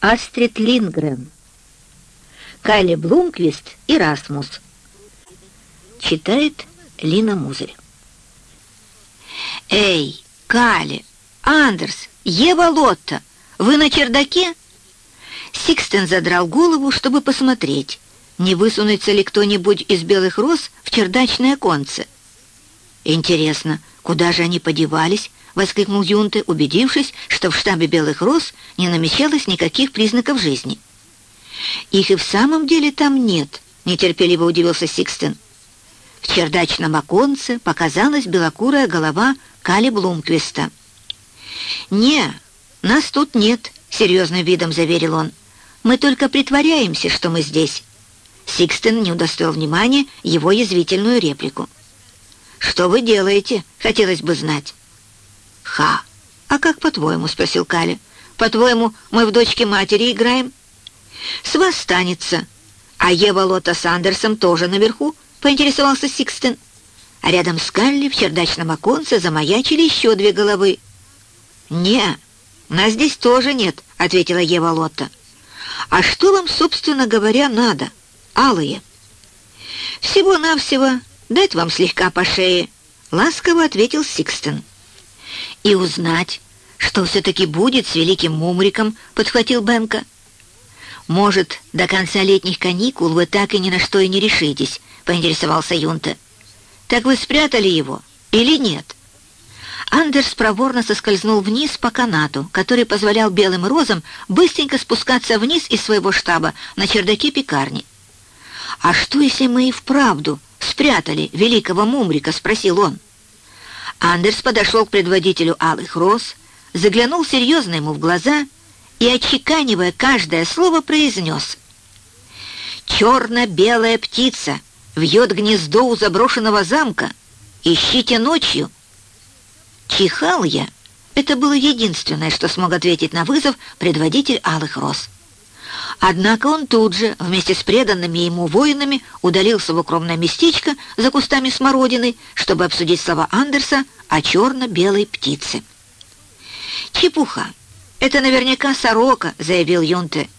Астрид Лингрен. Кайли Блумквист и Расмус. Читает Лина Музырь. «Эй, Кали, Андерс, Ева Лотта, вы на чердаке?» Сикстен задрал голову, чтобы посмотреть, не высунется ли кто-нибудь из белых роз в чердачное конце. «Интересно, куда же они подевались?» — воскликнул Юнте, убедившись, что в штабе белых роз не намечалось никаких признаков жизни. «Их и в самом деле там нет», — нетерпеливо удивился Сикстен. В чердачном оконце показалась белокурая голова Кали Блумквиста. «Не, нас тут нет», — серьезным видом заверил он. «Мы только притворяемся, что мы здесь». Сикстен не удостоил внимания его язвительную реплику. «Что вы делаете?» — хотелось бы знать. «Ха! А как по-твоему?» — спросил Кали. «По-твоему, мы в дочки-матери играем?» «С вас станется. А Ева Лотта с Андерсом тоже наверху?» — поинтересовался Сикстен. А рядом с Калле в чердачном оконце замаячили еще две головы. «Не, нас здесь тоже нет», — ответила Ева Лотта. «А что вам, собственно говоря, надо, алые?» «Всего-навсего дать вам слегка по шее», — ласково ответил Сикстен. «И узнать, что все-таки будет с великим Мумриком», — подхватил Бенка. «Может, до конца летних каникул вы так и ни на что и не решитесь», — поинтересовался Юнта. «Так вы спрятали его или нет?» Андерс проворно соскользнул вниз по канату, который позволял белым розам быстренько спускаться вниз из своего штаба на чердаке пекарни. «А что, если мы и вправду спрятали великого Мумрика?» — спросил он. Андерс подошел к предводителю Алых Роз, заглянул серьезно ему в глаза и, отчеканивая каждое слово, произнес «Черно-белая птица вьет гнездо у заброшенного замка. Ищите ночью». Чихал я. Это было единственное, что смог ответить на вызов предводитель Алых Роз. Однако он тут же, вместе с преданными ему воинами, удалился в укромное местечко за кустами смородины, чтобы обсудить слова Андерса о черно-белой птице. «Чепуха! Это наверняка сорока», — заявил Юнте.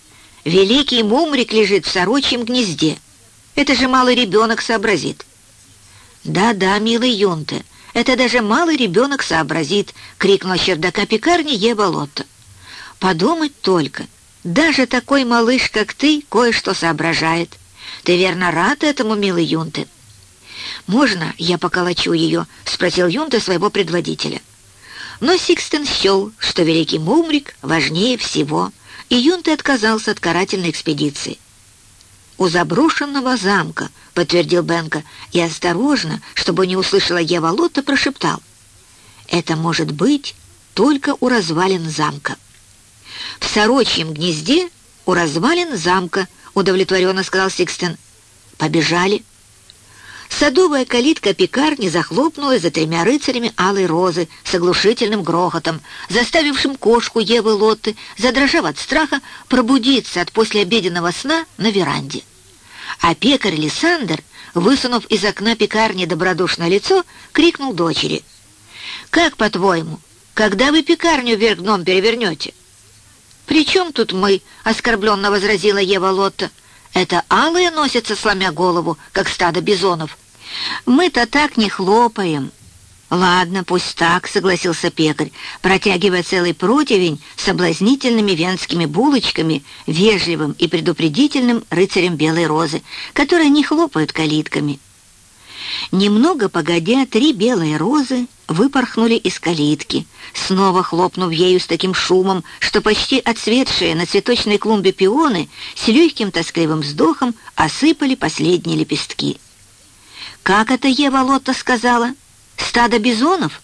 «Великий мумрик лежит в сорочьем гнезде. Это же малый ребенок сообразит». «Да-да, милый Юнте, это даже малый ребенок сообразит», — крикнула чердака пекарни Ева Лотта. «Подумать только, даже такой малыш, как ты, кое-что соображает. Ты верно рад этому, милый Юнте?» «Можно я поколочу ее?» — спросил Юнте своего предводителя. Но Сикстен счел, что великий Мумрик важнее всего, и Юнте отказался от карательной экспедиции. «У заброшенного замка», — подтвердил Бенка, и осторожно, чтобы не услышала Ева Лотта, прошептал. «Это может быть только у развалин замка». «В сорочьем гнезде у развалин замка», — удовлетворенно сказал Сикстен. «Побежали». Садовая калитка пекарни захлопнулась за тремя рыцарями алой розы с оглушительным грохотом, заставившим кошку Евы Лотты, задрожав от страха, пробудиться от послеобеденного сна на веранде. А пекарь Лиссандр, высунув из окна пекарни добродушное лицо, крикнул дочери. «Как, по-твоему, когда вы пекарню вверх дном перевернете?» «При чем тут мы?» — оскорбленно возразила Ева Лотта. «Это алые носятся, сломя голову, как стадо бизонов. Мы-то так не хлопаем». «Ладно, пусть так», — согласился пекарь, протягивая целый противень с соблазнительными венскими булочками, вежливым и предупредительным рыцарем белой розы, которые не хлопают калитками. Немного погодя, три белые розы выпорхнули из калитки, снова хлопнув ею с таким шумом, что почти отцветшие на цветочной клумбе пионы с легким тоскливым вздохом осыпали последние лепестки. «Как это Ева Лотта сказала? Стадо бизонов?»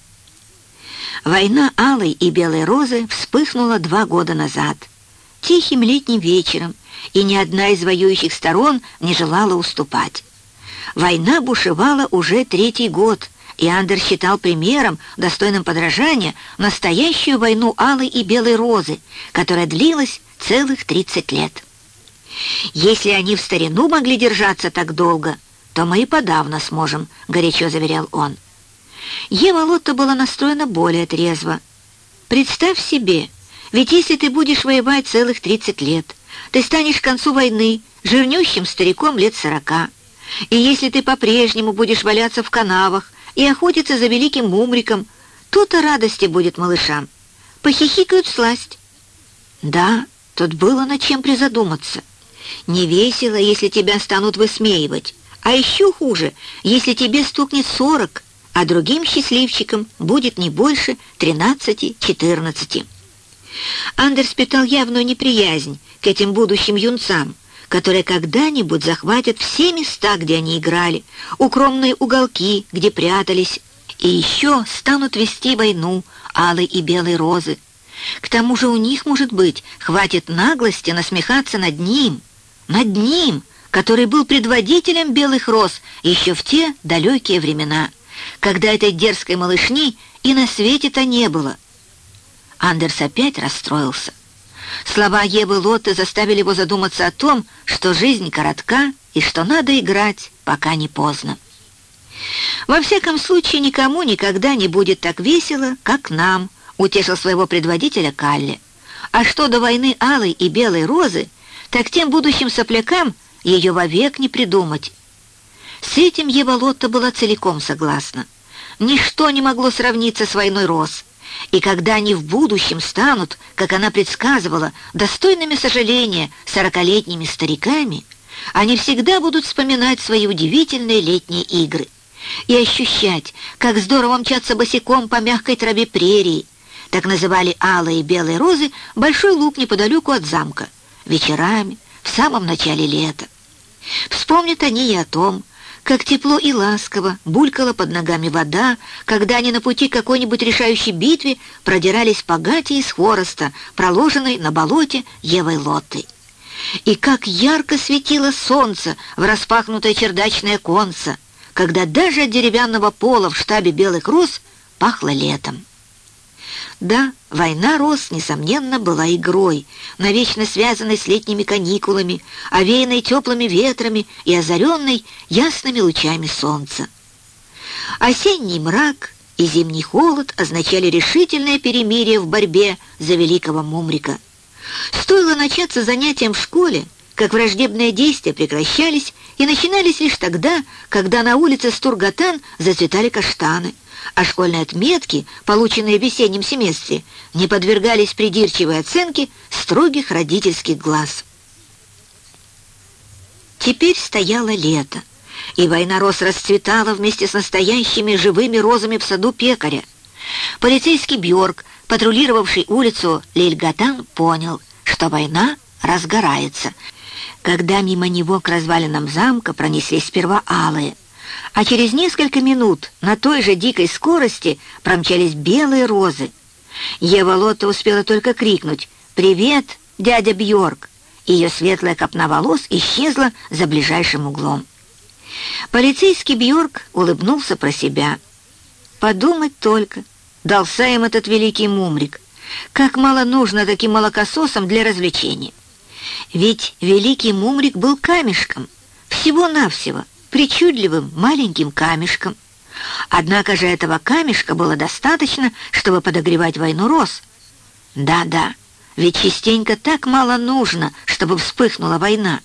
Война алой и белой розы вспыхнула два года назад, тихим летним вечером, и ни одна из воюющих сторон не желала уступать. Война бушевала уже третий год, и Андер считал примером, достойным подражания, настоящую войну Алой и Белой Розы, которая длилась целых 30 лет. «Если они в старину могли держаться так долго, то мы и подавно сможем», — горячо заверял он. Ева Лотта была настроена более трезво. «Представь себе, Ведь если ты будешь воевать целых 30 лет, ты станешь к концу войны жирнющим стариком лет сорока. И если ты по-прежнему будешь валяться в канавах и охотиться за великим мумриком, то-то радости будет малышам. Похихикают сласть. Да, тут было над чем призадуматься. Не весело, если тебя станут высмеивать, а еще хуже, если тебе стукнет сорок, а другим счастливчикам будет не больше тринадцати-четырнадцати. Андерс питал явную неприязнь к этим будущим юнцам, которые когда-нибудь захватят все места, где они играли, укромные уголки, где прятались, и еще станут вести войну алой и белой розы. К тому же у них, может быть, хватит наглости насмехаться над ним, над ним, который был предводителем белых роз еще в те далекие времена, когда этой дерзкой малышни и на свете-то не было. Андерс опять расстроился. Слова Евы Лотты заставили его задуматься о том, что жизнь коротка и что надо играть, пока не поздно. «Во всяком случае, никому никогда не будет так весело, как нам», утешил своего предводителя Калли. «А что до войны Алой и Белой Розы, так тем будущим соплякам ее вовек не придумать». С этим Ева Лотта была целиком согласна. Ничто не могло сравниться с войной Роз. И когда они в будущем станут, как она предсказывала, достойными сожаления сорокалетними стариками, они всегда будут вспоминать свои удивительные летние игры и ощущать, как здорово мчаться босиком по мягкой траве прерии. Так называли алые и белые розы большой луг неподалеку от замка, вечерами, в самом начале лета. Вспомнят они и о том, как тепло и ласково булькала под ногами вода, когда они на пути какой-нибудь решающей битве продирались по гате из хвороста, проложенной на болоте Евой Лоттой. И как ярко светило солнце в распахнутое чердачное конце, когда даже от деревянного пола в штабе Белых Роз пахло летом. Да, война роз, несомненно, была игрой, навечно связанной с летними каникулами, овеянной теплыми ветрами и озаренной ясными лучами солнца. Осенний мрак и зимний холод означали решительное перемирие в борьбе за великого Мумрика. Стоило начаться занятиям в школе, как враждебные действия прекращались и начинались лишь тогда, когда на улице Стургатан зацветали каштаны — а школьные отметки, полученные в весеннем семестре, не подвергались придирчивой оценке строгих родительских глаз. Теперь стояло лето, и война рос расцветала вместе с настоящими живыми розами в саду пекаря. Полицейский Бьорк, патрулировавший улицу Лильгатан, понял, что война разгорается, когда мимо него к развалинам замка пронеслись сперва алые, а через несколько минут на той же дикой скорости промчались белые розы. Ева Лотта успела только крикнуть «Привет, дядя Бьорк!» Ее светлая копна волос исчезла за ближайшим углом. Полицейский Бьорк улыбнулся про себя. Подумать только, дался им этот великий мумрик. Как мало нужно таким молокососам для развлечения. Ведь великий мумрик был камешком, всего-навсего — причудливым маленьким камешком. Однако же этого камешка было достаточно, чтобы подогревать войну роз. Да-да, ведь частенько так мало нужно, чтобы вспыхнула война.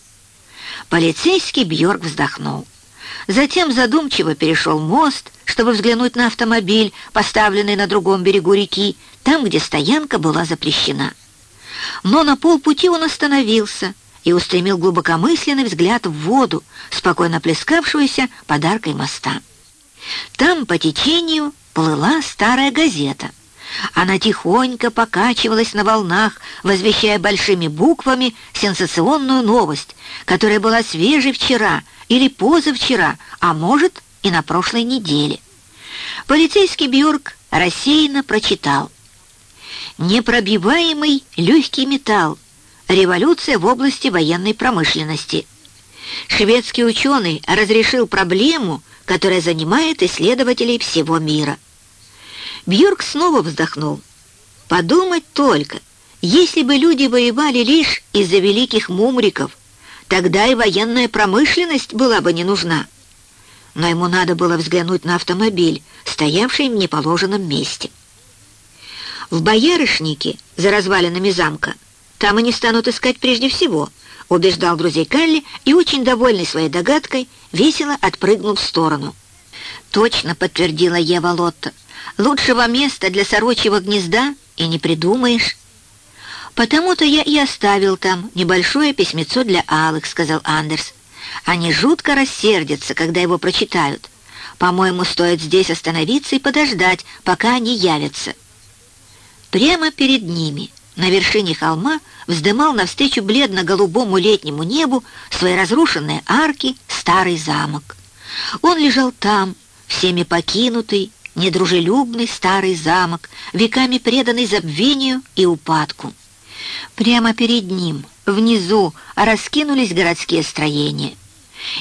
Полицейский Бьорк вздохнул. Затем задумчиво перешел мост, чтобы взглянуть на автомобиль, поставленный на другом берегу реки, там, где стоянка была запрещена. Но на полпути он остановился и устремил глубокомысленный взгляд в воду, спокойно плескавшуюся подаркой моста. Там по течению плыла старая газета. Она тихонько покачивалась на волнах, возвещая большими буквами сенсационную новость, которая была свежей вчера или позавчера, а может и на прошлой неделе. Полицейский Бьорк рассеянно прочитал. «Непробиваемый легкий металл Революция в области военной промышленности. Шведский ученый разрешил проблему, которая занимает исследователей всего мира. Бьорк снова вздохнул. Подумать только, если бы люди воевали лишь из-за великих мумриков, тогда и военная промышленность была бы не нужна. Но ему надо было взглянуть на автомобиль, стоявший в неположенном месте. В боярышнике, за развалинами замка, там они станут искать прежде всего, убеждал друзей Калли и, очень довольный своей догадкой, весело отпрыгнул в сторону. Точно подтвердила Ева Лотта. Лучшего места для сорочьего гнезда и не придумаешь. «Потому-то я и оставил там небольшое письмецо для Алых», — сказал Андерс. «Они жутко рассердятся, когда его прочитают. По-моему, стоит здесь остановиться и подождать, пока они явятся». Прямо перед ними, на вершине холма, вздымал навстречу бледно-голубому летнему небу свои разрушенные арки старый замок. Он лежал там, всеми покинутый, недружелюбный старый замок, веками преданный забвению и упадку. Прямо перед ним, внизу, раскинулись городские строения.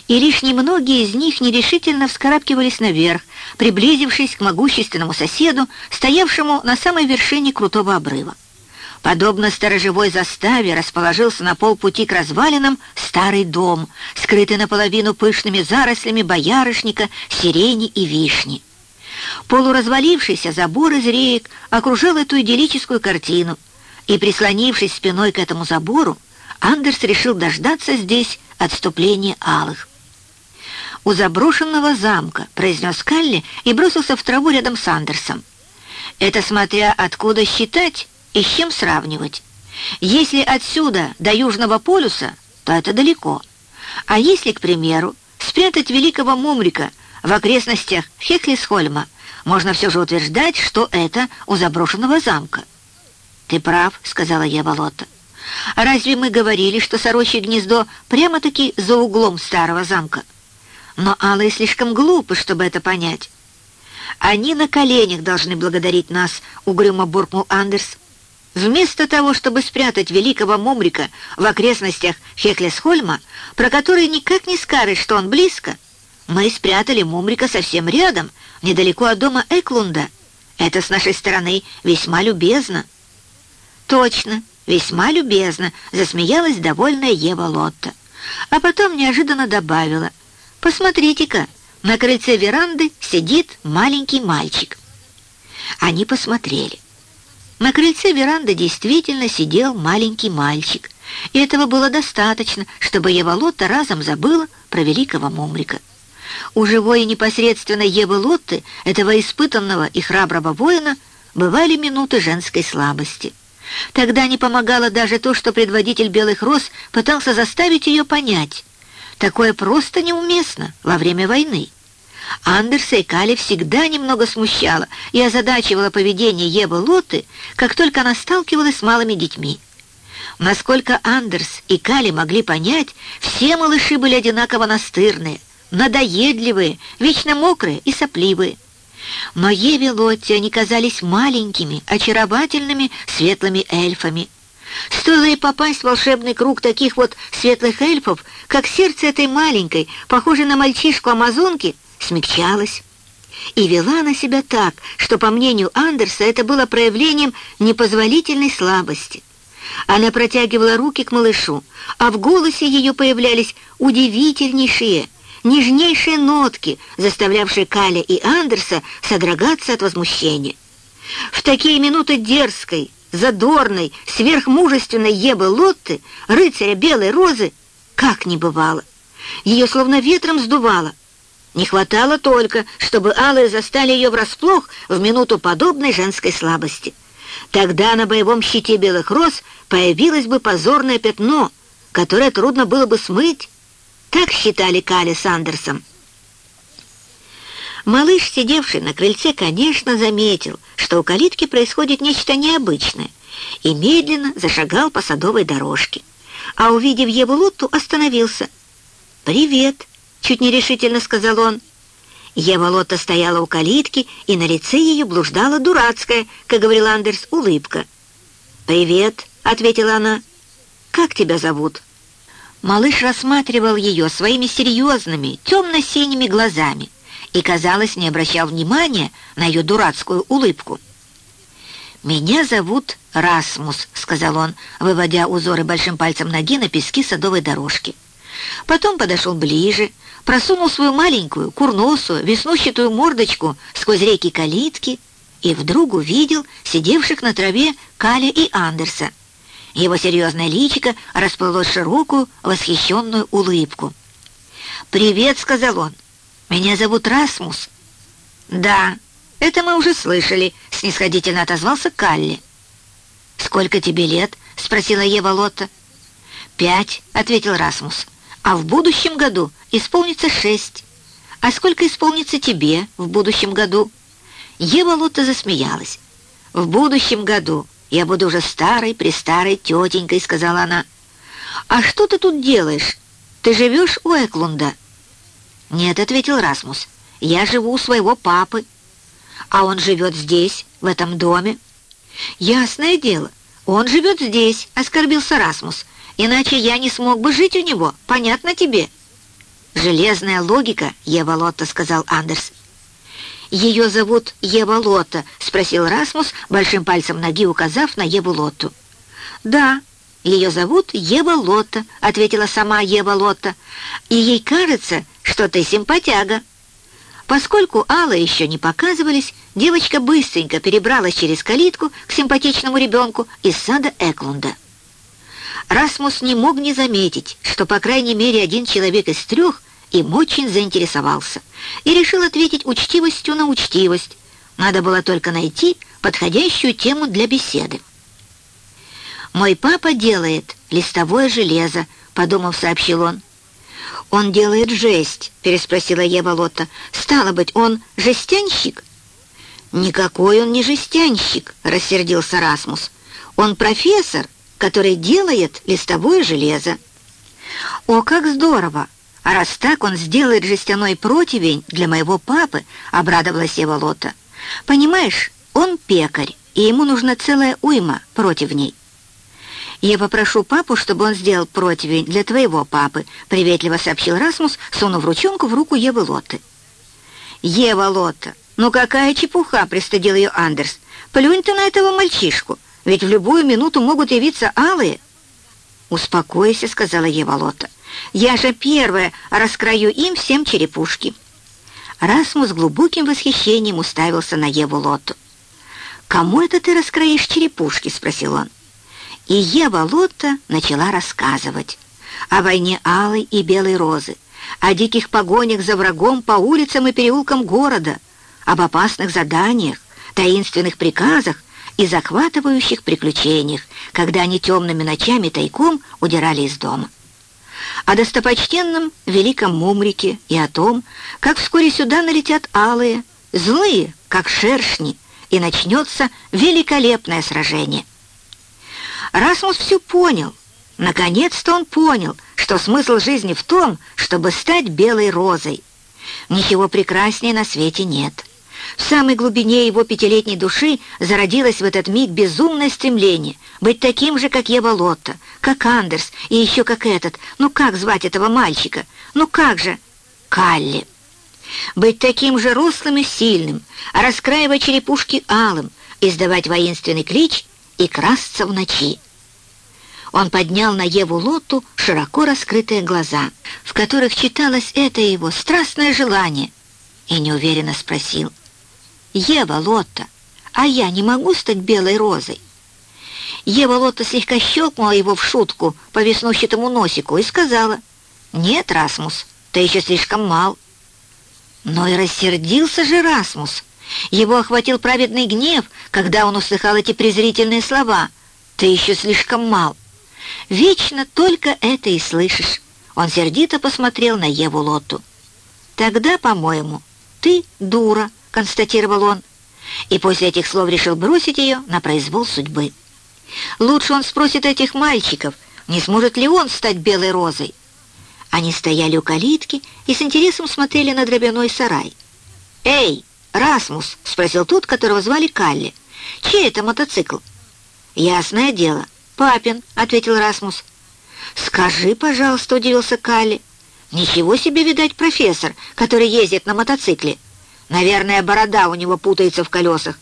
И лишь немногие из них нерешительно вскарабкивались наверх, приблизившись к могущественному соседу, стоявшему на самой вершине крутого обрыва. Подобно сторожевой заставе расположился на полпути к развалинам старый дом, скрытый наполовину пышными зарослями боярышника, сирени и вишни. Полуразвалившийся забор из реек окружал эту идиллическую картину, и, прислонившись спиной к этому забору, Андерс решил дождаться здесь отступления алых. «У заброшенного замка», — произнес Калли и бросился в траву рядом с Андерсом. «Это смотря откуда считать и с чем сравнивать. Если отсюда до Южного полюса, то это далеко. А если, к примеру, спрятать великого Мумрика в окрестностях Хеклисхольма, можно все же утверждать, что это у заброшенного замка. «Ты прав», — сказала я Болотта. «А разве мы говорили, что сорочье гнездо прямо-таки за углом старого замка? Но алые слишком глупы, чтобы это понять. Они на коленях должны благодарить нас», — угрюмо буркнул Андерс. Вместо того, чтобы спрятать великого Мумрика в окрестностях Хеклесхольма, про который никак не скажешь, что он близко, мы спрятали Мумрика совсем рядом, недалеко от дома Эклунда. Это с нашей стороны весьма любезно». «Точно, весьма любезно», — засмеялась довольная Ева Лотта. А потом неожиданно добавила. «Посмотрите-ка, на крыльце веранды сидит маленький мальчик». Они посмотрели. На крыльце веранды действительно сидел маленький мальчик, и этого было достаточно, чтобы Ева Лотта разом забыла про великого Мумрика. У живой и непосредственно Евы Лотты, этого испытанного и храброго воина, бывали минуты женской слабости — Тогда не помогало даже то, что предводитель Белых Роз пытался заставить ее понять. Такое просто неуместно во время войны. Андерса и Кали всегда немного смущало и озадачивало поведение Евы Лоты, как только она сталкивалась с малыми детьми. Насколько Андерс и Кали могли понять, все малыши были одинаково настырные, надоедливые, вечно мокрые и сопливые. Но Еве Лотте они казались маленькими, очаровательными светлыми эльфами. Стоило ей попасть в волшебный круг таких вот светлых эльфов, как сердце этой маленькой, похожей на мальчишку амазонки, смягчалось. И вела она себя так, что, по мнению Андерса, это было проявлением непозволительной слабости. Она протягивала руки к малышу, а в голосе ее появлялись удивительнейшие, нежнейшие нотки, заставлявшие Каля и Андерса содрогаться от возмущения. В такие минуты дерзкой, задорной, сверхмужественной Ебы Лотты, рыцаря Белой Розы, как не бывало. Ее словно ветром сдувало. Не хватало только, чтобы алые застали ее врасплох в минуту подобной женской слабости. Тогда на боевом щите белых роз появилось бы позорное пятно, которое трудно было бы смыть, так считали Кали с Андерсом. Малыш, сидевший на крыльце, конечно, заметил, что у калитки происходит нечто необычное, и медленно зашагал по садовой дорожке. А увидев Еву Лотту, остановился. «Привет!» — чуть нерешительно сказал он. Ева Лотта стояла у калитки, и на лице ее блуждала дурацкая, как говорил Андерс, улыбка. «Привет!» — ответила она. «Как тебя зовут?» Малыш рассматривал ее своими серьезными, темно-синими глазами и, казалось, не обращал внимания на ее дурацкую улыбку. «Меня зовут Расмус», — сказал он, выводя узоры большим пальцем ноги на пески садовой дорожки. Потом подошел ближе, просунул свою маленькую, курносую, веснущатую мордочку сквозь реки калитки и вдруг увидел сидевших на траве Каля и Андерса. Его серьезное личико расплылось широкую, восхищенную улыбку. «Привет», — сказал он. «Меня зовут Расмус». «Да, это мы уже слышали», — снисходительно отозвался Калли. «Сколько тебе лет?» — спросила Ева Лотта. «Пять», — ответил Расмус. «А в будущем году исполнится шесть. А сколько исполнится тебе в будущем году?» Ева Лотта засмеялась. «В будущем году я буду уже старой-престарой тетенькой», — сказала она. «А что ты тут делаешь? Ты живешь у Эклунда?» «Нет», — ответил Расмус. «Я живу у своего папы». «А он живет здесь, в этом доме?» «Ясное дело, он живет здесь», — оскорбился Расмус. «Иначе я не смог бы жить у него, понятно тебе?» «Железная логика, Ева Лотта», — сказал Андерс. «Ее зовут Ева Лотта?» — спросил Расмус, большим пальцем ноги указав на Еву Лотту. «Да, ее зовут Ева Лотта», — ответила сама Ева Лотта. «И ей кажется, что ты симпатяга». Поскольку Алла еще не показывались, девочка быстренько перебралась через калитку к симпатичному ребенку из сада Эклунда. Расмус не мог не заметить, что по крайней мере один человек из трех им очень заинтересовался и решил ответить учтивостью на учтивость. Надо было только найти подходящую тему для беседы. «Мой папа делает листовое железо», — подумав, сообщил он. «Он делает жесть», — переспросила Ева Лотта. «Стало быть, он жестянщик?» «Никакой он не жестянщик», — рассердился Расмус. «Он профессор, который делает листовое железо». «О, как здорово! А раз так, он сделает жестяной противень для моего папы», — обрадовалась Ева Лотта. «Понимаешь, он пекарь, и ему нужна целая уйма противней». «Я попрошу папу, чтобы он сделал противень для твоего папы», — приветливо сообщил Расмус, сунув ручонку в руку Евы Лотты. «Ева Лотта, ну какая чепуха!» — пристыдил ее Андерс. «Плюнь ты на этого мальчишку, ведь в любую минуту могут явиться алые». «Успокойся», — сказала Ева Лотта. «Я же первая раскрою им всем черепушки». Расмус глубоким восхищением уставился на Еву Лотту. «Кому это ты раскроишь черепушки?» — спросил он. И Ева Лотта начала рассказывать о войне Алой и Белой Розы, о диких погонях за врагом по улицам и переулкам города, об опасных заданиях, таинственных приказах и захватывающих приключениях, когда они темными ночами тайком удирали из дома. О достопочтенном великом Мумрике и о том, как вскоре сюда налетят алые, злые, как шершни, и начнется великолепное сражение. Расмус все понял. Наконец-то он понял, что смысл жизни в том, чтобы стать белой розой. Ничего прекраснее на свете нет. В самой глубине его пятилетней души зародилось в этот миг безумное стремление быть таким же, как Ева Лотта, как Андерс и еще как этот. Ну как звать этого мальчика? Ну как же? Калли. Быть таким же рослым и сильным, раскраивать черепушки алым, издавать воинственный клич и красться в ночи. Он поднял на Еву Лотту широко раскрытые глаза, в которых читалось это его страстное желание, и неуверенно спросил, «Ева Лотта, а я не могу стать белой розой?» Ева Лотта слегка щелкнула его в шутку по веснущатому носику и сказала, «Нет, Расмус, ты еще слишком мал». Но и рассердился же Расмус. Его охватил праведный гнев, когда он услыхал эти презрительные слова. «Ты еще слишком мал». Вечно только это и слышишь. Он сердито посмотрел на Еву Лотту. «Тогда, по-моему, ты дура», — констатировал он. И после этих слов решил бросить ее на произвол судьбы. Лучше он спросит этих мальчиков, не сможет ли он стать белой розой. Они стояли у калитки и с интересом смотрели на дробяной сарай. «Эй!» «Расмус?» — спросил тот, которого звали Калли. «Чей это мотоцикл?» «Ясное дело. Папин», — ответил Расмус. «Скажи, пожалуйста», — удивился Калли. «Ничего себе, видать, профессор, который ездит на мотоцикле. Наверное, борода у него путается в колесах».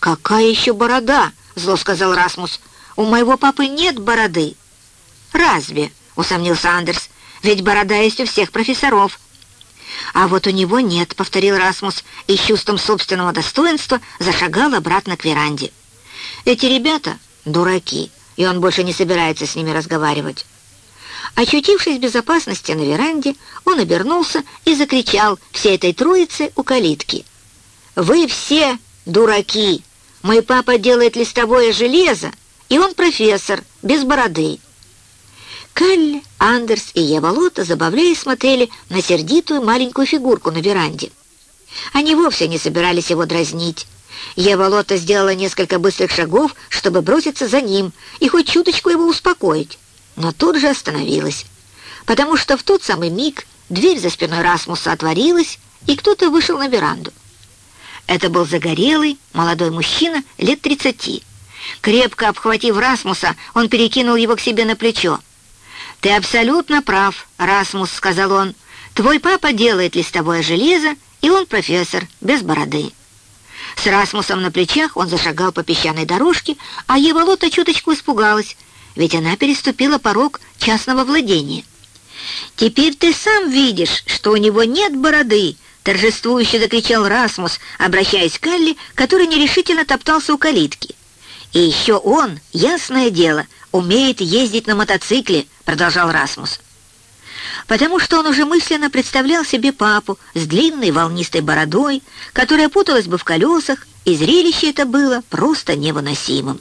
«Какая еще борода?» — зло сказал Расмус. «У моего папы нет бороды». «Разве?» — усомнился Андерс. «Ведь борода есть у всех профессоров». «А вот у него нет», — повторил Расмус, и с чувством собственного достоинства зашагал обратно к веранде. «Эти ребята — дураки, и он больше не собирается с ними разговаривать». Очутившись в безопасности на веранде, он обернулся и закричал всей этой троице у калитки. «Вы все дураки! Мой папа делает листовое железо, и он профессор, без бороды». Калли, Андерс и Ева Лота, забавляясь, смотрели на сердитую маленькую фигурку на веранде. Они вовсе не собирались его дразнить. Ева Лота сделала несколько быстрых шагов, чтобы броситься за ним и хоть чуточку его успокоить, но тут же остановилась, потому что в тот самый миг дверь за спиной Расмуса отворилась, и кто-то вышел на веранду. Это был загорелый молодой мужчина лет тридцати. Крепко обхватив Расмуса, он перекинул его к себе на плечо. «Ты абсолютно прав, Расмус», — сказал он. «Твой папа делает листовое железо, и он профессор, без бороды». С Расмусом на плечах он зашагал по песчаной дорожке, а Еволота чуточку испугалась, ведь она переступила порог частного владения. «Теперь ты сам видишь, что у него нет бороды», — торжествующе закричал Расмус, обращаясь к Алле, который нерешительно топтался у калитки. «И еще он, ясное дело, умеет ездить на мотоцикле», — продолжал Расмус. Потому что он уже мысленно представлял себе папу с длинной волнистой бородой, которая путалась бы в колесах, и зрелище это было просто невыносимым.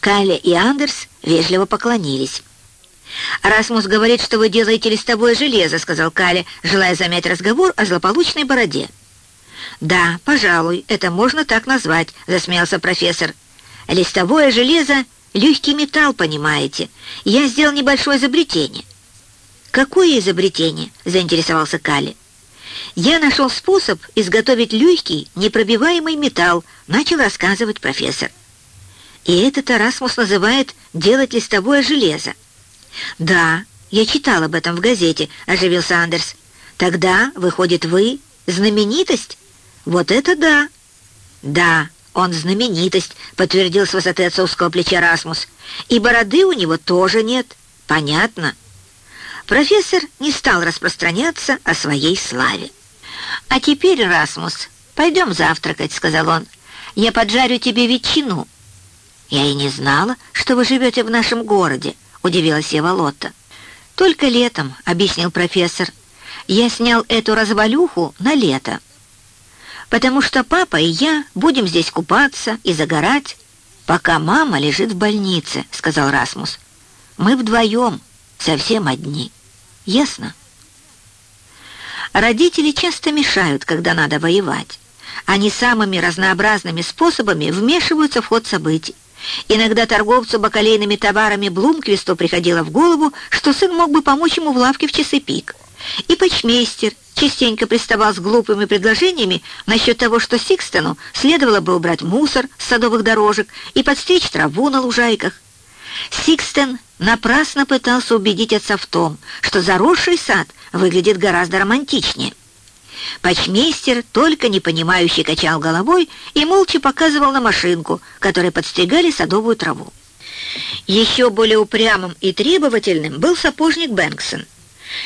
Каля и Андерс вежливо поклонились. «Расмус говорит, что вы делаете листовое железо», — сказал Каля, желая замять разговор о злополучной бороде. «Да, пожалуй, это можно так назвать», — засмеялся профессор. «Листовое железо Легкий металл, понимаете. Я сделал небольшое изобретение». «Какое изобретение?» — заинтересовался Кали. «Я нашел способ изготовить легкий, непробиваемый металл», — начал рассказывать профессор. «И этот Арасмус называет «делать листовое железо». «Да, я читал об этом в газете», — оживился Андерс. «Тогда, выходит, вы знаменитость?» «Вот это да!» «Да, «Он знаменитость», — подтвердил с высоты отцовского плеча Расмус. «И бороды у него тоже нет. Понятно». Профессор не стал распространяться о своей славе. «А теперь, Расмус, пойдем завтракать», — сказал он. «Я поджарю тебе ветчину». «Я и не знала, что вы живете в нашем городе», — удивилась Ева Лотта. «Только летом», — объяснил профессор. «Я снял эту развалюху на лето» потому что папа и я будем здесь купаться и загорать, пока мама лежит в больнице», — сказал Расмус. «Мы вдвоем, совсем одни. Ясно?» Родители часто мешают, когда надо воевать. Они самыми разнообразными способами вмешиваются в ход событий. Иногда торговцу бакалейными товарами Блумквисту приходило в голову, что сын мог бы помочь ему в лавке в часы пик. И почмейстер частенько приставал с глупыми предложениями насчет того, что Сикстону следовало бы убрать мусор с садовых дорожек и подстричь траву на лужайках. Сикстен напрасно пытался убедить отца в том, что заросший сад выглядит гораздо романтичнее. Почмейстер, только непонимающий, качал головой и молча показывал на машинку, которой подстригали садовую траву. Еще более упрямым и требовательным был сапожник Бэнксон —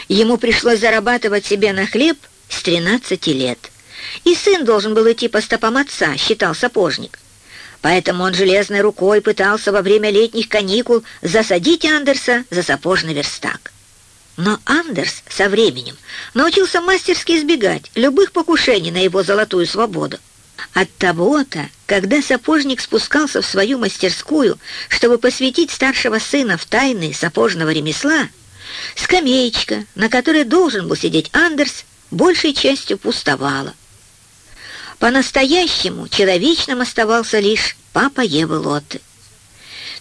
Ему пришлось зарабатывать себе на хлеб с 13 лет. И сын должен был идти по стопам отца, считал сапожник. Поэтому он железной рукой пытался во время летних каникул засадить Андерса за сапожный верстак. Но Андерс со временем научился мастерски избегать любых покушений на его золотую свободу. От того-то, когда сапожник спускался в свою мастерскую, чтобы посвятить старшего сына в тайны сапожного ремесла, Скамеечка, на которой должен был сидеть Андерс, большей частью пустовала. По-настоящему человечным оставался лишь папа Евы Лотты.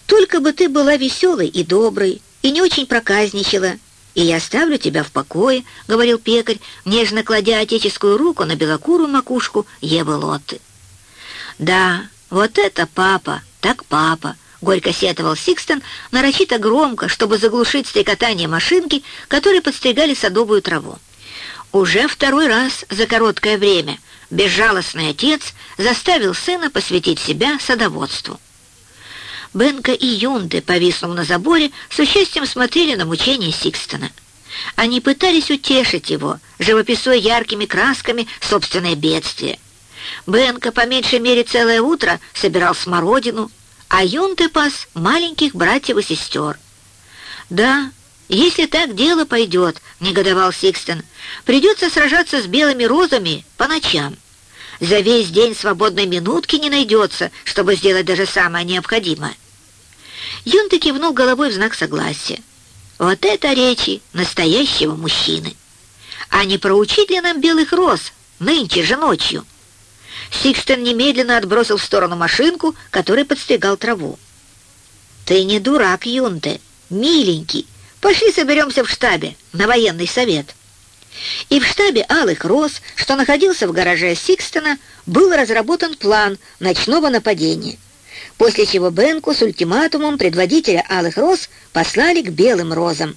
«Только бы ты была веселой и доброй, и не очень проказничала, и я оставлю тебя в покое», — говорил пекарь, нежно кладя отеческую руку на белокурую макушку Евы Лотты. «Да, вот это папа, так папа», горько сетовал Сикстон, нарочито громко, чтобы заглушить стрекотание машинки, которые подстригали садовую траву. Уже второй раз за короткое время безжалостный отец заставил сына посвятить себя садоводству. Бенка и Юнды, повиснув на заборе, с участием смотрели на мучения Сикстона. Они пытались утешить его, живописуя яркими красками собственное бедствие. Бенка по меньшей мере целое утро собирал смородину, а Юнте пас маленьких братьев и сестер. «Да, если так дело пойдет», — негодовал Сикстен, — «придется сражаться с белыми розами по ночам. За весь день свободной минутки не найдется, чтобы сделать даже самое необходимое». Юнте кивнул головой в знак согласия. «Вот это речи настоящего мужчины! А не проучить ли нам белых роз нынче же ночью?» Сикстен немедленно отбросил в сторону машинку, которая подстригал траву. «Ты не дурак, Юнте, миленький. Пошли соберемся в штабе на военный совет». И в штабе «Алых роз», что находился в гараже Сикстена, был разработан план ночного нападения, после чего Бенку с ультиматумом предводителя «Алых роз» послали к белым розам.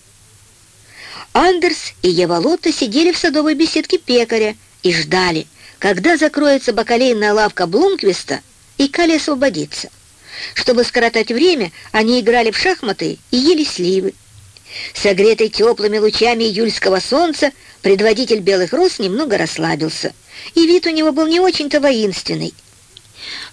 Андерс и Еволотта сидели в садовой беседке пекаря и ждали, когда закроется бакалейная лавка Блумквиста и Кали освободится. Чтобы скоротать время, они играли в шахматы и ели сливы. Согретый теплыми лучами июльского солнца, предводитель белых роз немного расслабился, и вид у него был не очень-то воинственный.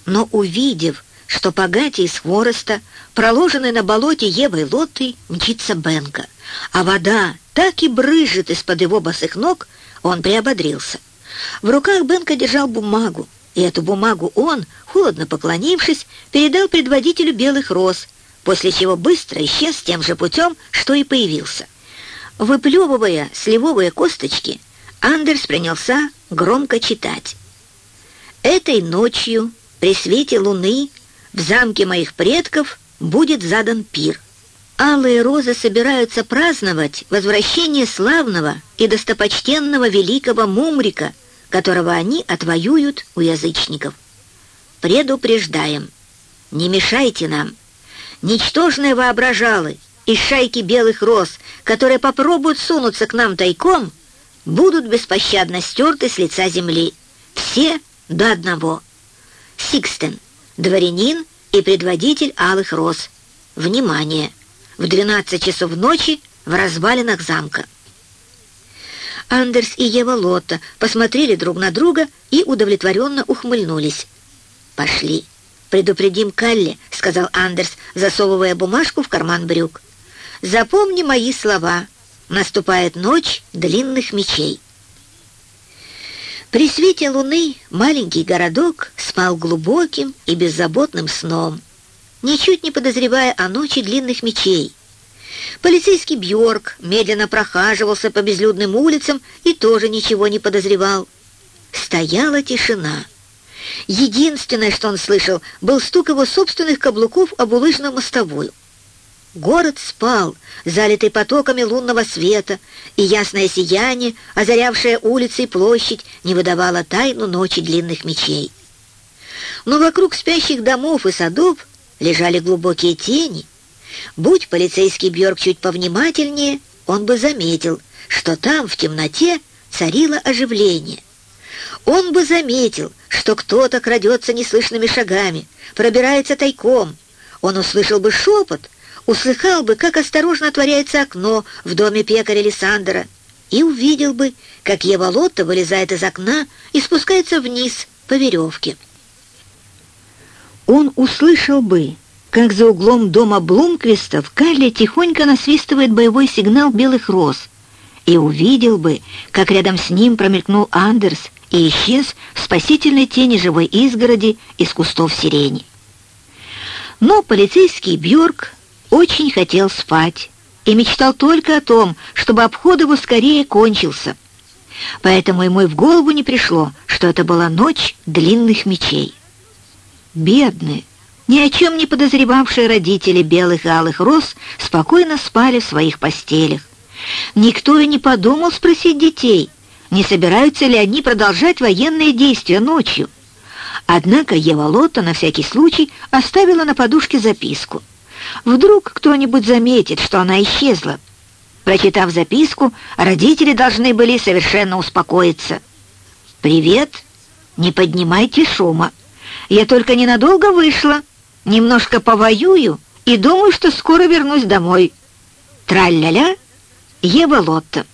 Но увидев, что по гате из хвороста, проложенной на болоте Евой лотой, мчится Бенка, а вода так и брызжет из-под его босых ног, он приободрился. В руках Бенка держал бумагу, и эту бумагу он, холодно поклонившись, передал предводителю белых роз, после чего быстро исчез тем же путем, что и появился. Выплевывая сливовые косточки, Андерс принялся громко читать. «Этой ночью при свете луны в замке моих предков будет задан пир. Алые розы собираются праздновать возвращение славного и достопочтенного великого Мумрика, которого они отвоюют у язычников. Предупреждаем, не мешайте нам. Ничтожные воображалы из шайки белых роз, которые попробуют сунуться к нам тайком, будут беспощадно стерты с лица земли. Все до одного. Сикстен, дворянин и предводитель алых роз. Внимание! В 12 часов ночи в развалинах замка. Андерс и Ева Лотта посмотрели друг на друга и удовлетворенно ухмыльнулись. «Пошли, предупредим Калли», — сказал Андерс, засовывая бумажку в карман брюк. «Запомни мои слова. Наступает ночь длинных мечей». При свете луны маленький городок спал глубоким и беззаботным сном, ничуть не подозревая о ночи длинных мечей — Полицейский Бьорк медленно прохаживался по безлюдным улицам и тоже ничего не подозревал. Стояла тишина. Единственное, что он слышал, был стук его собственных каблуков об улыжную мостовую. Город спал, залитый потоками лунного света, и ясное сияние, озарявшее улицы и площадь, не выдавало тайну ночи длинных мечей. Но вокруг спящих домов и садов лежали глубокие тени, Будь полицейский Бьорк чуть повнимательнее, он бы заметил, что там, в темноте, царило оживление. Он бы заметил, что кто-то крадется неслышными шагами, пробирается тайком. Он услышал бы шепот, услыхал бы, как осторожно отворяется окно в доме пекаря Лиссандра, и увидел бы, как Ева Лотта вылезает из окна и спускается вниз по веревке. Он услышал бы, как за углом дома Блумквистов Калли тихонько насвистывает боевой сигнал белых роз, и увидел бы, как рядом с ним промелькнул Андерс и исчез в спасительной тени живой изгороди из кустов сирени. Но полицейский Бьорк очень хотел спать и мечтал только о том, чтобы обход его скорее кончился. Поэтому ему и в голову не пришло, что это была ночь длинных мечей. Бедные, ни о чем не подозревавшие родители белых и алых роз спокойно спали в своих постелях. Никто и не подумал спросить детей, не собираются ли они продолжать военные действия ночью. Однако Ева Лотта на всякий случай оставила на подушке записку. Вдруг кто-нибудь заметит, что она исчезла. Прочитав записку, родители должны были совершенно успокоиться. «Привет! Не поднимайте шума. Я только ненадолго вышла». Немножко повоюю и думаю, что скоро вернусь домой. Траль-ля-ля Ева Лотта.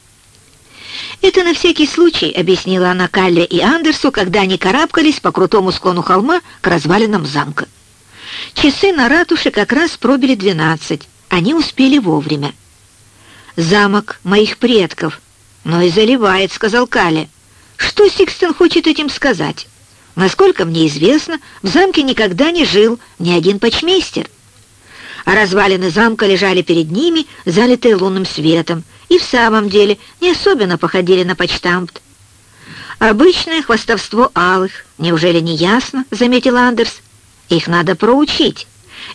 «Это на всякий случай», — объяснила она Калле и Андерсу, когда они карабкались по крутому склону холма к развалинам замка. Часы на ратуше как раз пробили двенадцать. Они успели вовремя. «Замок моих предков», но и заливает», — сказал Кале. «Что Сикстен хочет этим сказать? Насколько мне известно, в замке никогда не жил ни один почмейстер». А развалины замка лежали перед ними, залитые лунным светом, и в самом деле не особенно походили на почтамт. «Обычное хвастовство алых, неужели не ясно?» — заметил Андерс. «Их надо проучить.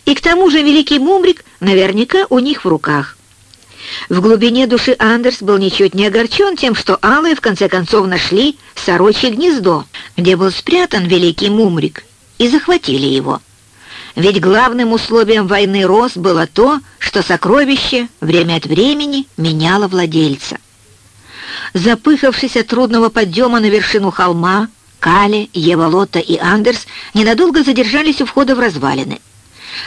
И к тому же великий мумрик наверняка у них в руках». В глубине души Андерс был ничуть не огорчен тем, что алые в конце концов нашли сорочье гнездо, где был спрятан великий мумрик, и захватили его. Ведь главным условием войны Рос было то, что сокровище время от времени меняло владельца. Запыхавшись от трудного подъема на вершину холма, Кали, Еволота и Андерс ненадолго задержались у входа в развалины.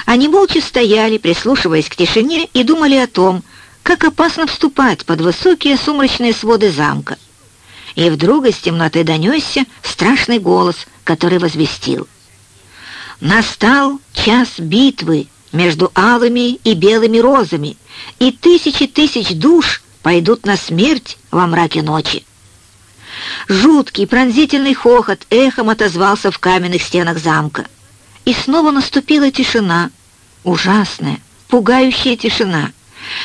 Они молча стояли, прислушиваясь к тишине, и думали о том, как опасно вступать под высокие сумрачные своды замка. И вдруг из темноты донесся страшный голос, который возвестил — Настал час битвы между алыми и белыми розами, и тысячи тысяч душ пойдут на смерть во мраке ночи. Жуткий пронзительный хохот эхом отозвался в каменных стенах замка. И снова наступила тишина, ужасная, пугающая тишина.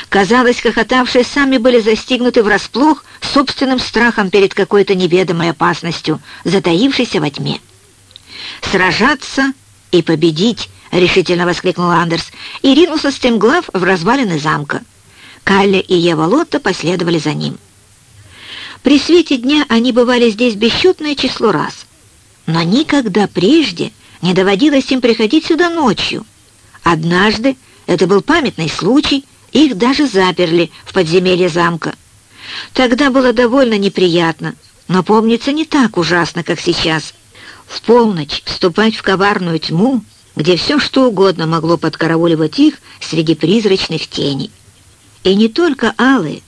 Казалось, хохотавшие сами были застигнуты врасплох собственным страхом перед какой-то неведомой опасностью, затаившейся во тьме. Сражаться и победить!» — решительно воскликнул Андерс и ринулся с стремглав в развалины замка. Калли и Ева Лотта последовали за ним. При свете дня они бывали здесь бесчетное число раз, но никогда прежде не доводилось им приходить сюда ночью. Однажды, это был памятный случай, их даже заперли в подземелье замка. Тогда было довольно неприятно, но помнится не так ужасно, как сейчас — в полночь вступать в коварную тьму, где все что угодно могло подкарауливать их среди призрачных теней. И не только алые,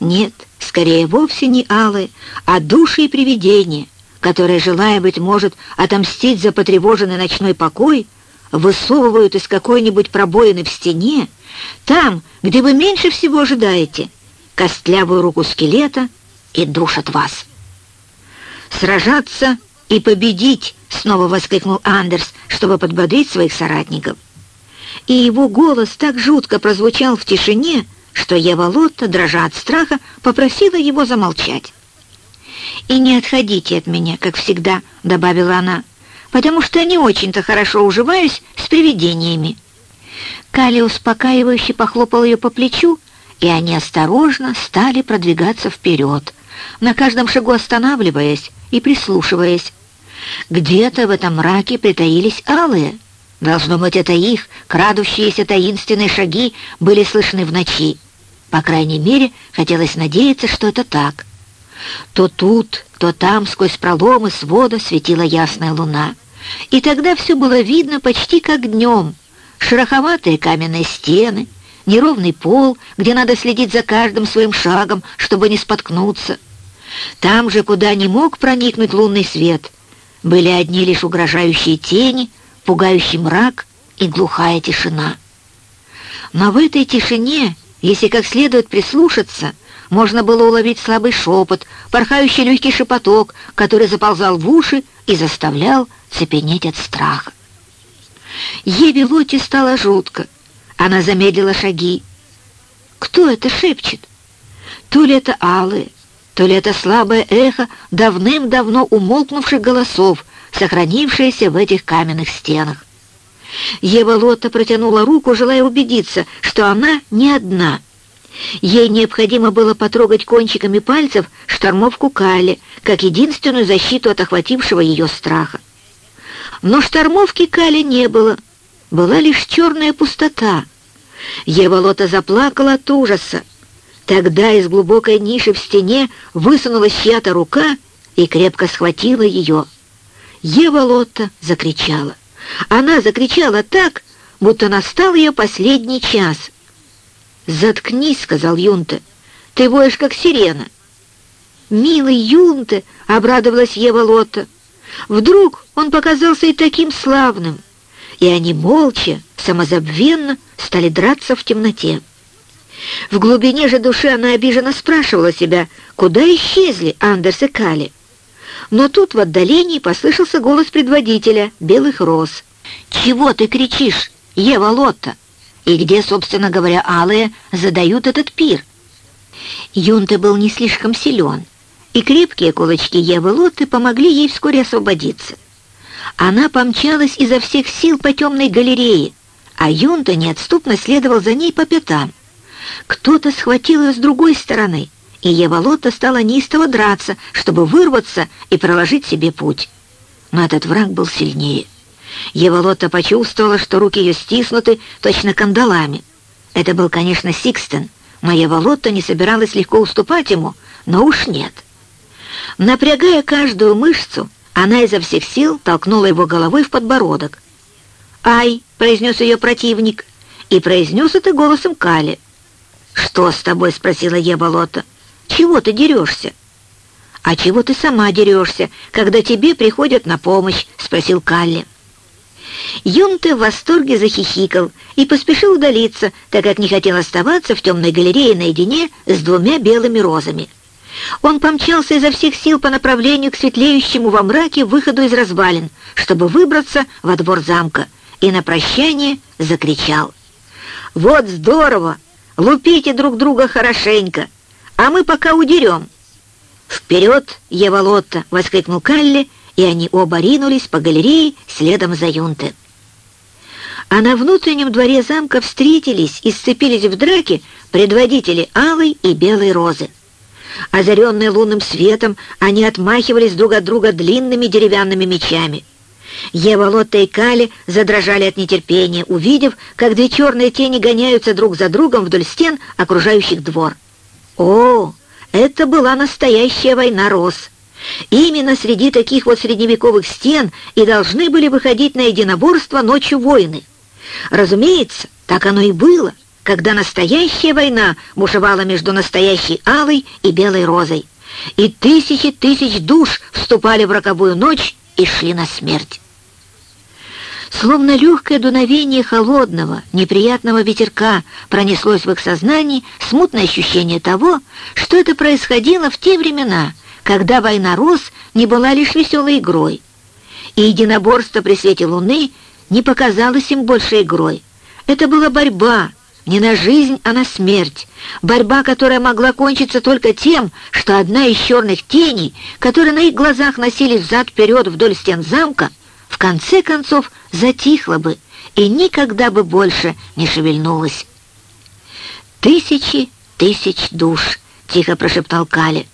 нет, скорее вовсе не алые, а души и привидения, которые, желая, быть может, отомстить за потревоженный ночной покой, высовывают из какой-нибудь пробоины в стене, там, где вы меньше всего ожидаете, костлявую руку скелета и душат вас. Сражаться и победить!» — снова воскликнул Андерс, чтобы подбодрить своих соратников. И его голос так жутко прозвучал в тишине, что Ева Лотта, дрожа от страха, попросила его замолчать. «И не отходите от меня, как всегда», — добавила она, «потому что не очень-то хорошо уживаюсь с привидениями». Кали успокаивающе похлопал ее по плечу, и они осторожно стали продвигаться вперед, на каждом шагу останавливаясь и прислушиваясь. Где-то в этом мраке притаились алые. Должно быть, это их, крадущиеся таинственные шаги, были слышны в ночи. По крайней мере, хотелось надеяться, что это так. То тут, то там, сквозь проломы свода светила ясная луна. И тогда все было видно почти как днем. Шероховатые каменные стены, неровный пол, где надо следить за каждым своим шагом, чтобы не споткнуться. Там же, куда не мог проникнуть лунный свет — были одни лишь угрожающие тени, пугающий мрак и глухая тишина. Но в этой тишине, если как следует прислушаться, можно было уловить слабый шепот, порхающий легкий шепоток, который заползал в уши и заставлял цепенеть от страха. Еве Лоте стало жутко. Она замедлила шаги. Кто это шепчет? То ли это алые, то ли это слабое эхо давным-давно умолкнувших голосов, сохранившееся в этих каменных стенах. Ева Лотта протянула руку, желая убедиться, что она не одна. Ей необходимо было потрогать кончиками пальцев штормовку Кали, как единственную защиту от охватившего ее страха. Но штормовки Кали не было, была лишь черная пустота. Ева Лота заплакала от ужаса. Тогда из глубокой ниши в стене высунулась чья-то рука и крепко схватила ее. Ева Лотта закричала. Она закричала так, будто настал ее последний час. «Заткнись», — сказал Юнта. Ты воешь, как сирена». «Милый Юнте!» — обрадовалась Ева Лотта. Вдруг он показался и таким славным, и они молча, самозабвенно стали драться в темноте. В глубине же души она обиженно спрашивала себя, куда исчезли Андерс и Кали. Но тут в отдалении послышался голос предводителя белых роз. «Чего ты кричишь, Ева Лотта? И где, собственно говоря, алые задают этот пир?» Юнте был не слишком силен, и крепкие кулачки Евы Лотты помогли ей вскоре освободиться. Она помчалась изо всех сил по темной галерее, а Юнта неотступно следовал за ней по пятам. Кто-то схватил ее с другой стороны, и Ева Лотта стала неистово драться, чтобы вырваться и проложить себе путь. Но этот враг был сильнее. Ева Лотта почувствовала, что руки ее стиснуты точно кандалами. Это был, конечно, Сикстен, но Ева Лотта не собиралась легко уступать ему, но уж нет. Напрягая каждую мышцу, она изо всех сил толкнула его головой в подбородок. «Ай!» — произнес ее противник, и произнес это голосом Кали. «Что с тобой?» — спросила я болото. «Чего ты дерешься?» «А чего ты сама дерешься, когда тебе приходят на помощь?» — спросил Калли. Юнте в восторге захихикал и поспешил удалиться, так как не хотел оставаться в темной галерее наедине с двумя белыми розами. Он помчался изо всех сил по направлению к светлеющему во мраке выходу из развалин, чтобы выбраться во двор замка, и на прощание закричал. «Вот здорово! Лупите друг друга хорошенько, а мы пока удерем!» «Вперед, Ева Лотта!» — воскликнул Калли, и они оба ринулись по галерее следом за Юнте. А на внутреннем дворе замка встретились и сцепились в драке предводители Алой и Белой Розы. Озаренные лунным светом, они отмахивались друг от друга длинными деревянными мечами. Ева, и Кали задрожали от нетерпения, увидев, как две черные тени гоняются друг за другом вдоль стен, окружающих двор. О, это была настоящая война роз. Именно среди таких вот средневековых стен и должны были выходить на единоборство ночью воины. Разумеется, так оно и было когда настоящая война бушевала между настоящей алой и белой розой, и тысячи тысяч душ вступали в роковую ночь и шли на смерть. Словно легкое дуновение холодного, неприятного ветерка пронеслось в их сознании смутное ощущение того, что это происходило в те времена, когда война роз не была лишь веселой игрой, и единоборство при свете луны не показалось им больше игрой. Это была борьба, не на жизнь, а на смерть. Борьба, которая могла кончиться только тем, что одна из черных теней, которые на их глазах носились взад-вперед вдоль стен замка, в конце концов затихла бы и никогда бы больше не шевельнулась. «Тысячи тысяч душ!» — тихо прошептал Кали.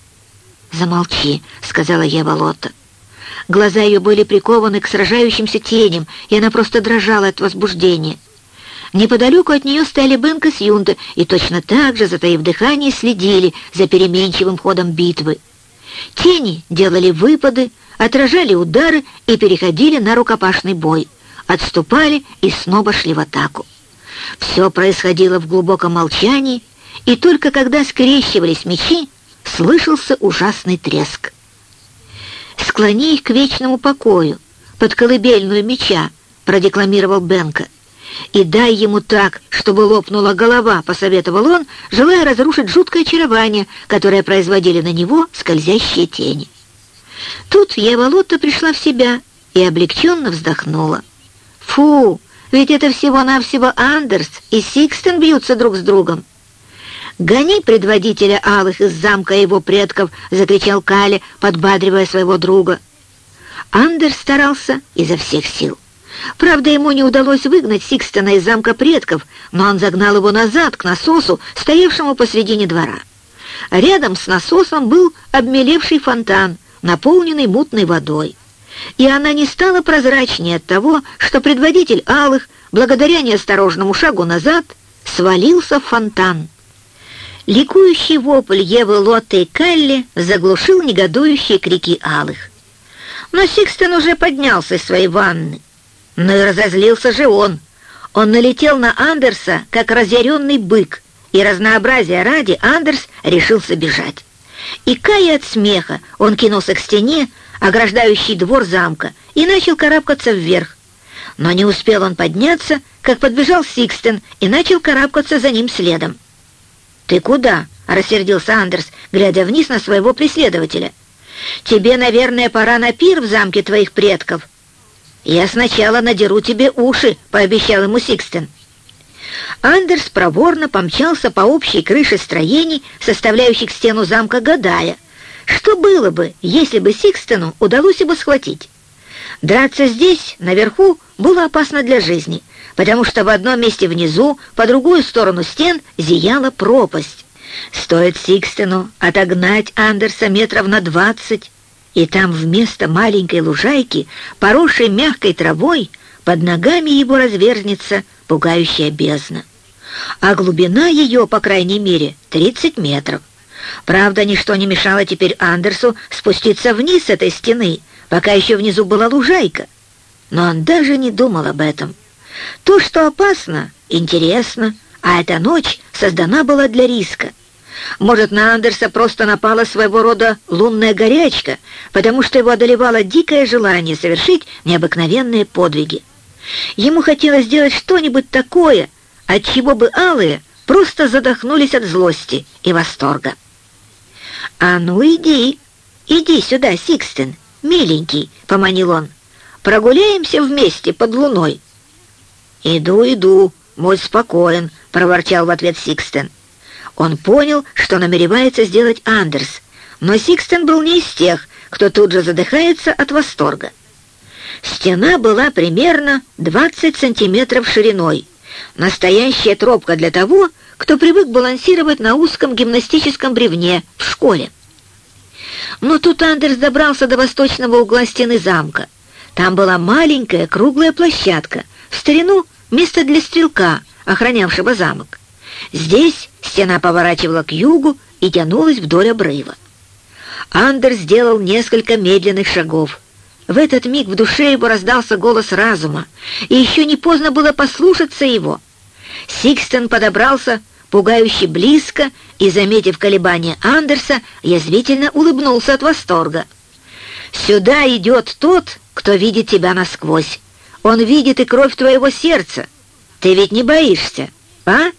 «Замолчи», — сказала Ева Лотта. Глаза ее были прикованы к сражающимся теням, и она просто дрожала от возбуждения. Неподалеку от нее стояли Бенка с Юнта и точно так же, затаив дыхание, следили за переменчивым ходом битвы. Тени делали выпады, отражали удары и переходили на рукопашный бой, отступали и снова шли в атаку. Все происходило в глубоком молчании, и только когда скрещивались мечи, слышался ужасный треск. «Склони их к вечному покою, под колыбельную меча», — продекламировал Бенка. «И дай ему так, чтобы лопнула голова», — посоветовал он, желая разрушить жуткое очарование, которое производили на него скользящие тени. Тут Ева Лотта пришла в себя и облегченно вздохнула. «Фу, ведь это всего-навсего Андерс и Сикстен бьются друг с другом». «Гони предводителя алых из замка его предков!» — закричал Кали, подбадривая своего друга. Андерс старался изо всех сил. Правда, ему не удалось выгнать Сикстона из замка предков, но он загнал его назад к насосу, стоявшему посредине двора. Рядом с насосом был обмелевший фонтан, наполненный мутной водой. И она не стала прозрачнее от того, что предводитель Алых, благодаря неосторожному шагу назад, свалился в фонтан. Ликующий вопль Евы Лотты и Калли заглушил негодующие крики Алых. Но Сикстон уже поднялся из своей ванны. Но и разозлился же он. Он налетел на Андерса, как разъяренный бык, и разнообразия ради Андерс решился бежать. И, кая от смеха, он кинулся к стене, ограждающей двор замка, и начал карабкаться вверх. Но не успел он подняться, как подбежал Сикстен и начал карабкаться за ним следом. «Ты куда?» — рассердился Андерс, глядя вниз на своего преследователя. «Тебе, наверное, пора на пир в замке твоих предков». «Я сначала надеру тебе уши», — пообещал ему Сикстен. Андерс проворно помчался по общей крыше строений, составляющих стену замка, гадая, что было бы, если бы Сикстену удалось его схватить. Драться здесь, наверху, было опасно для жизни, потому что в одном месте внизу, по другую сторону стен, зияла пропасть. Стоит Сикстену отогнать Андерса метров на двадцать, и там вместо маленькой лужайки, поросшей мягкой травой, под ногами его разверзнется пугающая бездна. А глубина ее, по крайней мере, 30 метров. Правда, ничто не мешало теперь Андерсу спуститься вниз с этой стены, пока еще внизу была лужайка. Но он даже не думал об этом. То, что опасно, интересно, а эта ночь создана была для риска. Может, на Андерса просто напала своего рода лунная горячка, потому что его одолевало дикое желание совершить необыкновенные подвиги. Ему хотелось сделать что-нибудь такое, от чего бы алые просто задохнулись от злости и восторга. «А ну иди, иди сюда, Сикстен, миленький», — поманил он. «Прогуляемся вместе под луной». «Иду, иду, будь спокоен», — проворчал в ответ Сикстен. Он понял, что намеревается сделать Андерс, но Сикстен был не из тех, кто тут же задыхается от восторга. Стена была примерно 20 сантиметров шириной. Настоящая тропка для того, кто привык балансировать на узком гимнастическом бревне в школе. Но тут Андерс добрался до восточного угла стены замка. Там была маленькая круглая площадка, в старину место для стрелка, охранявшего замок. Здесь стена поворачивала к югу и тянулась вдоль обрыва. Андерс сделал несколько медленных шагов. В этот миг в душе его раздался голос разума, и еще не поздно было послушаться его. Сикстен подобрался пугающе близко и, заметив колебания Андерса, язвительно улыбнулся от восторга. «Сюда идет тот, кто видит тебя насквозь. Он видит и кровь твоего сердца. Ты ведь не боишься, а?»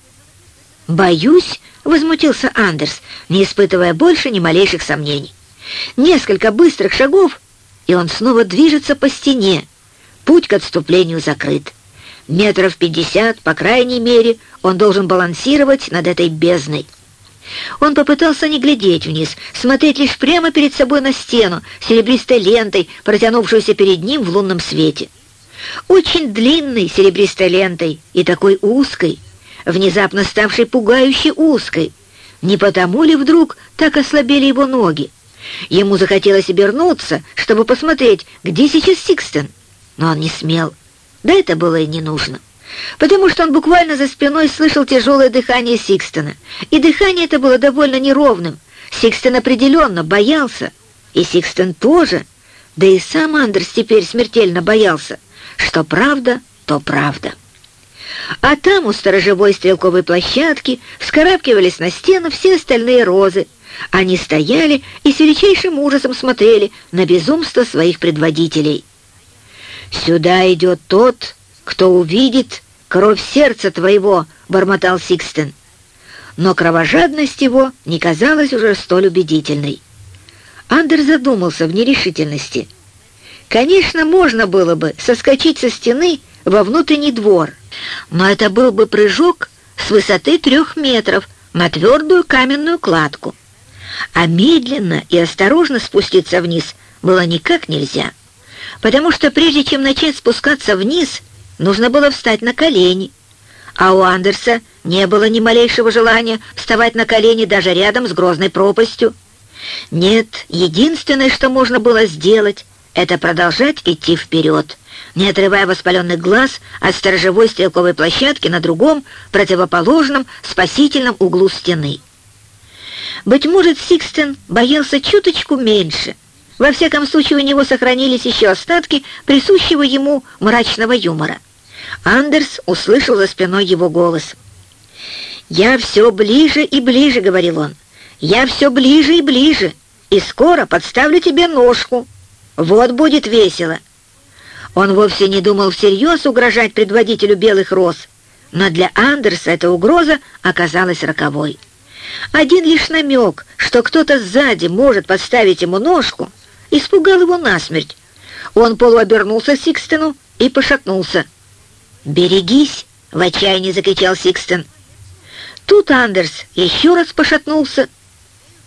«Боюсь?» — возмутился Андерс, не испытывая больше ни малейших сомнений. Несколько быстрых шагов — и он снова движется по стене. Путь к отступлению закрыт. Метров пятьдесят, по крайней мере, он должен балансировать над этой бездной. Он попытался не глядеть вниз, смотреть лишь прямо перед собой на стену, серебристой лентой, протянувшуюся перед ним в лунном свете. Очень длинной серебристой лентой и такой узкой, внезапно ставшей пугающе узкой. Не потому ли вдруг так ослабели его ноги? Ему захотелось обернуться, чтобы посмотреть, где сейчас Сикстен, но он не смел. Да это было и не нужно, потому что он буквально за спиной слышал тяжелое дыхание Сикстена, и дыхание это было довольно неровным. Сикстен определенно боялся, и Сикстен тоже, да и сам Андерс теперь смертельно боялся. Что правда, то правда. А там у сторожевой стрелковой площадки вскарабкивались на стену все остальные розы, они стояли и с величайшим ужасом смотрели на безумство своих предводителей. «Сюда идет тот, кто увидит кровь сердца твоего», — бормотал Сикстен. Но кровожадность его не казалась уже столь убедительной. Андер задумался в нерешительности. Конечно, можно было бы соскочить со стены во внутренний двор, но это был бы прыжок с высоты трех метров на твердую каменную кладку а медленно и осторожно спуститься вниз было никак нельзя, потому что прежде чем начать спускаться вниз, нужно было встать на колени, а у Андерса не было ни малейшего желания вставать на колени даже рядом с грозной пропастью. Нет, единственное, что можно было сделать, это продолжать идти вперед, не отрывая воспаленных глаз от сторожевой стрелковой площадки на другом, противоположном, спасительном углу стены. Быть может, Сикстен боялся чуточку меньше. Во всяком случае, у него сохранились еще остатки присущего ему мрачного юмора. Андерс услышал за спиной его голос. «Я все ближе и ближе», — говорил он. «Я все ближе и ближе, и скоро подставлю тебе ножку. Вот будет весело». Он вовсе не думал всерьез угрожать предводителю белых роз, но для Андерса эта угроза оказалась роковой. Один лишь намек, что кто-то сзади может подставить ему ножку, испугал его насмерть. Он полуобернулся Сикстену и пошатнулся. «Берегись!» — в отчаянии закричал Сикстен. Тут Андерс еще раз пошатнулся,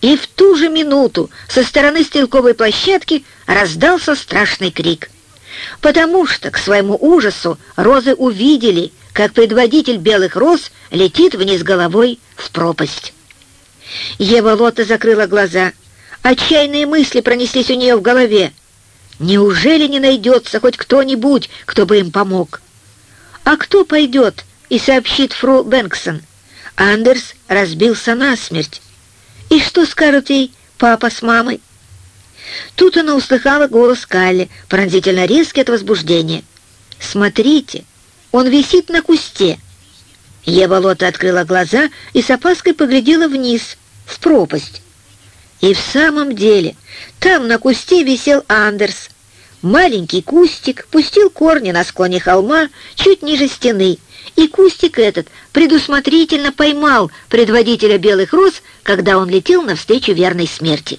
и в ту же минуту со стороны стрелковой площадки раздался страшный крик. Потому что, к своему ужасу, розы увидели, как предводитель белых роз летит вниз головой в пропасть. Ева Лота закрыла глаза. Отчаянные мысли пронеслись у нее в голове. Неужели не найдется хоть кто-нибудь, кто бы им помог? А кто пойдет и сообщит фру Бэнксон? Андерс разбился насмерть. И что скажут ей папа с мамой? Тут она услыхала голос Калли, пронзительно резкий от возбуждения. «Смотрите, он висит на кусте!» Ева Лота открыла глаза и с опаской поглядела вниз, в пропасть. И в самом деле, там на кусте висел Андерс. Маленький кустик пустил корни на склоне холма чуть ниже стены, и кустик этот предусмотрительно поймал предводителя белых роз, когда он летел навстречу верной смерти.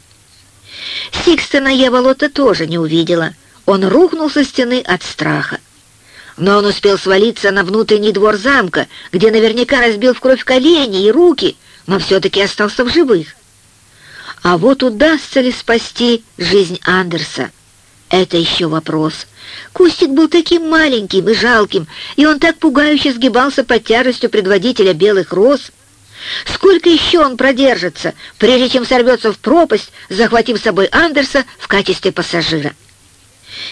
Сикстона Ева Лота тоже не увидела. Он рухнул со стены от страха. Но он успел свалиться на внутренний двор замка, где наверняка разбил в кровь колени и руки, но все-таки остался в живых. А вот удастся ли спасти жизнь Андерса? Это еще вопрос. Кустик был таким маленьким и жалким, и он так пугающе сгибался под тяжестью предводителя белых роз. Сколько еще он продержится, прежде чем сорвется в пропасть, захватив с собой Андерса в качестве пассажира?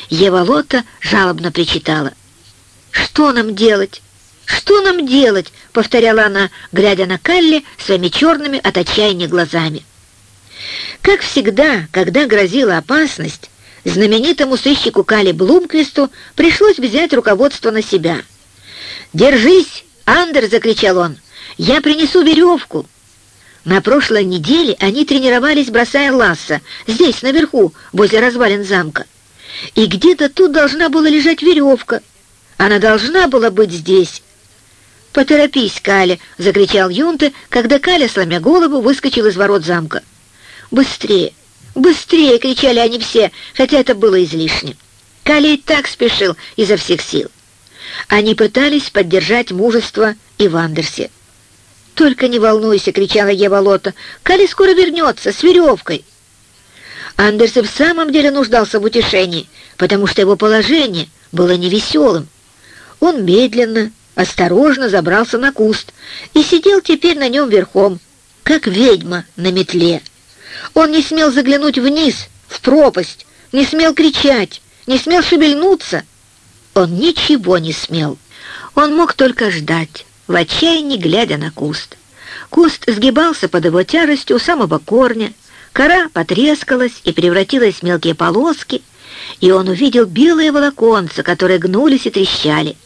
Ева Лотта жалобно причитала. «Что нам делать? Что нам делать?» — повторяла она, глядя на Калли своими черными от отчаяния глазами. Как всегда, когда грозила опасность, знаменитому сыщику Калли Блумквисту пришлось взять руководство на себя. «Держись!» — Андер закричал он. «Я принесу веревку!» На прошлой неделе они тренировались, бросая ласса, здесь, наверху, возле развалин замка. И где-то тут должна была лежать веревка. Она должна была быть здесь. «Поторопись, Каля!» — закричал Юнте, когда Каля, сломя голову, выскочил из ворот замка. «Быстрее! Быстрее!» — кричали они все, хотя это было излишне. Каля и так спешил изо всех сил. Они пытались поддержать мужество и в Андерсе. «Только не волнуйся!» — кричала Ева Лота. «Кали скоро вернется с веревкой!» Андерс в самом деле нуждался в утешении, потому что его положение было невеселым. Он медленно, осторожно забрался на куст и сидел теперь на нем верхом, как ведьма на метле. Он не смел заглянуть вниз, в пропасть, не смел кричать, не смел шевельнуться. Он ничего не смел. Он мог только ждать, в отчаянии глядя на куст. Куст сгибался под его тяжестью у самого корня, кора потрескалась и превратилась в мелкие полоски, и он увидел белые волоконца, которые гнулись и трещали.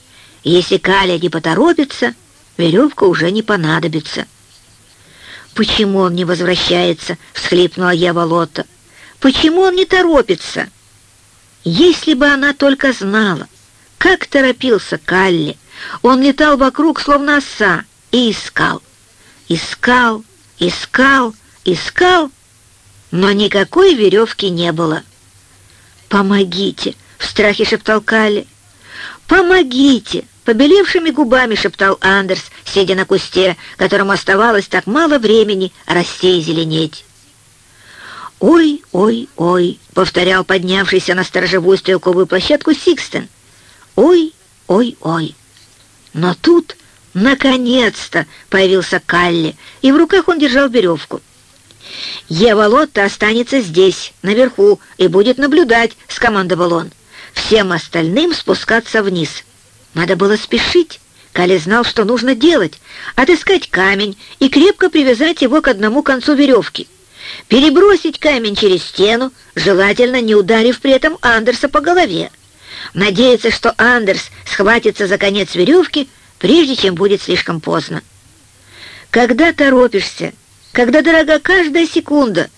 Если Каля не поторопится, веревка уже не понадобится. «Почему он не возвращается?» — всхлипнула Ева Лотта. «Почему он не торопится?» Если бы она только знала, как торопился Калли, он летал вокруг, словно оса, и искал. Искал, искал, искал, но никакой веревки не было. «Помогите!» — в страхе шептал Калли. «Помогите!» Побелевшими губами шептал Андерс, сидя на кусте, которому оставалось так мало времени расти и зеленеть. «Ой, ой, ой!» — повторял поднявшийся на сторожевую стрелковую площадку Сикстен. «Ой, ой, ой!» Но тут, наконец-то, появился Калли, и в руках он держал веревку. «Ева Лотта останется здесь, наверху, и будет наблюдать», — скомандовал он. «Всем остальным спускаться вниз». Надо было спешить. Кали знал, что нужно делать. Отыскать камень и крепко привязать его к одному концу веревки. Перебросить камень через стену, желательно не ударив при этом Андерса по голове. Надеяться, что Андерс схватится за конец веревки, прежде чем будет слишком поздно. Когда торопишься, когда дорога каждая секунда,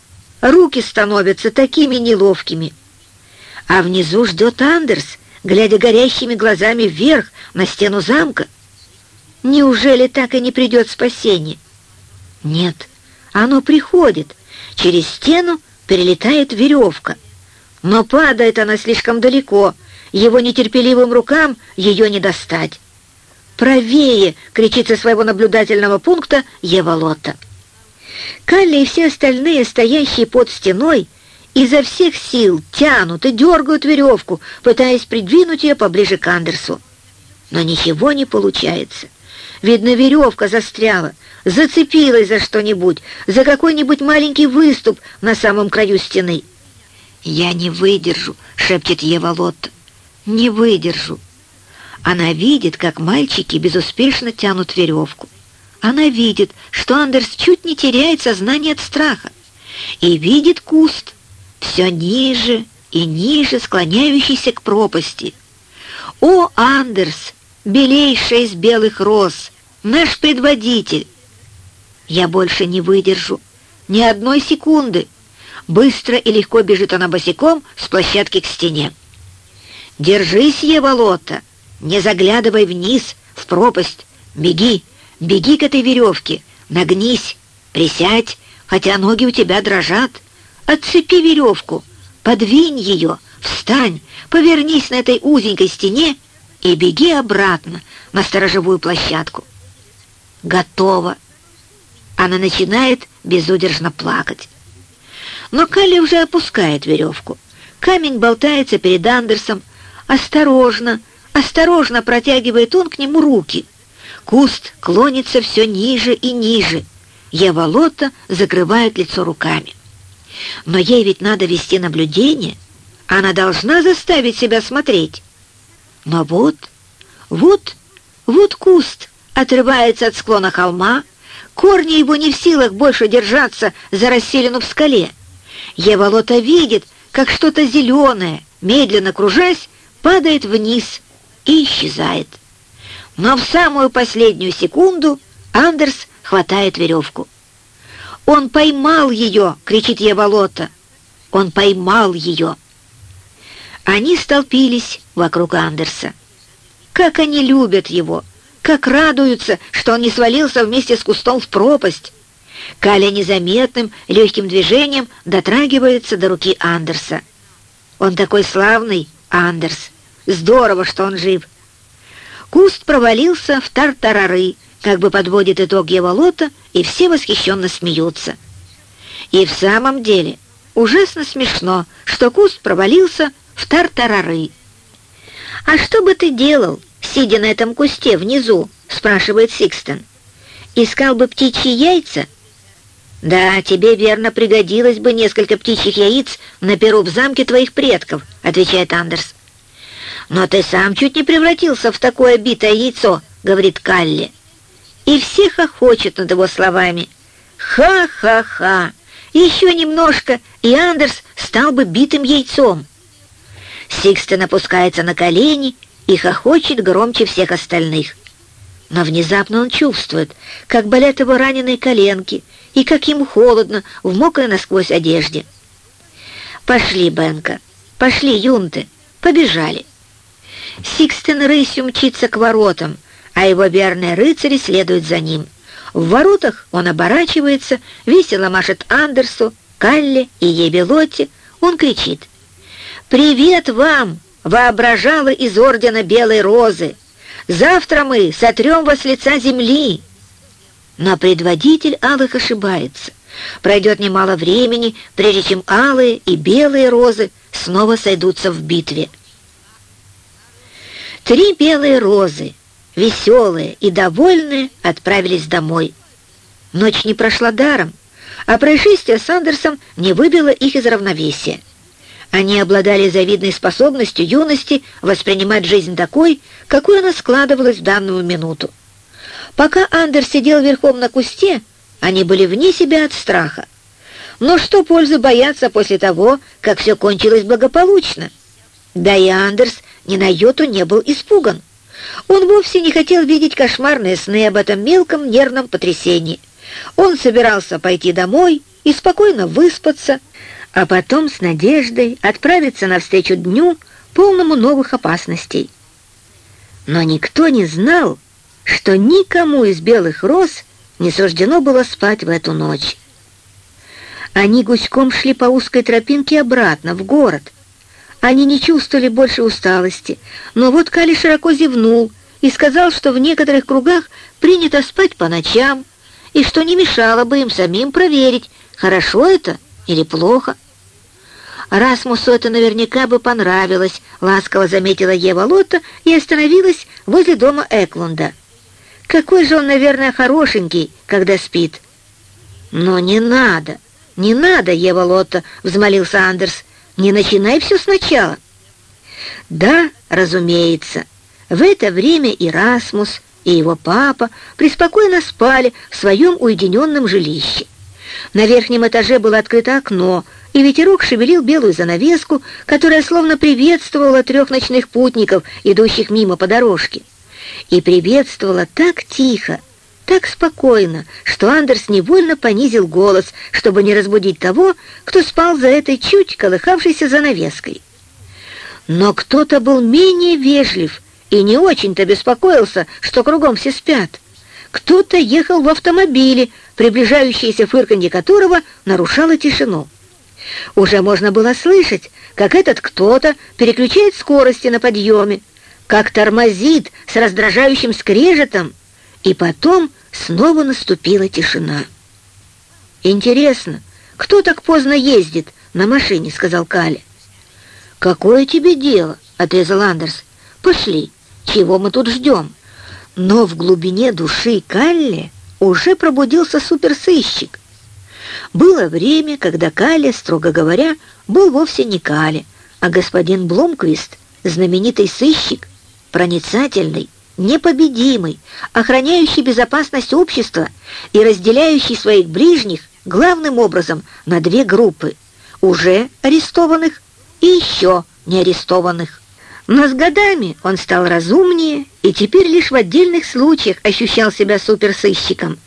руки становятся такими неловкими. А внизу ждет Андерс, глядя горящими глазами вверх на стену замка. Неужели так и не придет спасение? Нет, оно приходит. Через стену перелетает веревка. Но падает она слишком далеко, его нетерпеливым рукам ее не достать. «Правее!» — кричит со своего наблюдательного пункта Ева. Калли и все остальные, стоящие под стеной, изо всех сил тянут и дергают веревку, пытаясь придвинуть ее поближе к Андерсу. Но ничего не получается. Видно, веревка застряла, зацепилась за что-нибудь, за какой-нибудь маленький выступ на самом краю стены. «Я не выдержу», — шепчет Ева Лотта. «Не выдержу». Она видит, как мальчики безуспешно тянут веревку. Она видит, что Андерс чуть не теряет сознание от страха. И видит куст, все ниже и ниже склоняющийся к пропасти. «О, Андерс, белейшая из белых роз, наш предводитель!» «Я больше не выдержу, ни одной секунды!» Быстро и легко бежит она босиком с площадки к стене. «Держись, Еволота! Не заглядывай вниз, в пропасть! Беги, беги к этой веревке! Нагнись, присядь, хотя ноги у тебя дрожат!» Отцепи веревку, подвинь ее, встань, повернись на этой узенькой стене и беги обратно на сторожевую площадку. Готово. Она начинает безудержно плакать. Но Калли уже опускает веревку. Камень болтается перед Андерсом. Осторожно, осторожно протягивает он к нему руки. Куст клонится все ниже и ниже. Ева закрывает лицо руками. Но ей ведь надо вести наблюдение. Она должна заставить себя смотреть. Но вот, вот, вот куст отрывается от склона холма, корни его не в силах больше держаться за расселину в скале. Еволота видит, как что-то зеленое, медленно кружась, падает вниз и исчезает. Но в самую последнюю секунду Андерс хватает веревку. «Он поймал ее!» — кричит Еволота. «Он поймал ее!» Они столпились вокруг Андерса. Как они любят его! Как радуются, что он не свалился вместе с кустом в пропасть! Каля незаметным, легким движением дотрагивается до руки Андерса. Он такой славный, Андерс. Здорово, что он жив. Куст провалился в тартарары, как бы подводит итог его лота, и все восхищенно смеются. И в самом деле ужасно смешно, что куст провалился в тартарары. «А что бы ты делал, сидя на этом кусте внизу?» — спрашивает Сикстон. «Искал бы птичьи яйца?» «Да, тебе, верно, пригодилось бы несколько птичьих яиц на перу в замке твоих предков», — отвечает Андерс. «Но ты сам чуть не превратился в такое битое яйцо», — говорит Калли и все хохочут над его словами. «Ха-ха-ха! Еще немножко, и Андерс стал бы битым яйцом!» Сикстен опускается на колени и хохочет громче всех остальных. Но внезапно он чувствует, как болят его раненые коленки и как ему холодно в мокрой насквозь одежде. «Пошли, Бенка, пошли, юнты, побежали!» Сикстен рысью мчится к воротам, а его верные рыцари следуют за ним. В воротах он оборачивается, весело машет Андерсу, Калле и Ебелоте. Он кричит «Привет вам, воображала из ордена Белой Розы! Завтра мы сотрем вас с лица земли!» Но предводитель Алых ошибается. Пройдет немало времени, прежде чем алые и белые розы снова сойдутся в битве. Три белые розы веселые и довольные, отправились домой. Ночь не прошла даром, а происшествие с Андерсом не выбило их из равновесия. Они обладали завидной способностью юности воспринимать жизнь такой, какой она складывалась в данную минуту. Пока Андерс сидел верхом на кусте, они были вне себя от страха. Но что пользы бояться после того, как все кончилось благополучно? Да и Андерс ни на йоту не был испуган. Он вовсе не хотел видеть кошмарные сны об этом мелком нервном потрясении — Он собирался пойти домой и спокойно выспаться, а потом с надеждой отправиться навстречу дню, полному новых опасностей. Но никто не знал, что никому из белых роз не суждено было спать в эту ночь. Они гуськом шли по узкой тропинке обратно, в город. Они не чувствовали больше усталости, но вот Кали широко зевнул и сказал, что в некоторых кругах принято спать по ночам, и что не мешало бы им самим проверить, хорошо это или плохо. Расмусу это наверняка бы понравилось, ласково заметила Ева Лотта и остановилась возле дома Эклунда. Какой же он, наверное, хорошенький, когда спит. Но не надо, не надо, Ева Лотта, взмолился Андерс, не начинай все сначала. Да, разумеется, в это время и Расмус, и его папа преспокойно спали в своем уединенном жилище. На верхнем этаже было открыто окно, и ветерок шевелил белую занавеску, которая словно приветствовала трех ночных путников, идущих мимо по дорожке. И приветствовала так тихо, так спокойно, что Андерс невольно понизил голос, чтобы не разбудить того, кто спал за этой чуть колыхавшейся занавеской. Но кто-то был менее вежлив и не очень-то беспокоился, что кругом все спят. Кто-то ехал в автомобиле, приближающееся фырканье которого нарушало тишину. Уже можно было слышать, как этот кто-то переключает скорости на подъеме, как тормозит с раздражающим скрежетом, и потом снова наступила тишина. «Интересно, кто так поздно ездит на машине?» — сказал Кали. «Какое тебе дело?» — отрезал Андерс. «Пошли, чего мы тут ждем?» Но в глубине души Калли уже пробудился суперсыщик. Было время, когда Калли, строго говоря, был вовсе не Калли, а господин Бломквист, знаменитый сыщик, проницательный, непобедимый, охраняющий безопасность общества и разделяющий своих ближних главным образом на две группы, уже арестованных и еще не арестованных. Но с годами он стал разумнее и теперь лишь в отдельных случаях ощущал себя суперсыщиком.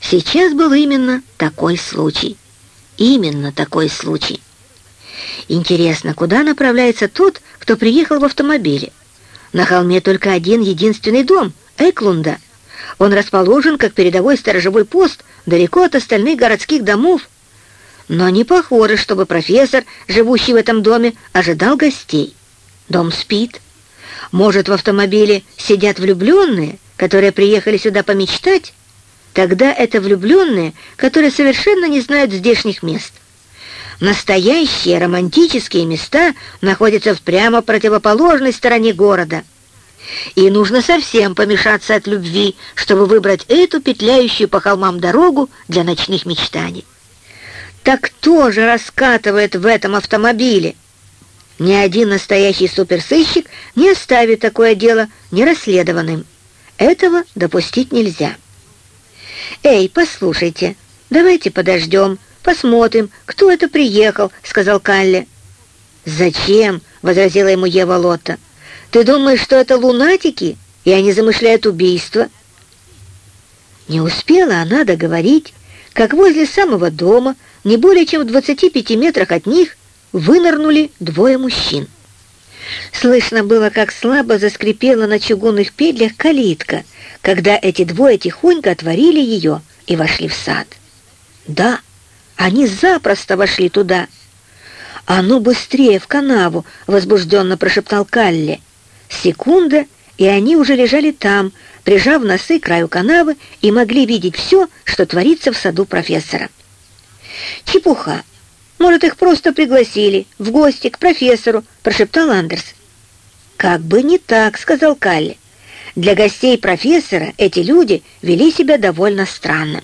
Сейчас был именно такой случай. Именно такой случай. Интересно, куда направляется тот, кто приехал в автомобиле? На холме только один единственный дом — Эклунда. Он расположен как передовой сторожевой пост далеко от остальных городских домов. Но не похоже, чтобы профессор, живущий в этом доме, ожидал гостей. Дом спит. Может, в автомобиле сидят влюбленные, которые приехали сюда помечтать? Тогда это влюбленные, которые совершенно не знают здешних мест. Настоящие романтические места находятся в прямо противоположной стороне города. И нужно совсем помешаться от любви, чтобы выбрать эту петляющую по холмам дорогу для ночных мечтаний. Так кто же раскатывает в этом автомобиле? Ни один настоящий суперсыщик не оставит такое дело нерасследованным. Этого допустить нельзя. «Эй, послушайте, давайте подождем, посмотрим, кто это приехал», — сказал Калли. «Зачем?» — возразила ему Ева Лотта. «Ты думаешь, что это лунатики, и они замышляют убийство?» Не успела она договорить, как возле самого дома, не более чем в 25 метрах от них, вынырнули двое мужчин. Слышно было, как слабо заскрипела на чугунных петлях калитка, когда эти двое тихонько отворили ее и вошли в сад. Да, они запросто вошли туда. «А ну быстрее в канаву!» — возбужденно прошептал Калли. Секунда, и они уже лежали там, прижав носы к краю канавы и могли видеть все, что творится в саду профессора. «Чепуха!» Может, их просто пригласили в гости к профессору», — прошептал Андерс. «Как бы не так», — сказал Калли. «Для гостей профессора эти люди вели себя довольно странно».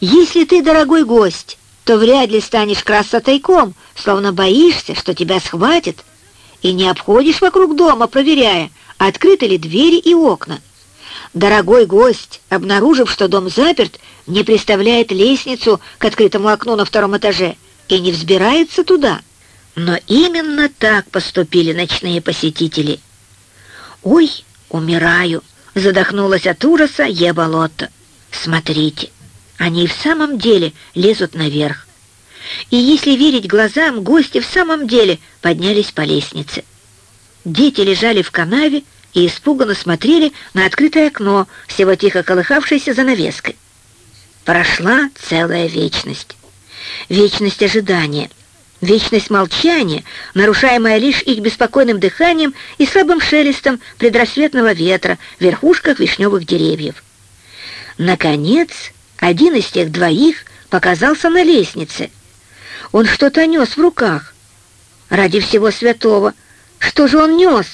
«Если ты, дорогой гость, то вряд ли станешь красться тайком, словно боишься, что тебя схватят, и не обходишь вокруг дома, проверяя, открыты ли двери и окна. Дорогой гость, обнаружив, что дом заперт, не приставляет лестницу к открытому окну на втором этаже и не взбирается туда. Но именно так поступили ночные посетители. «Ой, умираю!» — задохнулась от ужаса Еба Лотта. «Смотрите, Они в самом деле лезут наверх. И если верить глазам, гости в самом деле поднялись по лестнице. Дети лежали в канаве и испуганно смотрели на открытое окно, всего тихо колыхавшееся занавеской. Прошла целая вечность. Вечность ожидания, вечность молчания, нарушаемая лишь их беспокойным дыханием и слабым шелестом предрассветного ветра в верхушках вишневых деревьев. Наконец, один из тех двоих показался на лестнице. Он что-то нес в руках. Ради всего святого, что же он нес?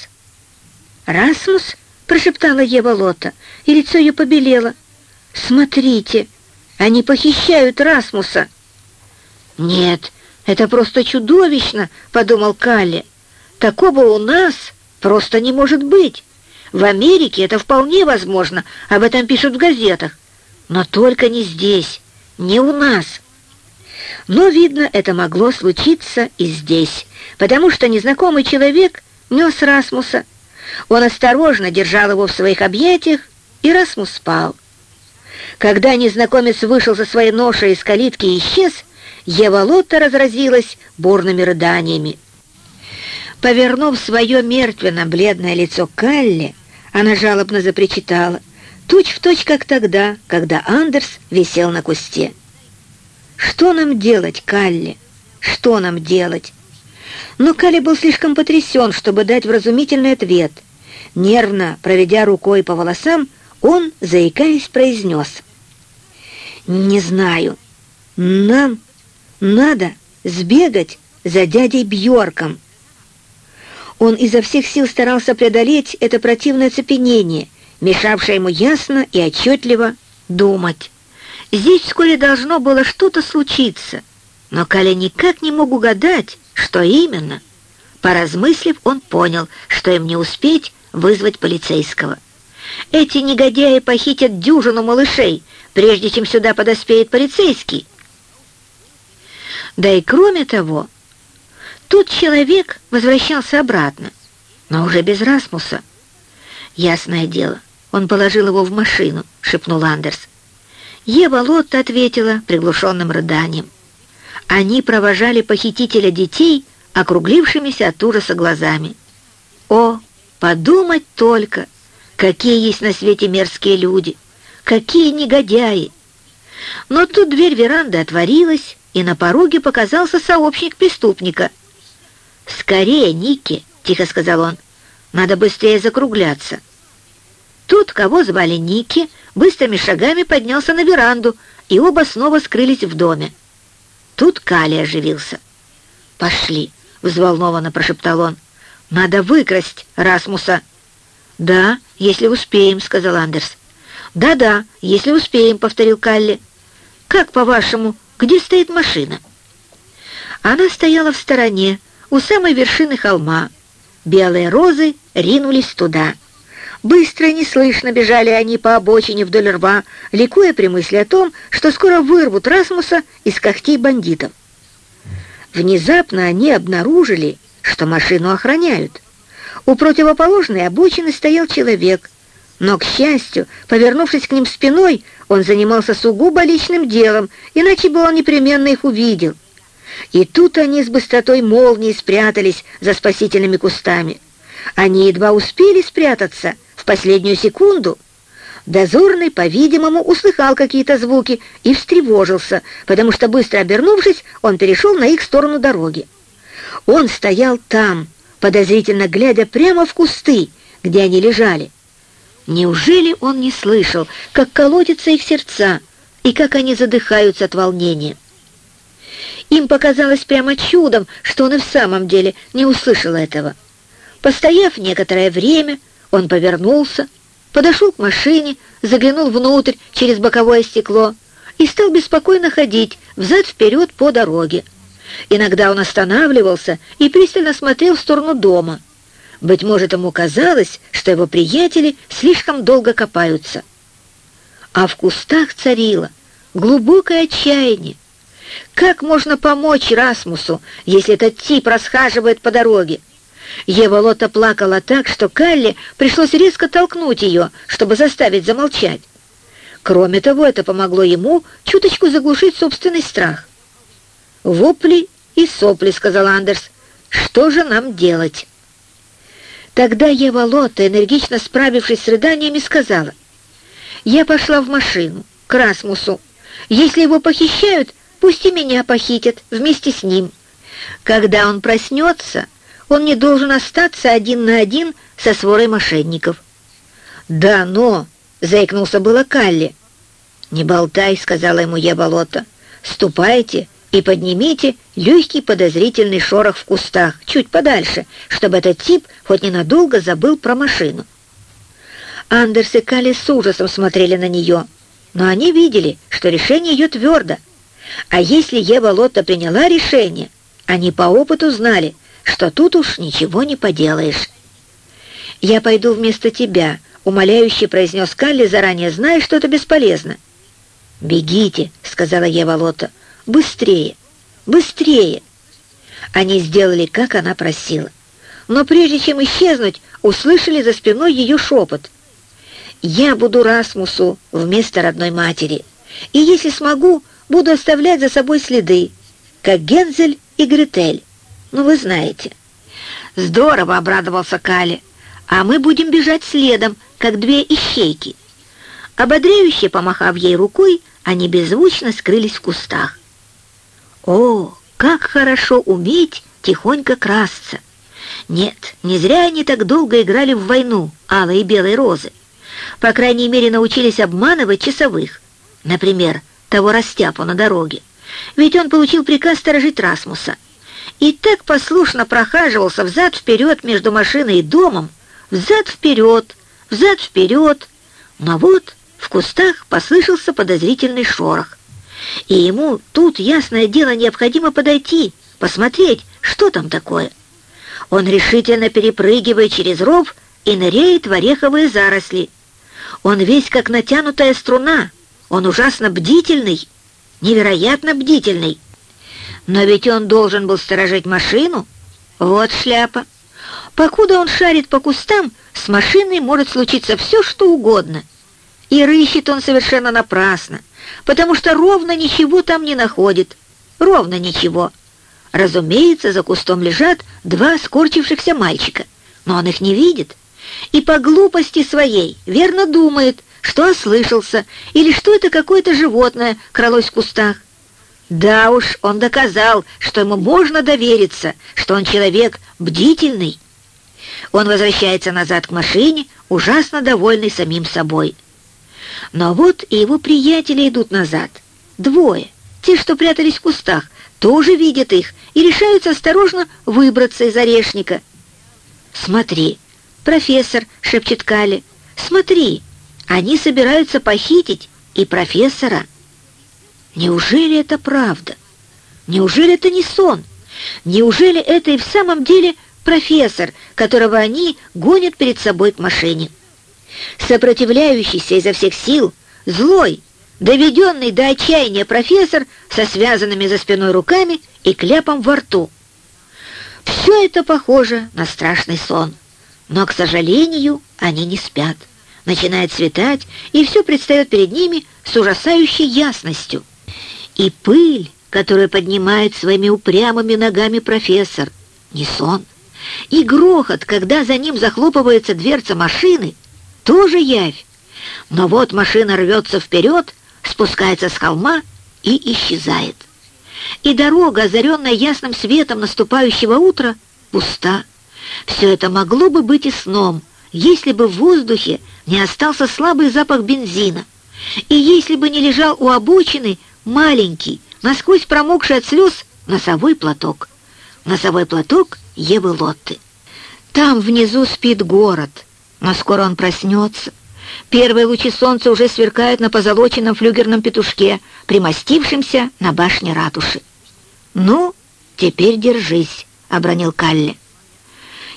«Расмус?» — прошептала Ева Лота, и лицо ее побелело. «Смотрите, они похищают Расмуса!» «Нет, это просто чудовищно!» — подумал Калли. «Такого у нас просто не может быть. В Америке это вполне возможно, об этом пишут в газетах. Но только не здесь, не у нас. Но, видно, это могло случиться и здесь, потому что незнакомый человек нес Расмуса. Он осторожно держал его в своих объятиях, и Расмус спал. Когда незнакомец вышел за своей ношей из калитки и исчез, Ева Лотта разразилась бурными рыданиями. Повернув свое мертвенно-бледное лицо Калли, она жалобно запричитала — точь в точь, как тогда, когда Андерс висел на кусте. «Что нам делать, Калли? Что нам делать?» Но Калли был слишком потрясен, чтобы дать вразумительный ответ. Нервно проведя рукой по волосам, он, заикаясь, произнес. «Не знаю. Нам надо сбегать за дядей Бьорком». Он изо всех сил старался преодолеть это противное цепенение, мешавшая ему ясно и отчетливо думать. Здесь вскоре должно было что-то случиться, но Каля никак не мог угадать, что именно. Поразмыслив, он понял, что им не успеть вызвать полицейского. Эти негодяи похитят дюжину малышей, прежде чем сюда подоспеет полицейский. Да и кроме того, тот человек возвращался обратно, но уже без Расмуса. Ясное дело, он положил его в машину, шепнул Андерс. Ева Лотта ответила приглушенным рыданием. Они провожали похитителя детей округлившимися от ужаса глазами. О, подумать только, какие есть на свете мерзкие люди, какие негодяи! Но тут дверь веранды отворилась, и на пороге показался сообщник преступника. «Скорее, Ники!» — тихо сказал он. «Надо быстрее закругляться». Тот, кого звали Ники, быстрыми шагами поднялся на веранду, и оба снова скрылись в доме. Тут Кали оживился. «Пошли», — взволнованно прошептал он. «Надо выкрасть Расмуса». «Да, если успеем», — сказал Андерс. «Да-да, если успеем», — повторил Калли. «Как, по-вашему, где стоит машина?» Она стояла в стороне, у самой вершины холма. Белые розы ринулись туда. Быстро и неслышно бежали они по обочине вдоль рва, ликуя при мысли о том, что скоро вырвут Расмуса из когтей бандитов. Внезапно они обнаружили, что машину охраняют. У противоположной обочины стоял человек, но, к счастью, повернувшись к ним спиной, он занимался сугубо личным делом, иначе бы он непременно их увидел. И тут они с быстротой молнии спрятались за спасительными кустами. Они едва успели спрятаться — последнюю секунду дозорный, по-видимому, услыхал какие-то звуки и встревожился, потому что, быстро обернувшись, он перешел на их сторону дороги. Он стоял там, подозрительно глядя прямо в кусты, где они лежали. Неужели он не слышал, как колотятся их сердца и как они задыхаются от волнения? Им показалось прямо чудом, что он и в самом деле не услышал этого. Постояв некоторое время, он повернулся, подошел к машине, заглянул внутрь через боковое стекло и стал беспокойно ходить взад-вперед по дороге. Иногда он останавливался и пристально смотрел в сторону дома. Быть может, ему казалось, что его приятели слишком долго копаются. А в кустах царило глубокое отчаяние. Как можно помочь Расмусу, если этот тип расхаживает по дороге? Ева Лота плакала так, что Калли пришлось резко толкнуть ее, чтобы заставить замолчать. Кроме того, это помогло ему чуточку заглушить собственный страх. «Вопли и сопли», — сказал Андерс. «Что же нам делать?» Тогда Ева Лотта, энергично справившись с рыданиями, сказала, «Я пошла в машину, к Расмусу. Если его похищают, пусть и меня похитят вместе с ним. Когда он проснется, он не должен остаться один на один со сворой мошенников». «Да, но...» — заикнулся было Калли. «Не болтай», — сказала ему я болото. «Ступайте и поднимите легкий подозрительный шорох в кустах, чуть подальше, чтобы этот тип хоть ненадолго забыл про машину». Андерс и Калли с ужасом смотрели на нее, но они видели, что решение ее твердо. А если Ева Лотта приняла решение, они по опыту знали, что тут уж ничего не поделаешь. «Я пойду вместо тебя», умоляюще произнес Калли, заранее зная, что это бесполезно. «Бегите», — сказала Ева Лота, — «быстрее, быстрее». Они сделали, как она просила. Но прежде чем исчезнуть, услышали за спиной ее шепот. «Я буду Расмусу вместо родной матери, и, если смогу, буду оставлять за собой следы, как Гензель и Гретель. Ну, вы знаете». «Здорово!» — обрадовался Кали. «А мы будем бежать следом, как две ищейки. Ободряюще помахав ей рукой, они беззвучно скрылись в кустах. О, как хорошо уметь тихонько красться! Нет, не зря они так долго играли в войну, алые и белые розы. По крайней мере, научились обманывать часовых. Например, того растяпу на дороге. Ведь он получил приказ сторожить Расмуса. И так послушно прохаживался взад-вперед между машиной и домом, взад-вперед, взад-вперед. Но вот в кустах послышался подозрительный шорох. И ему тут, ясное дело, необходимо подойти, посмотреть, что там такое. Он решительно перепрыгивает через ров и ныряет в ореховые заросли. Он весь как натянутая струна, он ужасно бдительный, невероятно бдительный. Но ведь он должен был сторожить машину. Вот шляпа. Покуда он шарит по кустам, с машиной может случиться все, что угодно. И рыщет он совершенно напрасно, потому что ровно ничего там не находит. Ровно ничего. Разумеется, за кустом лежат два скорчившихся мальчика, но он их не видит. И по глупости своей верно думает, что ослышался, или что это какое-то животное кралось в кустах. Да уж, он доказал, что ему можно довериться, что он человек бдительный, он возвращается назад к машине, ужасно довольный самим собой. Но вот и его приятели идут назад. Двое. Те, что прятались в кустах, тоже видят их и решаются осторожно выбраться из орешника. «Смотри, профессор», — шепчет Кали, — «смотри, они собираются похитить и профессора». Неужели это правда? Неужели это не сон? Неужели это и в самом деле профессор, которого они гонят перед собой к машине. Сопротивляющийся изо всех сил, злой, доведенный до отчаяния профессор со связанными за спиной руками и кляпом во рту. Все это похоже на страшный сон, но, к сожалению, они не спят. Начинает светать, и все предстает перед ними с ужасающей ясностью. И пыль, которую поднимает своими упрямыми ногами профессор, не сон, и грохот, когда за ним захлопывается дверца машины, тоже явь. Но вот машина рвется вперед, спускается с холма и исчезает. И дорога, озаренная ясным светом наступающего утра, пуста. Все это могло бы быть и сном, если бы в воздухе не остался слабый запах бензина, и если бы не лежал у обочины маленький, насквозь промокший от слез, носовой платок. Носовой платок Евы Лотты. Там внизу спит город, но скоро он проснется. Первые лучи солнца уже сверкают на позолоченном флюгерном петушке, примостившемся на башне ратуши. «Ну, теперь держись», — обронил Калли.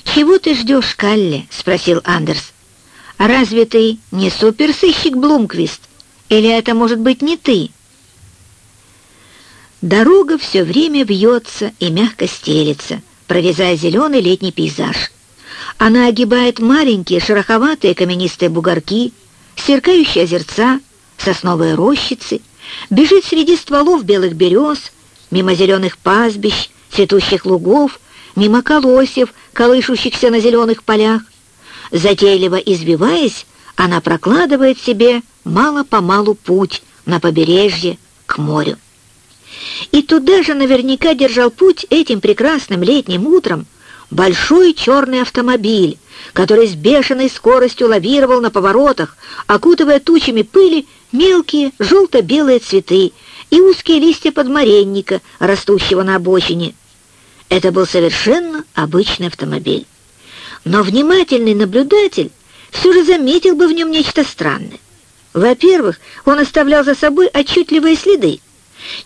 «Чего ты ждешь, Калли?» — спросил Андерс. «Разве ты не суперсыщик Блумквист? Или это может быть не ты?» Дорога все время бьется и мягко стелется, прорезая зеленый летний пейзаж. Она огибает маленькие шероховатые каменистые бугорки, сверкающие озерца, сосновые рощицы, бежит среди стволов белых берез, мимо зеленых пастбищ, цветущих лугов, мимо колосьев, колышущихся на зеленых полях. Затейливо избиваясь, она прокладывает себе мало-помалу путь на побережье к морю. И туда же наверняка держал путь этим прекрасным летним утром большой черный автомобиль, который с бешеной скоростью лавировал на поворотах, окутывая тучами пыли мелкие желто-белые цветы и узкие листья подмаренника, растущего на обочине. Это был совершенно обычный автомобиль. Но внимательный наблюдатель все же заметил бы в нем нечто странное. Во-первых, он оставлял за собой отчетливые следы.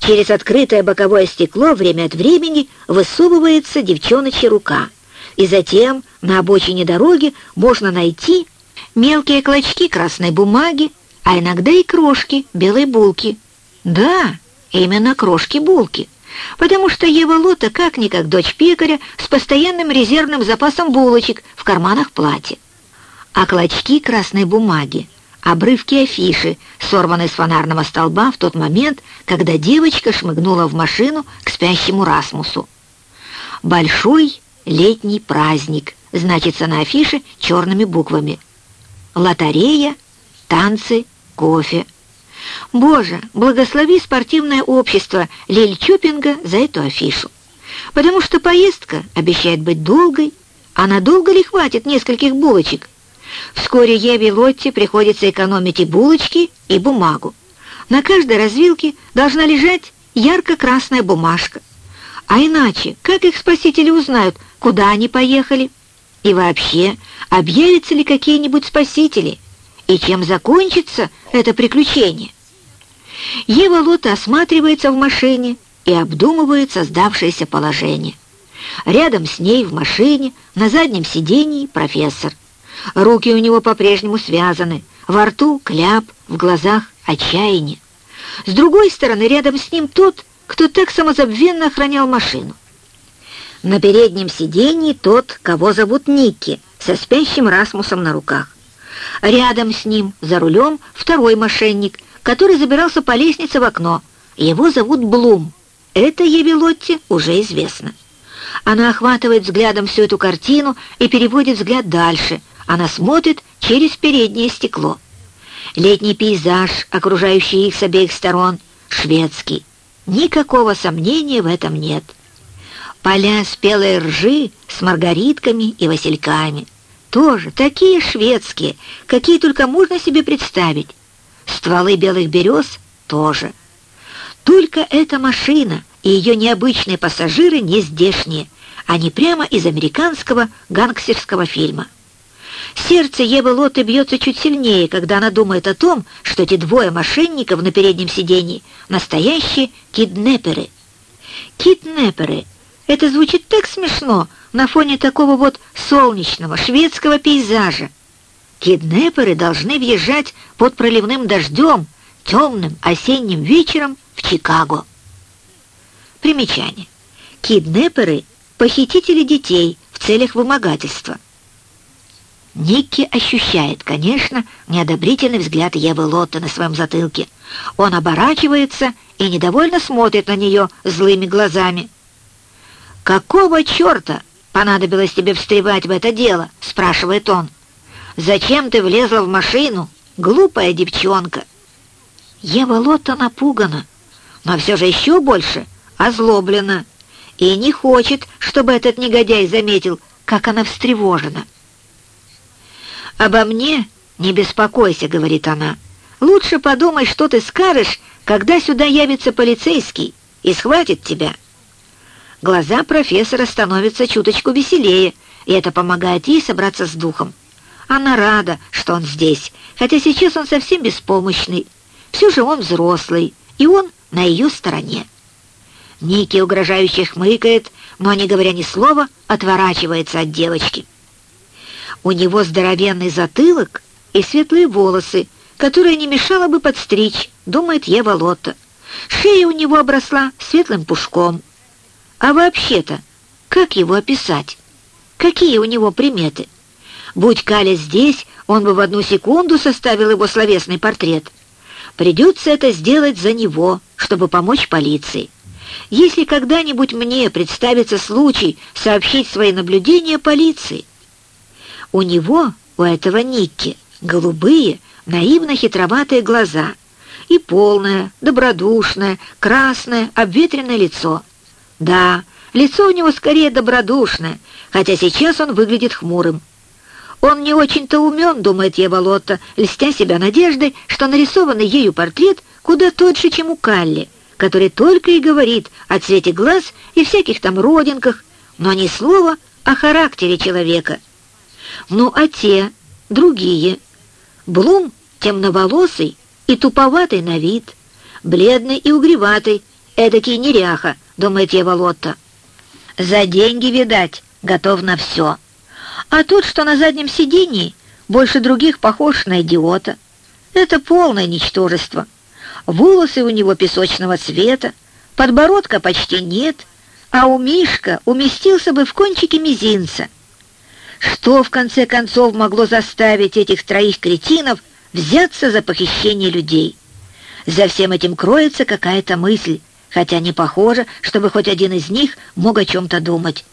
Через открытое боковое стекло время от времени высовывается девчоночья рука, и затем на обочине дороги можно найти мелкие клочки красной бумаги, а иногда и крошки белой булки. Да, именно крошки булки, потому что Ева Лота как-никак дочь пекаря с постоянным резервным запасом булочек в карманах платья. А клочки красной бумаги обрывки афиши, сорванной с фонарного столба в тот момент, когда девочка шмыгнула в машину к спящему Расмусу. «Большой летний праздник» значится на афише черными буквами. Лотерея, танцы, кофе. Боже, благослови спортивное общество Лиль-Чупинга за эту афишу. Потому что поездка обещает быть долгой, а надолго ли хватит нескольких булочек, Вскоре Еве Лотте приходится экономить и булочки, и бумагу. На каждой развилке должна лежать ярко-красная бумажка. А иначе, как их спасители узнают, куда они поехали? И вообще, объявятся ли какие-нибудь спасители? И чем закончится это приключение? Ева Лота осматривается в машине и обдумывает создавшееся положение. Рядом с ней в машине, на заднем сидении, профессор. Руки у него по-прежнему связаны, во рту кляп, в глазах отчаяние. С другой стороны, рядом с ним тот, кто так самозабвенно охранял машину. На переднем сиденье тот, кого зовут Никки, со спящим Расмусом на руках. Рядом с ним, за рулем, второй мошенник, который забирался по лестнице в окно. Его зовут Блум. Это Евелотте уже известно. Она охватывает взглядом всю эту картину и переводит взгляд дальше — она смотрит через переднее стекло. Летний пейзаж, окружающий их с обеих сторон, шведский. Никакого сомнения в этом нет. Поля спелой ржи с маргаритками и васильками. Тоже такие шведские, какие только можно себе представить. Стволы белых берез тоже. Только эта машина и ее необычные пассажиры не здешние. Они прямо из американского гангстерского фильма. Сердце Евы Лоты бьется чуть сильнее, когда она думает о том, что эти двое мошенников на переднем сиденье — настоящие киднеперы. Киднеперы — это звучит так смешно на фоне такого вот солнечного шведского пейзажа. Киднеперы должны въезжать под проливным дождем темным осенним вечером в Чикаго. Примечание. Киднеперы — похитители детей в целях вымогательства. Никки ощущает, конечно, неодобрительный взгляд Евы Лотта на своем затылке. Он оборачивается и недовольно смотрит на нее злыми глазами. «Какого черта понадобилось тебе встревать в это дело?» — спрашивает он. «Зачем ты влезла в машину, глупая девчонка?» Ева Лотта напугана, но все же еще больше озлоблена и не хочет, чтобы этот негодяй заметил, как она встревожена. «Обо мне не беспокойся», — говорит она. «Лучше подумай, что ты скажешь, когда сюда явится полицейский и схватит тебя». Глаза профессора становятся чуточку веселее, и это помогает ей собраться с духом. Она рада, что он здесь, хотя сейчас он совсем беспомощный. Все же он взрослый, и он на ее стороне. Ники угрожающе хмыкает, но, не говоря ни слова, отворачивается от девочки. У него здоровенный затылок и светлые волосы, которые не мешало бы подстричь, думает Ева Лотта. Шея у него обросла светлым пушком. А вообще-то, как его описать? Какие у него приметы? Будь Каля здесь, он бы в одну секунду составил его словесный портрет. Придется это сделать за него, чтобы помочь полиции. Если когда-нибудь мне представится случай сообщить свои наблюдения полиции. У него, у этого Никки, голубые, наивно-хитроватые глаза и полное, добродушное, красное, обветренное лицо. Да, лицо у него скорее добродушное, хотя сейчас он выглядит хмурым. Он не очень-то умен, думает Ева Лотта, льстя себя надеждой, что нарисованный ею портрет куда тот же, чем у Калли, который только и говорит о цвете глаз и всяких там родинках, но ни слова о характере человека. Ну а те, другие, Блум темноволосый и туповатый на вид, бледный и угреватый, эдакий неряха, думает Ева Лотта. За деньги, видать, готов на все. А тот, что на заднем сиденье, больше других похож на идиота. Это полное ничтожество. Волосы у него песочного цвета, подбородка почти нет, а у Мишка уместился бы в кончике мизинца. Что, в конце концов, могло заставить этих троих кретинов взяться за похищение людей? За всем этим кроется какая-то мысль, хотя не похоже, чтобы хоть один из них мог о чем-то думать.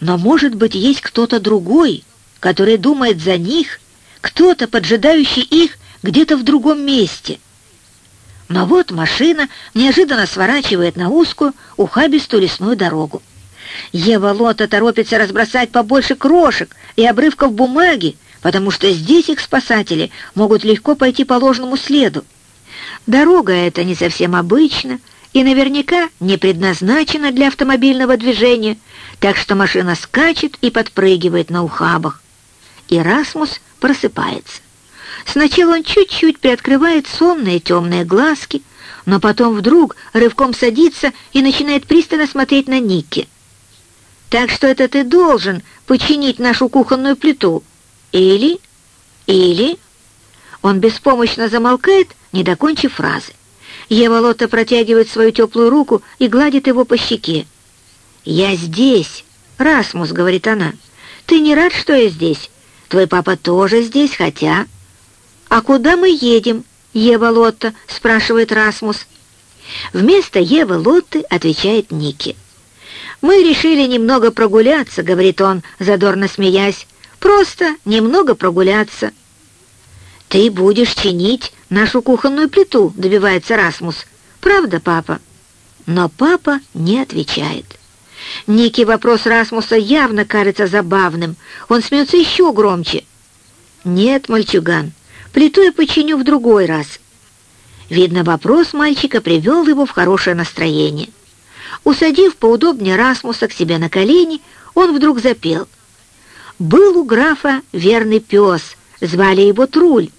Но, может быть, есть кто-то другой, который думает за них, кто-то, поджидающий их где-то в другом месте. Но вот машина неожиданно сворачивает на узкую, ухабистую лесную дорогу. Ева Лота торопится разбросать побольше крошек и обрывков бумаги, потому что здесь их спасатели могут легко пойти по ложному следу. Дорога эта не совсем обычна и наверняка не предназначена для автомобильного движения, так что машина скачет и подпрыгивает на ухабах. И Расмус просыпается. Сначала он чуть-чуть приоткрывает сонные темные глазки, но потом вдруг рывком садится и начинает пристально смотреть на Никки. «Так что это ты должен починить нашу кухонную плиту. Или... или...» Он беспомощно замолкает, не докончив фразы. Ева Лотта протягивает свою теплую руку и гладит его по щеке. «Я здесь!» «Расмус», — говорит она. «Ты не рад, что я здесь? Твой папа тоже здесь, хотя...» «А куда мы едем?» — Ева Лотта спрашивает Расмус. Вместо Евы Лотты отвечает Ники. «Мы решили немного прогуляться», — говорит он, задорно смеясь. «Просто немного прогуляться». «Ты будешь чинить нашу кухонную плиту», — добивается Расмус. «Правда, папа?» Но папа не отвечает. Ники вопрос Расмуса явно кажется забавным. Он смеется еще громче. «Нет, мальчуган, плиту я починю в другой раз». Видно, вопрос мальчика привел его в хорошее настроение. Усадив поудобнее Расмуса к себе на колени, он вдруг запел. «Был у графа верный пес, звали его Труль».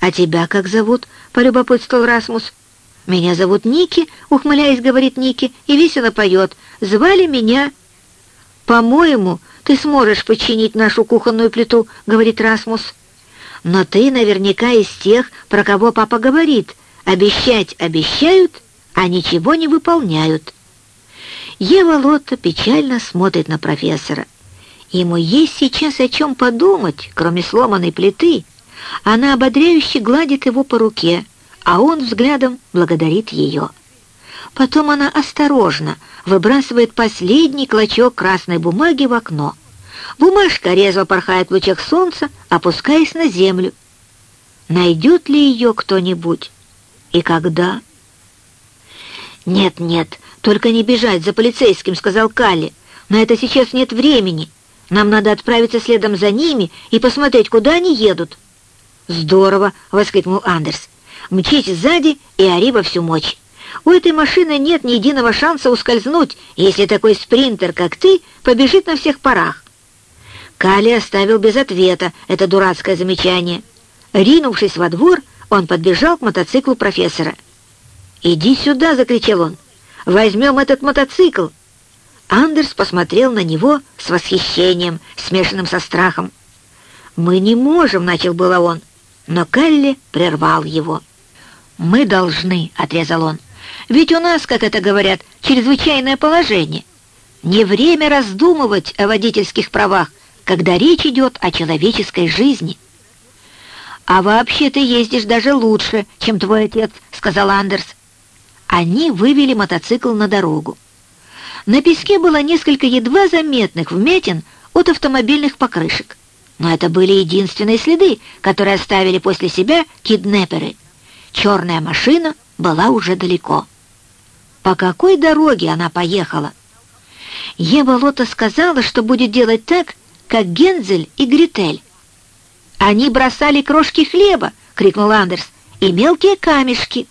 «А тебя как зовут?» — полюбопытствовал Расмус. «Меня зовут Ники», — ухмыляясь, говорит Ники, и весело поет. «Звали меня...» «По-моему, ты сможешь починить нашу кухонную плиту», — говорит Расмус. «Но ты наверняка из тех, про кого папа говорит. Обещать обещают, а ничего не выполняют». Ева Лотта печально смотрит на профессора. Ему есть сейчас о чем подумать, кроме сломанной плиты. Она ободряюще гладит его по руке, а он взглядом благодарит ее. Потом она осторожно выбрасывает последний клочок красной бумаги в окно. Бумажка резво порхает в лучах солнца, опускаясь на землю. Найдет ли ее кто-нибудь? И когда? «Нет, нет, только не бежать за полицейским», — сказал Калли. «На это сейчас нет времени. Нам надо отправиться следом за ними и посмотреть, куда они едут». «Здорово!» — воскликнул Андерс мчись сзади и ори во всю мощь. У этой машины нет ни единого шанса ускользнуть, если такой спринтер, как ты, побежит на всех парах. Кали оставил без ответа это дурацкое замечание. Ринувшись во двор, он подбежал к мотоциклу профессора. «Иди сюда!» — закричал он. «Возьмем этот мотоцикл!» Андерс посмотрел на него с восхищением, смешанным со страхом. «Мы не можем!» — начал было он, но Калли прервал его. «Мы должны», — отрезал он. «Ведь у нас, как это говорят, чрезвычайное положение. Не время раздумывать о водительских правах, когда речь идет о человеческой жизни». «А вообще ты ездишь даже лучше, чем твой отец», — сказал Андерс. Они вывели мотоцикл на дорогу. На песке было несколько едва заметных вмятин от автомобильных покрышек. Но это были единственные следы, которые оставили после себя киднеперы. Черная машина была уже далеко. По какой дороге она поехала? Ева Лота сказала, что будет делать так, как Гензель и Гритель. «Они бросали крошки хлеба!» — крикнул Андерс. «И мелкие камешки!»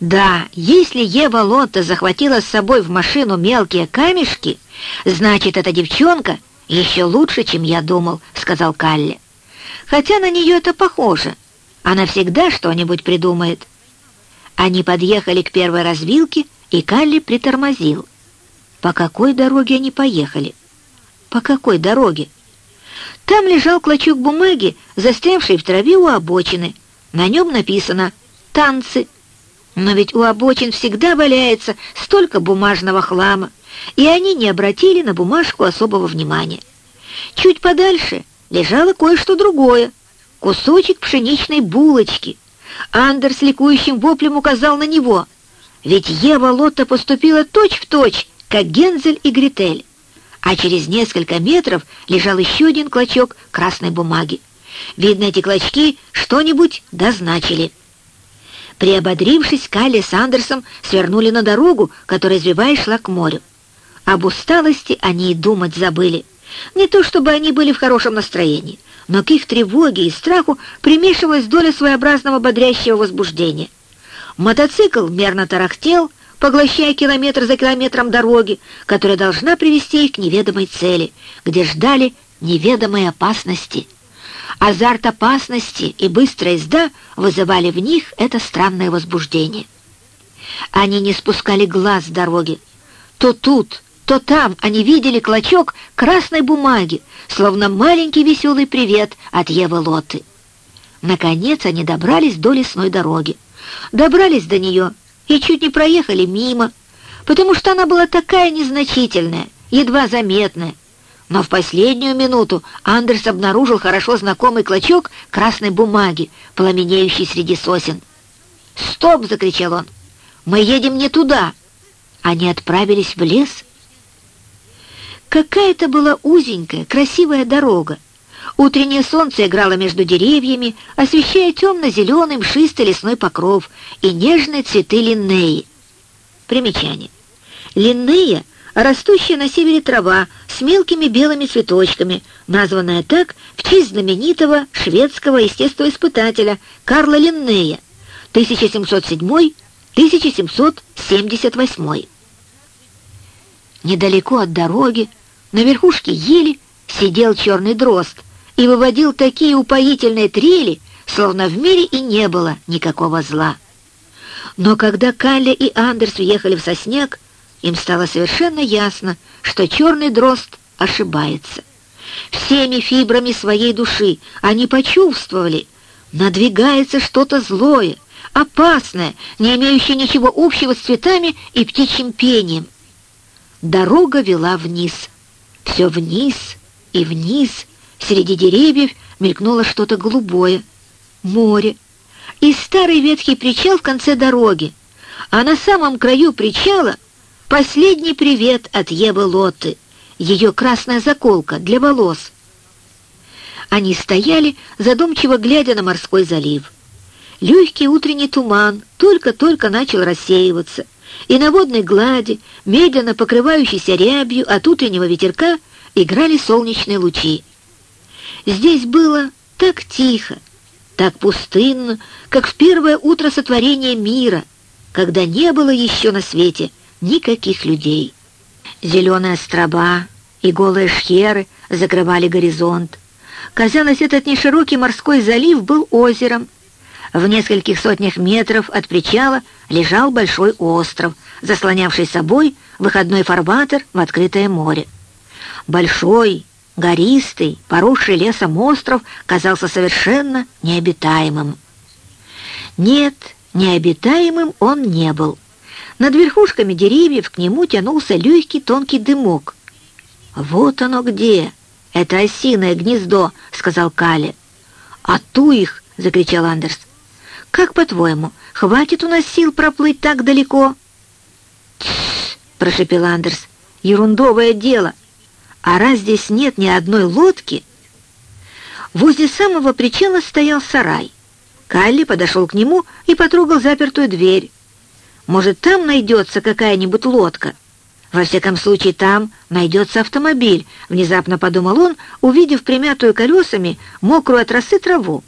«Да, если Ева Лотта захватила с собой в машину мелкие камешки, значит, эта девчонка еще лучше, чем я думал», — сказал Калли. «Хотя на нее это похоже. Она всегда что-нибудь придумает». Они подъехали к первой развилке, и Калли притормозил. По какой дороге они поехали? По какой дороге? Там лежал клочок бумаги, застрявший в траве у обочины. На нем написано «Танцы». Но ведь у обочин всегда валяется столько бумажного хлама, и они не обратили на бумажку особого внимания. Чуть подальше лежало кое-что другое — кусочек пшеничной булочки. Андер с ликующим воплем указал на него, ведь Ева Лотта поступила точь-в-точь, точь, как Гензель и Гритель. А через несколько метров лежал еще один клочок красной бумаги. Видно, эти клочки что-нибудь дозначили. Приободрившись, Калли с Андерсом свернули на дорогу, которая, извиваясь, шла к морю. Об усталости они и думать забыли. Не то чтобы они были в хорошем настроении, но к их тревоге и страху примешивалась доля своеобразного бодрящего возбуждения. Мотоцикл мерно тарахтел, поглощая километр за километром дороги, которая должна привести их к неведомой цели, где ждали неведомые опасности — Азарт опасности и быстрая езда вызывали в них это странное возбуждение. Они не спускали глаз с дороги. То тут, то там они видели клочок красной бумаги, словно маленький веселый привет от Евы Лоты. Наконец они добрались до лесной дороги. Добрались до нее и чуть не проехали мимо, потому что она была такая незначительная, едва заметная, но в последнюю минуту Андерс обнаружил хорошо знакомый клочок красной бумаги, пламенеющий среди сосен. «Стоп!» — закричал он. «Мы едем не туда!» Они отправились в лес. Какая-то была узенькая, красивая дорога. Утреннее солнце играло между деревьями, освещая темно-зеленый мшистый лесной покров и нежные цветы линнеи. Примечание. Линнея — растущая на севере трава с мелкими белыми цветочками, названная так в честь знаменитого шведского естествоиспытателя Карла Линнея 1707-1778. Недалеко от дороги, на верхушке ели, сидел черный дрозд и выводил такие упоительные трели, словно в мире и не было никакого зла. Но когда Калля и Андерс въехали в сосняк, им стало совершенно ясно, что черный дрозд ошибается. Всеми фибрами своей души они почувствовали, надвигается что-то злое, опасное, не имеющее ничего общего с цветами и птичьим пением. Дорога вела вниз. Все вниз и вниз. Среди деревьев мелькнуло что-то голубое. Море. И старый ветхий причал в конце дороги. А на самом краю причала Последний привет от Евы Лоты, ее красная заколка для волос. Они стояли, задумчиво глядя на морской залив. Легкий утренний туман только-только начал рассеиваться, и на водной глади, медленно покрывающейся рябью от утреннего ветерка, играли солнечные лучи. Здесь было так тихо, так пустынно, как в первое утро сотворения мира, когда не было еще на свете никаких людей. Зеленая остроба и голые шхеры закрывали горизонт. Казалось, этот неширокий морской залив был озером. В нескольких сотнях метров от причала лежал большой остров, заслонявший собой выходной фарватер в открытое море. Большой, гористый, поросший лесом остров казался совершенно необитаемым. Нет, необитаемым он не был. Над верхушками деревьев к нему тянулся легкий тонкий дымок. «Вот оно где! Это осиное гнездо», — сказал Кали. «А ту их — закричал Андерс. «Как, по-твоему, хватит у нас сил проплыть так далеко?» «Тссс!» — прошепел Андерс. «Ерундовое дело. А раз здесь нет ни одной лодки...» Возле самого причала стоял сарай. Калли подошел к нему и потрогал запертую дверь. «Может, там найдется какая-нибудь лодка?» Во всяком случае, там найдется автомобиль, внезапно подумал он, увидев примятую колесами мокрую от росы траву.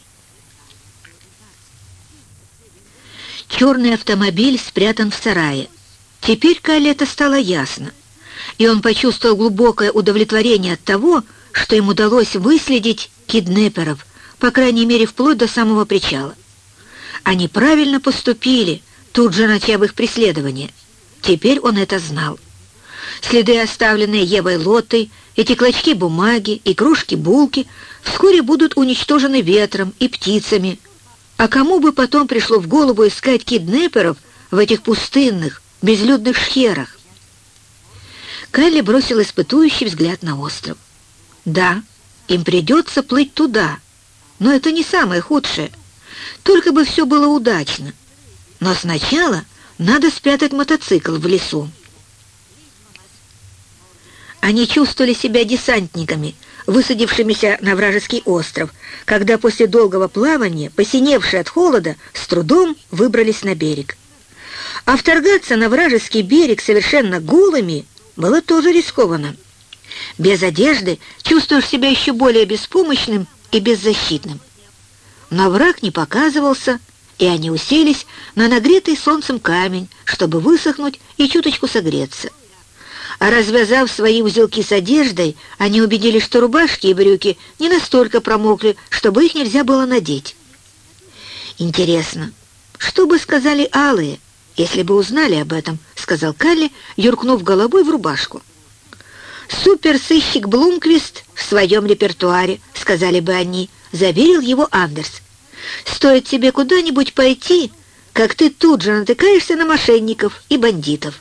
Черный автомобиль спрятан в сарае. Теперь Калле это стало ясно, и он почувствовал глубокое удовлетворение от того, что им удалось выследить киднеперов, по крайней мере, вплоть до самого причала. Они правильно поступили, тут же начав их преследование. Теперь он это знал. Следы, оставленные Евой Лотой, эти клочки бумаги и кружки булки вскоре будут уничтожены ветром и птицами. А кому бы потом пришло в голову искать киднеперов в этих пустынных, безлюдных шхерах? Калли бросил испытующий взгляд на остров. Да, им придется плыть туда, но это не самое худшее. Только бы все было удачно. Но сначала надо спрятать мотоцикл в лесу. Они чувствовали себя десантниками, высадившимися на вражеский остров, когда после долгого плавания, посиневшие от холода, с трудом выбрались на берег. А вторгаться на вражеский берег совершенно голыми было тоже рискованно. Без одежды чувствуешь себя еще более беспомощным и беззащитным. Но враг не показывался, и они уселись на нагретый солнцем камень, чтобы высохнуть и чуточку согреться а развязав свои узелки с одеждой, они убедились, что рубашки и брюки не настолько промокли, чтобы их нельзя было надеть. «Интересно, что бы сказали алые, если бы узнали об этом?» — сказал Калли, юркнув головой в рубашку. «Суперсыщик Блумквист в своем репертуаре», — сказали бы они, — заверил его Андерс. «Стоит тебе куда-нибудь пойти, как ты тут же натыкаешься на мошенников и бандитов».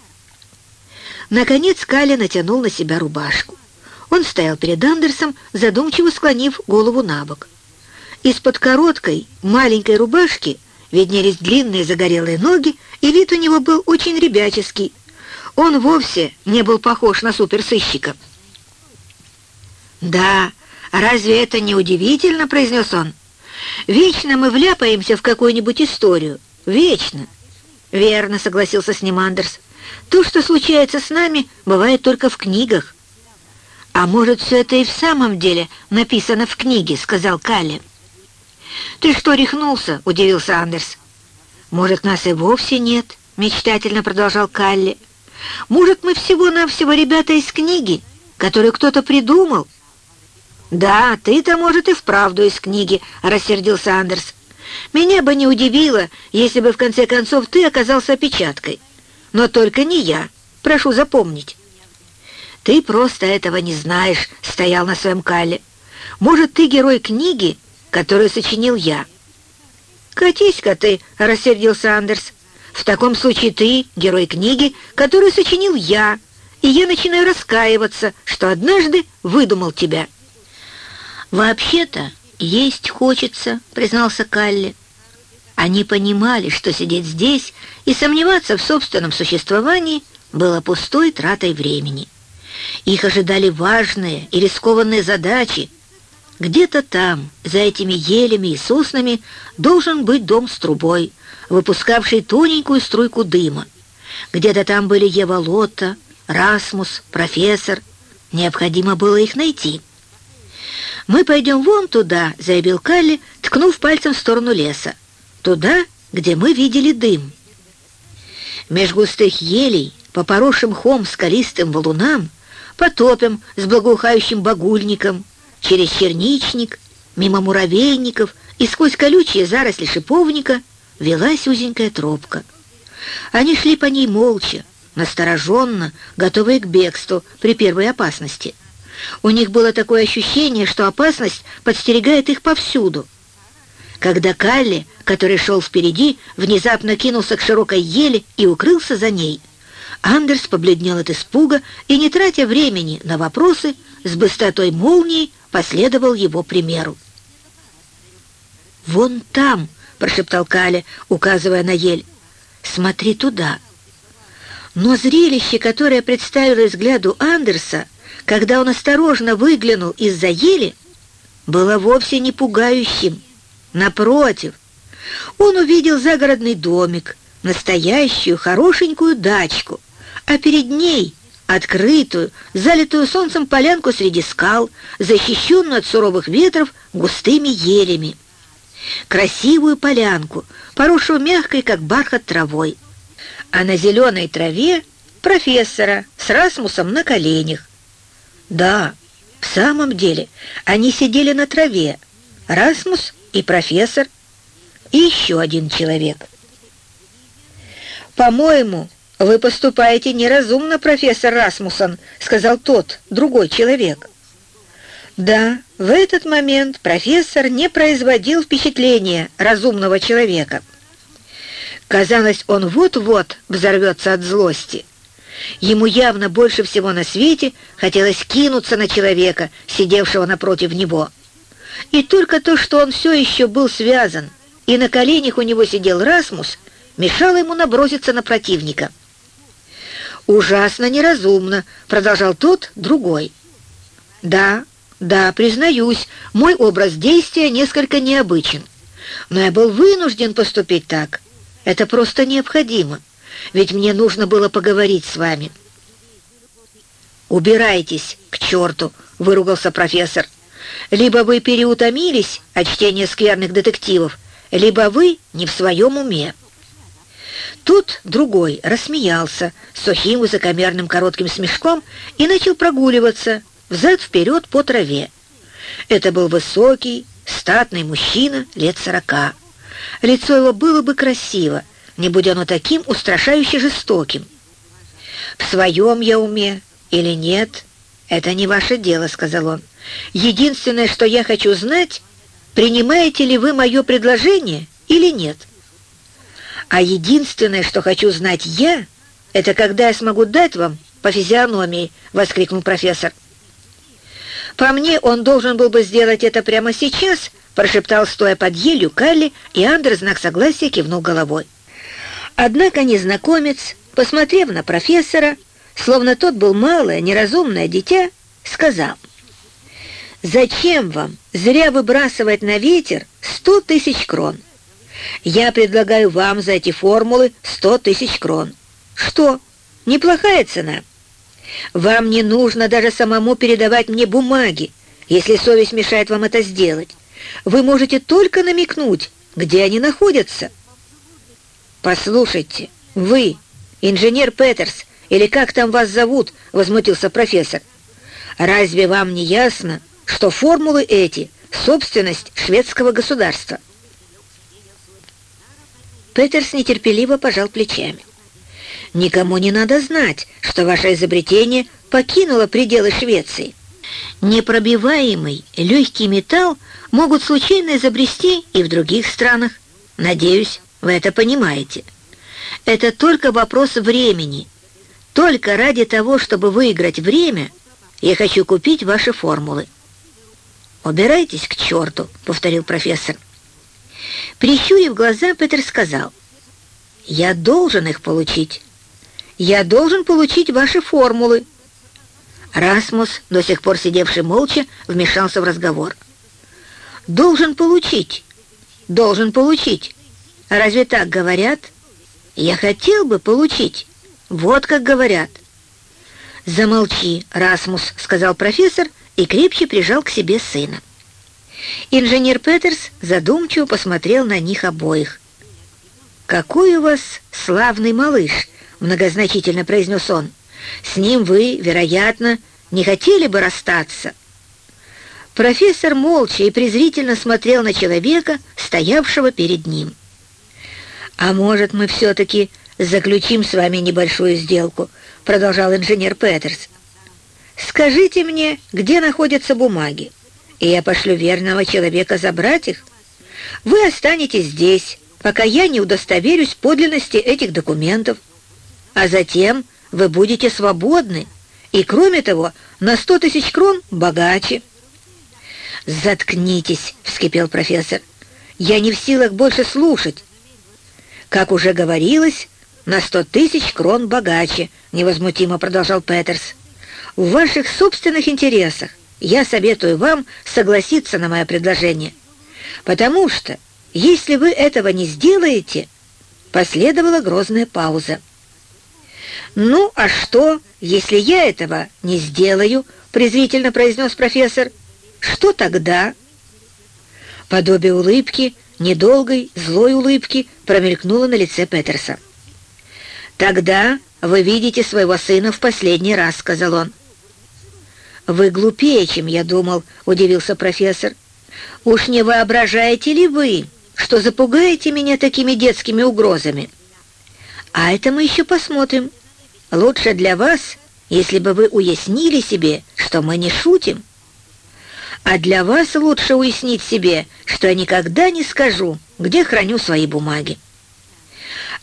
Наконец Калли натянул на себя рубашку. Он стоял перед Андерсом, задумчиво склонив голову на бок. Из-под короткой, маленькой рубашки виднелись длинные загорелые ноги, и вид у него был очень ребяческий. Он вовсе не был похож на суперсыщика. «Да, разве это не удивительно?» — произнес он. «Вечно мы вляпаемся в какую-нибудь историю. Вечно!» «Верно», — согласился с ним Андерс. То, что случается с нами, бывает только в книгах. «А может, все это и в самом деле написано в книге», — сказал Калли. «Ты что, рехнулся?» — удивился Андерс. «Может, нас и вовсе нет», — мечтательно продолжал Калли. «Может, мы всего-навсего ребята из книги, которую кто-то придумал?» «Да, ты-то, может, и вправду из книги», — рассердился Андерс. «Меня бы не удивило, если бы, в конце концов, ты оказался опечаткой. Но только не я. Прошу запомнить. Ты просто этого не знаешь, стоял на своем кале. Может, ты герой книги, которую сочинил я? Катись-ка ты, рассердился Андерс. В таком случае ты герой книги, которую сочинил я, и я начинаю раскаиваться, что однажды выдумал тебя. Вообще-то есть хочется, признался Калли. Они понимали, что сидеть здесь и сомневаться в собственном существовании было пустой тратой времени. Их ожидали важные и рискованные задачи. Где-то там, за этими елями и соснами, должен быть дом с трубой, выпускавший тоненькую струйку дыма. Где-то там были Ева Лотта, Расмус, профессор. Необходимо было их найти. «Мы пойдем вон туда», — заявил Калли, ткнув пальцем в сторону леса туда, где мы видели дым. Меж густых елей, по поросшим хом скалистым валунам, потопим с благоухающим багульником, через черничник, мимо муравейников и сквозь колючие заросли шиповника велась узенькая тропка. Они шли по ней молча, настороженно, готовые к бегству при первой опасности. У них было такое ощущение, что опасность подстерегает их повсюду — когда Калли, который шел впереди, внезапно кинулся к широкой еле и укрылся за ней. Андерс побледнел от испуга и, не тратя времени на вопросы, с быстротой молнии последовал его примеру. «Вон там!» — прошептал Каля, указывая на ель. «Смотри туда!» Но зрелище, которое представилось взгляду Андерса, когда он осторожно выглянул из-за ели, было вовсе не пугающим. Напротив, он увидел загородный домик, настоящую хорошенькую дачку, а перед ней открытую, залитую солнцем полянку среди скал, защищенную от суровых ветров густыми елями. Красивую полянку, поросшую мягкой, как бархат, травой. А на зеленой траве профессора с Расмусом на коленях. Да, в самом деле, они сидели на траве, Расмус и профессор, и еще один человек. «По-моему, вы поступаете неразумно, профессор Расмусон», сказал тот, другой человек. Да, в этот момент профессор не производил впечатления разумного человека. Казалось, он вот-вот взорвется от злости. Ему явно больше всего на свете хотелось кинуться на человека, сидевшего напротив него. И только то, что он все еще был связан, и на коленях у него сидел Расмус, мешало ему наброситься на противника. «Ужасно неразумно», — продолжал тот, другой. «Да, да, признаюсь, мой образ действия несколько необычен. Но я был вынужден поступить так. Это просто необходимо, ведь мне нужно было поговорить с вами». «Убирайтесь к черту!» — выругался профессор. «Либо вы переутомились от чтения скверных детективов, либо вы не в своем уме». Тут другой рассмеялся сухим высокомерным коротким смешком и начал прогуливаться взад-вперед по траве. Это был высокий, статный мужчина лет сорока. Лицо его было бы красиво, не будь оно таким устрашающе жестоким. «В своем я уме или нет, это не ваше дело», — сказал он. «Единственное, что я хочу знать, принимаете ли вы мое предложение или нет». А единственное, что хочу знать я, это когда я смогу дать вам по физиономии, — воскликнул профессор. По мне, он должен был бы сделать это прямо сейчас, — прошептал, стоя под елью Калли, и Андер знак согласия кивнул головой. Однако незнакомец, посмотрев на профессора, словно тот был малое, неразумное дитя, сказал, «Зачем вам зря выбрасывать на ветер сто тысяч крон? Я предлагаю вам за эти формулы сто тысяч крон. Что, неплохая цена? Вам не нужно даже самому передавать мне бумаги, если совесть мешает вам это сделать. Вы можете только намекнуть, где они находятся. Послушайте, вы, инженер Петерс, или как там вас зовут, возмутился профессор. Разве вам не ясно, что формулы эти — собственность шведского государства? Петерс нетерпеливо пожал плечами. «Никому не надо знать, что ваше изобретение покинуло пределы Швеции. Непробиваемый легкий металл могут случайно изобрести и в других странах. Надеюсь, вы это понимаете. Это только вопрос времени. Только ради того, чтобы выиграть время, я хочу купить ваши формулы». «Убирайтесь к черту», — повторил профессор. Прищурив глаза, Петр сказал, «Я должен их получить. Я должен получить ваши формулы». Расмус, до сих пор сидевший молча, вмешался в разговор. «Должен получить. Должен получить. Разве так говорят? Я хотел бы получить. Вот как говорят». «Замолчи, Расмус», — сказал профессор и крепче прижал к себе сына. Инженер Петерс задумчиво посмотрел на них обоих. «Какой у вас славный малыш!» — многозначительно произнес он. «С ним вы, вероятно, не хотели бы расстаться». Профессор молча и презрительно смотрел на человека, стоявшего перед ним. «А может, мы все-таки заключим с вами небольшую сделку?» — продолжал инженер Петерс. «Скажите мне, где находятся бумаги?» и я пошлю верного человека забрать их. Вы останетесь здесь, пока я не удостоверюсь подлинности этих документов. А затем вы будете свободны, и, кроме того, на сто тысяч крон богаче». «Заткнитесь!» — вскипел профессор. Я не в силах больше слушать. Как уже говорилось, на сто тысяч крон богаче, невозмутимо продолжал Петерс. В ваших собственных интересах я советую вам согласиться на мое предложение, потому что, если вы этого не сделаете, последовала грозная пауза. «Ну, а что, если я этого не сделаю?» — презрительно произнес профессор. «Что тогда?» Подобие улыбки, недолгой, злой улыбки, промелькнуло на лице Петерса. «Тогда вы видите своего сына в последний раз», — сказал он. «Вы глупее, чем я думал», — удивился профессор. «Уж не воображаете ли вы, что запугаете меня такими детскими угрозами?» «А это мы еще посмотрим. Лучше для вас, если бы вы уяснили себе, что мы не шутим. А для вас лучше уяснить себе, что я никогда не скажу, где храню свои бумаги».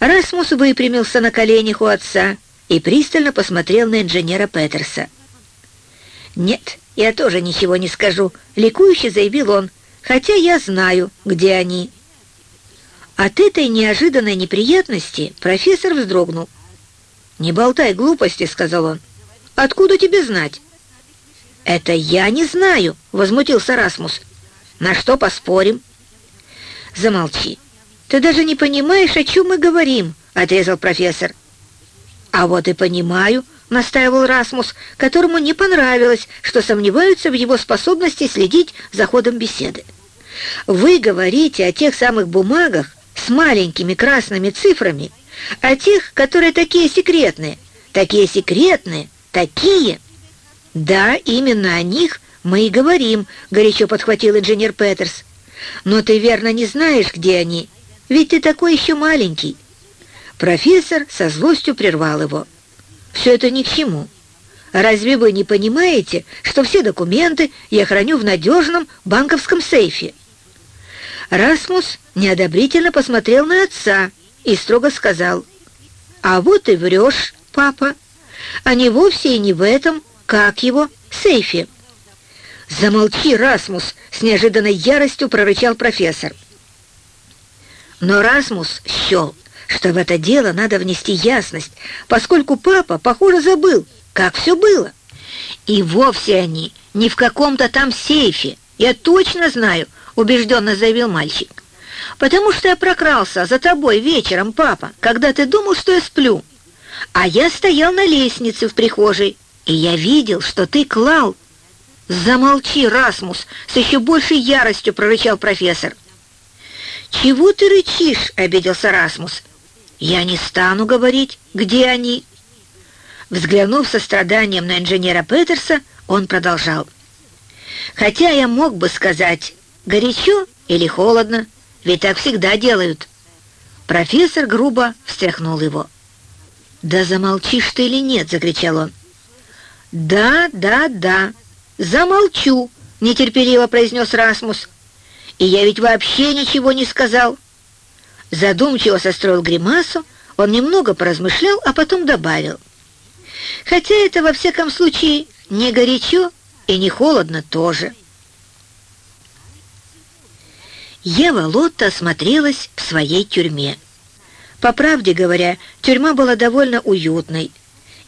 Расмус выпрямился на коленях у отца и пристально посмотрел на инженера Петерса. «Нет, я тоже ничего не скажу», — ликующе заявил он, «хотя я знаю, где они». От этой неожиданной неприятности профессор вздрогнул. «Не болтай глупости», — сказал он. «Откуда тебе знать?» «Это я не знаю», — возмутился Расмус. «На что поспорим?» «Замолчи. Ты даже не понимаешь, о чем мы говорим», — отрезал профессор. «А вот и понимаю», — настаивал Расмус, которому не понравилось, что сомневаются в его способности следить за ходом беседы. «Вы говорите о тех самых бумагах с маленькими красными цифрами, о тех, которые такие секретные, такие секретные, такие...» «Да, именно о них мы и говорим», — горячо подхватил инженер Петерс. «Но ты верно не знаешь, где они, ведь ты такой еще маленький». Профессор со злостью прервал его. Все это ни к чему. Разве вы не понимаете, что все документы я храню в надежном банковском сейфе?» Расмус неодобрительно посмотрел на отца и строго сказал, «А вот и врешь, папа. Они вовсе и не в этом, как его, сейфе». «Замолчи, Расмус!» — с неожиданной яростью прорычал профессор. Но Расмус счел, что в это дело надо внести ясность, поскольку папа, похоже, забыл, как все было. И вовсе они не в каком-то там сейфе, я точно знаю, убежденно заявил мальчик. Потому что я прокрался за тобой вечером, папа, когда ты думал, что я сплю. А я стоял на лестнице в прихожей, и я видел, что ты клал. Замолчи, Расмус, с еще большей яростью прорычал профессор. «Чего ты рычишь?» — обиделся Расмус. «Я не стану говорить, где они». Взглянув со страданием на инженера Петерса, он продолжал. «Хотя я мог бы сказать, горячо или холодно, ведь так всегда делают». Профессор грубо встряхнул его. «Да замолчишь ты или нет?» — закричал он. «Да, да, да, замолчу», — нетерпеливо произнес Расмус. «И я ведь вообще ничего не сказал». Задумчиво состроил гримасу, он немного поразмышлял, а потом добавил. «Хотя это, во всяком случае, не горячо и не холодно тоже». Ева Лотта осмотрелась в своей тюрьме. По правде говоря, тюрьма была довольно уютной.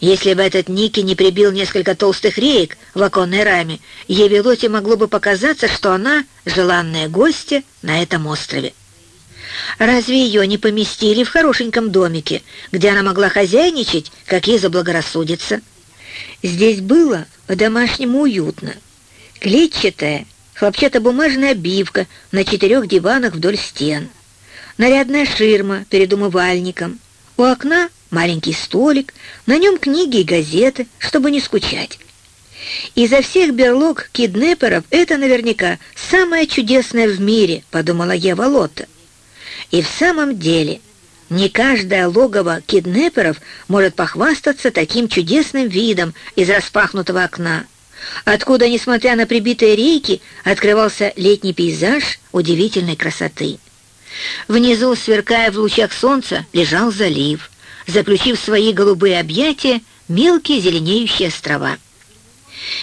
Если бы этот Ники не прибил несколько толстых реек в оконной раме, Еве Лотте могло бы показаться, что она желанная гостья на этом острове. Разве ее не поместили в хорошеньком домике, где она могла хозяйничать, как ей заблагорассудится? Здесь было по-домашнему уютно. Клетчатая, хлопчатобумажная обивка на четырех диванах вдоль стен. Нарядная ширма перед умывальником. У окна маленький столик, на нем книги и газеты, чтобы не скучать. Изо всех берлог киднеперов это наверняка самое чудесное в мире, подумала Ева Лотта. И в самом деле, не каждое логово киднеперов может похвастаться таким чудесным видом из распахнутого окна, откуда, несмотря на прибитые рейки, открывался летний пейзаж удивительной красоты. Внизу, сверкая в лучах солнца, лежал залив, заключив свои голубые объятия мелкие зеленеющие острова.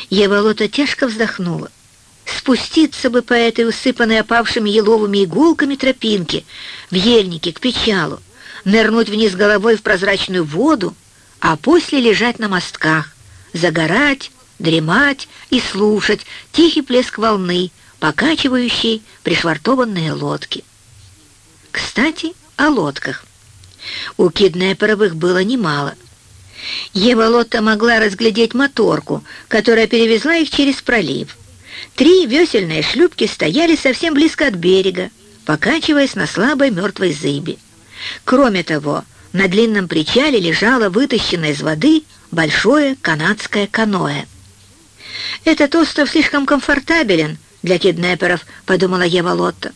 Ева Лота тяжко вздохнула. спуститься бы по этой усыпанной опавшими еловыми иголками тропинке в ельнике к печалу, нырнуть вниз головой в прозрачную воду, а после лежать на мостках, загорать, дремать и слушать тихий плеск волны, покачивающей пришвартованные лодки. Кстати, о лодках. У киднеперовых было немало. Ева Лотта могла разглядеть моторку, которая перевезла их через пролив. Три весельные шлюпки стояли совсем близко от берега, покачиваясь на слабой мертвой зыбе. Кроме того, на длинном причале лежало вытащенное из воды большое канадское каноэ. «Этот остров слишком комфортабелен для киднеперов», — подумала Ева Лотта.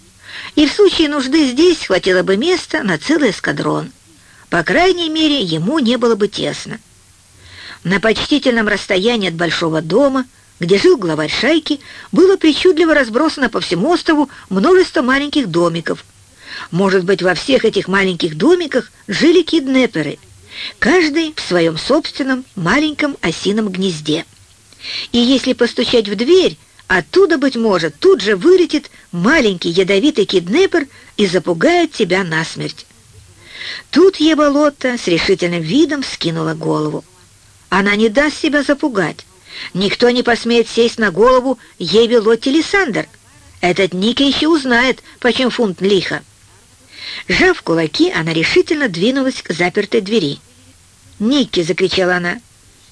«И в случае нужды здесь хватило бы места на целый эскадрон. По крайней мере, ему не было бы тесно». На почтительном расстоянии от большого дома, где жил главарь шайки, было причудливо разбросано по всему острову множество маленьких домиков. Может быть, во всех этих маленьких домиках жили киднеперы, каждый в своем собственном маленьком осином гнезде. И если постучать в дверь, оттуда, быть может, тут же вылетит маленький ядовитый киднепер и запугает тебя насмерть. Тут Еболотта с решительным видом скинула голову. Она не даст себя запугать. Никто не посмеет сесть на голову Еве Лиссандр. Этот Ника еще узнает, почем фунт лиха. Сжав кулаки, она решительно двинулась к запертой двери. «Никки!» — закричала она.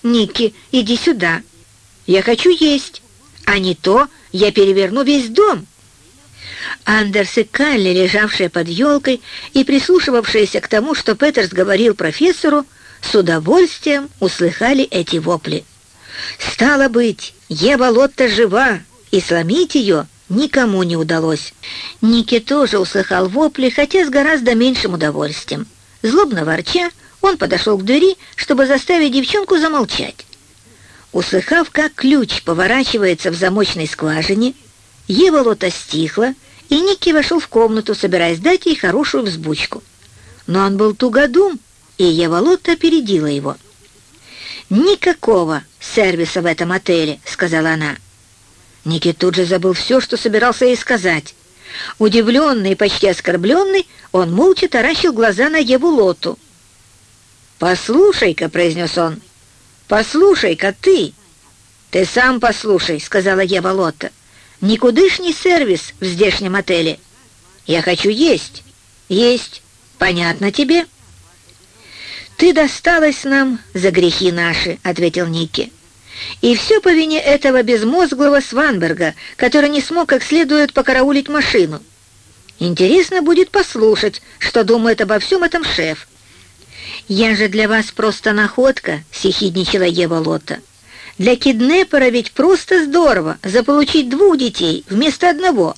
«Никки, иди сюда!» Я хочу есть, а не то я переверну весь дом». Андерс и Калли, лежавшие под елкой и прислушивавшиеся к тому, что Петерс говорил профессору, с удовольствием услыхали эти вопли. «Стало быть, Ева Лотта жива, и сломить ее никому не удалось». Ники тоже услыхал вопли, хотя с гораздо меньшим удовольствием. Злобно ворча, он подошел к двери, чтобы заставить девчонку замолчать. Услыхав, как ключ поворачивается в замочной скважине, Ева Лота стихла, и Ники вошел в комнату, собираясь дать ей хорошую взбучку. Но он был тугодум, и Ева Лотта опередила его. «Никакого сервиса в этом отеле», — сказала она. Ники тут же забыл все, что собирался ей сказать. Удивленный и почти оскорбленный, он молча таращил глаза на Еву Лоту. «Послушай-ка», — произнес он, — «Послушай-ка ты!» «Ты сам послушай», — сказала Ева Лотта. «Никудышний сервис в здешнем отеле. Я хочу есть». «Есть. Понятно тебе?» «Ты досталась нам за грехи наши», — ответил Ники. «И все по вине этого безмозглого Сванберга, который не смог как следует покараулить машину. Интересно будет послушать, что думает обо всем этом шеф». «Я же для вас просто находка», — сихидничала Ева Лотта. «Для киднепера ведь просто здорово заполучить двух детей вместо одного».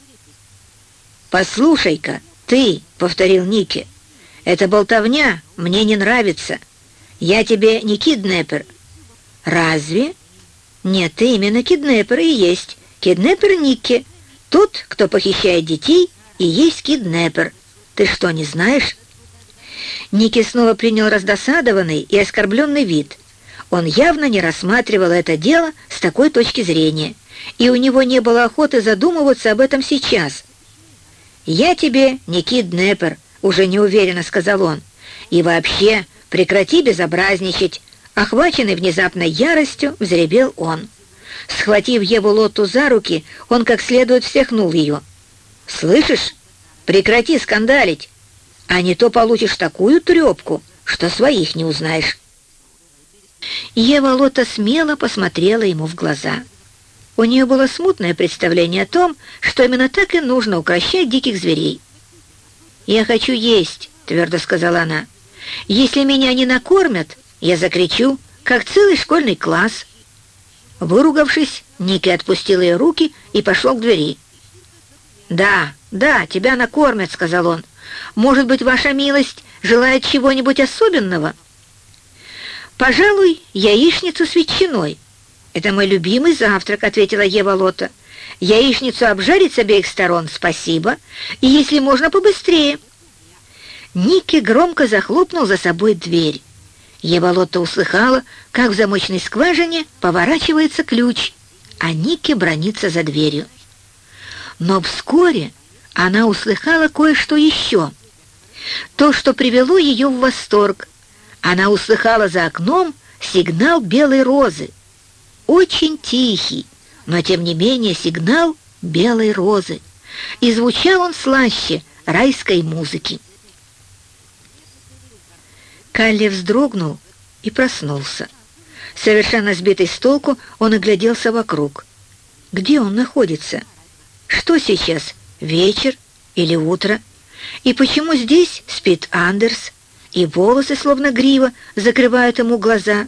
«Послушай-ка, ты», — повторил Ники, — «эта болтовня мне не нравится. Я тебе не киднепер». «Разве?» «Нет, ты именно киднепер и есть. Киднепер Ники. Тот, кто похищает детей, и есть киднепер. Ты что, не знаешь?» Ники снова принял раздосадованный и оскорбленный вид. Он явно не рассматривал это дело с такой точки зрения, и у него не было охоты задумываться об этом сейчас. «Я тебе не киднепер», — уже неуверенно сказал он. «И вообще, прекрати безобразничать!» Охваченный внезапной яростью, взребел он. Схватив Еву Лотту за руки, он как следует всехнул ее. «Слышишь? Прекрати скандалить! А не то получишь такую трепку, что своих не узнаешь». Ева Лота смело посмотрела ему в глаза. У нее было смутное представление о том, что именно так и нужно укращать диких зверей. «Я хочу есть», — твердо сказала она. «Если меня не накормят, я закричу, как целый школьный класс». Выругавшись, Ники отпустил ее руки и пошел к двери. «Да, да, тебя накормят», — сказал он. Может быть, ваша милость желает чего-нибудь особенного?» «Пожалуй, яичницу с ветчиной. Это мой любимый завтрак», — ответила Ева Лота. «Яичницу обжарить с обеих сторон, спасибо, и если можно побыстрее». Ники громко захлопнул за собой дверь. Ева Лотта услыхала, как в замочной скважине поворачивается ключ, а Ники бронится за дверью. Но вскоре она услыхала кое-что еще. То, что привело ее в восторг. Она услыхала за окном сигнал белой розы. Очень тихий, но тем не менее сигнал белой розы. И звучал он слаще райской музыки. Калли вздрогнул и проснулся. Совершенно сбитый с толку, он огляделся вокруг. Где он находится? Что сейчас, вечер или утро? И почему здесь спит Андерс, и волосы, словно грива, закрывают ему глаза?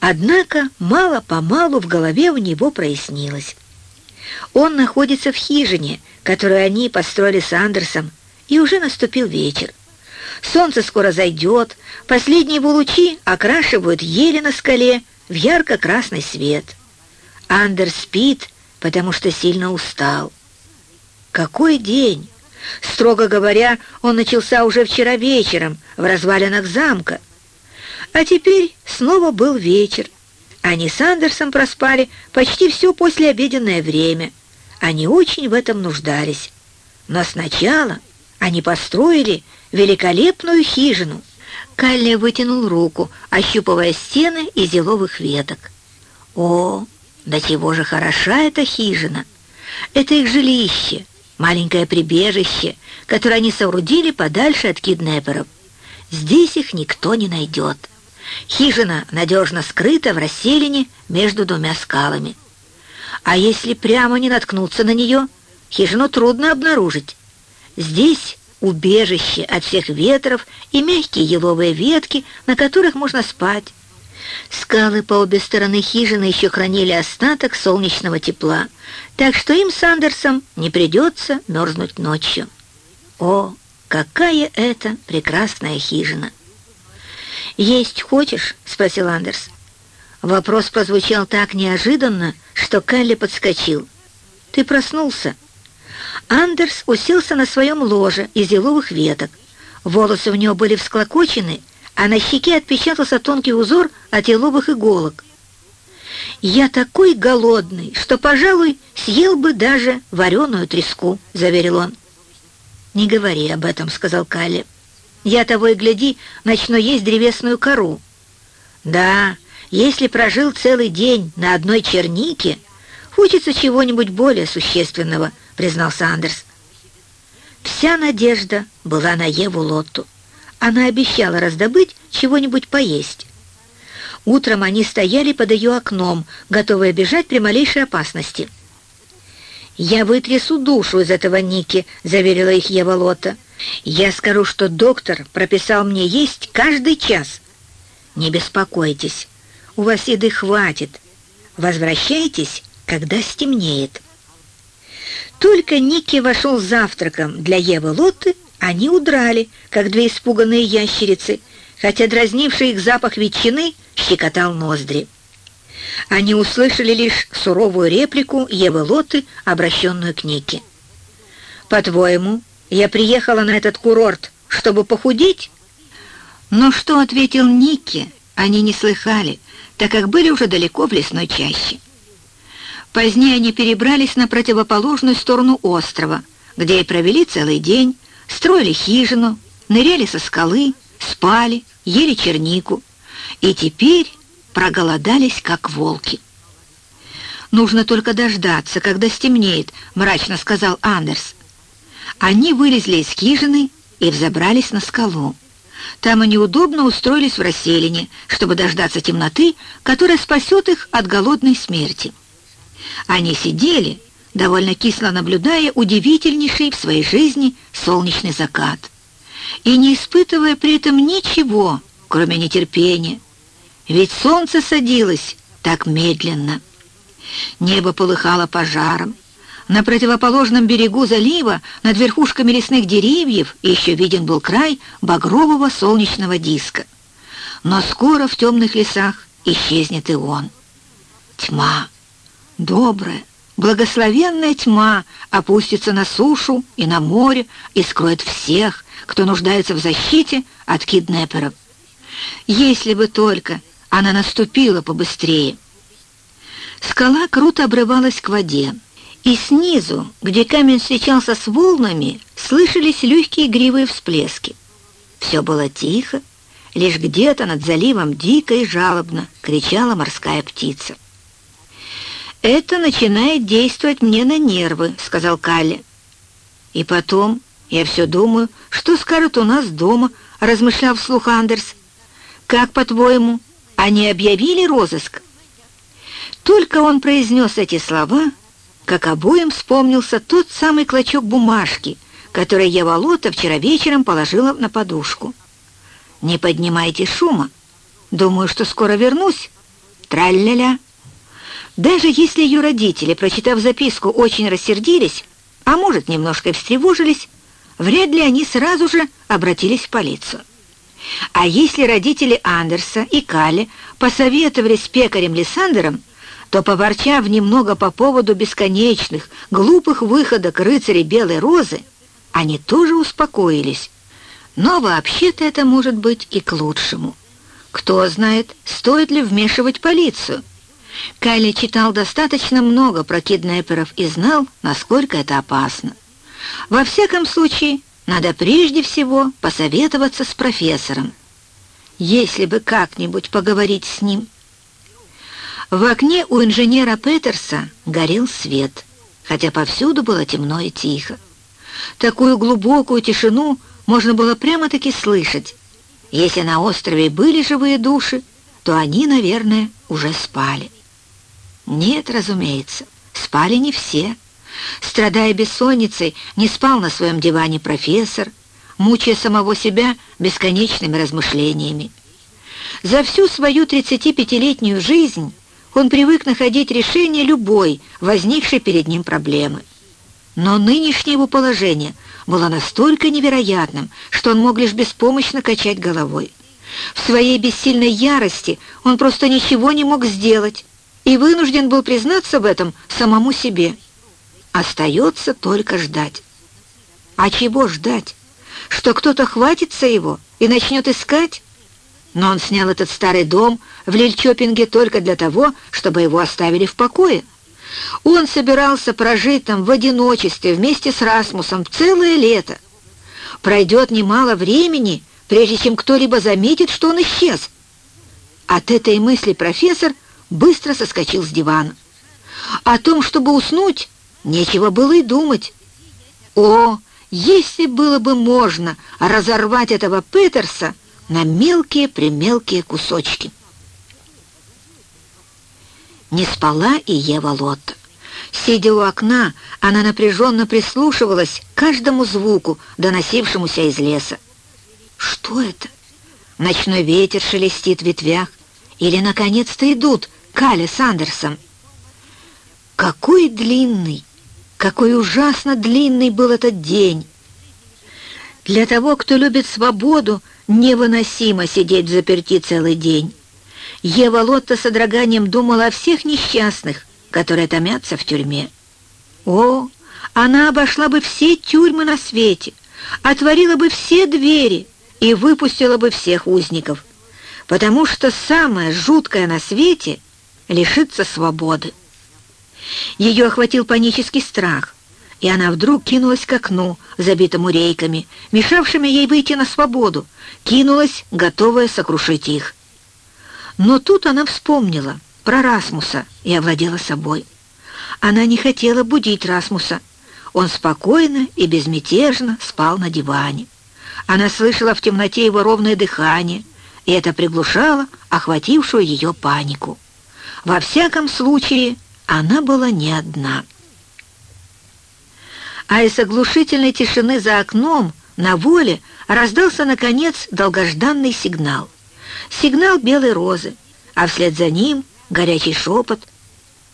Однако мало-помалу в голове у него прояснилось. Он находится в хижине, которую они построили с Андерсом, и уже наступил вечер. Солнце скоро зайдет, последние его лучи окрашивают ели на скале в ярко-красный свет. Андерс спит, потому что сильно устал. Какой день! Строго говоря, он начался уже вчера вечером в развалинах замка. А теперь снова был вечер. Они с Андерсом проспали почти все послеобеденное время. Они очень в этом нуждались. Но сначала они построили великолепную хижину. Калли вытянул руку, ощупывая стены из еловых веток. О, да чего же хороша эта хижина! Это их жилище, маленькое прибежище, которое они соорудили подальше от киднеперов. Здесь их никто не найдет. Хижина надежно скрыта в расселине между двумя скалами. А если прямо не наткнуться на нее, хижину трудно обнаружить. Здесь убежище от всех ветров и мягкие еловые ветки, на которых можно спать. Скалы по обе стороны хижины еще хранили остаток солнечного тепла, так что им с Андерсом не придется мерзнуть ночью. О, какая это прекрасная хижина! «Есть хочешь?» — спросил Андерс. Вопрос прозвучал так неожиданно, что Калли подскочил. «Ты проснулся?» Андерс уселся на своем ложе из еловых веток. Волосы у него были всклокочены, а на щеке отпечатался тонкий узор от еловых иголок. «Я такой голодный, что, пожалуй, съел бы даже вареную треску», — заверил он. «Не говори об этом», — сказал Калли. «Я того и гляди, начну есть древесную кору». «Да, если прожил целый день на одной чернике, хочется чего-нибудь более существенного», — признался Андерс. Вся надежда была на Еву Лотту. Она обещала раздобыть чего-нибудь поесть. Утром они стояли под ее окном, готовые бежать при малейшей опасности. «Я вытрясу душу из этого Ники», — заверила их Ева Лотта. «Я скажу, что доктор прописал мне есть каждый час». «Не беспокойтесь, у вас еды хватит. Возвращайтесь, когда стемнеет». Только Ники вошел с завтраком для Евы Лотты, они удрали, как две испуганные ящерицы, хотя дразнивший их запах ветчины щекотал ноздри. Они услышали лишь суровую реплику Евы Лоты, обращенную к Нике. «По-твоему, я приехала на этот курорт, чтобы похудеть?» Но что ответил Никки, они не слыхали, так как были уже далеко в лесной чаще. Позднее они перебрались на противоположную сторону острова, где и провели целый день, строили хижину, ныряли со скалы, спали, ели чернику. И теперь проголодались, как волки. «Нужно только дождаться, когда стемнеет», — мрачно сказал Андерс. Они вылезли из хижины и взобрались на скалу. Там они удобно устроились в расселине, чтобы дождаться темноты, которая спасет их от голодной смерти. Они сидели, довольно кисло наблюдая удивительнейший в своей жизни солнечный закат, и не испытывая при этом ничего, кроме нетерпения, ведь солнце садилось так медленно. Небо полыхало пожаром. На противоположном берегу залива, над верхушками лесных деревьев, еще виден был край багрового солнечного диска. Но скоро в темных лесах исчезнет и он. Тьма, добрая, благословенная тьма опустится на сушу и на море и скроет всех, кто нуждается в защите от киднеперов. Если бы только она наступила побыстрее. Скала круто обрывалась к воде, И снизу, где камень встречался с волнами, слышались легкие игривые всплески. Все было тихо, лишь где-то над заливом дико и жалобно кричала морская птица. «Это начинает действовать мне на нервы», — сказал Калли. «И потом я все думаю, что скажут у нас дома», — размышлял вслух Андерс. «Как, по-твоему, они объявили розыск?» Только он произнес эти слова, как обоим вспомнился тот самый клочок бумажки, который Ева Лота вчера вечером положила на подушку. «Не поднимайте шума. Думаю, что скоро вернусь. Траль-ля-ля». Даже если ее родители, прочитав записку, очень рассердились, а может, немножко встревожились, вряд ли они сразу же обратились в полицию. А если родители Андерса и Кали посоветовались с пекарем Лиссандером, то, поворчав немного по поводу бесконечных, глупых выходок рыцарей Белой Розы, они тоже успокоились. Но вообще-то это может быть и к лучшему. Кто знает, стоит ли вмешивать полицию. Кайли читал достаточно много про киднеперов и знал, насколько это опасно. Во всяком случае, надо прежде всего посоветоваться с профессором. Если бы как-нибудь поговорить с ним. В окне у инженера Петерса горел свет, хотя повсюду было темно и тихо. Такую глубокую тишину можно было прямо-таки слышать. Если на острове были живые души, то они, наверное, уже спали. Нет, разумеется, спали не все. Страдая бессонницей, не спал на своем диване профессор, мучая самого себя бесконечными размышлениями. За всю свою 35-летнюю жизнь он привык находить решение любой, возникшей перед ним проблемы. Но нынешнее его положение было настолько невероятным, что он мог лишь беспомощно качать головой. В своей бессильной ярости он просто ничего не мог сделать и вынужден был признаться в этом самому себе. Остается только ждать. А чего ждать? Что кто-то хватится его и начнет искать? Но он снял этот старый дом в Лильчопинге только для того, чтобы его оставили в покое. Он собирался прожить там в одиночестве вместе с Расмусом целое лето. Пройдет немало времени, прежде чем кто-либо заметит, что он исчез. От этой мысли профессор быстро соскочил с дивана. О том, чтобы уснуть, нечего было и думать. О, если было бы можно разорвать этого Петерса на мелкие-примелкие кусочки. Не спала и Ева Лотта. Сидя у окна, она напряженно прислушивалась к каждому звуку, доносившемуся из леса. Что это? Ночной ветер шелестит в ветвях. Или, наконец-то, идут Кали с Андерсом. Какой длинный, какой ужасно длинный был этот день. Для того, кто любит свободу, невыносимо сидеть в заперти целый день. Ева Лотта с одраганием думала о всех несчастных, которые томятся в тюрьме. О, она обошла бы все тюрьмы на свете, отворила бы все двери и выпустила бы всех узников, потому что самое жуткое на свете — лишиться свободы. Ее охватил панический страх, и она вдруг кинулась к окну, забитому рейками, мешавшими ей выйти на свободу, кинулась, готовая сокрушить их. Но тут она вспомнила про Расмуса и овладела собой. Она не хотела будить Расмуса. Он спокойно и безмятежно спал на диване. Она слышала в темноте его ровное дыхание, и это приглушало охватившую ее панику. Во всяком случае, она была не одна. А из оглушительной тишины за окном на воле раздался, наконец, долгожданный сигнал сигнал белой розы, а вслед за ним горячий шепот.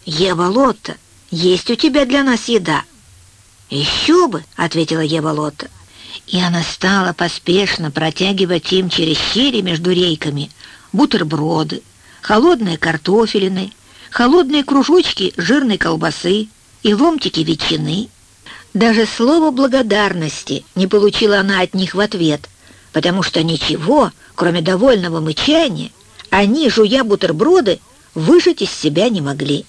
«Ева Лотта, есть у тебя для нас еда?» «Еще бы!» — ответила Ева Лотта. И она стала поспешно протягивать им через щели между рейками бутерброды, холодные картофелины, холодные кружочки жирной колбасы и ломтики ветчины. Даже слова благодарности не получила она от них в ответ, потому что ничего, кроме довольного мычания, они, жуя бутерброды, выжать из себя не могли.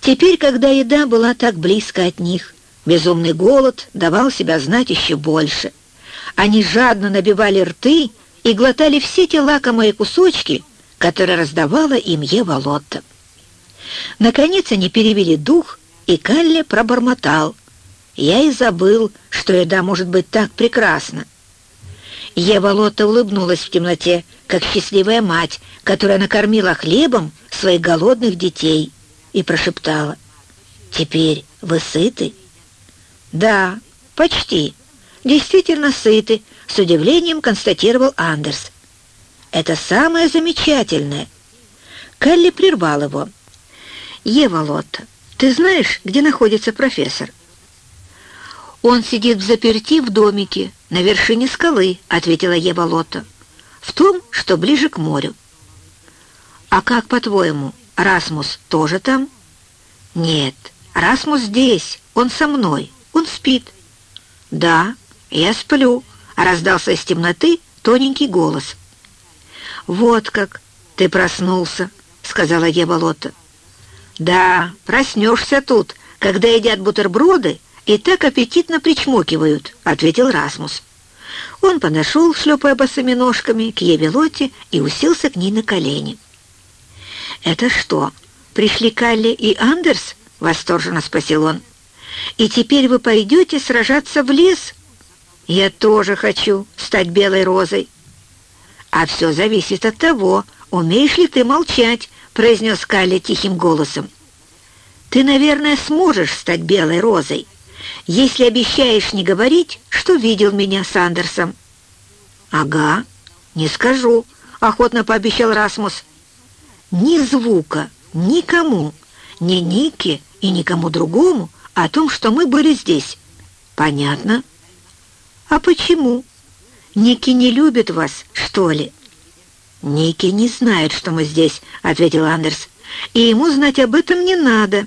Теперь, когда еда была так близко от них, безумный голод давал себя знать еще больше. Они жадно набивали рты и глотали все те лакомые кусочки, которые раздавала им Ева Лотта. Наконец они перевели дух, и Калле пробормотал. «Я и забыл, что еда может быть так прекрасна». Ева Лотта улыбнулась в темноте, как счастливая мать, которая накормила хлебом своих голодных детей, и прошептала. «Теперь вы сыты?» «Да, почти. Действительно сыты», — с удивлением констатировал Андерс. «Это самое замечательное». Келли прервал его. «Ева Лотта, ты знаешь, где находится профессор?» «Он сидит в заперти в домике на вершине скалы», — ответила Ева Лотта. «В том, что ближе к морю». «А как, по-твоему, Расмус тоже там?» «Нет, Расмус здесь, он со мной, он спит». «Да, я сплю», — раздался из темноты тоненький голос. «Вот как ты проснулся», — сказала Ева Лотта. «Да, проснешься тут, когда едят бутерброды и так аппетитно причмокивают», — ответил Расмус. Он подошел, шлепая босыми ножками, к Еве и уселся к ней на колени. «Это что, пришли Калли и Андерс?» — восторженно спросил он. «И теперь вы пойдете сражаться в лес?» «Я тоже хочу стать белой розой». «А все зависит от того, умеешь ли ты молчать», — произнес Калли тихим голосом. «Ты, наверное, сможешь стать белой розой, если обещаешь не говорить, что видел меня с Андерсом». «Ага, не скажу», — охотно пообещал Расмус. «Ни звука, никому, ни Нике и никому другому о том, что мы были здесь. Понятно?» «А почему? Ники не любит вас, что ли?» «Ники не знает, что мы здесь», — ответил Андерс. «И ему знать об этом не надо.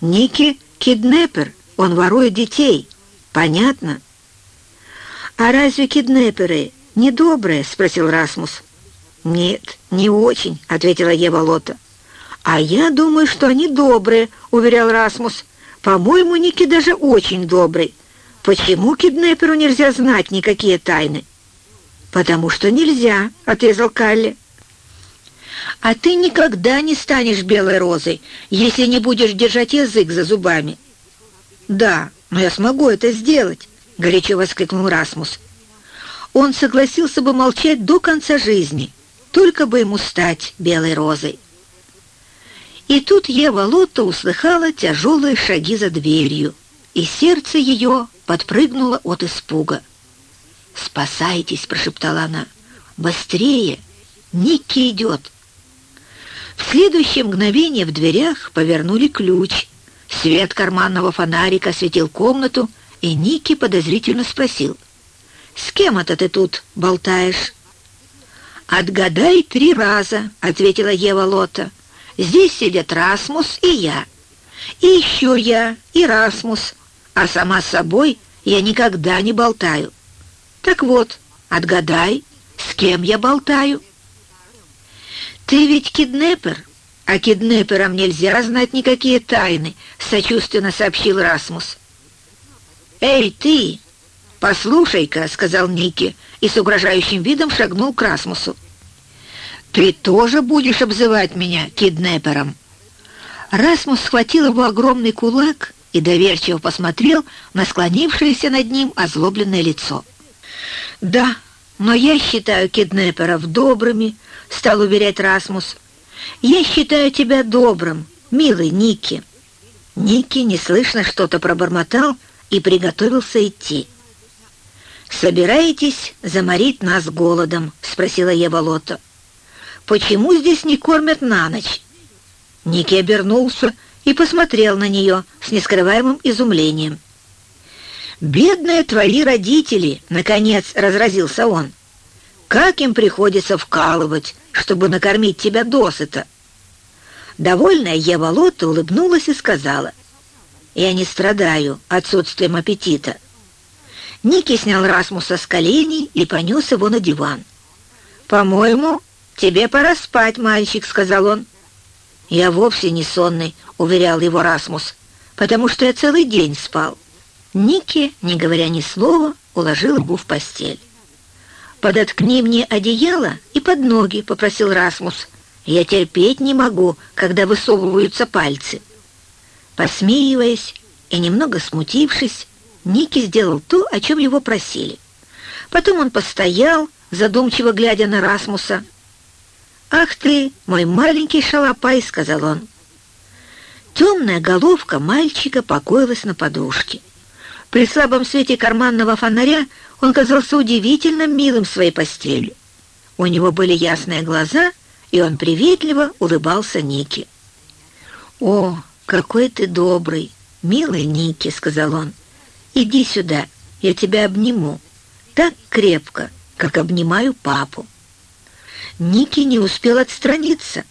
Ники — киднепер, он ворует детей. Понятно?» «А разве киднеперы недобрые?» — спросил Расмус. «Нет, не очень», — ответила Ева Лота. «А я думаю, что они добрые», — уверял Расмус. «По-моему, Ники даже очень добрый. Почему киднеперу нельзя знать никакие тайны?» «Потому что нельзя», — отрезал Калли. «А ты никогда не станешь белой розой, если не будешь держать язык за зубами». «Да, но я смогу это сделать», — горячо воскликнул Расмус. Он согласился бы молчать до конца жизни, только бы ему стать белой розой. И тут Ева Лотта услыхала тяжелые шаги за дверью, и сердце ее подпрыгнуло от испуга. «Спасайтесь!» — прошептала она. «Быстрее! Никки идет!» В следующее мгновение в дверях повернули ключ. Свет карманного фонарика осветил комнату, и Ники подозрительно спросил. «С кем это ты тут болтаешь?» «Отгадай три раза», — ответила Ева Лота. «Здесь сидят Расмус и я. И еще я, и Расмус. А сама с собой я никогда не болтаю. Так вот, отгадай, с кем я болтаю?» «Ты ведь киднепер, а киднеперам нельзя знать никакие тайны», — сочувственно сообщил Расмус. «Эй, ты! Послушай-ка», — сказал Ники, и с угрожающим видом шагнул к Расмусу. «Ты тоже будешь обзывать меня киднепером?» Расмус схватил его огромный кулак и доверчиво посмотрел на склонившееся над ним озлобленное лицо. «Да, но я считаю киднеперов добрыми», — стал уверять Расмус. «Я считаю тебя добрым, милый Ники». Ники неслышно что-то пробормотал и приготовился идти. «Собираетесь заморить нас голодом?» — спросила Ева Лотто. «Почему здесь не кормят на ночь?» Ники обернулся и посмотрел на нее с нескрываемым изумлением. «Бедные твои родители!» — наконец разразился он. «Как им приходится вкалывать, чтобы накормить тебя досыта?» Довольная Ева Лотта улыбнулась и сказала, «Я не страдаю отсутствием аппетита». Ники снял Расмуса с коленей и понес его на диван. «По-моему, тебе пора спать, мальчик», — сказал он. «Я вовсе не сонный», — уверял его Расмус, «потому что я целый день спал». Ники, не говоря ни слова, уложил его в постель. «Подоткни мне одеяло и под ноги», — попросил Расмус. «Я терпеть не могу, когда высовываются пальцы». Посмеиваясь и немного смутившись, Ники сделал то, о чем его просили. Потом он постоял, задумчиво глядя на Расмуса. «Ах ты, мой маленький шалопай!» — сказал он. Темная головка мальчика покоилась на подушке. При слабом свете карманного фонаря он казался удивительно милым своей постелью. У него были ясные глаза, и он приветливо улыбался Нике. «О, какой ты добрый, милый Ники!» — сказал он. «Иди сюда, я тебя обниму, так крепко, как обнимаю папу». Ники не успел отстраниться.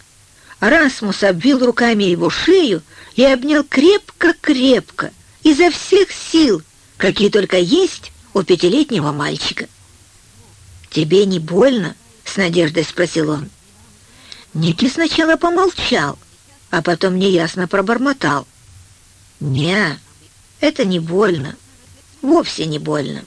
Расмус обвил руками его шею и обнял крепко-крепко, изо всех сил, какие только есть у пятилетнего мальчика. «Тебе не больно?» — с надеждой спросил он. Ники сначала помолчал, а потом неясно пробормотал. «Не, это не больно, вовсе не больно».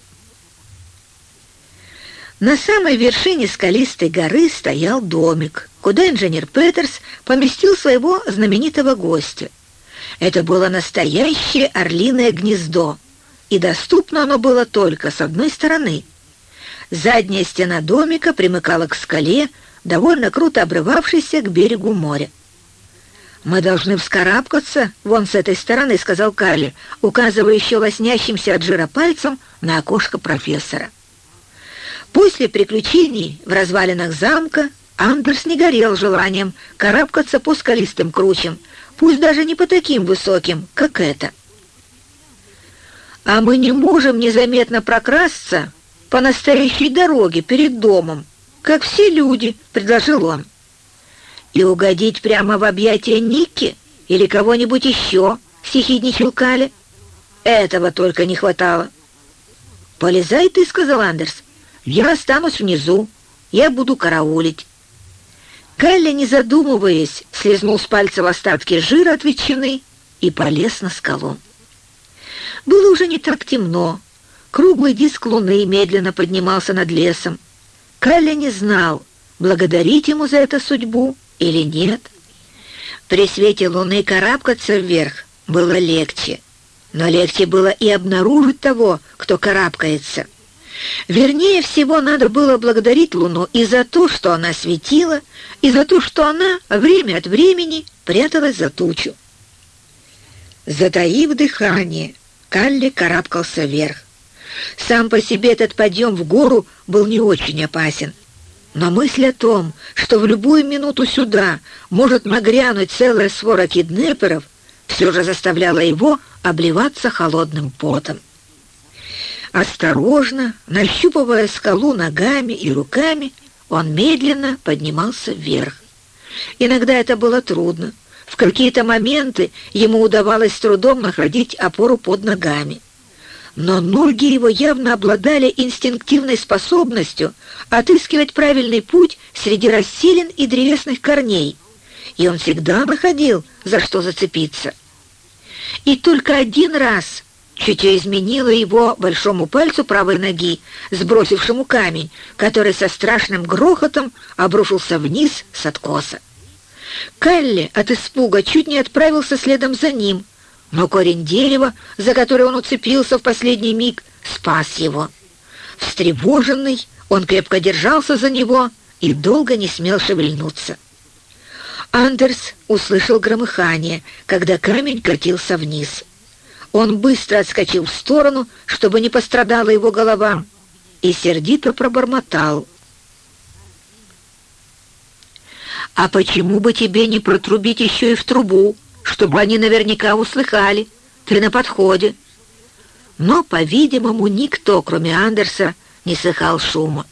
На самой вершине скалистой горы стоял домик, куда инженер Петерс поместил своего знаменитого гостя. Это было настоящее орлиное гнездо, и доступно оно было только с одной стороны. Задняя стена домика примыкала к скале, довольно круто обрывавшейся к берегу моря. «Мы должны вскарабкаться вон с этой стороны», — сказал Карли, указывая еще лоснящимся от жира пальцем на окошко профессора. После приключений в развалинах замка Андерс не горел желанием карабкаться по скалистым кручам, пусть даже не по таким высоким, как это. «А мы не можем незаметно прокрасться по настоящей дороге перед домом, как все люди», — предложил он. «И угодить прямо в объятия Ники или кого-нибудь еще», — сихидничал Кали. «Этого только не хватало». «Полезай ты», — сказал Андерс. Я останусь внизу, я буду караулить». Калли, не задумываясь, слезнул с пальцев остатки жира от ветчины и полез на скалу. Было уже не так темно. Круглый диск луны медленно поднимался над лесом. Калли не знал, благодарить ему за это судьбу или нет. При свете луны карабкаться вверх было легче, но легче было и обнаружить того, кто карабкается — Вернее всего, надо было благодарить Луну и за то, что она светила, и за то, что она время от времени пряталась за тучу. Затаив дыхание, Калли карабкался вверх. Сам по себе этот подъем в гору был не очень опасен. Но мысль о том, что в любую минуту сюда может нагрянуть целая свора киднеперов, все же заставляла его обливаться холодным потом. Осторожно, нащупывая скалу ногами и руками, он медленно поднимался вверх. Иногда это было трудно. В какие-то моменты ему удавалось с трудом находить опору под ногами. Но ноги его явно обладали инстинктивной способностью отыскивать правильный путь среди расселин и древесных корней, и он всегда находил, за что зацепиться. И только один раз Чутье изменило его большому пальцу правой ноги, сбросившему камень, который со страшным грохотом обрушился вниз с откоса. Калли от испуга чуть не отправился следом за ним, но корень дерева, за который он уцепился в последний миг, спас его. Встревоженный, он крепко держался за него и долго не смел шевельнуться. Андерс услышал громыхание, когда камень катился вниз. Он быстро отскочил в сторону, чтобы не пострадала его голова, и сердито пробормотал. «А почему бы тебе не протрубить еще и в трубу, чтобы они наверняка услыхали? Ты на подходе». Но, по-видимому, никто, кроме Андерса, не слыхал шума.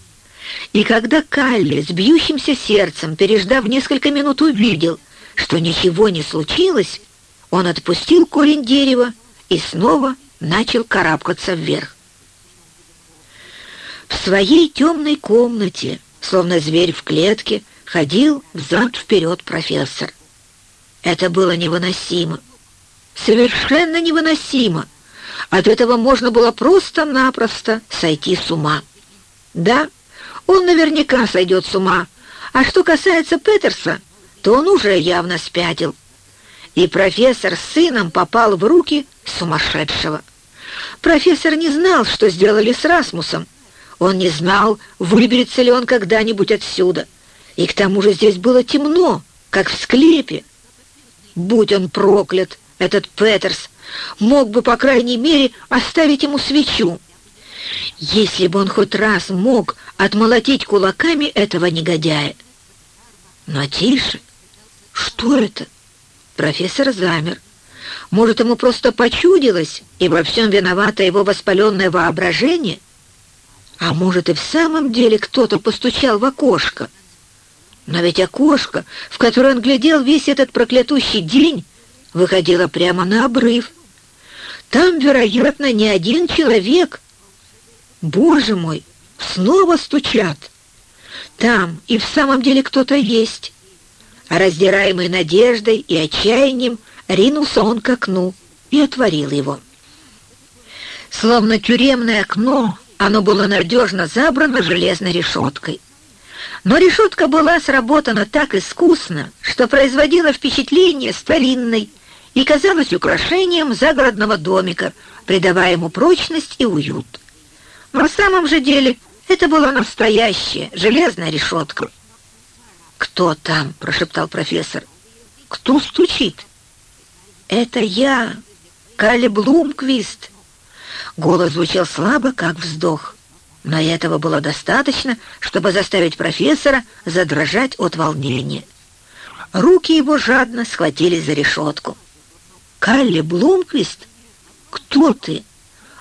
И когда Калли с бьющимся сердцем, переждав несколько минут, увидел, что ничего не случилось, он отпустил корень дерева и снова начал карабкаться вверх. В своей темной комнате, словно зверь в клетке, ходил взад-вперед профессор. Это было невыносимо. Совершенно невыносимо. От этого можно было просто-напросто сойти с ума. Да, он наверняка сойдет с ума. А что касается Петерса, то он уже явно спятил. И профессор с сыном попал в руки сумасшедшего. Профессор не знал, что сделали с Расмусом. Он не знал, выберется ли он когда-нибудь отсюда. И к тому же здесь было темно, как в склепе. Будь он проклят, этот Петерс, мог бы, по крайней мере, оставить ему свечу. Если бы он хоть раз мог отмолотить кулаками этого негодяя. Но тише. Что это? Профессор замер. Может, ему просто почудилось, и во всем виновато его воспаленное воображение? А может, и в самом деле кто-то постучал в окошко? Но ведь окошко, в которое он глядел весь этот проклятущий день, выходило прямо на обрыв. Там, вероятно, не один человек. Боже мой, снова стучат. Там и в самом деле кто-то есть. А раздираемый надеждой и отчаянием ринулся он к окну и отворил его. Словно тюремное окно, оно было надежно забрано железной решеткой. Но решетка была сработана так искусно, что производила впечатление старинной и казалась украшением загородного домика, придавая ему прочность и уют. На самом же деле это была настоящая железная решетка. «Кто там?» — прошептал профессор. «Кто стучит?» «Это я, Калли Блумквист». Голос звучал слабо, как вздох. Но этого было достаточно, чтобы заставить профессора задрожать от волнения. Руки его жадно схватились за решетку. «Калли Блумквист? Кто ты?»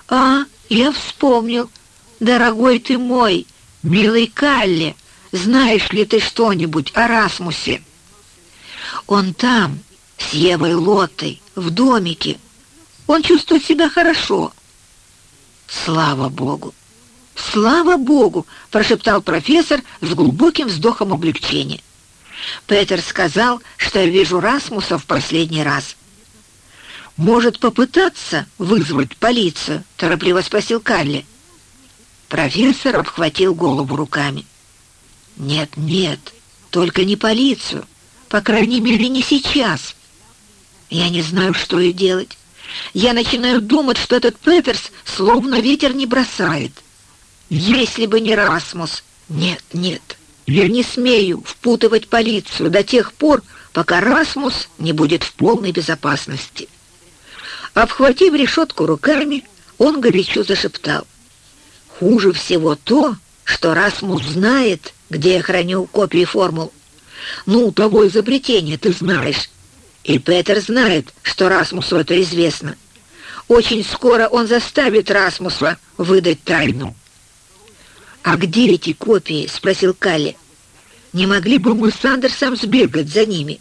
«А, я вспомнил. Дорогой ты мой, милый Калли, знаешь ли ты что-нибудь о Расмусе?» «Он там, с Евой Лотой, в домике. Он чувствует себя хорошо». «Слава Богу!» «Слава Богу!» — прошептал профессор с глубоким вздохом облегчения. Петер сказал, что я вижу Расмуса в последний раз. «Может попытаться вызвать полицию?» — торопливо спросил Калли. Профессор обхватил голову руками. «Нет, нет, только не полицию. По крайней мере, не сейчас. Я не знаю, что и делать. Я начинаю думать, что этот Петерс словно ветер не бросает. Если бы не Расмус... Нет, нет, я не смею впутывать полицию до тех пор, пока Расмус не будет в полной безопасности. Обхватив решетку руками, он горячо зашептал. «Хуже всего то, что Расмус знает, где я храню копии формул. Ну, того изобретения ты знаешь. И Петер знает, что Расмусу это известно. Очень скоро он заставит Расмуса выдать тайну». «А где эти копии?» — спросил Калли. «Не могли бы мы с Андерсом сбегать за ними?»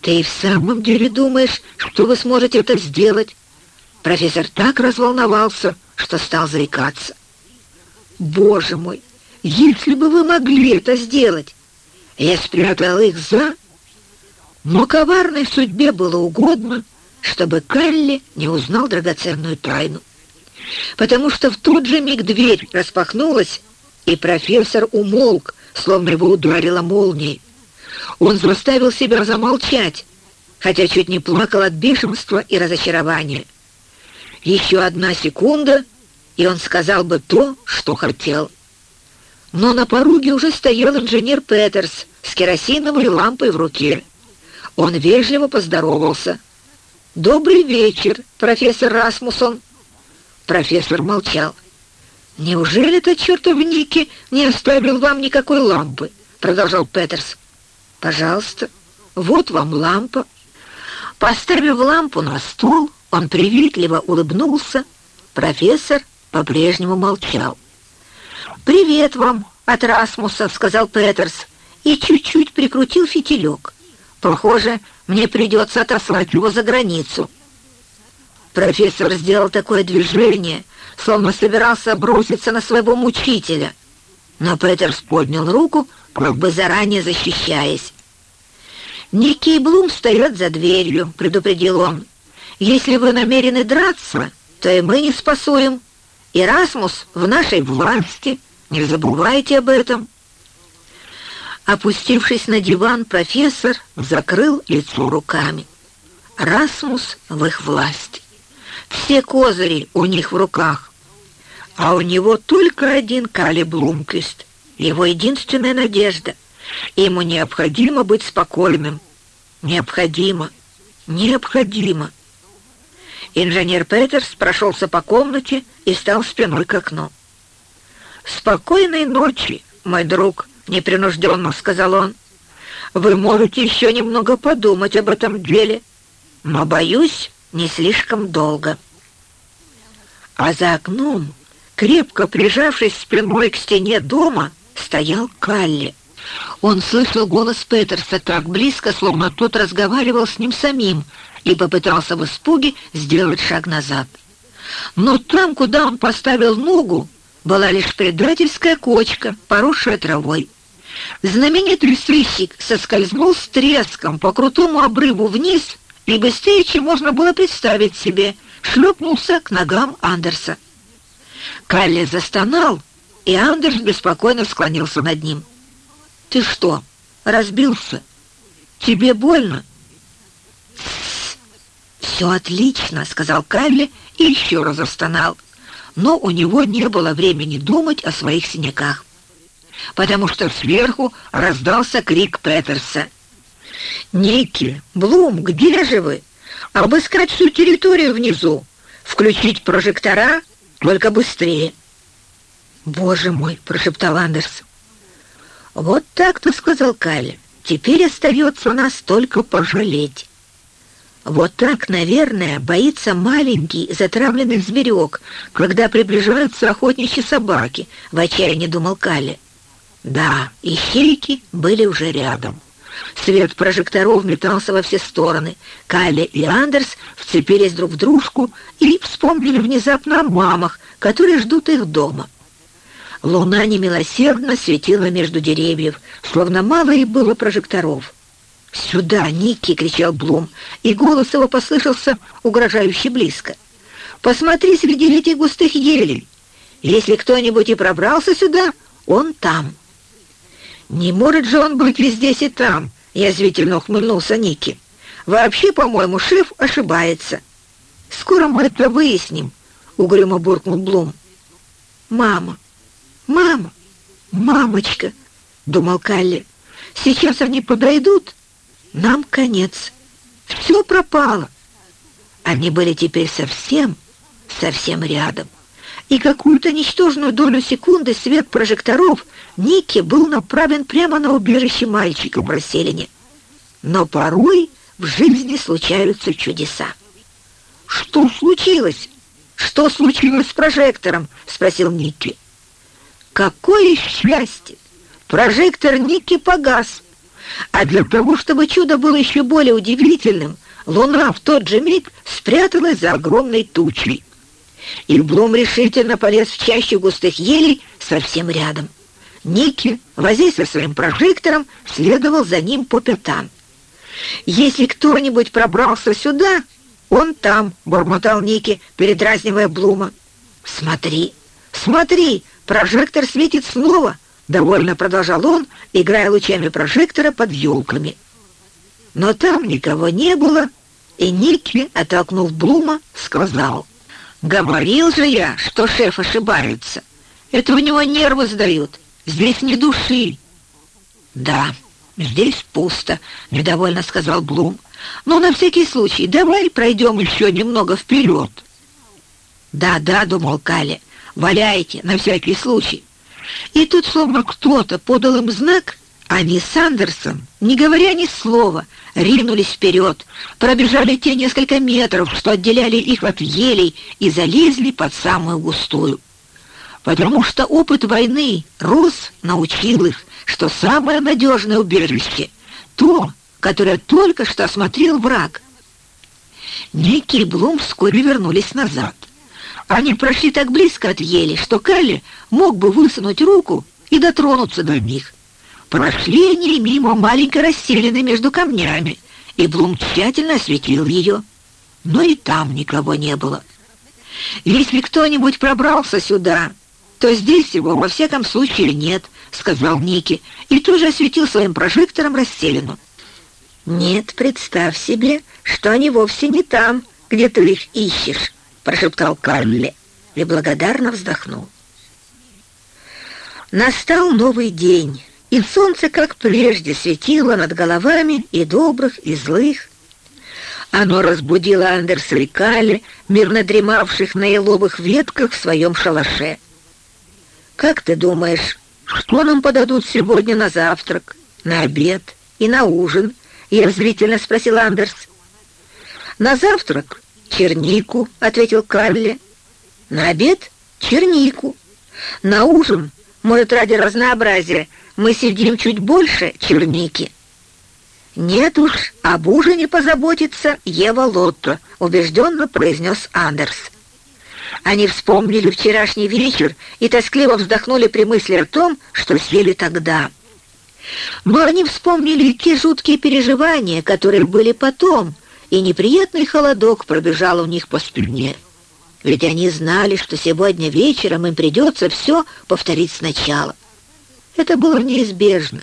«Ты в самом деле думаешь, что вы сможете это сделать?» Профессор так разволновался, что стал заикаться. «Боже мой, если бы вы могли это сделать! Я спрятал их за...» Но коварной судьбе было угодно, чтобы Калли не узнал драгоценную тайну потому что в тот же миг дверь распахнулась, и профессор умолк, словно его ударила молнией. Он заставил себя замолчать, хотя чуть не плакал от бешенства и разочарования. Еще одна секунда, и он сказал бы то, что хотел. Но на пороге уже стоял инженер Петерс с керосиновой лампой в руке. Он вежливо поздоровался. «Добрый вечер, профессор Расмусон!» Профессор молчал. «Неужели этот чертов Ники не оставил вам никакой лампы?» Продолжал Петерс. «Пожалуйста, вот вам лампа». Поставив лампу на стол, он приветливо улыбнулся. Профессор по-прежнему молчал. «Привет вам от Расмуса», — сказал Петерс, и чуть-чуть прикрутил фитилек. «Похоже, мне придется отослать его за границу». Профессор сделал такое движение, словно собирался броситься на своего мучителя. Но Петерс поднял руку, как бы заранее защищаясь. «Некий Блум встает за дверью», — предупредил он. «Если вы намерены драться, то и мы не спасуем. Ирасмус в нашей власти, не забывайте об этом». Опустившись на диван, профессор закрыл лицо руками. Расмус в их власти. Все козыри у них в руках. А у него только один Кали Блумквист, его единственная надежда. Ему необходимо быть спокойным. Необходимо. Необходимо. Инженер Петерс прошелся по комнате и стал спиной к окну. «Спокойной ночи, мой друг», — непринужденно сказал он. «Вы можете еще немного подумать об этом деле, но, боюсь, не слишком долго». А за окном, крепко прижавшись спиной к стене дома, стоял Калли. Он слышал голос Петерса так близко, словно тот разговаривал с ним самим, и попытался в испуге сделать шаг назад. Но там, куда он поставил ногу, была лишь предательская кочка, поросшая травой. Знаменитый сыщик соскользнул с треском по крутому обрыву вниз и быстрее, чем можно было представить себе, шлепнулся к ногам Андерса. Калли застонал, и Андерс беспокойно склонился над ним. «Ты что, разбился? Тебе больно?» «Все отлично», — сказал Калли и еще раз застонал но у него не было времени думать о своих синяках, потому что сверху раздался крик Петерса. «Ники, Блум, где же вы? Обыскать всю территорию внизу, включить прожектора, только быстрее». «Боже мой!» — прошептал Андерс. «Вот так-то», — сказал Калли. «Теперь остается нас только пожалеть». Вот так, наверное, боится маленький затравленный зверек, когда приближаются охотничьи собаки, в отчаянии думал Калли. Да, ищейки были уже рядом. Свет прожекторов метался во все стороны. Калли и Андерс вцепились друг в дружку и вспомнили внезапно о мамах, которые ждут их дома. Луна немилосердно светила между деревьев, словно мало и было прожекторов. «Сюда, Ники!» — кричал Блум, и голос его послышался угрожающе близко. «Посмотри среди этих густых елей! Если кто-нибудь и пробрался сюда, он там!» «Не может же он быть везде и там!» — язвительно ухмыльнулся Ники. «Вообще, по-моему, шеф ошибается». «Скоро мы это выясним», — угрюмо буркнул Блум. «Мама! Мама! Мамочка!» — думал Калли. «Сейчас они подойдут, нам конец. Все пропало. Они были теперь совсем, совсем рядом. И какую-то ничтожную долю секунды свет прожекторов Ники был направлен прямо на убежище мальчика в расселине. Но порой в жизни случаются чудеса. «Что случилось? Что случилось с прожектором?» — спросил Ники. «Какое счастье! Прожектор Ники погас!» А для того, чтобы чудо было еще более удивительным, луна в тот же миг спряталась за огромной тучей. И Блум решительно полез в чащу густых елей совсем рядом. Ники, возясь со своим прожектором, следовал за ним по пятам. «Если кто-нибудь пробрался сюда, он там», — бормотал Ники, передразнивая Блума. «Смотри, смотри, прожектор светит снова, Довольно продолжал он, играя лучами прожектора под елками. Но там никого не было, и Никки, оттолкнув Блума, сказал, «Говорил же я, что шеф ошибается. Это у него нервы сдают. Здесь не души». «Да, здесь пусто», — недовольно сказал Блум. «Но на всякий случай давай пройдем еще немного вперед». «Да, да», — думал Калли, — «валяйте на всякий случай». И тут словно кто-то подал им знак, они с Андерсом, не говоря ни слова, ринулись вперед, пробежали те несколько метров, что отделяли их от елей, и залезли под самую густую. Потому что опыт войны рос научил их, что самое надежное убежище — то, которое только что осмотрел враг. Ники и Блум вскоре вернулись назад. Они прошли так близко от ели, что Калли мог бы высунуть руку и дотронуться до них. Прошли они мимо маленькой расселены между камнями, и Блум тщательно осветил ее. Но и там никого не было. «Если кто-нибудь пробрался сюда, то здесь его во всяком случае нет», — сказал Ники, и тоже осветил своим прожектором расселину. «Нет, представь себе, что они вовсе не там, где ты их ищешь», — прошептал Карли и благодарно вздохнул. Настал новый день, и солнце, как прежде, светило над головами и добрых, и злых. Оно разбудило Андерса и Калли, мирно дремавших на еловых ветках в своем шалаше. «Как ты думаешь, что нам подадут сегодня на завтрак, на обед и на ужин?» — язвительно спросил Андерс. «На завтрак чернику», — ответил Калли. «На обед чернику. На ужин, может, ради разнообразия, мы сидим чуть больше черники». «Нет уж, об ужине позаботится Ева Лотто», — убежденно произнес Андерс. Они вспомнили вчерашний вечер и тоскливо вздохнули при мысли о том, что съели тогда. Но они вспомнили те жуткие переживания, которые были потом, и неприятный холодок пробежал у них по спине. Ведь они знали, что сегодня вечером им придется все повторить сначала. Это было неизбежно.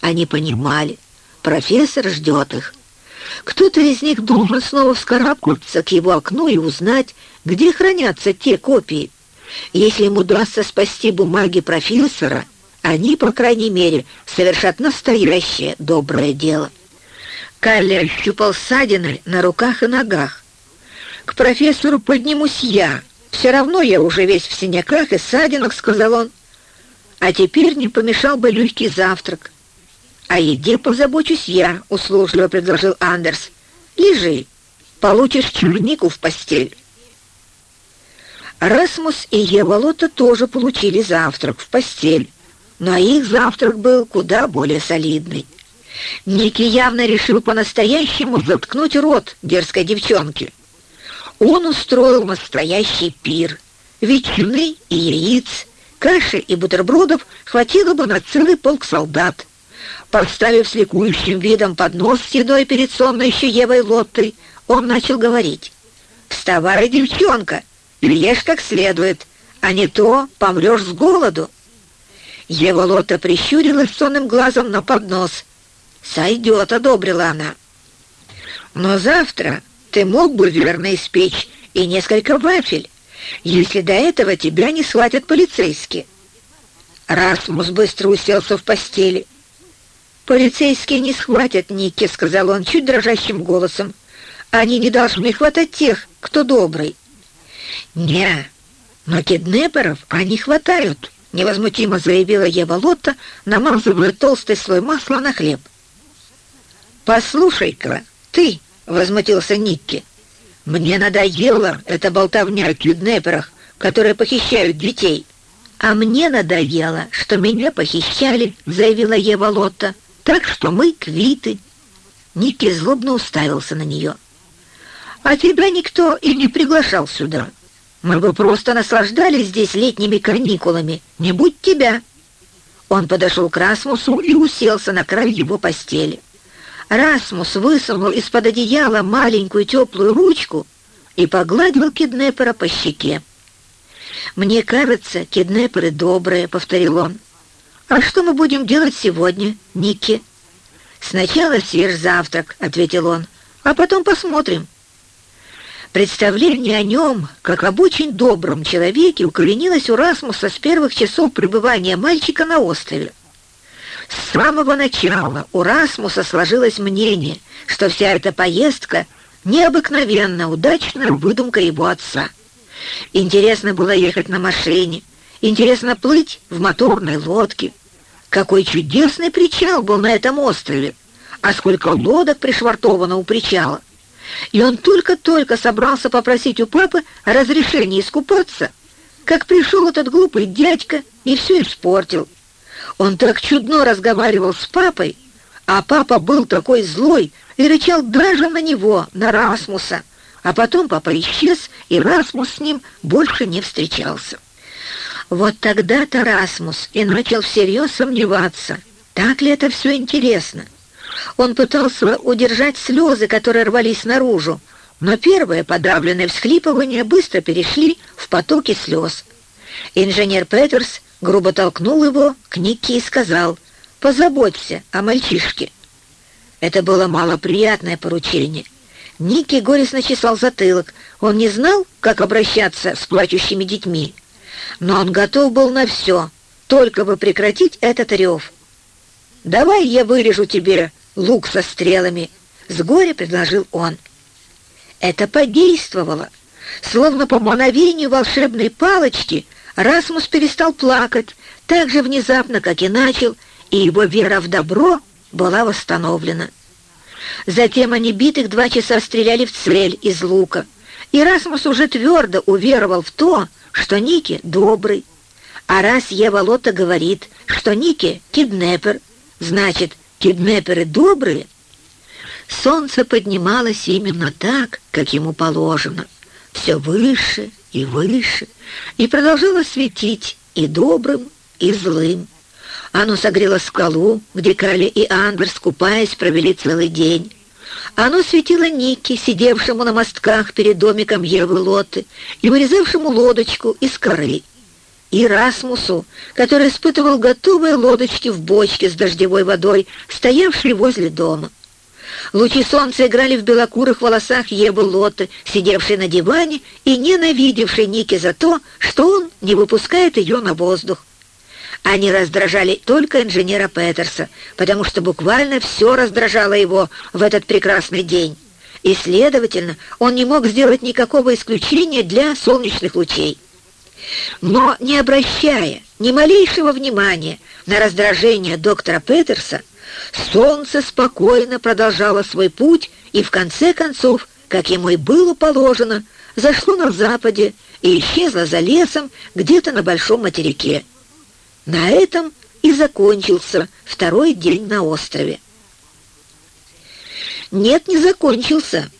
Они понимали, Профессор ждет их. Кто-то из них должен снова вскарабкаться к его окну и узнать, где хранятся те копии. Если им удастся спасти бумаги профессора, они, по крайней мере, совершат настоящее доброе дело. Калли ощупал ссадины на руках и ногах. «К профессору поднимусь я. Все равно я уже весь в синяках и ссадинах», — сказал он. «А теперь не помешал бы легкий завтрак». «О еде позабочусь я», — услужливо предложил Андерс. «Лежи, получишь чернику в постель». Расмус и Еволота тоже получили завтрак в постель, но их завтрак был куда более солидный. Ники явно решил по-настоящему заткнуть рот дерзкой девчонке. Он устроил настоящий пир. Ветчины и яиц, каши и бутербродов хватило бы на целый полк солдат. Поставив с ликующим видом поднос с едой перед сонной еще Евой Лоттой, он начал говорить. «Вставай, девчонка, ешь как следует, а не то помрешь с голоду». Ева Лотта прищурилась сонным глазом на поднос. «Сойдет», — одобрила она. «Но завтра ты мог бы верно испечь и несколько вафель, если до этого тебя не схватят полицейские». Расмус быстро уселся в постели. «Полицейские не схватят Ники», — сказал он чуть дрожащим голосом. «Они не должны хватать тех, кто добрый». «Не, но киднеперов они хватают», — невозмутимо заявила Ева Лотта, намазывая толстый слой масла на хлеб. «Послушай-ка, ты», — возмутился Никки, — «мне надоело эта болтовня о киднеперах, которые похищают детей». «А мне надоело, что меня похищали», — заявила Ева Лотта. Так что мы квиты. Ники злобно уставился на нее. А тебя никто и не приглашал сюда. Мы бы просто наслаждались здесь летними каникулами. Не будь тебя. Он подошел к Расмусу и уселся на край его постели. Расмус высунул из-под одеяла маленькую теплую ручку и погладил киднепера по щеке. «Мне кажется, киднеперы добрые», — повторил он. «А что мы будем делать сегодня, Никки?» «Сначала съешь завтрак», — ответил он, — «а потом посмотрим». Представление о нем, как об очень добром человеке, укоренилось у Расмуса с первых часов пребывания мальчика на острове. С самого начала у Расмуса сложилось мнение, что вся эта поездка — необыкновенно удачная выдумка его отца. Интересно было ехать на машине, интересно плыть в моторной лодке, какой чудесный причал был на этом острове, а сколько лодок пришвартовано у причала. И он только-только собрался попросить у папы разрешения искупаться, как пришел этот глупый дядька и все испортил. Он так чудно разговаривал с папой, а папа был такой злой и рычал даже на него, на Расмуса. А потом папа исчез, и Расмус с ним больше не встречался. Вот тогда-то Расмус и начал всерьез сомневаться, Так ли это все интересно? Он пытался удержать слезы, которые рвались наружу, но первые подавленные всхлипывания быстро перешли в потоки слез. Инженер Петерс грубо толкнул его к Никке и сказал «Позаботься о мальчишке». Это было малоприятное поручение. Никки горестно чесал затылок. Он не знал, как обращаться с плачущими детьми. Но он готов был на все, только бы прекратить этот рев. «Давай я вырежу тебе лук со стрелами», — с горя предложил он. Это подействовало. Словно по мановению волшебной палочки Расмус перестал плакать так же внезапно, как и начал, и его вера в добро была восстановлена. Затем они битых два часа стреляли в цель из лука, и Расмус уже твердо уверовал в то, что Ники добрый. А раз Ева Лота говорит, что Ники — киднепер, значит, киднеперы добрые. Солнце поднималось именно так, как ему положено, все выше и выше, и продолжало светить и добрым, и злым. Оно согрело скалу, где Калли и Андерс, купаясь, провели целый день. Оно светило Нике, сидевшему на мостках перед домиком Евы Лоты и вырезавшему лодочку из коры. И Расмусу, который испытывал готовые лодочки в бочке с дождевой водой, стоявшие возле дома. Лучи солнца играли в белокурых волосах Евы Лоты, сидевшей на диване и ненавидевшей Ники за то, что он не выпускает ее на воздух. Они раздражали только инженера Петерса, потому что буквально все раздражало его в этот прекрасный день. И, следовательно, он не мог сделать никакого исключения для солнечных лучей. Но, не обращая ни малейшего внимания на раздражение доктора Петерса, солнце спокойно продолжало свой путь и, в конце концов, как ему и было положено, зашло на западе и исчезло за лесом где-то на большом материке. На этом и закончился второй день на острове. Нет, не закончился.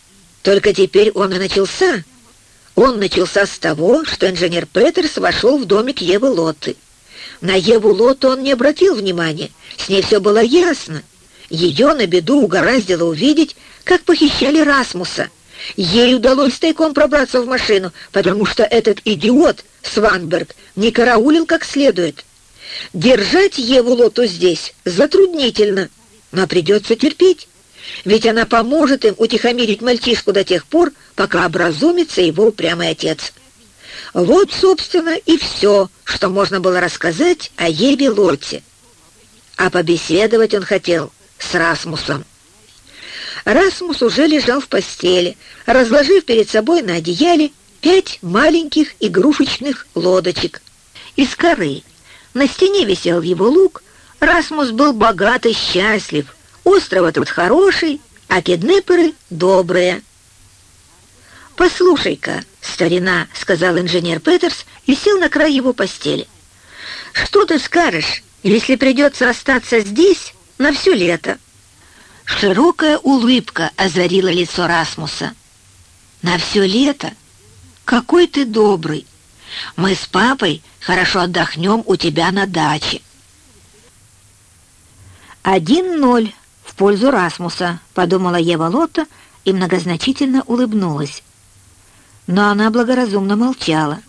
Только теперь он и начался. Он начался с того, что инженер Петерс вошел в домик Евы Лоты. На Еву Лоту он не обратил внимания, с ней все было ясно. Ее на беду угораздило увидеть, как похищали Расмуса. Ей удалось тайком пробраться в машину, потому что этот идиот, Сванберг, не караулил как следует. Держать Еву Лоту здесь затруднительно, но придется терпеть, ведь она поможет им утихомирить мальчишку до тех пор, пока образумится его упрямый отец. Вот, собственно, и все, что можно было рассказать о Еве Лоте. А побеседовать он хотел с Расмусом. Расмус уже лежал в постели, разложив перед собой на одеяле пять маленьких игрушечных лодочек из коры, на стене висел его лук. Расмус был богат и счастлив. Остров тут хороший, а киднеперы добрые. «Послушай-ка, старина», — сказал инженер Петерс и сел на край его постели. «Что ты скажешь, если придется остаться здесь на все лето?» Широкая улыбка озарила лицо Расмуса. «На все лето? Какой ты добрый! Мы с папой хорошо отдохнем у тебя на даче». «Один ноль в пользу Расмуса», — подумала Ева Лотта и многозначительно улыбнулась. Но она благоразумно молчала.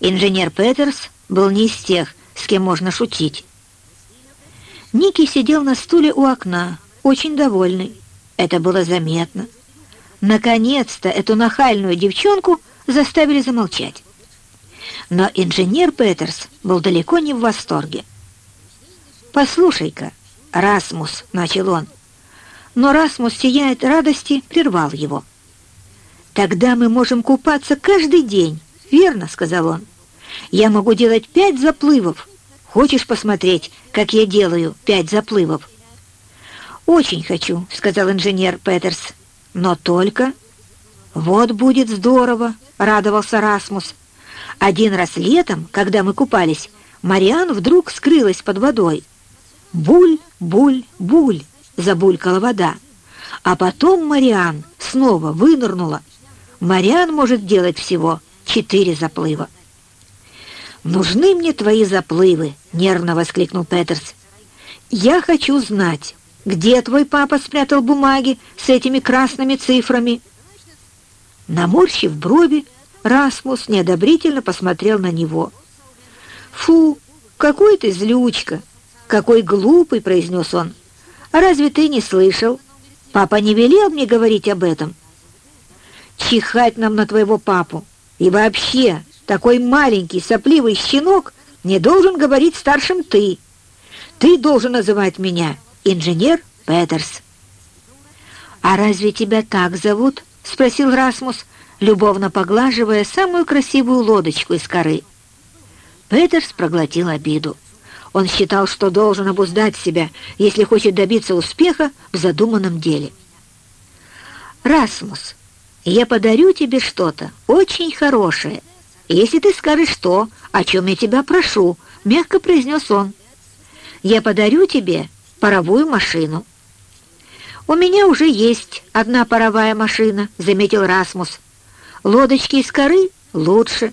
Инженер Петерс был не из тех, с кем можно шутить. Ники сидел на стуле у окна, очень довольный. Это было заметно. Наконец-то эту нахальную девчонку заставили замолчать. Но инженер Петерс был далеко не в восторге. «Послушай-ка, Расмус», — начал он. Но Расмус, сияет радости, прервал его. «Тогда мы можем купаться каждый день, верно?» — сказал он. «Я могу делать пять заплывов. Хочешь посмотреть, как я делаю пять заплывов?» «Очень хочу», — сказал инженер Петерс. «Но только...» «Вот будет здорово», — радовался Расмус. Один раз летом, когда мы купались, Мариан вдруг скрылась под водой. «Буль, буль, буль!» — забулькала вода. А потом Мариан снова вынырнула. Мариан может делать всего четыре заплыва. «Нужны мне твои заплывы!» — нервно воскликнул Петерс. Я хочу знать, где твой папа спрятал бумаги с этими красными цифрами?» Наморщив брови, Расмус неодобрительно посмотрел на него. «Фу, какой ты злючка! Какой глупый!» — произнес он. «А разве ты не слышал? Папа не велел мне говорить об этом». «Чихать нам на твоего папу! И вообще, такой маленький сопливый щенок не должен говорить старшим «ты». Ты должен называть меня инженер Петерс». «А разве тебя так зовут?» — спросил Расмус, любовно поглаживая самую красивую лодочку из коры. Петерс проглотил обиду. Он считал, что должен обуздать себя, если хочет добиться успеха в задуманном деле. «Расмус, я подарю тебе что-то очень хорошее, если ты скажешь то, о чем я тебя прошу», — мягко произнес он. «Я подарю тебе паровую машину». «У меня уже есть одна паровая машина», — заметил Расмус. «Лодочки из коры лучше».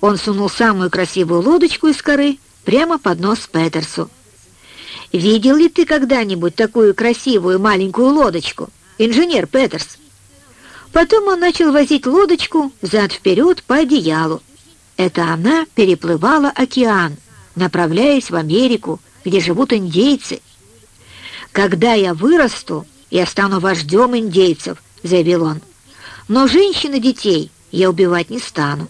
Он сунул самую красивую лодочку из коры прямо под нос Петерсу. «Видел ли ты когда-нибудь такую красивую маленькую лодочку, инженер Петерс?» Потом он начал возить лодочку взад-вперед по одеялу. Это она переплывала океан, направляясь в Америку, где живут индейцы. «Когда я вырасту, я стану вождем индейцев», — заявил он. «Но женщин и детей я убивать не стану».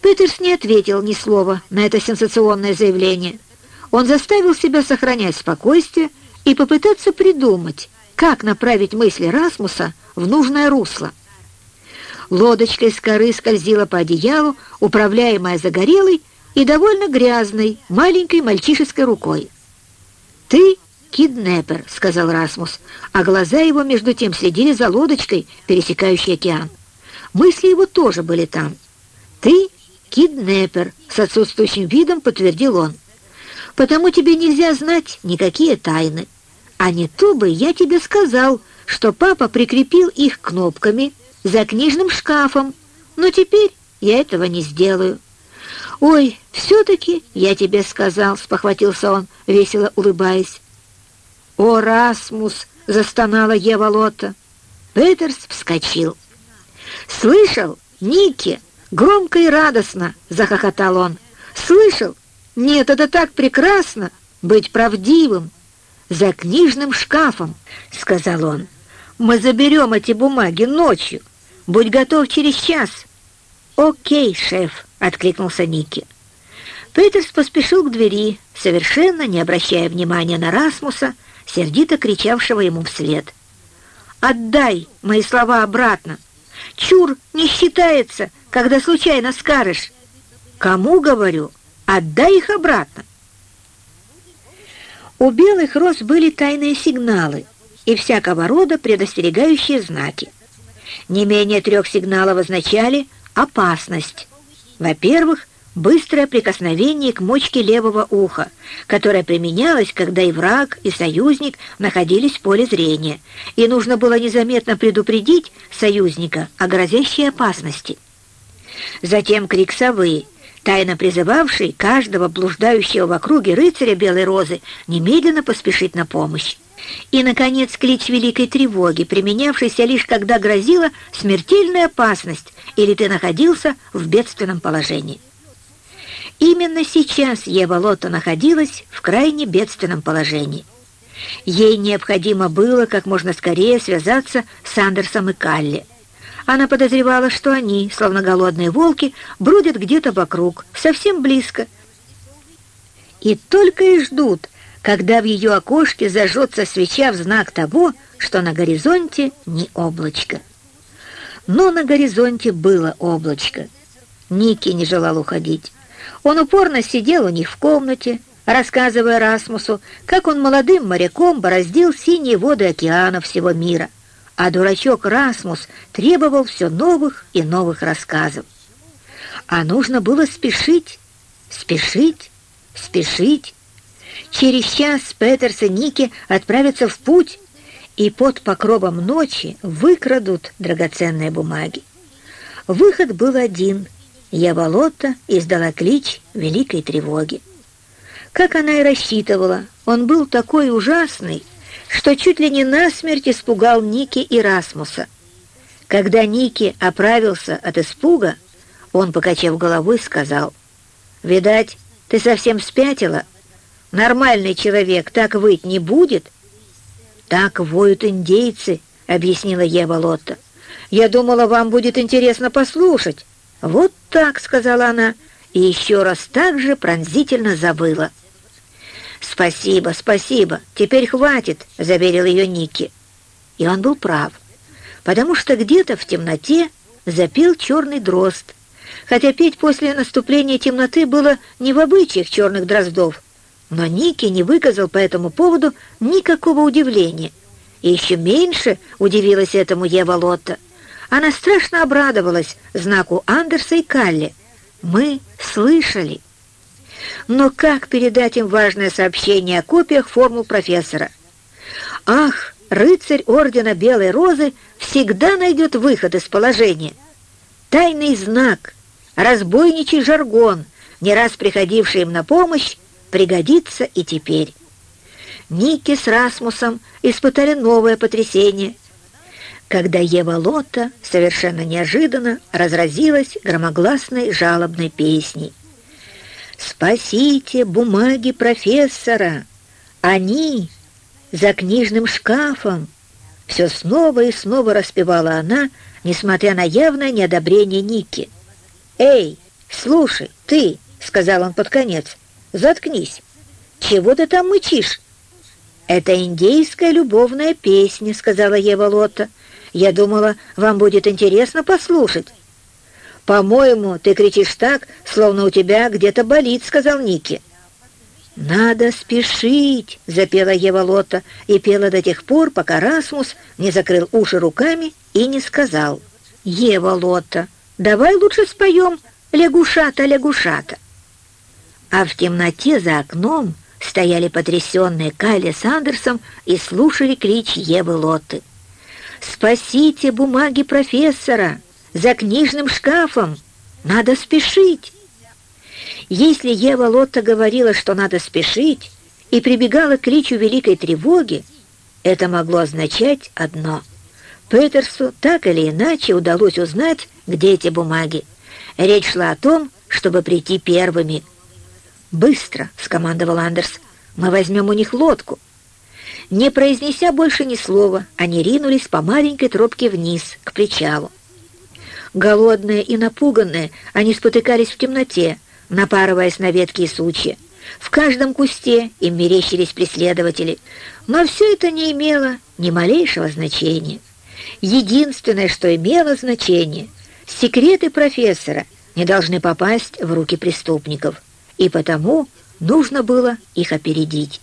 Петерс не ответил ни слова на это сенсационное заявление. Он заставил себя сохранять спокойствие и попытаться придумать, как направить мысли Расмуса в нужное русло. Лодочка из коры скользила по одеялу, управляемая загорелой и довольно грязной маленькой мальчишеской рукой. «Ты киднепер», — сказал Расмус, а глаза его между тем следили за лодочкой, пересекающей океан. Мысли его тоже были там. «Ты киднепер», — с отсутствующим видом подтвердил он. «Потому тебе нельзя знать никакие тайны. А не то бы я тебе сказал, что папа прикрепил их кнопками за книжным шкафом, но теперь я этого не сделаю». «Ой, все-таки я тебе сказал», — спохватился он, весело улыбаясь. «О, Расмус!» — застонала Ева Лотта. Петерс вскочил. «Слышал, Ники?» Громко и радостно захохотал он. «Слышал? Нет, это так прекрасно быть правдивым!» «За книжным шкафом», — сказал он. «Мы заберем эти бумаги ночью. Будь готов через час». «Окей, шеф», — откликнулся Ники. Петерс поспешил к двери, совершенно не обращая внимания на Расмуса, сердито кричавшего ему вслед. «Отдай мои слова обратно! Чур не считается когда случайно скажешь. Кому говорю? Отдай их обратно. У белых роз были тайные сигналы и всякого рода предостерегающие знаки. Не менее трех сигналов означали опасность. Во-первых, быстрое прикосновение к мочке левого уха, которое применялось, когда и враг, и союзник находились в поле зрения, и нужно было незаметно предупредить союзника о грозящей опасности. Затем крик совы, тайно призывавший каждого блуждающего в округе рыцаря Белой Розы немедленно поспешить на помощь. И, наконец, клич великой тревоги, применявшийся лишь когда грозила смертельная опасность или ты находился в бедственном положении. Именно сейчас Ева Лотта находилась в крайне бедственном положении. Ей необходимо было как можно скорее связаться с Андерсом и Калли. Она подозревала, что они, словно голодные волки, бродят где-то вокруг, совсем близко. И только и ждут, когда в ее окошке зажжется свеча в знак того, что на горизонте не облачко. Но на горизонте было облачко. Ники не желал уходить. Он упорно сидел у них в комнате, рассказывая Расмусу, как он молодым моряком бороздил синие воды океана всего мира а дурачок Расмус требовал все новых и новых рассказов. А нужно было спешить, спешить, спешить. Через час Петерс и Ники отправятся в путь и под покровом ночи выкрадут драгоценные бумаги. Выход был один. Яволота издала клич великой тревоги. Как она и рассчитывала, он был такой ужасный, что чуть ли не насмерть испугал Ники и Расмуса. Когда Ники оправился от испуга, он, покачав головой, сказал, «Видать, ты совсем спятила? Нормальный человек так выть не будет?» «Так воют индейцы», — объяснила Ева Лотта. «Я думала, вам будет интересно послушать». «Вот так», — сказала она, и еще раз так же пронзительно забыла. «Спасибо, спасибо, теперь хватит», — заверил ее Ники. И он был прав, потому что где-то в темноте запел черный дрозд, хотя петь после наступления темноты было не в обычаях черных дроздов, но Ники не выказал по этому поводу никакого удивления. И еще меньше удивилась этому Ева Лотта. Она страшно обрадовалась знаку Андерса и Калли. «Мы слышали». Но как передать им важное сообщение о копиях формул профессора? Ах, рыцарь Ордена Белой Розы всегда найдет выход из положения. Тайный знак, разбойничий жаргон, не раз приходивший им на помощь, пригодится и теперь. Ники с Расмусом испытали новое потрясение, когда Ева Лота совершенно неожиданно разразилась громогласной жалобной песней. «Спасите бумаги профессора! Они за книжным шкафом!» Все снова и снова распевала она, несмотря на явное неодобрение Ники. «Эй, слушай, ты!» — сказал он под конец. «Заткнись! Чего ты там мычишь?» «Это индейская любовная песня», — сказала Ева Лотта. «Я думала, вам будет интересно послушать». «По-моему, ты кричишь так, словно у тебя где-то болит», — сказал Ники. «Надо спешить», — запела Ева Лотта и пела до тех пор, пока Расмус не закрыл уши руками и не сказал. «Ева Лотта, давай лучше споем «Лягушата, лягушата». А в темноте за окном стояли потрясенные Кайли с Андерсом и слушали клич Евы Лотты. «Спасите бумаги профессора! За книжным шкафом! Надо спешить!» Если Ева Лотта говорила, что надо спешить, и прибегала к кричу великой тревоги, это могло означать одно. Петерсу так или иначе удалось узнать, где эти бумаги. Речь шла о том, чтобы прийти первыми – «Быстро!» — скомандовал Андерс. «Мы возьмем у них лодку». Не произнеся больше ни слова, они ринулись по маленькой тропке вниз, к причалу. Голодные и напуганные, они спотыкались в темноте, напарываясь на ветки и сучья. В каждом кусте им мерещились преследователи, но все это не имело ни малейшего значения. Единственное, что имело значение — секреты профессора не должны попасть в руки преступников — и потому нужно было их опередить.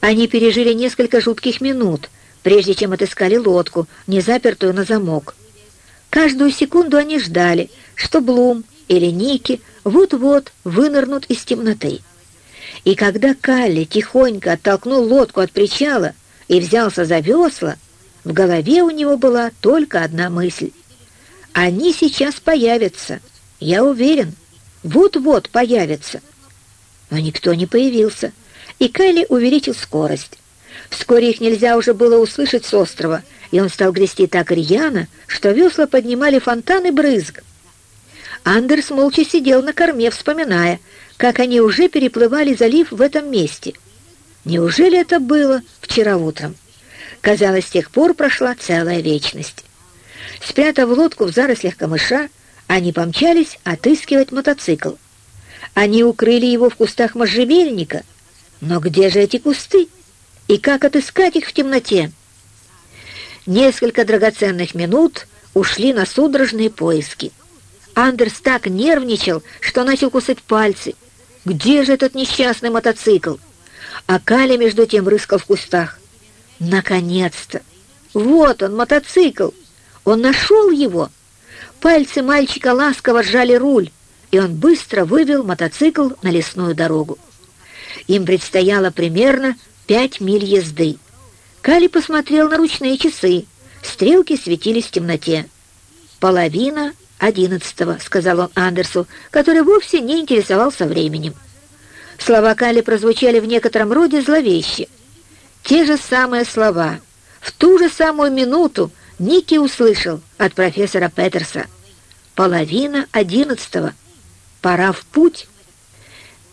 Они пережили несколько жутких минут, прежде чем отыскали лодку, не запертую на замок. Каждую секунду они ждали, что Блум или Ники вот-вот вынырнут из темноты. И когда Калли тихонько оттолкнул лодку от причала и взялся за весла, в голове у него была только одна мысль. «Они сейчас появятся, я уверен» вот-вот появится. Но никто не появился, и Кайли увеличил скорость. Вскоре их нельзя уже было услышать с острова, и он стал грести так рьяно, что весла поднимали фонтаны брызг. Андерс молча сидел на корме, вспоминая, как они уже переплывали залив в этом месте. Неужели это было вчера утром? Казалось, с тех пор прошла целая вечность. Спрятав лодку в зарослях камыша, они помчались отыскивать мотоцикл. Они укрыли его в кустах можжевельника. Но где же эти кусты? И как отыскать их в темноте? Несколько драгоценных минут ушли на судорожные поиски. Андерс так нервничал, что начал кусать пальцы. Где же этот несчастный мотоцикл? А Каля между тем рыскал в кустах. Наконец-то! Вот он, мотоцикл! Он нашел его! Пальцы мальчика ласково сжали руль, и он быстро вывел мотоцикл на лесную дорогу. Им предстояло примерно пять миль езды. Кали посмотрел на ручные часы. Стрелки светились в темноте. «Половина одиннадцатого», — сказал он Андерсу, который вовсе не интересовался временем. Слова Кали прозвучали в некотором роде зловеще. Те же самые слова. В ту же самую минуту Ники услышал от профессора Петерса. Половина одиннадцатого. Пора в путь.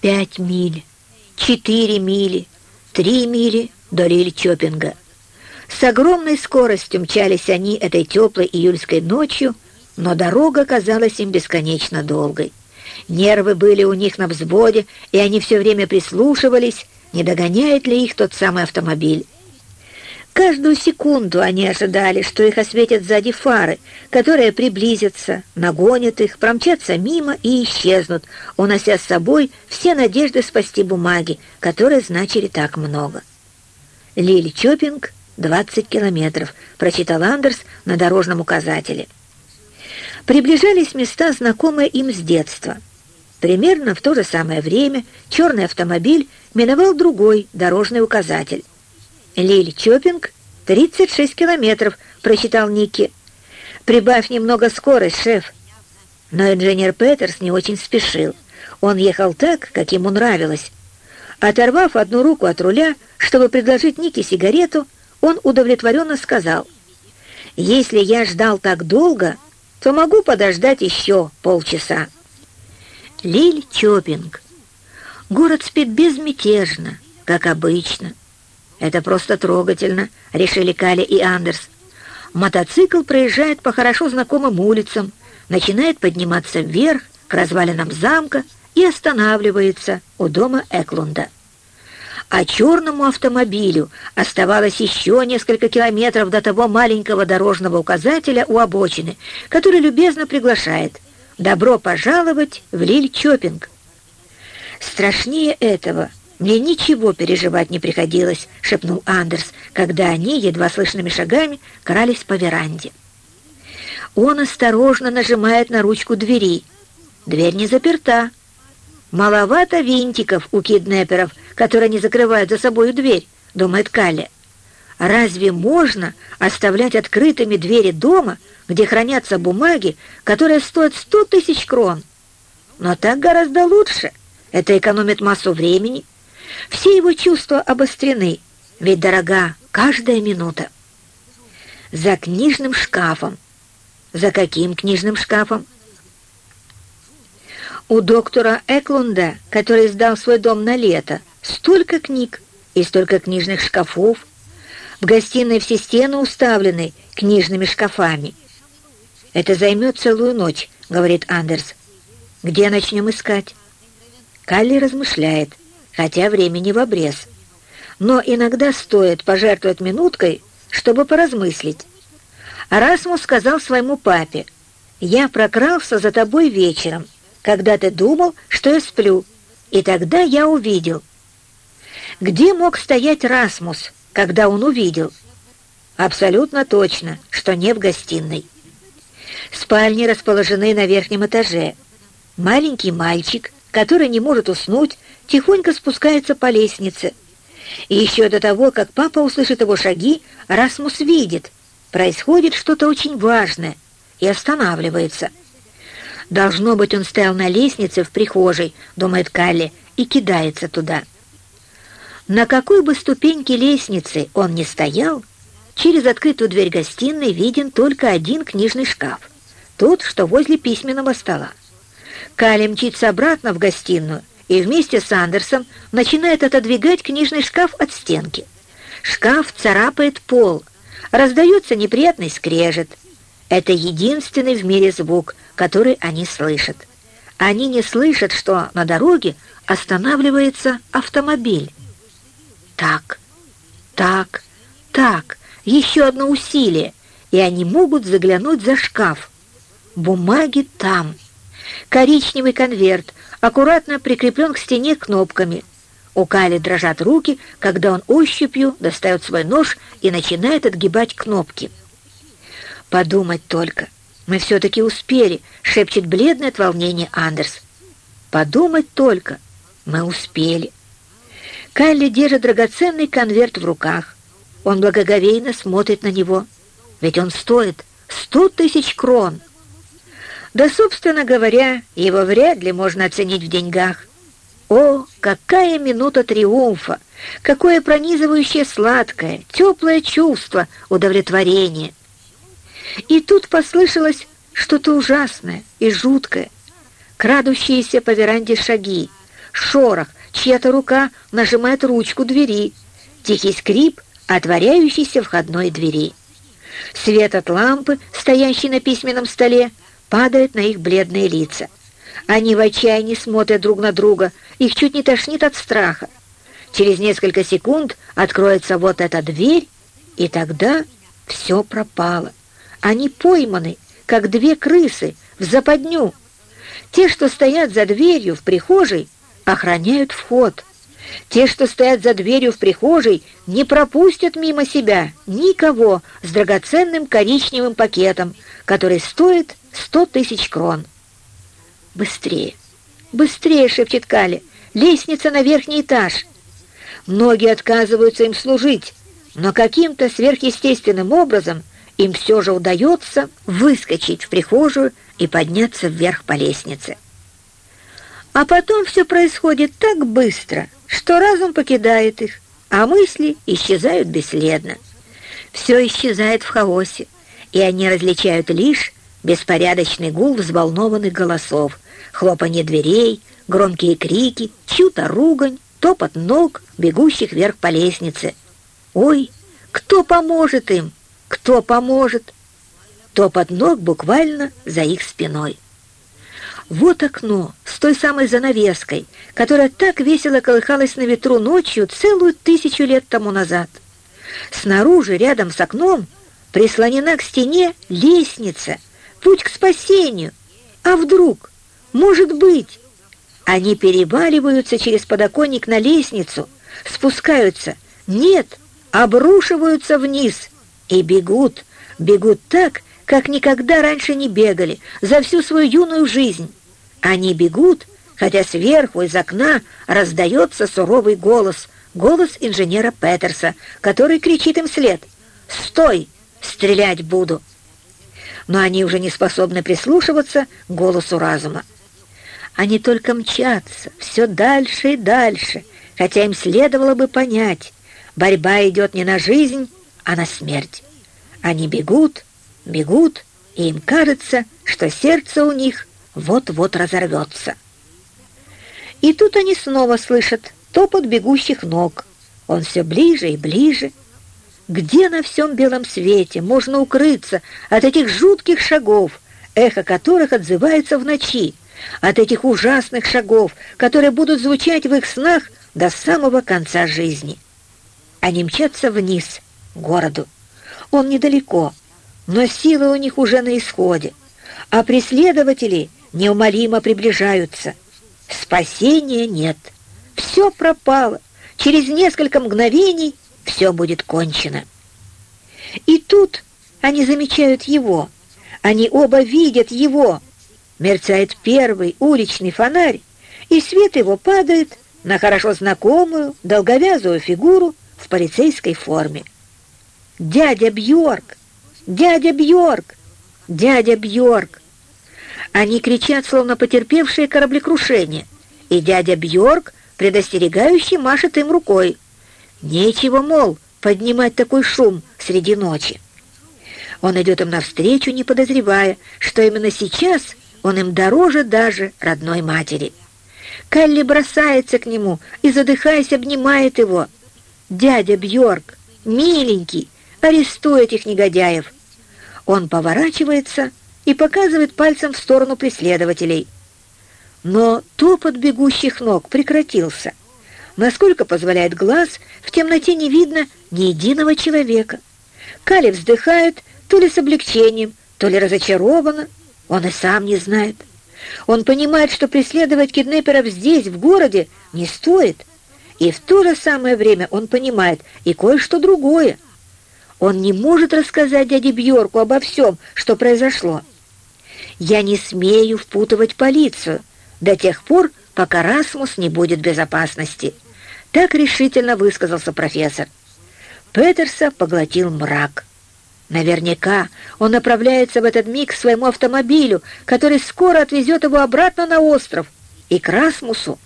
Пять миль, четыре мили, три мили до Лиль-Чопинга. С огромной скоростью мчались они этой теплой июльской ночью, но дорога казалась им бесконечно долгой. Нервы были у них на взводе, и они все время прислушивались, не догоняет ли их тот самый автомобиль. Каждую секунду они ожидали, что их осветят сзади фары, которые приблизятся, нагонят их, промчатся мимо и исчезнут, унося с собой все надежды спасти бумаги, которые значили так много. Лили Чопинг, 20 километров, прочитал Андерс на дорожном указателе. Приближались места, знакомые им с детства. Примерно в то же самое время черный автомобиль миновал другой дорожный указатель. Лиль Чопинг, 36 километров, прочитал Ники. Прибавь немного скорость, шеф. Но инженер Петерс не очень спешил. Он ехал так, как ему нравилось. Оторвав одну руку от руля, чтобы предложить Нике сигарету, он удовлетворенно сказал, «Если я ждал так долго, то могу подождать еще полчаса». Лиль Чопинг. Город спит безмятежно, как обычно. «Это просто трогательно», — решили Кали и Андерс. Мотоцикл проезжает по хорошо знакомым улицам, начинает подниматься вверх к развалинам замка и останавливается у дома Эклунда. А черному автомобилю оставалось еще несколько километров до того маленького дорожного указателя у обочины, который любезно приглашает «Добро пожаловать в Лиль-Чопинг». Страшнее этого «Мне ничего переживать не приходилось», — шепнул Андерс, когда они, едва слышными шагами, крались по веранде. Он осторожно нажимает на ручку двери. Дверь не заперта. «Маловато винтиков у киднеперов, которые не закрывают за собой дверь», — думает Калли. «Разве можно оставлять открытыми двери дома, где хранятся бумаги, которые стоят сто тысяч крон? Но так гораздо лучше. Это экономит массу времени». Все его чувства обострены, ведь дорога каждая минута. За книжным шкафом. За каким книжным шкафом? У доктора Эклунда, который сдал свой дом на лето, столько книг и столько книжных шкафов. В гостиной все стены уставлены книжными шкафами. «Это займет целую ночь», — говорит Андерс. «Где начнем искать?» Калли размышляет хотя времени в обрез. Но иногда стоит пожертвовать минуткой, чтобы поразмыслить. Расмус сказал своему папе, «Я прокрался за тобой вечером, когда ты думал, что я сплю, и тогда я увидел». Где мог стоять Расмус, когда он увидел? Абсолютно точно, что не в гостиной. Спальни расположены на верхнем этаже. Маленький мальчик, который не может уснуть, тихонько спускается по лестнице. И еще до того, как папа услышит его шаги, Расмус видит, происходит что-то очень важное и останавливается. Должно быть, он стоял на лестнице в прихожей, думает Калли, и кидается туда. На какой бы ступеньке лестницы он ни стоял, через открытую дверь гостиной виден только один книжный шкаф, тот, что возле письменного стола. Калли мчится обратно в гостиную, и вместе с Андерсом начинает отодвигать книжный шкаф от стенки. Шкаф царапает пол, раздается неприятный скрежет. Это единственный в мире звук, который они слышат. Они не слышат, что на дороге останавливается автомобиль. Так, так, так, еще одно усилие, и они могут заглянуть за шкаф. Бумаги там. Коричневый конверт, аккуратно прикреплен к стене кнопками. У Кали дрожат руки, когда он ощупью достает свой нож и начинает отгибать кнопки. «Подумать только, мы все-таки успели», — шепчет бледный от волнения Андерс. «Подумать только, мы успели». Калли держит драгоценный конверт в руках. Он благоговейно смотрит на него, ведь он стоит сто тысяч крон — да, собственно говоря, его вряд ли можно оценить в деньгах. О, какая минута триумфа! Какое пронизывающее сладкое, теплое чувство удовлетворения! И тут послышалось что-то ужасное и жуткое. Крадущиеся по веранде шаги, шорох, чья-то рука нажимает ручку двери, тихий скрип отворяющейся входной двери. Свет от лампы, стоящей на письменном столе, падает на их бледные лица. Они в отчаянии смотрят друг на друга, их чуть не тошнит от страха. Через несколько секунд откроется вот эта дверь, и тогда все пропало. Они пойманы, как две крысы, в западню. Те, что стоят за дверью в прихожей, охраняют вход. Те, что стоят за дверью в прихожей, не пропустят мимо себя никого с драгоценным коричневым пакетом, который стоит сто тысяч крон. «Быстрее! Быстрее!» — шепчет Кали. «Лестница на верхний этаж!» Многие отказываются им служить, но каким-то сверхъестественным образом им все же удается выскочить в прихожую и подняться вверх по лестнице. А потом все происходит так быстро, что разум покидает их, а мысли исчезают бесследно. Все исчезает в хаосе, и они различают лишь беспорядочный гул взволнованных голосов, хлопанье дверей, громкие крики, чью-то ругань, топот ног, бегущих вверх по лестнице. Ой, кто поможет им? Кто поможет? Топот ног буквально за их спиной. Вот окно с той самой занавеской, которая так весело колыхалась на ветру ночью целую тысячу лет тому назад. Снаружи, рядом с окном, прислонена к стене лестница, путь к спасению. А вдруг, может быть, они переваливаются через подоконник на лестницу, спускаются, нет, обрушиваются вниз и бегут, бегут так, как никогда раньше не бегали, за всю свою юную жизнь. Они бегут, хотя сверху из окна раздается суровый голос, голос инженера Петерса, который кричит им вслед «Стой! Стрелять буду!» Но они уже не способны прислушиваться к голосу разума. Они только мчатся все дальше и дальше, хотя им следовало бы понять, борьба идет не на жизнь, а на смерть. Они бегут, бегут, и им кажется, что сердце у них вот-вот разорвется. И тут они снова слышат топот бегущих ног. Он все ближе и ближе. Где на всем белом свете можно укрыться от этих жутких шагов, эхо которых отзывается в ночи, от этих ужасных шагов, которые будут звучать в их снах до самого конца жизни? Они мчатся вниз, к городу. Он недалеко, но силы у них уже на исходе, а преследователи неумолимо приближаются. Спасения нет. Все пропало. Через несколько мгновений все будет кончено. И тут они замечают его. Они оба видят его. Мерцает первый уличный фонарь, и свет его падает на хорошо знакомую долговязую фигуру в полицейской форме. «Дядя Бьорк! «Дядя Бьорк! Дядя Бьорк!» Они кричат, словно потерпевшие кораблекрушение, и дядя Бьорк предостерегающе машет им рукой. Нечего, мол, поднимать такой шум среди ночи. Он идет им навстречу, не подозревая, что именно сейчас он им дороже даже родной матери. Калли бросается к нему и, задыхаясь, обнимает его. «Дядя Бьорк, миленький, арестуй этих негодяев!» Он поворачивается и показывает пальцем в сторону преследователей. Но топот бегущих ног прекратился. Насколько позволяет глаз, в темноте не видно ни единого человека. Кали вздыхает то ли с облегчением, то ли разочарованно. Он и сам не знает. Он понимает, что преследовать киднеперов здесь, в городе, не стоит. И в то же самое время он понимает и кое-что другое — он не может рассказать дяде Бьорку обо всем, что произошло. Я не смею впутывать полицию до тех пор, пока Расмус не будет в безопасности. Так решительно высказался профессор. Петерса поглотил мрак. Наверняка он направляется в этот миг к своему автомобилю, который скоро отвезет его обратно на остров и к Расмусу.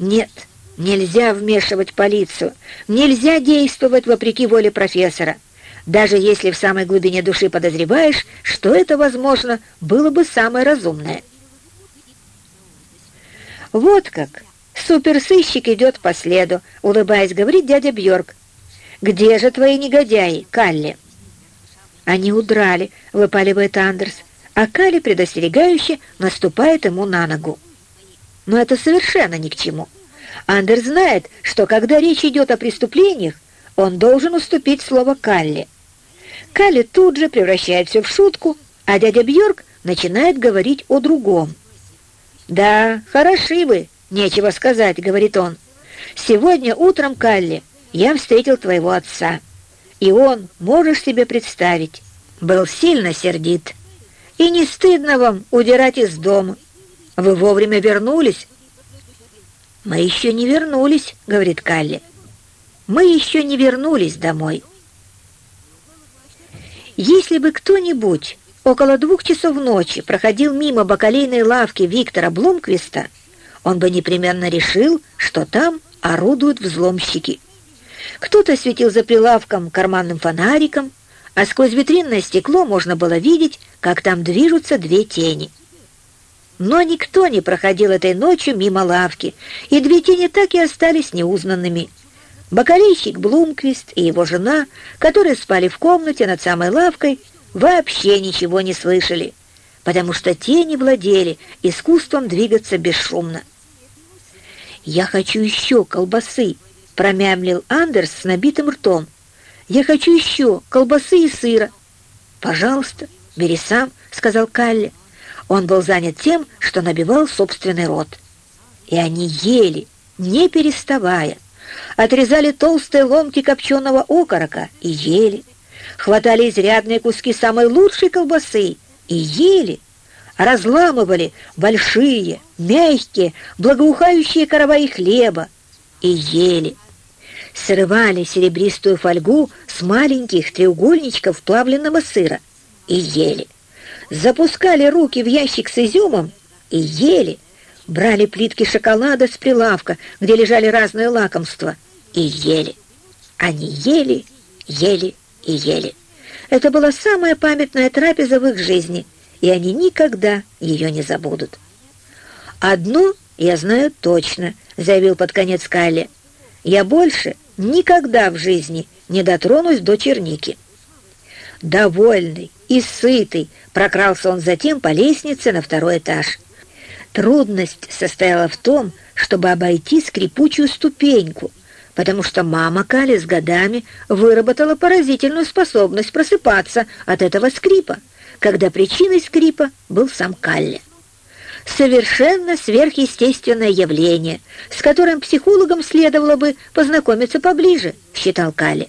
Нет, нельзя вмешивать полицию, нельзя действовать вопреки воле профессора, даже если в самой глубине души подозреваешь, что это, возможно, было бы самое разумное. Вот как суперсыщик идет по следу, улыбаясь, говорит дядя Бьорк. «Где же твои негодяи, Калли?» «Они удрали», — выпаливает Андерс, а Калли предостерегающе наступает ему на ногу. Но это совершенно ни к чему. Андерс знает, что когда речь идет о преступлениях, он должен уступить слово Калли. Калли тут же превращает все в шутку, а дядя Бьорк начинает говорить о другом. «Да, хороши вы, нечего сказать», — говорит он. «Сегодня утром, Калли, я встретил твоего отца, и он, можешь себе представить, был сильно сердит. И не стыдно вам удирать из дома. Вы вовремя вернулись?» «Мы еще не вернулись», — говорит Калли. «Мы еще не вернулись домой». Если бы кто-нибудь около двух часов ночи проходил мимо бакалейной лавки Виктора Блумквиста, он бы непременно решил, что там орудуют взломщики. Кто-то светил за прилавком карманным фонариком, а сквозь витринное стекло можно было видеть, как там движутся две тени. Но никто не проходил этой ночью мимо лавки, и две тени так и остались неузнанными. Бакалейщик Блумквист и его жена, которые спали в комнате над самой лавкой, вообще ничего не слышали, потому что те не владели искусством двигаться бесшумно. «Я хочу еще колбасы», — промямлил Андерс с набитым ртом. «Я хочу еще колбасы и сыра». «Пожалуйста, бери сам», — сказал Калли. Он был занят тем, что набивал собственный рот. И они ели, не переставая. Отрезали толстые ломти копченого окорока и ели хватали изрядные куски самой лучшей колбасы и ели, разламывали большие, мягкие, благоухающие караваи хлеба и ели. Срывали серебристую фольгу с маленьких треугольничков плавленного сыра и ели. Запускали руки в ящик с изюмом и ели. Брали плитки шоколада с прилавка, где лежали разные лакомства, и ели. Они ели, ели и ели. Это была самая памятная трапеза в их жизни, и они никогда ее не забудут. «Одно я знаю точно», — заявил под конец Калли. «Я больше никогда в жизни не дотронусь до черники». Довольный и сытый прокрался он затем по лестнице на второй этаж. Трудность состояла в том, чтобы обойти скрипучую ступеньку, потому что мама Кали с годами выработала поразительную способность просыпаться от этого скрипа, когда причиной скрипа был сам Калли. Совершенно сверхъестественное явление, с которым психологам следовало бы познакомиться поближе, считал Калли.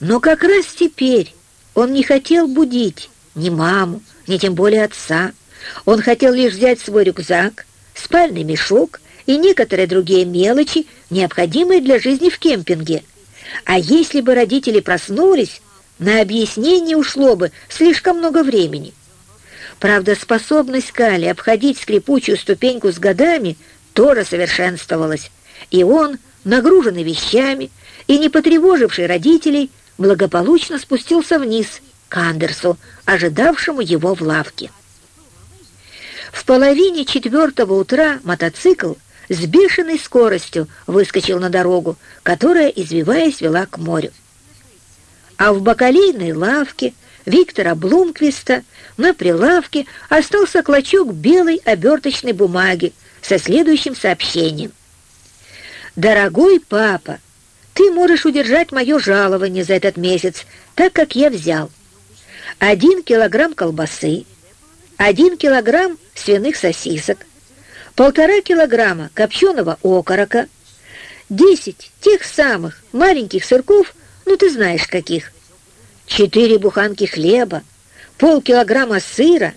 Но как раз теперь он не хотел будить ни маму, ни тем более отца. Он хотел лишь взять свой рюкзак, спальный мешок и некоторые другие мелочи, необходимые для жизни в кемпинге. А если бы родители проснулись, на объяснение ушло бы слишком много времени. Правда, способность Кали обходить скрипучую ступеньку с годами тоже совершенствовалась, и он, нагруженный вещами и не потревоживший родителей, благополучно спустился вниз к Андерсу, ожидавшему его в лавке. В половине четвертого утра мотоцикл с бешеной скоростью выскочил на дорогу, которая, извиваясь, вела к морю. А в бакалейной лавке Виктора Блумквиста на прилавке остался клочок белой оберточной бумаги со следующим сообщением. «Дорогой папа, ты можешь удержать мое жалование за этот месяц, так как я взял. Один килограмм колбасы, один килограмм свиных сосисок, полтора килограмма копченого окорока, десять тех самых маленьких сырков, ну ты знаешь каких, четыре буханки хлеба, полкилограмма сыра,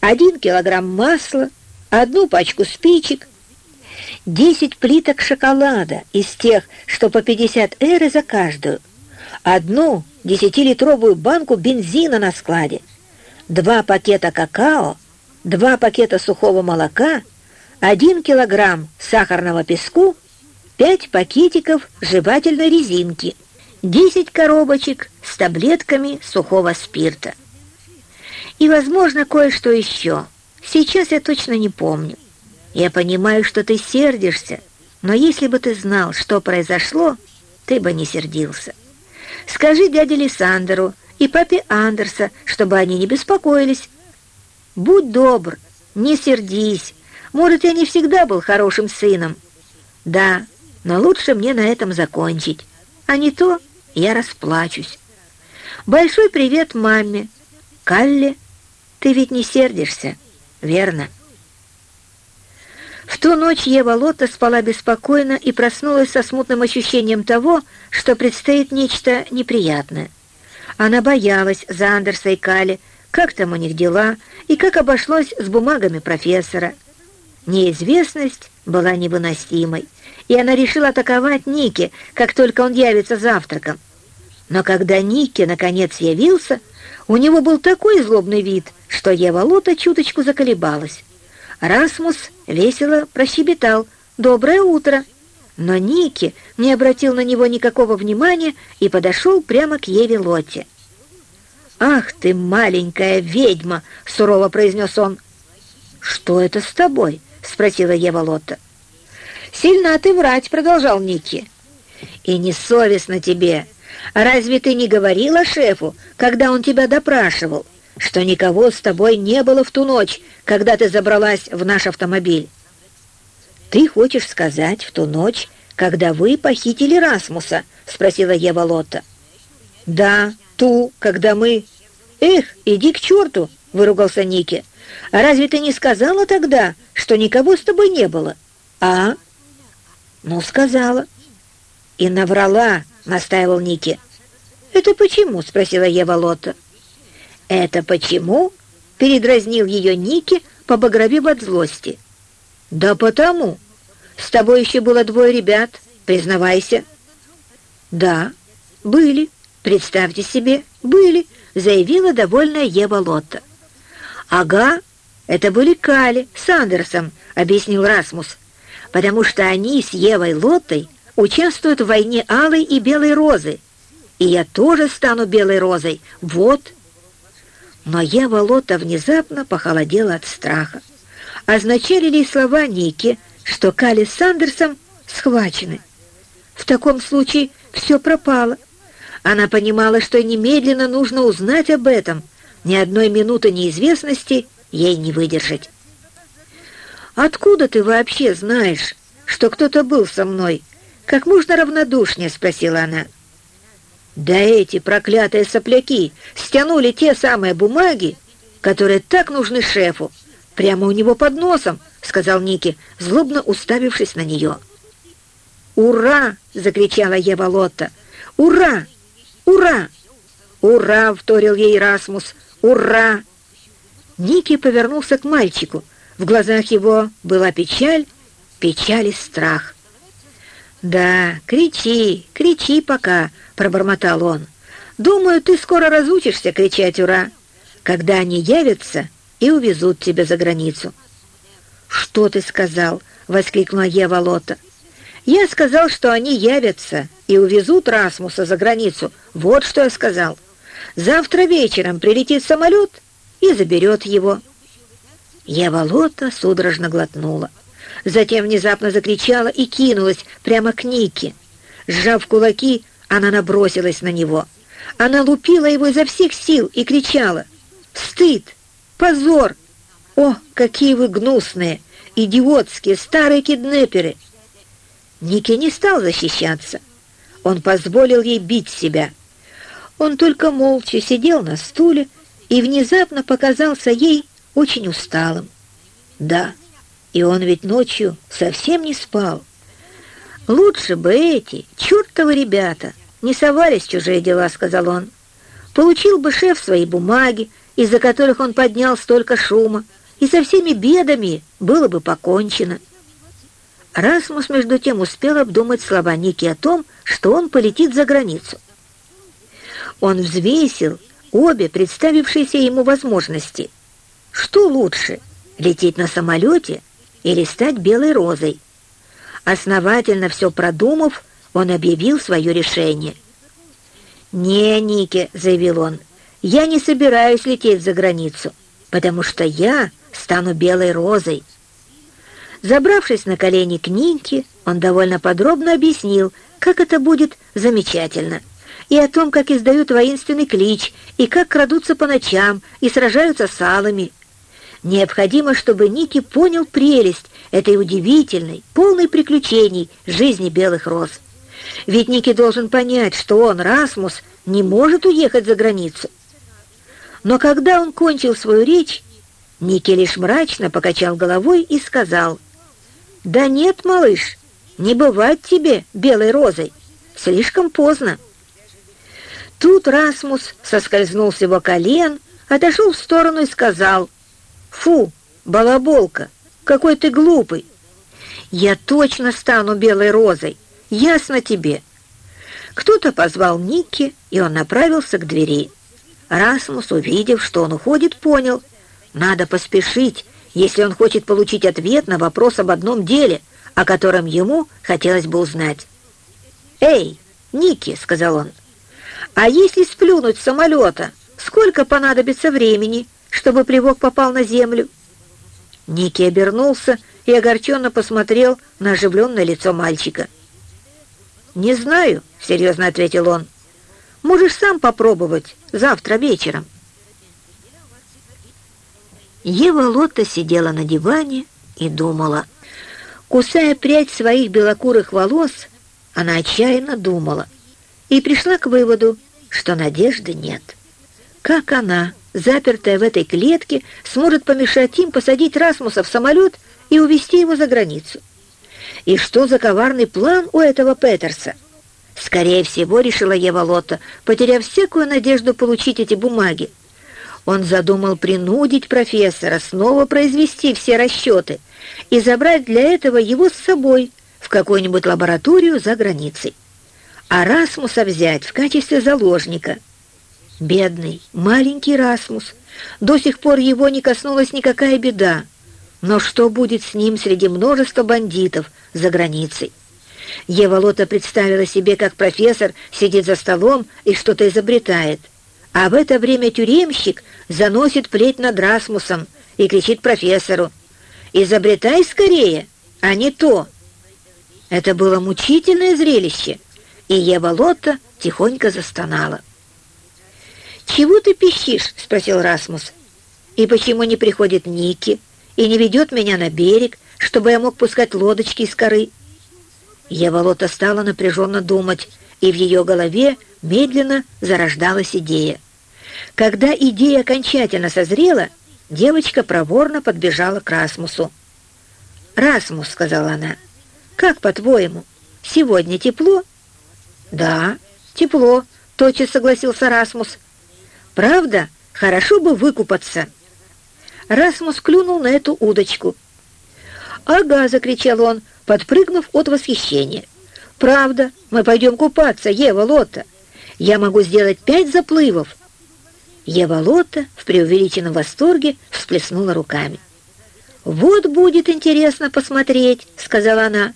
один килограмм масла, одну пачку спичек, десять плиток шоколада из тех, что по 50 эры за каждую, одну десятилитровую банку бензина на складе, два пакета какао, два пакета сухого молока — один килограмм сахарного песку, пять пакетиков жевательной резинки, десять коробочек с таблетками сухого спирта. И, возможно, кое-что еще. Сейчас я точно не помню. Я понимаю, что ты сердишься, но если бы ты знал, что произошло, ты бы не сердился. Скажи дяде Лиссандеру и папе Андерса, чтобы они не беспокоились. Будь добр, не сердись. Может, я не всегда был хорошим сыном. Да, но лучше мне на этом закончить. А не то я расплачусь. Большой привет маме. Калле, ты ведь не сердишься, верно?» В ту ночь Ева Лотта спала беспокойно и проснулась со смутным ощущением того, что предстоит нечто неприятное. Она боялась за Андерса и Кали, как там у них дела и как обошлось с бумагами профессора. Неизвестность была невыносимой, и она решила атаковать Ники, как только он явится завтраком. Но когда Ники наконец явился, у него был такой злобный вид, что Ева Лота чуточку заколебалась. Расмус весело прощебетал «Доброе утро!», но Ники не обратил на него никакого внимания и подошел прямо к Еве Лотте. «Ах ты, маленькая ведьма!» — сурово произнес он. «Что это с тобой?» — спросила Ева Лотта. «Сильно ты врать», — продолжал Ники. «И не совестно тебе. Разве ты не говорила шефу, когда он тебя допрашивал?» что никого с тобой не было в ту ночь, когда ты забралась в наш автомобиль. Ты хочешь сказать в ту ночь, когда вы похитили Расмуса? Спросила Ева Лотта. Да, ту, когда мы... Эх, иди к черту, выругался Ники. А разве ты не сказала тогда, что никого с тобой не было? А? Ну, сказала. И наврала, настаивал Ники. «Это почему?» — спросила Ева Лотта. «Это почему?» — передразнил ее Ники, побагровив от злости. «Да потому. С тобой еще было двое ребят, признавайся». «Да, были, представьте себе, были», — заявила довольная Ева Лотта. «Ага, это были Кали с Андерсом», — объяснил Расмус, «потому что они с Евой Лоттой участвуют в войне Алой и Белой Розы, и я тоже стану Белой Розой, вот». Но Ева Лота внезапно похолодела от страха. Означали ли слова Ники, что Кали с Сандерсом схвачены? В таком случае все пропало. Она понимала, что немедленно нужно узнать об этом. Ни одной минуты неизвестности ей не выдержать. «Откуда ты вообще знаешь, что кто-то был со мной?» «Как можно равнодушнее?» — спросила она. Да эти проклятые сопляки стянули те самые бумаги, которые так нужны шефу, прямо у него под носом, сказал Ники, злобно уставившись на нее. «Ура!» — закричала Ева Лотта. «Ура! Ура! Ура!» — вторил ей Расмус. «Ура!» Ники повернулся к мальчику. В глазах его была печаль, печаль и страх. «Да, кричи, кричи пока», — пробормотал он. «Думаю, ты скоро разучишься кричать «Ура!», когда они явятся и увезут тебя за границу». «Что ты сказал?» — воскликнула Ева Лота. «Я сказал, что они явятся и увезут Расмуса за границу. Вот что я сказал. Завтра вечером прилетит самолет и заберет его». Ева Лота судорожно глотнула. Затем внезапно закричала и кинулась прямо к Нике. Сжав кулаки, она набросилась на него. Она лупила его изо всех сил и кричала «Стыд! Позор! О, какие вы гнусные, идиотские, старые киднеперы!» Ники не стал защищаться. Он позволил ей бить себя. Он только молча сидел на стуле и внезапно показался ей очень усталым. Да, и он ведь ночью совсем не спал. «Лучше бы эти, чертовы ребята, не совались в чужие дела», — сказал он. «Получил бы шеф свои бумаги, из-за которых он поднял столько шума, и со всеми бедами было бы покончено». Расмус, между тем, успел обдумать слова Ники о том, что он полетит за границу. Он взвесил обе представившиеся ему возможности. Что лучше, лететь на самолете — или стать белой розой. Основательно все продумав, он объявил свое решение. «Не, Ники», — заявил он, — «я не собираюсь лететь за границу, потому что я стану белой розой». Забравшись на колени к Нике, он довольно подробно объяснил, как это будет замечательно, и о том, как издают воинственный клич, и как крадутся по ночам, и сражаются с алами. Необходимо, чтобы Ники понял прелесть этой удивительной, полной приключений жизни белых роз. Ведь Ники должен понять, что он, Расмус, не может уехать за границу. Но когда он кончил свою речь, Ники лишь мрачно покачал головой и сказал — «Да нет, малыш, не бывать тебе белой розой. Слишком поздно». Тут Расмус соскользнул с его колен, отошел в сторону и сказал, «Фу, балаболка, какой ты глупый! Я точно стану белой розой, ясно тебе!» Кто-то позвал Никки, и он направился к двери. Расмус, увидев, что он уходит, понял, надо поспешить, если он хочет получить ответ на вопрос об одном деле, о котором ему хотелось бы узнать. «Эй, Ники», — сказал он, — «а если сплюнуть с самолета, сколько понадобится времени, чтобы плевок попал на землю?» Ники обернулся и огорченно посмотрел на оживленное лицо мальчика. «Не знаю», — серьезно ответил он. «Можешь сам попробовать завтра вечером». Ева Лотта сидела на диване и думала. Кусая прядь своих белокурых волос, она отчаянно думала и пришла к выводу, что надежды нет. Как она, запертая в этой клетке, сможет помешать им посадить Расмуса в самолет и увезти его за границу? И что за коварный план у этого Петерса? Скорее всего, решила Ева Лотта, потеряв всякую надежду получить эти бумаги, он задумал принудить профессора снова произвести все расчеты и забрать для этого его с собой в какую-нибудь лабораторию за границей. А Расмуса взять в качестве заложника. Бедный, маленький Расмус. До сих пор его не коснулась никакая беда. Но что будет с ним среди множества бандитов за границей? Ева Лота представила себе, как профессор сидит за столом и что-то изобретает. А в это время тюремщик заносит плеть над Расмусом и кричит профессору «Изобретай скорее, а не то!» Это было мучительное зрелище, и Ева Лотта тихонько застонала. «Чего ты пищишь?» — спросил Расмус. «И почему не приходит Ники и не ведет меня на берег, чтобы я мог пускать лодочки из коры?» Ева Лотта стала напряженно думать, и в ее голове медленно зарождалась идея. Когда идея окончательно созрела, девочка проворно подбежала к Расмусу. «Расмус», — сказала она, — «как, по-твоему, сегодня тепло?» «Да, тепло», — тотчас согласился Расмус. «Правда, хорошо бы выкупаться». Расмус клюнул на эту удочку. «Ага», — закричал он, подпрыгнув от восхищения. «Правда, мы пойдем купаться, Ева Лота. Я могу сделать пять заплывов». Ева Лота в преувеличенном восторге всплеснула руками. «Вот будет интересно посмотреть», — сказала она.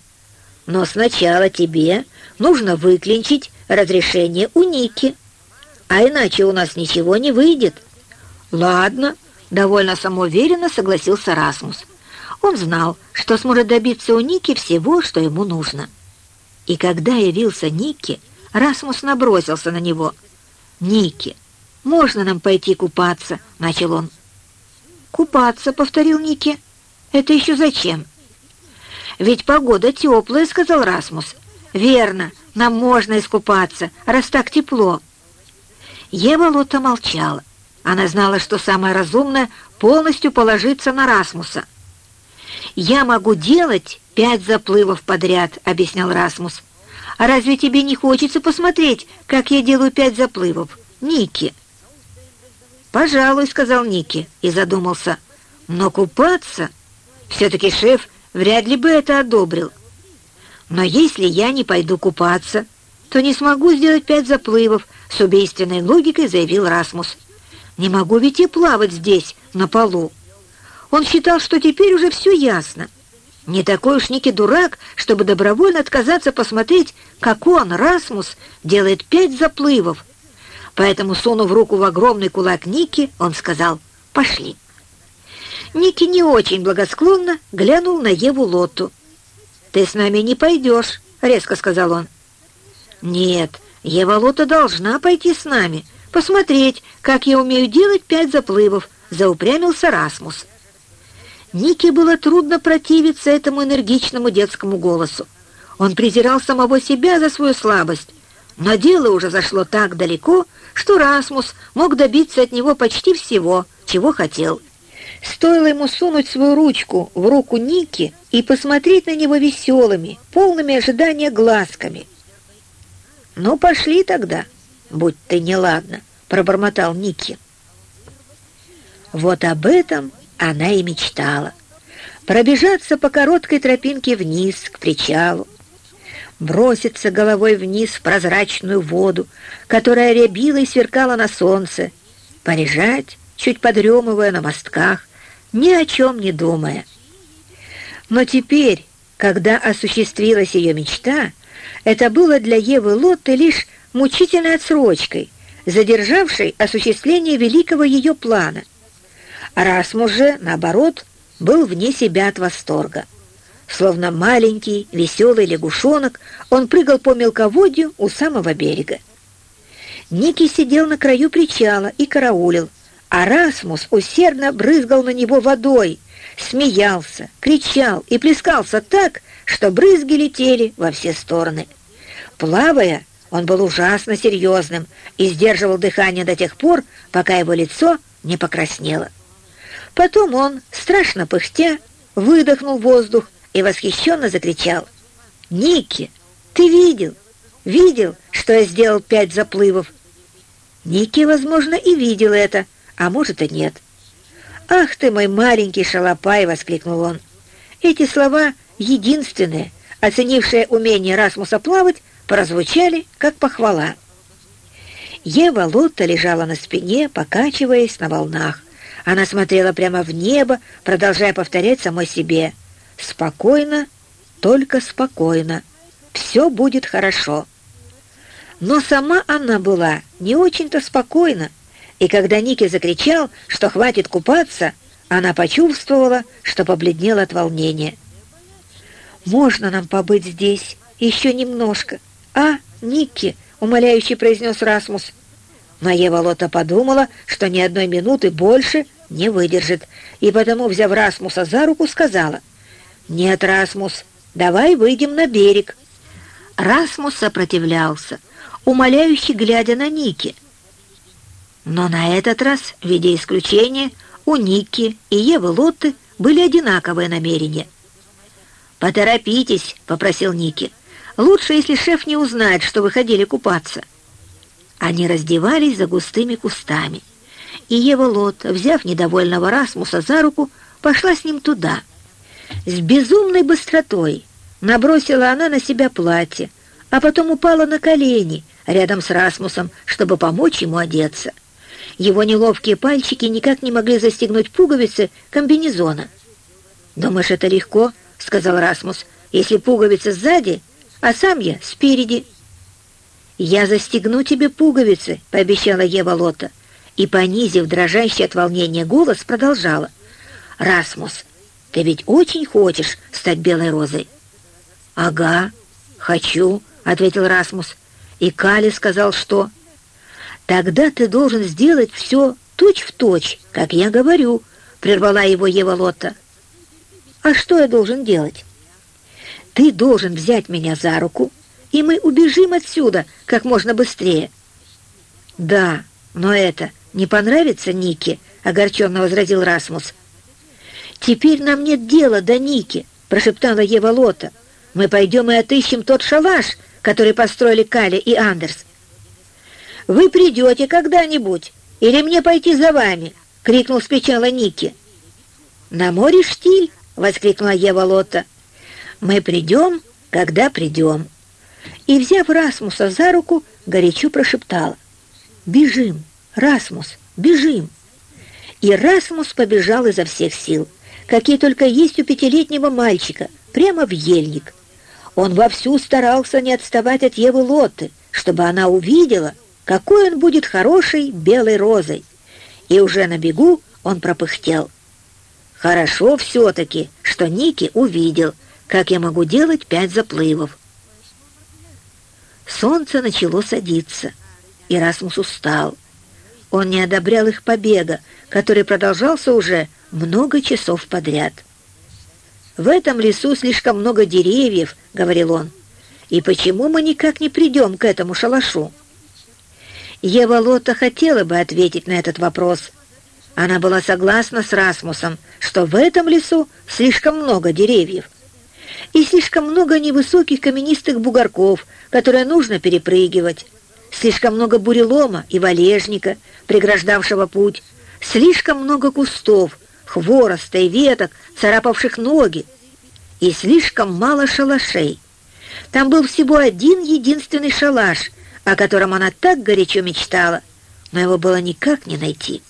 «Но сначала тебе нужно выклинчить разрешение у Ники, а иначе у нас ничего не выйдет». «Ладно», — довольно самоуверенно согласился Расмус. Он знал, что сможет добиться у Ники всего, что ему нужно. И когда явился Ники, Расмус набросился на него. «Ники, можно нам пойти купаться?» — начал он. «Купаться», — повторил Ники. «Это еще зачем?» «Ведь погода теплая», — сказал Расмус. «Верно, нам можно искупаться, раз так тепло». Ева Лота молчала. Она знала, что самое разумное — полностью положиться на Расмуса. «Я могу делать пять заплывов подряд», — объяснял Расмус. «А разве тебе не хочется посмотреть, как я делаю пять заплывов, Ники?» «Пожалуй», — сказал Ники и задумался. «Но купаться? Все-таки шеф вряд ли бы это одобрил. Но если я не пойду купаться, то не смогу сделать пять заплывов», — с убийственной логикой заявил Расмус. «Не могу ведь и плавать здесь, на полу». Он считал, что теперь уже все ясно. Не такой уж Ники дурак, чтобы добровольно отказаться посмотреть, как он, Расмус, делает пять заплывов. Поэтому, сунув руку в огромный кулак Ники, он сказал «Пошли». Ники не очень благосклонно глянул на Еву Лотту. «Ты с нами не пойдешь», — резко сказал он. «Нет, Ева Лотта должна пойти с нами, посмотреть, как я умею делать пять заплывов», — заупрямился Расмус. Нике было трудно противиться этому энергичному детскому голосу. Он презирал самого себя за свою слабость, но дело уже зашло так далеко, что Расмус мог добиться от него почти всего, чего хотел. Стоило ему сунуть свою ручку в руку Ники и посмотреть на него веселыми, полными ожидания глазками. «Ну, пошли тогда, будь ты неладна», — пробормотал Ники. Вот об этом она и мечтала. Пробежаться по короткой тропинке вниз, к причалу, броситься головой вниз в прозрачную воду, которая рябила и сверкала на солнце, полежать, чуть подремывая на мостках, ни о чем не думая. Но теперь, когда осуществилась ее мечта, это было для Евы Лотты лишь мучительной отсрочкой, задержавшей осуществление великого ее плана — Расмус же, наоборот, был вне себя от восторга. Словно маленький, веселый лягушонок, он прыгал по мелководью у самого берега. Ники сидел на краю причала и караулил, а Расмус усердно брызгал на него водой, смеялся, кричал и плескался так, что брызги летели во все стороны. Плавая, он был ужасно серьезным и сдерживал дыхание до тех пор, пока его лицо не покраснело. Потом он, страшно пыхтя, выдохнул воздух и восхищенно закричал. «Ники, ты видел? Видел, что я сделал пять заплывов?» Ники, возможно, и видел это, а может и нет. «Ах ты мой маленький шалопай!» — воскликнул он. Эти слова, единственные, оценившие умение Расмуса плавать, прозвучали как похвала. Ева Лотта лежала на спине, покачиваясь на волнах. Она смотрела прямо в небо, продолжая повторять самой себе. «Спокойно, только спокойно. Все будет хорошо». Но сама она была не очень-то спокойна, и когда Ники закричал, что хватит купаться, она почувствовала, что побледнела от волнения. «Можно нам побыть здесь еще немножко?» «А, Никки!» — умоляюще произнес Расмус. Но Ева Лота подумала, что ни одной минуты больше не выдержит, и потому, взяв Расмуса за руку, сказала, «Нет, Расмус, давай выйдем на берег». Расмус сопротивлялся, умоляюще глядя на Ники. Но на этот раз, в виде исключения, у Ники и Евы Лотты были одинаковые намерения. «Поторопитесь», — попросил Ники. «Лучше, если шеф не узнает, что вы ходили купаться». Они раздевались за густыми кустами и Ева Лот, взяв недовольного Расмуса за руку, пошла с ним туда. С безумной быстротой набросила она на себя платье, а потом упала на колени рядом с Расмусом, чтобы помочь ему одеться. Его неловкие пальчики никак не могли застегнуть пуговицы комбинезона. «Думаешь, это легко?» — сказал Расмус. «Если пуговицы сзади, а сам я спереди». «Я застегну тебе пуговицы», — пообещала Ева Лота и, понизив дрожащий от волнения голос, продолжала. «Расмус, ты ведь очень хочешь стать белой розой?» «Ага, хочу», — ответил Расмус. И Кали сказал, что... «Тогда ты должен сделать все точь-в-точь, как я говорю», — прервала его Ева Лотта. «А что я должен делать?» «Ты должен взять меня за руку, и мы убежим отсюда как можно быстрее». «Да, но это не понравится Нике?» — огорченно возразил Расмус. «Теперь нам нет дела до Ники», — прошептала Ева Лота. «Мы пойдем и отыщем тот шалаш, который построили Кали и Андерс». «Вы придете когда-нибудь, или мне пойти за вами?» — крикнул с печала Ники. «На море штиль!» — воскликнула Ева Лота. «Мы придем, когда придем». И, взяв Расмуса за руку, горячо прошептала. «Бежим!» «Расмус, бежим!» И Расмус побежал изо всех сил. какие только есть у пятилетнего мальчика, прямо в ельник. Он вовсю старался не отставать от Евы Лотты, чтобы она увидела, какой он будет хорошей белой розой. И уже на бегу он пропыхтел. Хорошо все-таки, что Ники увидел, как я могу делать пять заплывов. Солнце начало садиться, и Расмус устал. Он не одобрял их побега, который продолжался уже много часов подряд. «В этом лесу слишком много деревьев», — говорил он. «И почему мы никак не придем к этому шалашу?» Ева Лотта хотела бы ответить на этот вопрос. Она была согласна с Расмусом, что в этом лесу слишком много деревьев и слишком много невысоких каменистых бугорков, которые нужно перепрыгивать, слишком много бурелома и валежника, преграждавшего путь, слишком много кустов, хвороста и веток, царапавших ноги, и слишком мало шалашей. Там был всего один единственный шалаш, о котором она так горячо мечтала, но его было никак не найти.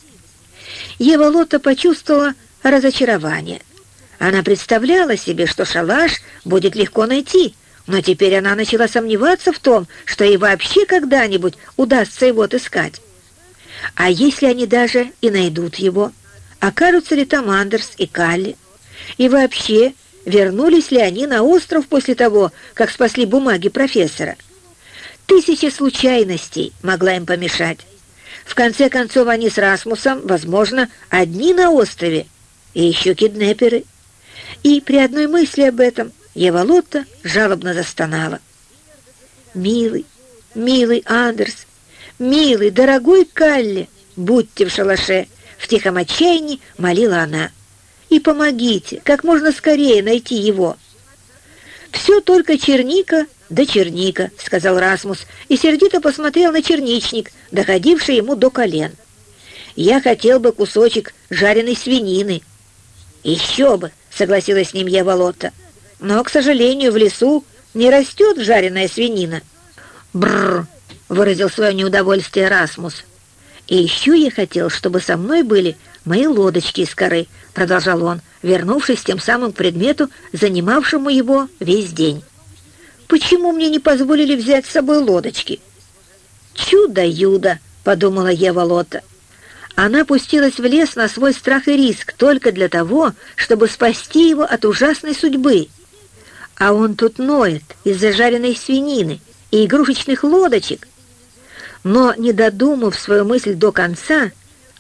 Ева Лотта почувствовала разочарование. Она представляла себе, что шалаш будет легко найти, но теперь она начала сомневаться в том, что ей вообще когда-нибудь удастся его отыскать. А если они даже и найдут его, окажутся ли там Андерс и Калли? И вообще, вернулись ли они на остров после того, как спасли бумаги профессора? Тысяча случайностей могла им помешать. В конце концов, они с Расмусом, возможно, одни на острове, и еще киднеперы. И при одной мысли об этом Ева Лотта жалобно застонала. «Милый, милый Андерс, милый, дорогой Калли, будьте в шалаше!» В тихом отчаянии молила она. «И помогите, как можно скорее найти его!» «Все только черника да черника», — сказал Расмус, и сердито посмотрел на черничник, доходивший ему до колен. «Я хотел бы кусочек жареной свинины». «Еще бы», — согласилась с ним Ева. «Но, к сожалению, в лесу не растет жареная свинина». «Бррр», — выразил свое неудовольствие Расмус. «И еще я хотел, чтобы со мной были мои лодочки из коры», — продолжал он, вернувшись тем самым к предмету, занимавшему его весь день. «Почему мне не позволили взять с собой лодочки?» «Чудо-юдо», — подумала Ева Лота. Она пустилась в лес на свой страх и риск только для того, чтобы спасти его от ужасной судьбы. А он тут ноет из-за жареной свинины и игрушечных лодочек. Но, не додумав свою мысль до конца,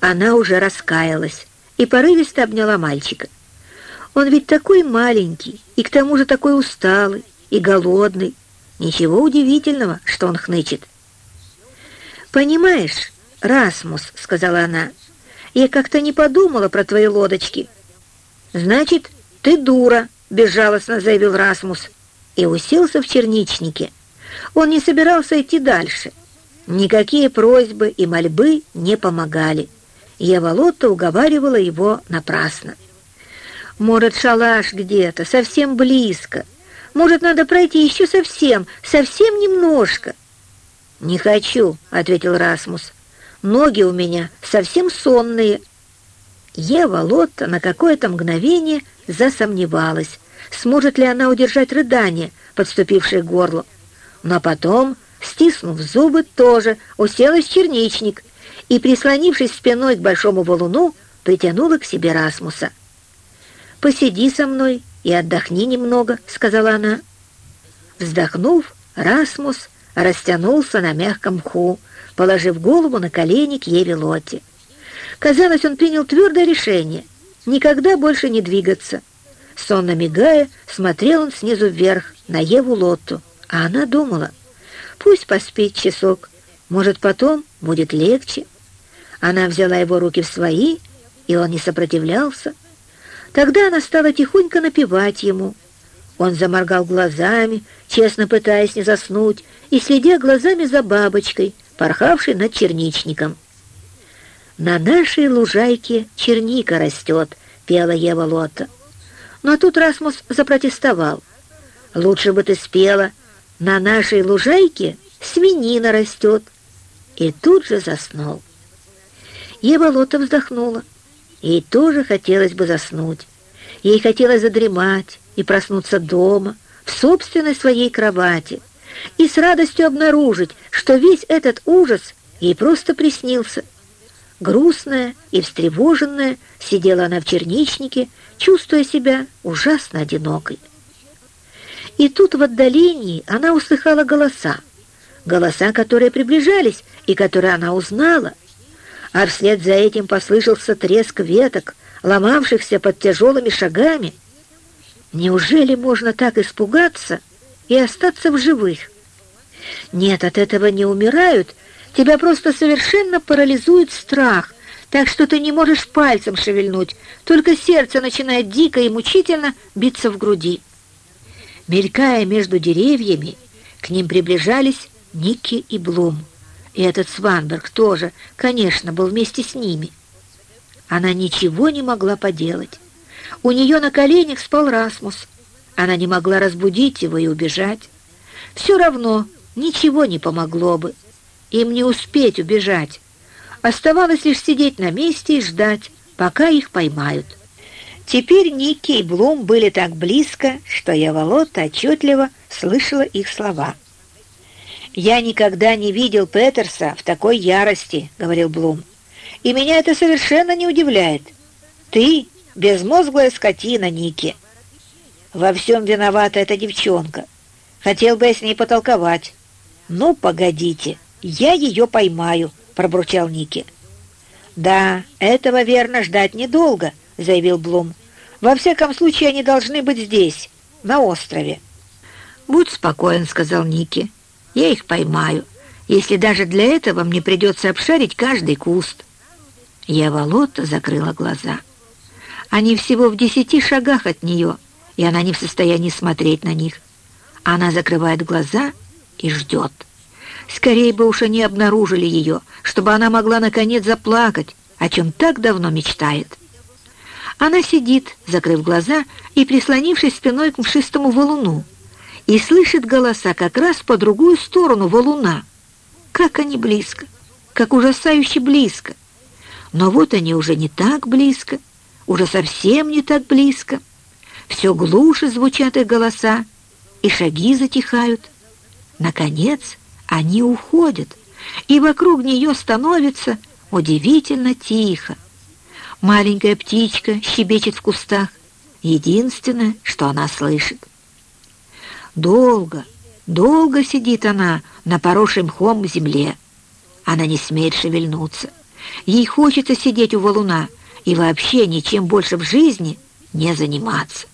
она уже раскаялась и порывисто обняла мальчика. Он ведь такой маленький и к тому же такой усталый и голодный. Ничего удивительного, что он хнычет. «Понимаешь, Расмус», — сказала она, — «я как-то не подумала про твои лодочки». «Значит, ты дура», — безжалостно заявил Расмус, и уселся в черничнике. Он не собирался идти дальше. Никакие просьбы и мольбы не помогали. Ева Лотта уговаривала его напрасно. «Может, шалаш где-то, совсем близко. Может, надо пройти еще совсем, совсем немножко». «Не хочу», — ответил Расмус. «Ноги у меня совсем сонные». Ева Лотта на какое-то мгновение засомневалась, сможет ли она удержать рыдание, подступившее к горлу. Но потом, стиснув зубы, тоже уселась черничник и, прислонившись спиной к большому валуну, притянула к себе Расмуса. «Посиди со мной и отдохни немного», — сказала она. Вздохнув, Расмус растянулся на мягком мху, положив голову на колени к Еве Лоте. Казалось, он принял твердое решение — никогда больше не двигаться. Сонно мигая, смотрел он снизу вверх на Еву Лотту, а она думала, пусть поспит часок, может, потом будет легче. Она взяла его руки в свои, и он не сопротивлялся. Тогда она стала тихонько напевать ему. Он заморгал глазами, честно пытаясь не заснуть, и следя глазами за бабочкой, порхавшей над черничником. «На нашей лужайке черника растет», — пела Ева Лотта. Но тут Расмус запротестовал. «Лучше бы ты спела, на нашей лужайке свинина растет». И тут же заснул. Ева Лота вздохнула. Ей тоже хотелось бы заснуть. Ей хотелось задремать и проснуться дома, в собственной своей кровати, и с радостью обнаружить, что весь этот ужас ей просто приснился. Грустная и встревоженная сидела она в черничнике, чувствуя себя ужасно одинокой. И тут в отдалении она услыхала голоса, голоса, которые приближались и которые она узнала. А вслед за этим послышался треск веток, ломавшихся под тяжелыми шагами. Неужели можно так испугаться и остаться в живых? Нет, от этого не умирают, тебя просто совершенно парализует страх, так что ты не можешь пальцем шевельнуть, только сердце начинает дико и мучительно биться в груди. Мелькая между деревьями, к ним приближались Ники и Блум. И этот Сванберг тоже, конечно, был вместе с ними. Она ничего не могла поделать. У нее на коленях спал Расмус. Она не могла разбудить его и убежать. Все равно ничего не помогло бы. Им не успеть убежать. Оставалось лишь сидеть на месте и ждать, пока их поймают. Теперь Ники и Блум были так близко, что я Волота отчетливо слышала их слова. «Я никогда не видел Петерса в такой ярости», — говорил Блум. «И меня это совершенно не удивляет. Ты — безмозглая скотина, Ники. Во всем виновата эта девчонка. Хотел бы я с ней потолковать. Ну, погодите, я ее поймаю», — пробурчал Ники. «Да, этого верно ждать недолго», —— заявил Блум. «Во всяком случае, они должны быть здесь, на острове». «Будь спокоен», — сказал Ники. «Я их поймаю, если даже для этого мне придется обшарить каждый куст». Я Волота закрыла глаза. Они всего в десяти шагах от нее, и она не в состоянии смотреть на них. Она закрывает глаза и ждет. Скорее бы уж они обнаружили ее, чтобы она могла наконец заплакать, о чем так давно мечтает. Она сидит, закрыв глаза и прислонившись спиной к мшистому валуну, и слышит голоса как раз по другую сторону валуна. Как они близко, как ужасающе близко. Но вот они уже не так близко, уже совсем не так близко. Все глуше звучат их голоса, и шаги затихают. Наконец они уходят, и вокруг нее становится удивительно тихо. Маленькая птичка щебечет в кустах. Единственное, что она слышит. Долго, долго сидит она на поросшей мхом земле. Она не смеет шевельнуться. Ей хочется сидеть у валуна и вообще ничем больше в жизни не заниматься.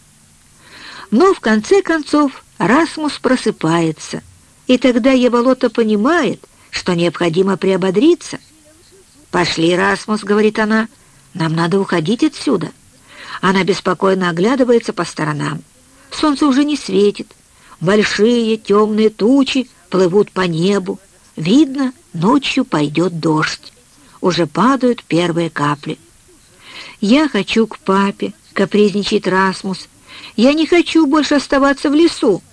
Но в конце концов Расмус просыпается, и тогда Еволота понимает, что необходимо приободриться. «Пошли, Расмус», — говорит она, — нам надо уходить отсюда. Она беспокойно оглядывается по сторонам. Солнце уже не светит. Большие темные тучи плывут по небу. Видно, ночью пойдет дождь. Уже падают первые капли. «Я хочу к папе», — капризничает Расмус. «Я не хочу больше оставаться в лесу.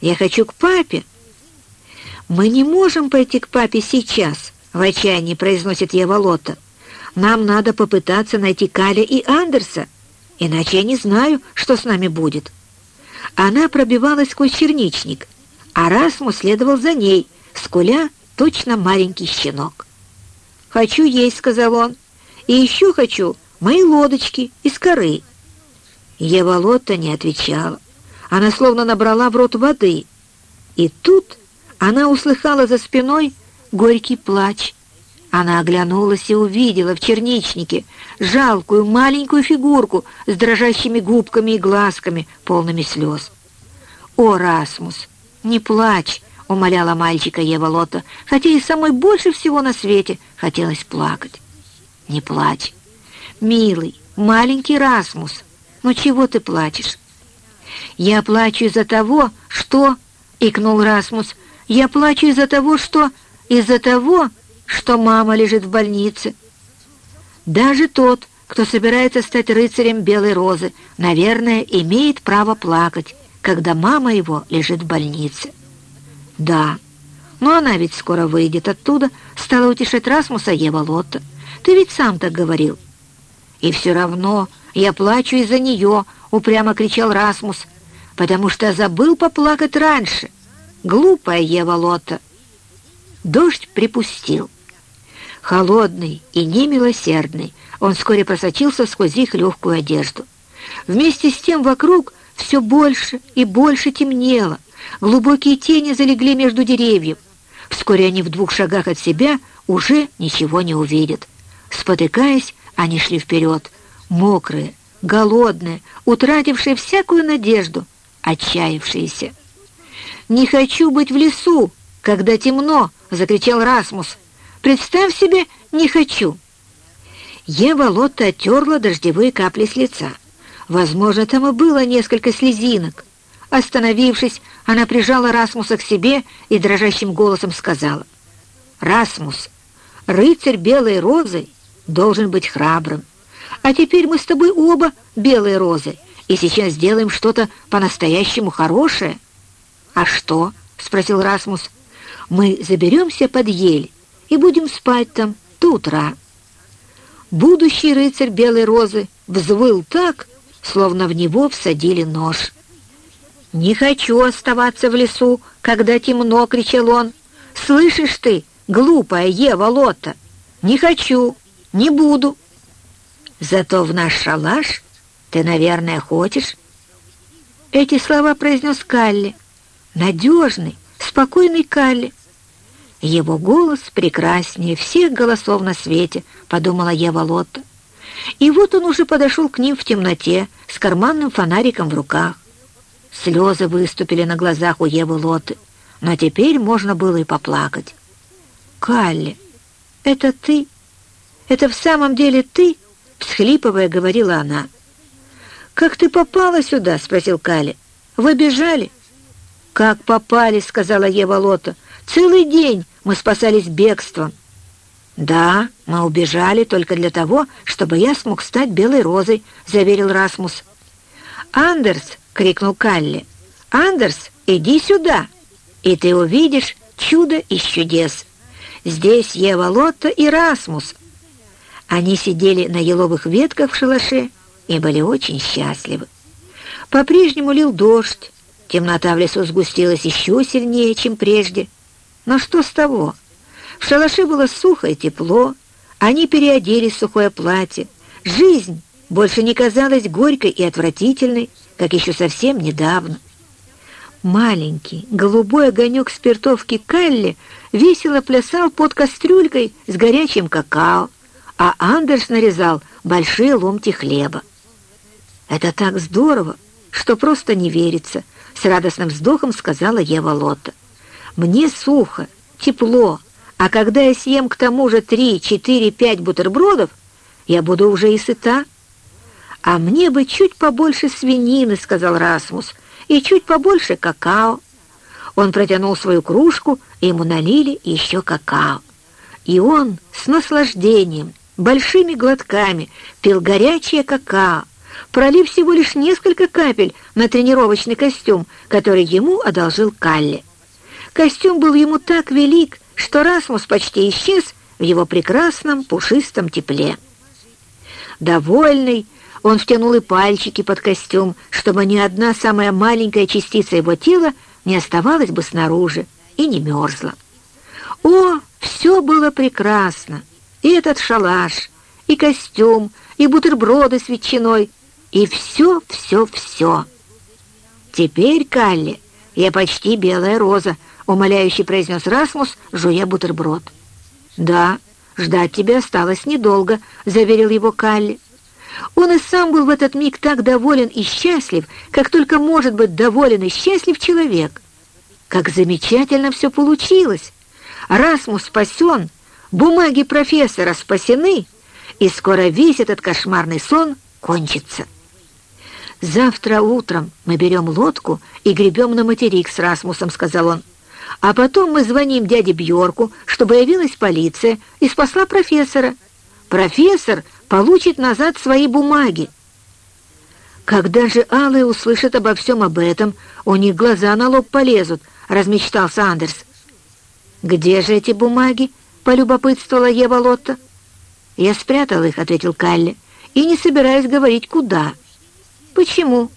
Я хочу к папе». «Мы не можем пойти к папе сейчас», — в отчаянии произносит Еволота. Нам надо попытаться найти Каля и Андерса, иначе я не знаю, что с нами будет». Она пробивалась сквозь черничник, а Расмус следовал за ней, скуля точно маленький щенок. «Хочу есть», — сказал он, — «и еще хочу мои лодочки из коры». Ева Лотта не отвечала. Она словно набрала в рот воды. И тут она услыхала за спиной горький плач. Она оглянулась и увидела в черничнике жалкую маленькую фигурку с дрожащими губками и глазками, полными слез. «О, Расмус, не плачь!» — умоляла мальчика Ева Лота, хотя и самой больше всего на свете хотелось плакать. «Не плачь! Милый, маленький Расмус, ну чего ты плачешь?» «Я плачу из-за того, что...» — икнул Расмус. «Я плачу из-за того, что... Из-за того, что мама лежит в больнице. Даже тот, кто собирается стать рыцарем Белой Розы, наверное, имеет право плакать, когда мама его лежит в больнице. Да, но она ведь скоро выйдет оттуда, стала утешать Расмуса Ева Лотта. Ты ведь сам так говорил. И все равно «Я плачу из-за нее», — упрямо кричал Расмус, «потому что забыл поплакать раньше. Глупая Ева Лотта». Дождь припустил. Холодный и немилосердный, он вскоре просочился сквозь их легкую одежду. Вместе с тем вокруг все больше и больше темнело. Глубокие тени залегли между деревьев. Вскоре они в двух шагах от себя уже ничего не увидят. Спотыкаясь, они шли вперед, мокрые, голодные, утратившие всякую надежду, отчаявшиеся. «Не хочу быть в лесу, когда темно!» — закричал Расмус. «Представь себе, не хочу!» Ева Лотта оттерла дождевые капли с лица. Возможно, там и было несколько слезинок. Остановившись, она прижала Расмуса к себе и дрожащим голосом сказала. «Расмус, рыцарь белой розы должен быть храбрым. А теперь мы с тобой оба белые розы, и сейчас сделаем что-то по-настоящему хорошее». «А что?» — спросил Расмус. «Мы заберемся под ель и будем спать там до утра». Будущий рыцарь белой розы взвыл так, словно в него всадили нож. «Не хочу оставаться в лесу, когда темно!» — кричал он. «Слышишь ты, глупая Ева Лота? Не хочу, не буду!» «Зато в наш шалаш ты, наверное, хочешь?» Эти слова произнес Калли. Надежный, спокойный Калли. Его голос прекраснее всех голосов на свете, подумала Ева Лотта. И вот он уже подошел к ним в темноте, с карманным фонариком в руках. Слезы выступили на глазах у Евы Лоты, но теперь можно было и поплакать. «Калли, это ты? Это в самом деле ты?» — всхлипывая, говорила она. «Как ты попала сюда?» — спросил Калли. «Вы бежали?» «Как попали?» — сказала Ева Лота. «Целый день мы спасались бегством». «Да, мы убежали только для того, чтобы я смог стать белой розой», — заверил Расмус. «Андерс!» — крикнул Калли. «Андерс, иди сюда, и ты увидишь чудо из чудес. Здесь Ева Лотта и Расмус». Они сидели на еловых ветках в шалаше и были очень счастливы. По-прежнему лил дождь, темнота в лесу сгустилась еще сильнее, чем прежде. Но что с того? В шалаше было сухо и тепло, они переоделись в сухое платье. Жизнь больше не казалась горькой и отвратительной, как еще совсем недавно. Маленький голубой огонек спиртовки Калли весело плясал под кастрюлькой с горячим какао, а Андерс нарезал большие ломти хлеба. «Это так здорово, что просто не верится», — с радостным вздохом сказала Ева Лотта. «Мне сухо, тепло, а когда я съем к тому же три, четыре, пять бутербродов, я буду уже и сыта». «А мне бы чуть побольше свинины», — сказал Расмус, «и чуть побольше какао». Он протянул свою кружку, и ему налили еще какао. И он с наслаждением, большими глотками, пил горячее какао, пролив всего лишь несколько капель на тренировочный костюм, который ему одолжил Калли. Костюм был ему так велик, что Расмус почти исчез в его прекрасном пушистом тепле. Довольный, он втянул и пальчики под костюм, чтобы ни одна самая маленькая частица его тела не оставалась бы снаружи и не мерзла. О, все было прекрасно! И этот шалаш, и костюм, и бутерброды с ветчиной, и все, все, все. Теперь, Калли, я почти белая роза, — умоляюще произнес Расмус, жуя бутерброд. «Да, ждать тебя осталось недолго», — заверил его Калли. Он и сам был в этот миг так доволен и счастлив, как только может быть доволен и счастлив человек. Как замечательно все получилось! Расмус спасен, бумаги профессора спасены, и скоро весь этот кошмарный сон кончится. «Завтра утром мы берем лодку и гребем на материк с Расмусом», — сказал он. А потом мы звоним дяде Бьорку, чтобы явилась полиция и спасла профессора. Профессор получит назад свои бумаги. Когда же Аллы услышат обо всем об этом, у них глаза на лоб полезут, размечтался Андерс. «Где же эти бумаги?» — полюбопытствовала Ева Лотта. «Я спрятал их», — ответил Калли, и не собираюсь говорить, куда. Почему?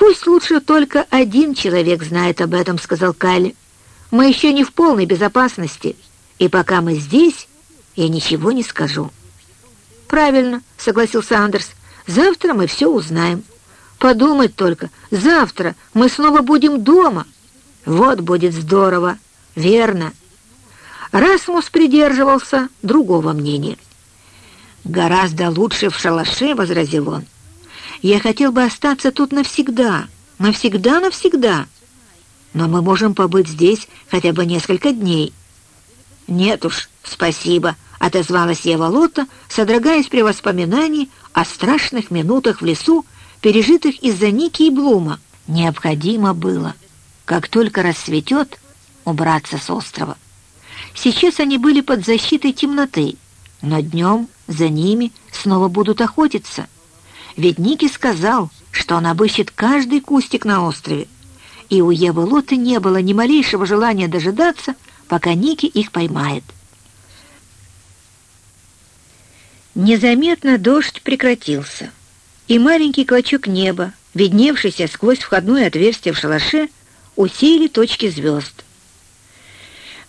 Пусть лучше только один человек знает об этом, сказал Калли. Мы еще не в полной безопасности, и пока мы здесь, я ничего не скажу. Правильно, согласился Андерс. Завтра мы все узнаем. Подумать только, завтра мы снова будем дома. Вот будет здорово, верно. Расмус придерживался другого мнения. «Гораздо лучше в шалаше», — возразил он. «Я хотел бы остаться тут навсегда, навсегда-навсегда. Но мы можем побыть здесь хотя бы несколько дней». «Нет уж, спасибо», — отозвалась Ева Лотта, содрогаясь при воспоминании о страшных минутах в лесу, пережитых из-за Ники и Блума. Необходимо было, как только рассветет, убраться с острова. Сейчас они были под защитой темноты, но днем за ними снова будут охотиться. Ведь Ники сказал, что он обыщет каждый кустик на острове, и у Евы Лоты не было ни малейшего желания дожидаться, пока Ники их поймает. Незаметно дождь прекратился, и маленький клочок неба, видневшийся сквозь входное отверстие в шалаше, усеяли точки звезд.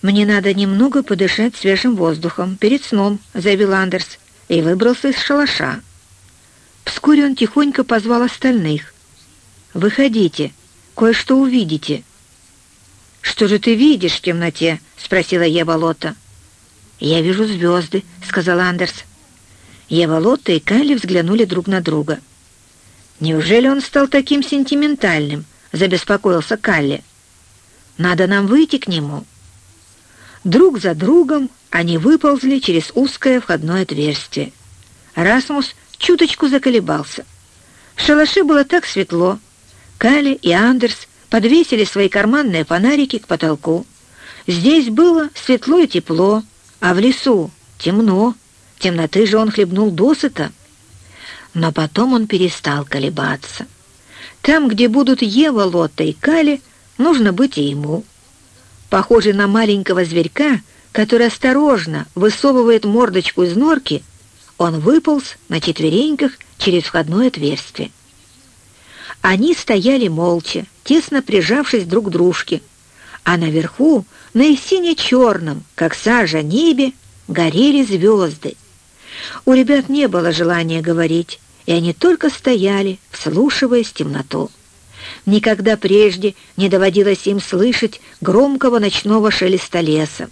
«Мне надо немного подышать свежим воздухом перед сном», — заявил Андерс, и выбрался из шалаша. Вскоре он тихонько позвал остальных. «Выходите, кое-что увидите». «Что же ты видишь в темноте?» — спросила Ева Лота. «Я вижу звезды», — сказал Андерс. Ева Лотта и Калли взглянули друг на друга. «Неужели он стал таким сентиментальным?» — забеспокоился Калли. «Надо нам выйти к нему». Друг за другом они выползли через узкое входное отверстие. Расмус чуточку заколебался. В шалаше было так светло. Кали и Андерс подвесили свои карманные фонарики к потолку. Здесь было светло и тепло, а в лесу темно. Темноты же он хлебнул досыта. Но потом он перестал колебаться. Там, где будут Ева, Лотта и Кали, нужно быть и ему. Похожий на маленького зверька, который осторожно высовывает мордочку из норки, он выполз на четвереньках через входное отверстие. Они стояли молча, тесно прижавшись друг к дружке, а наверху, на сине-черном, как сажа небе, горели звезды. У ребят не было желания говорить, и они только стояли, вслушиваясь в темноту. Никогда прежде не доводилось им слышать громкого ночного шелеста леса.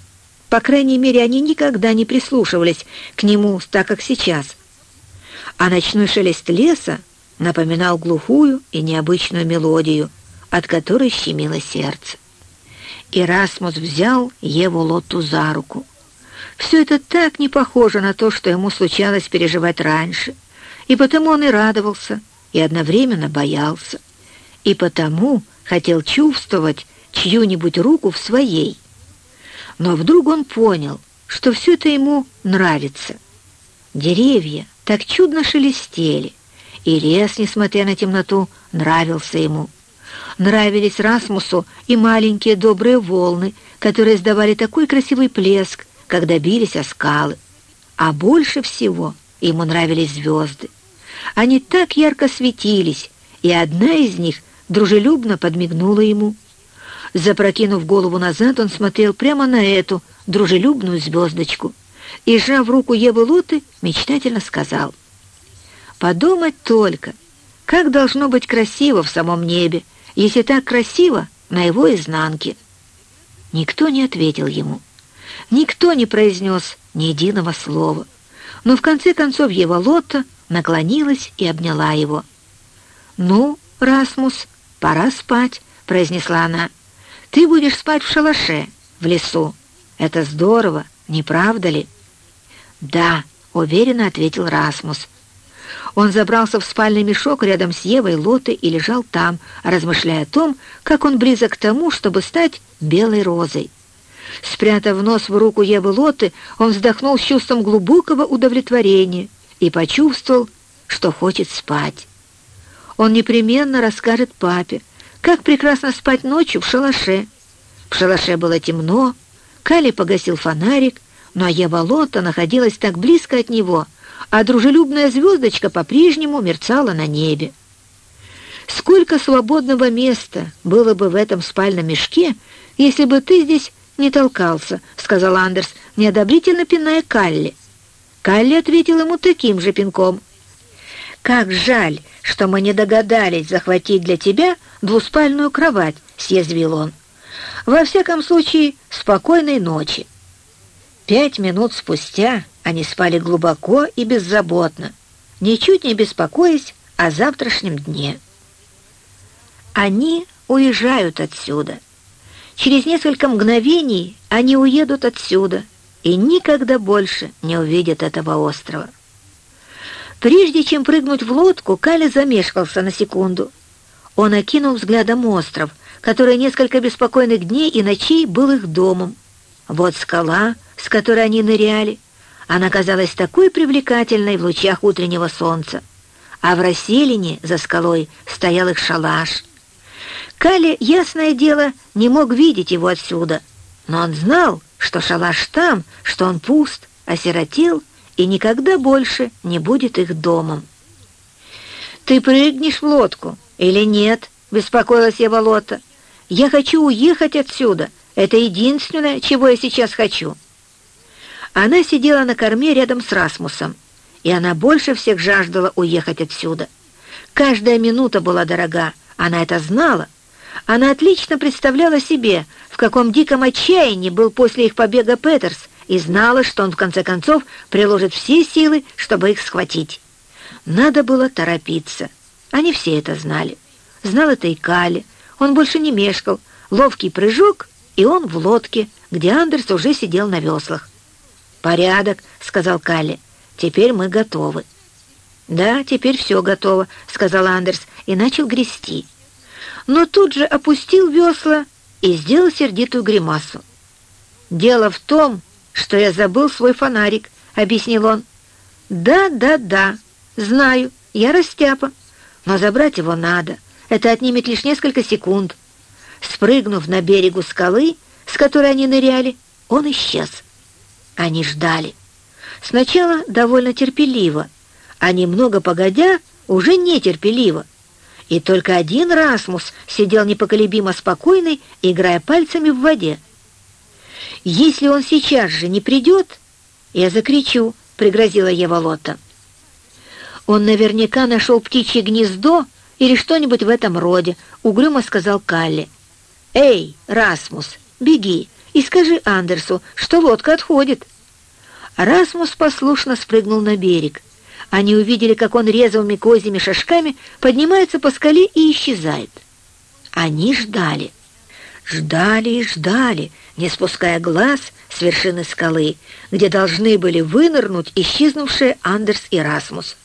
По крайней мере, они никогда не прислушивались к нему так, как сейчас. А ночной шелест леса напоминал глухую и необычную мелодию, от которой щемило сердце. Ирасмус взял Еву Лотту за руку. Все это так не похоже на то, что ему случалось переживать раньше, и потому он и радовался, и одновременно боялся и потому хотел чувствовать чью-нибудь руку в своей. Но вдруг он понял, что все это ему нравится. Деревья так чудно шелестели, и лес, несмотря на темноту, нравился ему. Нравились Расмусу и маленькие добрые волны, которые издавали такой красивый плеск, когда бились о скалы. А больше всего ему нравились звезды. Они так ярко светились, и одна из них дружелюбно подмигнула ему. Запрокинув голову назад, он смотрел прямо на эту дружелюбную звездочку и, сжав руку Евы Лоты, мечтательно сказал, «Подумать только, как должно быть красиво в самом небе, если так красиво на его изнанке». Никто не ответил ему. Никто не произнес ни единого слова. Но в конце концов Ева Лотта наклонилась и обняла его. «Ну, Расмус», «Пора спать», — произнесла она. «Ты будешь спать в шалаше, в лесу. Это здорово, не правда ли?» «Да», — уверенно ответил Расмус. Он забрался в спальный мешок рядом с Евой Лотой и лежал там, размышляя о том, как он близок к тому, чтобы стать белой розой. Спрятав нос в руку Евы Лоты, он вздохнул с чувством глубокого удовлетворения и почувствовал, что хочет спать. Он непременно расскажет папе, как прекрасно спать ночью в шалаше. В шалаше было темно, Кали погасил фонарик, но Ева Лотта находилась так близко от него, а дружелюбная звездочка по-прежнему мерцала на небе. Сколько свободного места было бы в этом спальном мешке, если бы ты здесь не толкался, — сказал Андерс, неодобрительно пиная Калли. Калли ответил ему таким же пинком. «Как жаль, что мы не догадались захватить для тебя двуспальную кровать», — съязвил он. «Во всяком случае, спокойной ночи». Пять минут спустя они спали глубоко и беззаботно, ничуть не беспокоясь о завтрашнем дне. Они уезжают отсюда. Через несколько мгновений они уедут отсюда и никогда больше не увидят этого острова. Прежде чем прыгнуть в лодку, Кали замешкался на секунду. Он окинул взглядом остров, который несколько беспокойных дней и ночей был их домом. Вот скала — с которой они ныряли. Она казалась такой привлекательной в лучах утреннего солнца. А в расселине за скалой стоял их шалаш. Кали, ясное дело, не мог видеть его отсюда, но он знал, что шалаш там, что он пуст, осиротел и никогда больше не будет их домом. «Ты прыгнешь в лодку или нет?» — беспокоилась я болото. «Я хочу уехать отсюда. Это единственное, чего я сейчас хочу». Она сидела на корме рядом с Расмусом, и она больше всех жаждала уехать отсюда. Каждая минута была дорога, она это знала. Она отлично представляла себе, в каком диком отчаянии был после их побега Петерс, и знала, что он в конце концов приложит все силы, чтобы их схватить. Надо было торопиться. Они все это знали. Знал это и Кали. Он больше не мешкал. Ловкий прыжок, и он в лодке, где Андерс уже сидел на веслах. «Порядок», — сказал Калли. «Теперь мы готовы». «Да, теперь все готово», — сказал Андерс и начал грести. Но тут же опустил весла и сделал сердитую гримасу. «Дело в том, что я забыл свой фонарик», — объяснил он. «Да, да, да, знаю, я растяпа, но забрать его надо. Это отнимет лишь несколько секунд». Спрыгнув на берегу скалы, с которой они ныряли, он исчез. Они ждали. Сначала довольно терпеливо, а немного погодя уже нетерпеливо. И только один Расмус сидел непоколебимо спокойный, играя пальцами в воде. «Если он сейчас же не придет, я закричу», — пригрозила Ева Лотта. «Он наверняка нашел птичье гнездо или что-нибудь в этом роде», — угрюмо сказал Калли. «Эй, Расмус, беги, и скажи Андерсу, что лодка отходит». Расмус послушно спрыгнул на берег. Они увидели, как он резвыми козьими шажками поднимается по скале и исчезает. Они ждали. Ждали и ждали, не спуская глаз с вершины скалы, где должны были вынырнуть исчезнувшие Андерс и Расмус.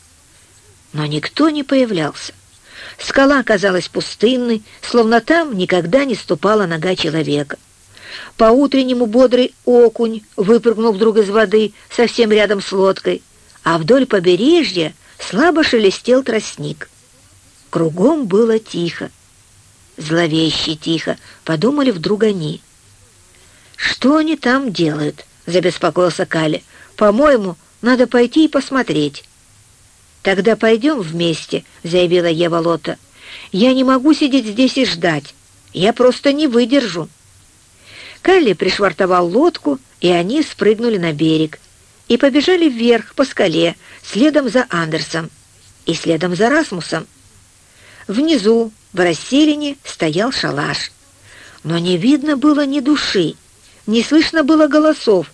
Но никто не появлялся. Скала казалась пустынной, словно там никогда не ступала нога человека. По-утреннему бодрый окунь выпрыгнул вдруг из воды совсем рядом с лодкой, а вдоль побережья слабо шелестел тростник. Кругом было тихо. Зловеще тихо, подумали вдруг они. «Что они там делают?» — забеспокоился Кали. «По-моему, надо пойти и посмотреть». «Тогда пойдем вместе», — заявила Ева Лота. «Я не могу сидеть здесь и ждать. Я просто не выдержу». Калли пришвартовал лодку, и они спрыгнули на берег и побежали вверх по скале, следом за Андерсом и следом за Расмусом. Внизу, в расселине, стоял шалаш. Но не видно было ни души, не слышно было голосов,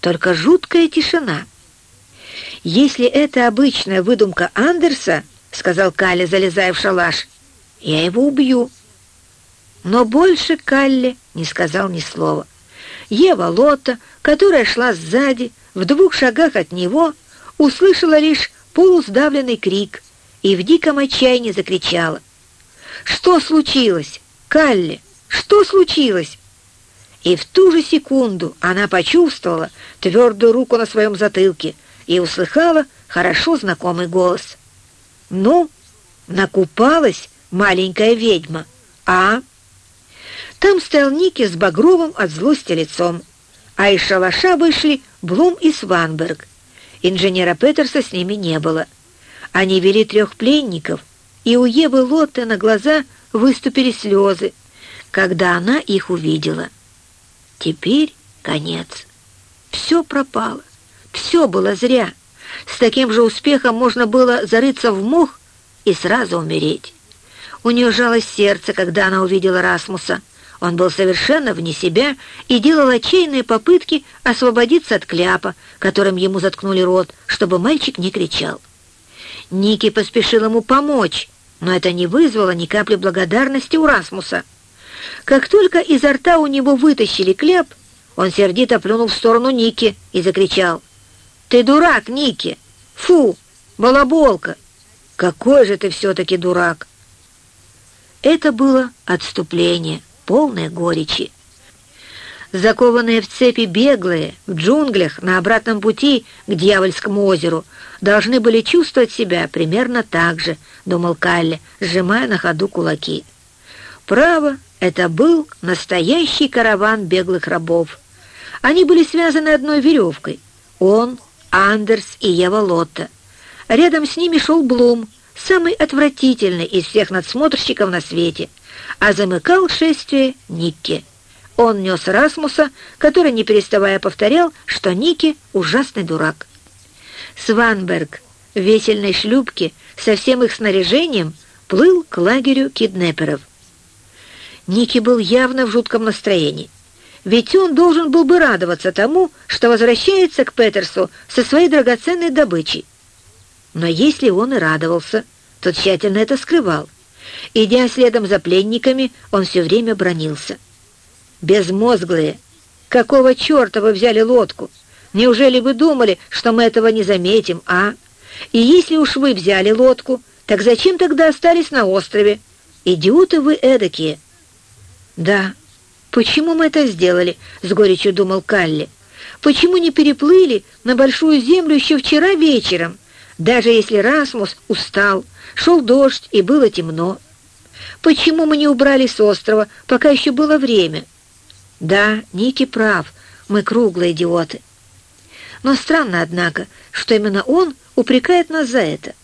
только жуткая тишина. «Если это обычная выдумка Андерса, — сказал Калли, залезая в шалаш, — я его убью». Но больше Калли не сказал ни слова. Ева Лота, которая шла сзади, в двух шагах от него, услышала лишь полусдавленный крик и в диком отчаянии закричала. «Что случилось? Калли, что случилось?» И в ту же секунду она почувствовала твердую руку на своем затылке и услыхала хорошо знакомый голос. «Ну, накупалась маленькая ведьма, а?» Там стоял Ники с багровым от злости лицом, а из шалаша вышли Блум и Сванберг, Инженера Петерса с ними не было. Они вели трех пленников, и у Евы Лотте на глаза выступили слезы, когда она их увидела. Теперь конец. Все пропало, все было зря. С таким же успехом можно было зарыться в мох и сразу умереть. У нее жалось сердце, когда она увидела Расмуса. Он был совершенно вне себя и делал отчаянные попытки освободиться от кляпа, которым ему заткнули рот, чтобы мальчик не кричал. Ники поспешил ему помочь, но это не вызвало ни капли благодарности у Расмуса. Как только изо рта у него вытащили кляп, он сердито плюнул в сторону Ники и закричал. «Ты дурак, Ники! Фу, балаболка! Какой же ты все-таки дурак!» Это было отступление, полное горечи. Закованные в цепи беглые, в джунглях, на обратном пути к Дьявольскому озеру, должны были чувствовать себя примерно так же, думал Калли, сжимая на ходу кулаки. Право, это был настоящий караван беглых рабов. Они были связаны одной веревкой. Он, Андерс и Ева Лотта. Рядом с ними шел Блум, самый отвратительный из всех надсмотрщиков на свете, а замыкал шествие Никки. Он нес Расмуса, который, не переставая, повторял, что Ники — ужасный дурак. Сванберг в весельной шлюпке со всем их снаряжением плыл к лагерю киднеперов. Ники был явно в жутком настроении, ведь он должен был бы радоваться тому, что возвращается к Петерсу со своей драгоценной добычей. Но если он и радовался, то тщательно это скрывал. Идя следом за пленниками, он все время бронился. «Безмозглые! Какого черта вы взяли лодку? Неужели вы думали, что мы этого не заметим, а? И если уж вы взяли лодку, так зачем тогда остались на острове? Идиоты вы эдакие!» «Да, почему мы это сделали?» — с горечью думал Калли. «Почему не переплыли на Большую Землю еще вчера вечером, даже если Расмус устал, шел дождь и было темно? Почему мы не убрали с острова, пока еще было время?» Да, Ники прав, мы круглые идиоты. Но странно, однако, что именно он упрекает нас за это.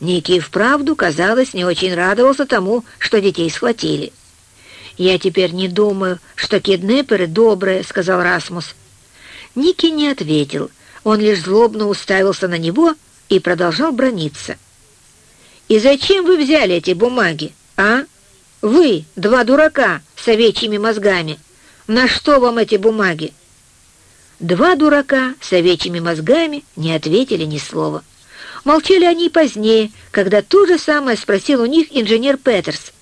Ники вправду, казалось, не очень радовался тому, что детей схватили. «Я теперь не думаю, что киднеперы добрые», — сказал Расмус. Ники не ответил, он лишь злобно уставился на него и продолжал брониться. «И зачем вы взяли эти бумаги, а? Вы, два дурака с овечьими мозгами!» На что вам эти бумаги?» Два дурака с овечьими мозгами не ответили ни слова. Молчали они позднее, когда то же самое спросил у них инженер Петерс.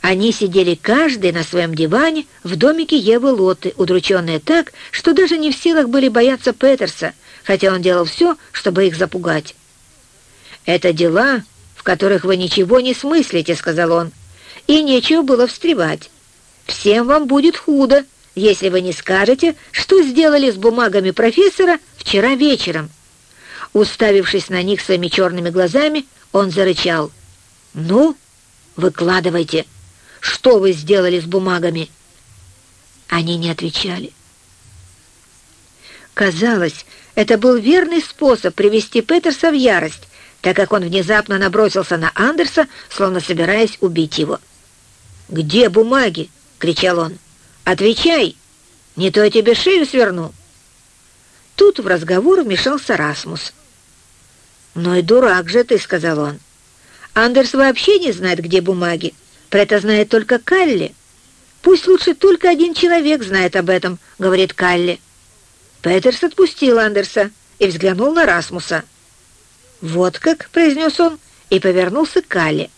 Они сидели каждый на своем диване в домике Евы Лоты, удрученные так, что даже не в силах были бояться Петерса, хотя он делал все, чтобы их запугать. «Это дела, в которых вы ничего не смыслите», — сказал он, — «и нечего было встревать. Всем вам будет худо, если вы не скажете, что сделали с бумагами профессора вчера вечером». Уставившись на них своими черными глазами, он зарычал. «Ну, выкладывайте, что вы сделали с бумагами?» Они не отвечали. Казалось, это был верный способ привести Петерса в ярость, так как он внезапно набросился на Андерса, словно собираясь убить его. «Где бумаги?» Кричал он. «Отвечай! Не то я тебе шею сверну!» Тут в разговор вмешался Расмус. «Ну и дурак же ты», — сказал он. «Андерс вообще не знает, где бумаги. Про это знает только Калли. Пусть лучше только один человек знает об этом», — говорит Калли. Петерс отпустил Андерса и взглянул на Расмуса. «Вот как», — произнес он, и повернулся к Калли.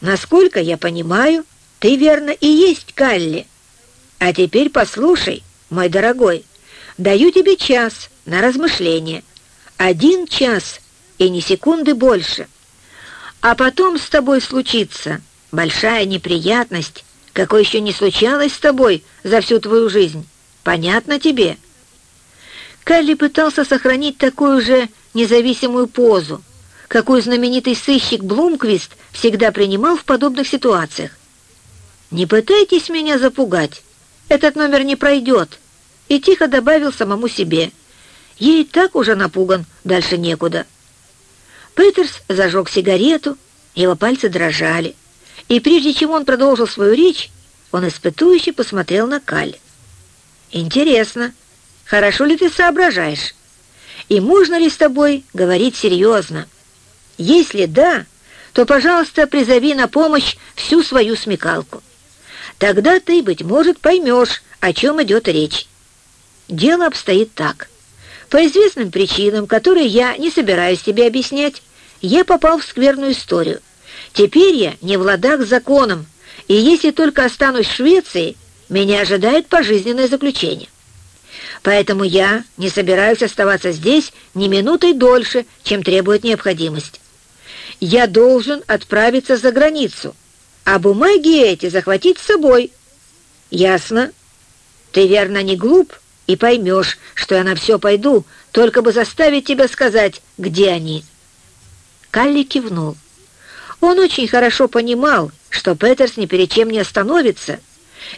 «Насколько я понимаю, ты, верно, и есть Калли. А теперь послушай, мой дорогой, даю тебе час на размышление. Один час и ни секунды больше. А потом с тобой случится большая неприятность, какой еще не случалось с тобой за всю твою жизнь. Понятно тебе?» Калли пытался сохранить такую же независимую позу, какую знаменитый сыщик Блумквист всегда принимал в подобных ситуациях. «Не пытайтесь меня запугать, этот номер не пройдет», и тихо добавил самому себе. Ей так уже напуган, дальше некуда. Петерс зажег сигарету, его пальцы дрожали. И прежде чем он продолжил свою речь, он испытующе посмотрел на Каль. «Интересно, хорошо ли ты соображаешь? И можно ли с тобой говорить серьезно? Если да, то, пожалуйста, призови на помощь всю свою смекалку. Тогда ты, быть может, поймешь, о чем идет речь. Дело обстоит так. По известным причинам, которые я не собираюсь тебе объяснять, я попал в скверную историю. Теперь я не в ладах с законом, и если только останусь в Швеции, меня ожидает пожизненное заключение. Поэтому я не собираюсь оставаться здесь ни минутой дольше, чем требует необходимость. Я должен отправиться за границу, а бумаги эти захватить с собой. Ясно? Ты, верно, не глуп и поймешь, что я на все пойду, только бы заставить тебя сказать, где они». Калли кивнул. Он очень хорошо понимал, что Петерс ни перед чем не остановится,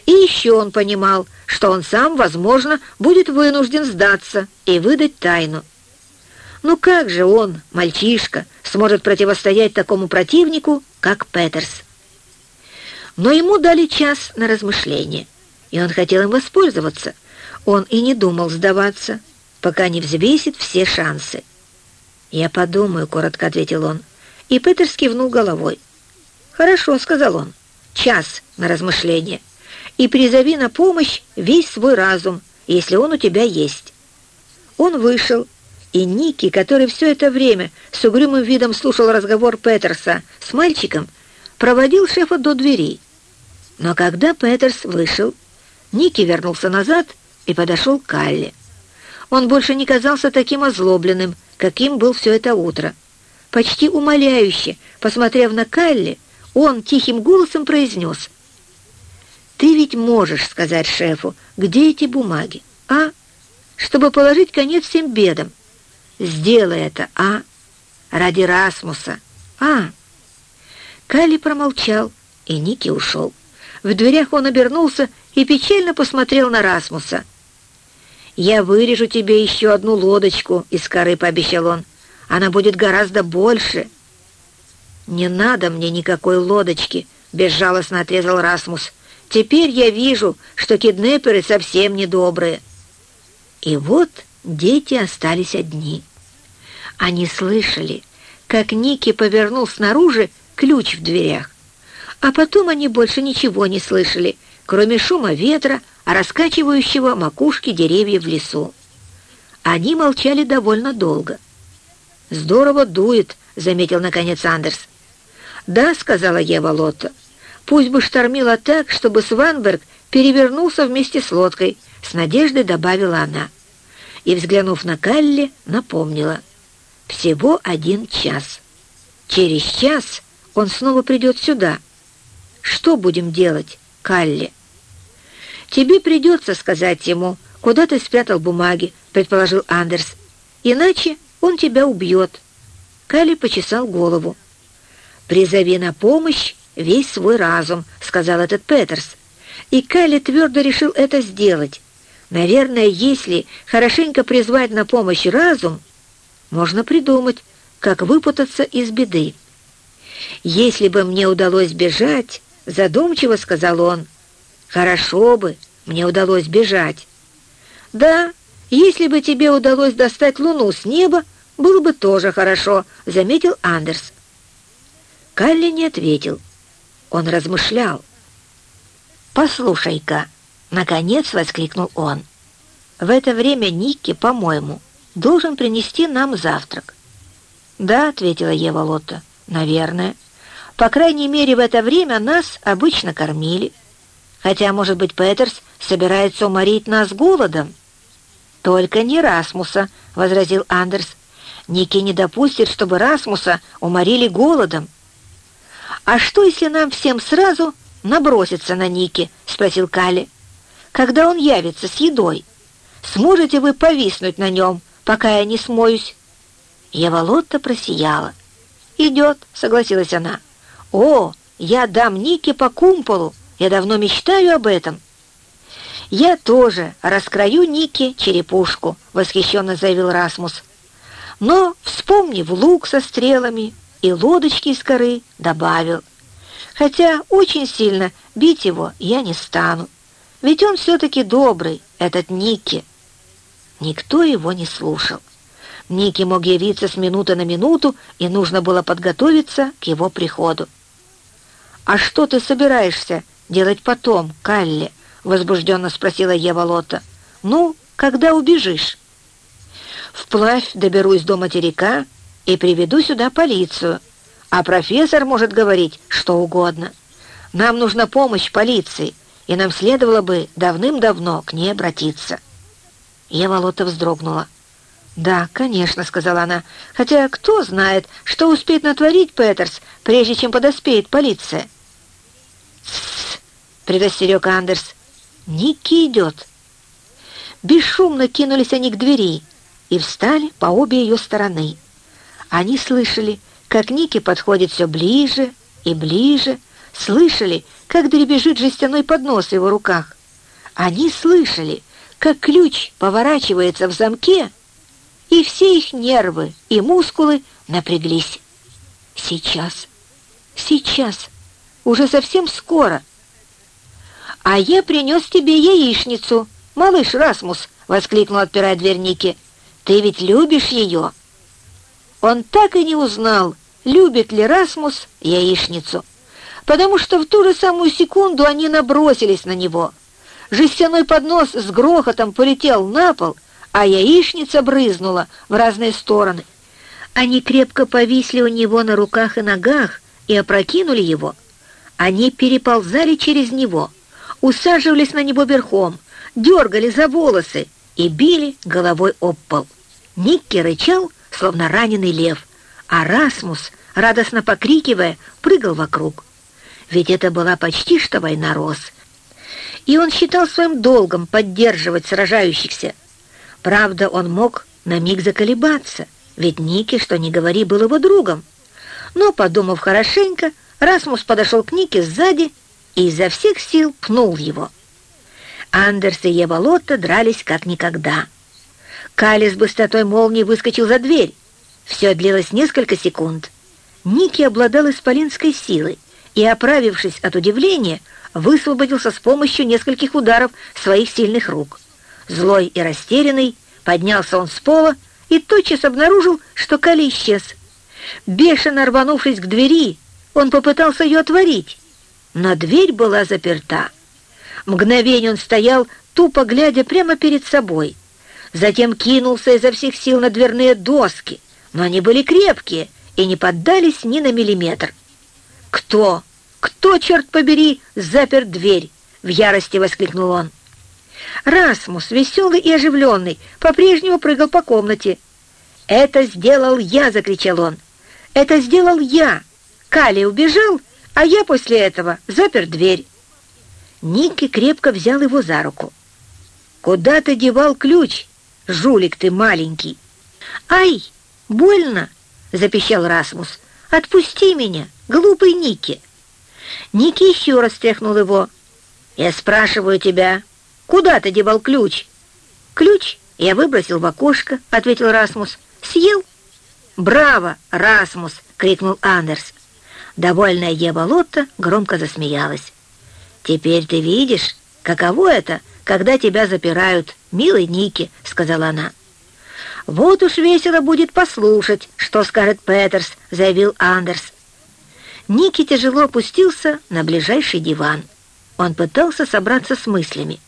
и еще он понимал, что он сам, возможно, будет вынужден сдаться и выдать тайну. Ну как же он, мальчишка, сможет противостоять такому противнику, как Петерс? Но ему дали час на размышление, и он хотел им воспользоваться. Он и не думал сдаваться, пока не взвесит все шансы. «Я подумаю», — коротко ответил он, — и Петерс кивнул головой. «Хорошо», — сказал он, — «час на размышление. И призови на помощь весь свой разум, если он у тебя есть». Он вышел, и Ники, который все это время с угрюмым видом слушал разговор Петерса с мальчиком, проводил шефа до двери. Но когда Петерс вышел, Ники вернулся назад и подошел к Калле. Он больше не казался таким озлобленным, каким был все это утро. Почти умоляюще, посмотрев на Калли, он тихим голосом произнес. «Ты ведь можешь сказать шефу, где эти бумаги, а? Чтобы положить конец всем бедам. Сделай это, а? Ради Расмуса, а?» Калли промолчал, и Ники ушел. В дверях он обернулся и печально посмотрел на Расмуса. «Я вырежу тебе еще одну лодочку из коры», — пообещал он. Она будет гораздо больше». «Не надо мне никакой лодочки», — безжалостно отрезал Расмус. «Теперь я вижу, что киднеперы совсем недобрые». И вот дети остались одни. Они слышали, как Ники повернул снаружи ключ в дверях. А потом они больше ничего не слышали, кроме шума ветра, раскачивающего макушки деревьев в лесу. Они молчали довольно долго. «Здорово дует», — заметил наконец Андерс. «Да», — сказала Ева Лотта. «Пусть бы штормило так, чтобы Сванберг перевернулся вместе с лодкой», — с надеждой добавила она. И, взглянув на Калли, напомнила. «Всего один час. Через час он снова придет сюда. Что будем делать, Калли?» «Тебе придется сказать ему, куда ты спрятал бумаги», — предположил Андерс. «Иначе он тебя убьет». Калли почесал голову. «Призови на помощь весь свой разум», — сказал этот Петерс. И Калли твердо решил это сделать. Наверное, если хорошенько призвать на помощь разум, можно придумать, как выпутаться из беды. «Если бы мне удалось бежать», — задумчиво сказал он, — «хорошо бы, мне удалось бежать». «Да, если бы тебе удалось достать луну с неба, было бы тоже хорошо», — заметил Андерс. Калли не ответил. Он размышлял. «Послушай-ка», — наконец воскликнул он. «В это время Никки, по-моему, должен принести нам завтрак». «Да», — ответила Ева Лотта, — «наверное. По крайней мере, в это время нас обычно кормили. Хотя, может быть, Петерс собирается уморить нас голодом». «Только не Расмуса», — возразил Андерс. «Ники не допустит, чтобы Расмуса уморили голодом». «А что, если нам всем сразу наброситься на Ники?» — спросил Калли. «Когда он явится с едой, сможете вы повиснуть на нем, пока я не смоюсь?» Еволотта просияла. «Идет», — согласилась она. «О, я дам Нике по кумполу, я давно мечтаю об этом». «Я тоже раскрою Нике черепушку», — восхищенно заявил Расмус. «Но, вспомнив лук со стрелами и лодочки из коры, добавил, хотя очень сильно бить его я не стану, ведь он все-таки добрый, этот Никки». Никто его не слушал. Ники мог явиться с минуты на минуту, и нужно было подготовиться к его приходу. «А что ты собираешься делать потом, Калли?» — возбужденно спросила Ева Лотта. «Ну, когда убежишь?» «Вплавь доберусь до материка и приведу сюда полицию, а профессор может говорить что угодно. Нам нужна помощь полиции, и нам следовало бы давным-давно к ней обратиться». Ева Лотта вздрогнула. «Да, конечно», — сказала она, «хотя кто знает, что успеет натворить Петерс, прежде чем подоспеет полиция». «Тссс», — предостерег Андерс, «Ники идет». Бесшумно кинулись они к двери и встали по обе ее стороны. Они слышали, как Ники подходит все ближе и ближе, слышали, как дребезжит жестяной поднос в его руках. Они слышали, как ключ поворачивается в замке, и все их нервы и мускулы напряглись. Сейчас, сейчас, уже совсем скоро. «А я принес тебе яичницу, малыш Расмус!» — воскликнул, отпирая дверь Ники. «Ты ведь любишь ее?» Он так и не узнал, любит ли Расмус яичницу, потому что в ту же самую секунду они набросились на него. Жестяной поднос с грохотом полетел на пол — а яичница брызнула в разные стороны. Они крепко повисли у него на руках и ногах и опрокинули его. Они переползали через него, усаживались на него верхом, дергали за волосы и били головой об пол. Никки рычал, словно раненый лев, а Расмус, радостно покрикивая, прыгал вокруг. Ведь это была почти что война роз. И он считал своим долгом поддерживать сражающихся, Правда, он мог на миг заколебаться, ведь Ники, что ни говори, был его другом. Но, подумав хорошенько, Расмус подошел к Нике сзади и изо всех сил пнул его. Андерс и Ева Лотта дрались как никогда. Кали быстротой молнии выскочил за дверь. Все длилось несколько секунд. Ники обладал исполинской силой и, оправившись от удивления, высвободился с помощью нескольких ударов своих сильных рук. Злой и растерянный, поднялся он с пола и тотчас обнаружил, что Кали исчез. Бешено рванувшись к двери, он попытался ее отворить, но дверь была заперта. Мгновение он стоял, тупо глядя прямо перед собой. Затем кинулся изо всех сил на дверные доски, но они были крепкие и не поддались ни на миллиметр. «Кто? Кто, черт побери, запер дверь?» — в ярости воскликнул он. Расмус, веселый и оживленный, по-прежнему прыгал по комнате. «Это сделал я!» — закричал он. «Это сделал я! Кали убежал, а я после этого запер дверь». Ники крепко взял его за руку. «Куда ты девал ключ, жулик ты маленький?» «Ай, больно!» — запищал Расмус. «Отпусти меня, глупый Ники!» Ники еще раз тряхнул его. «Я спрашиваю тебя, Куда ты девал ключ?» «Ключ я выбросил в окошко», — ответил Расмус. «Съел?» «Браво, Расмус!» — крикнул Андерс. Довольная Ева Лотта громко засмеялась. «Теперь ты видишь, каково это, когда тебя запирают, милый Ники», — сказала она. «Вот уж весело будет послушать, что скажет Петерс», — заявил Андерс. Ники тяжело опустился на ближайший диван. Он пытался собраться с мыслями.